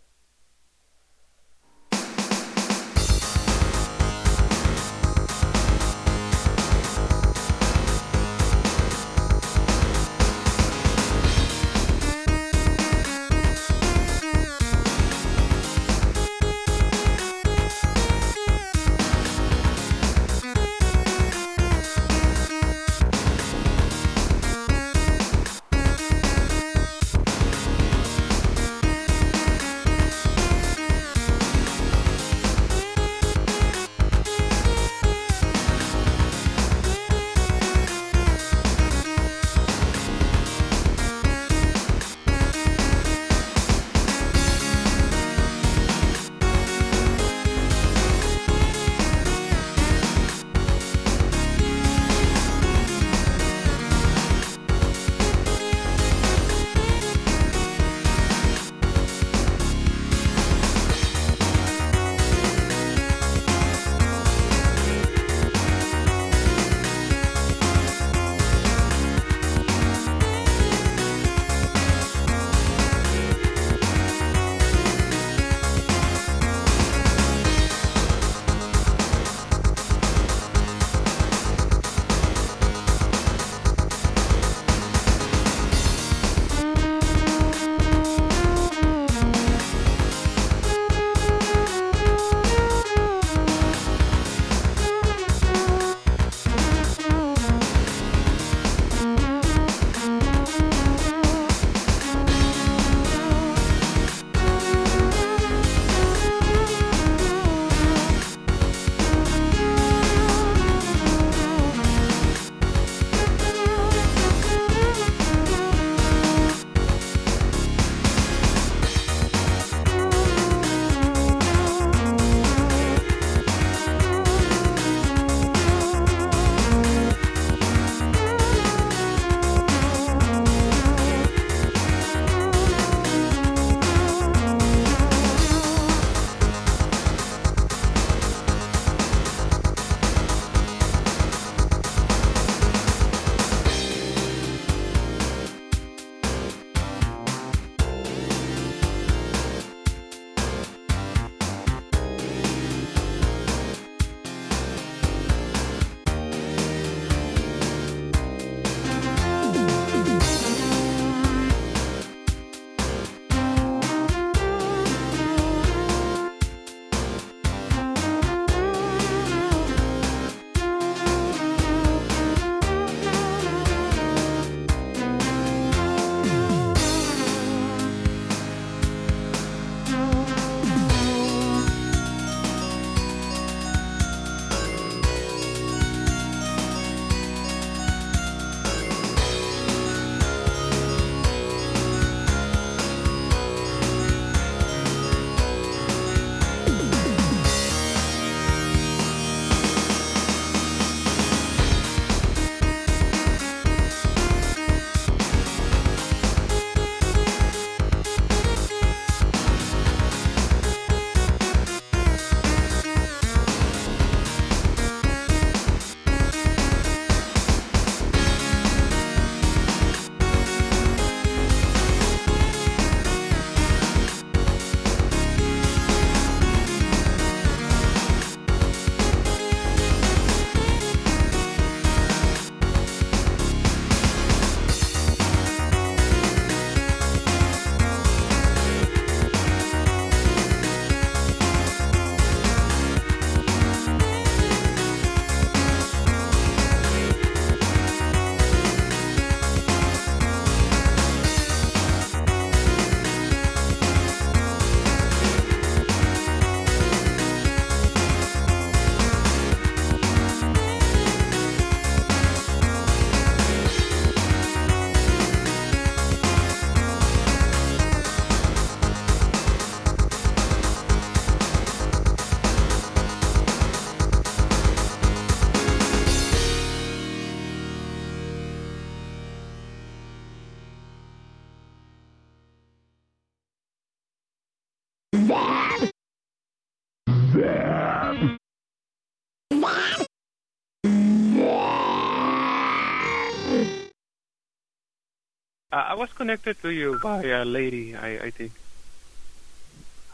I was connected to you by a lady, I, I think.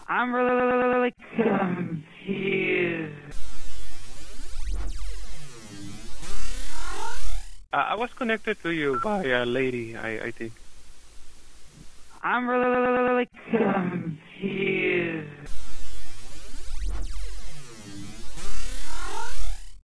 I'm really confused. I was connected to you by a lady, I, I think.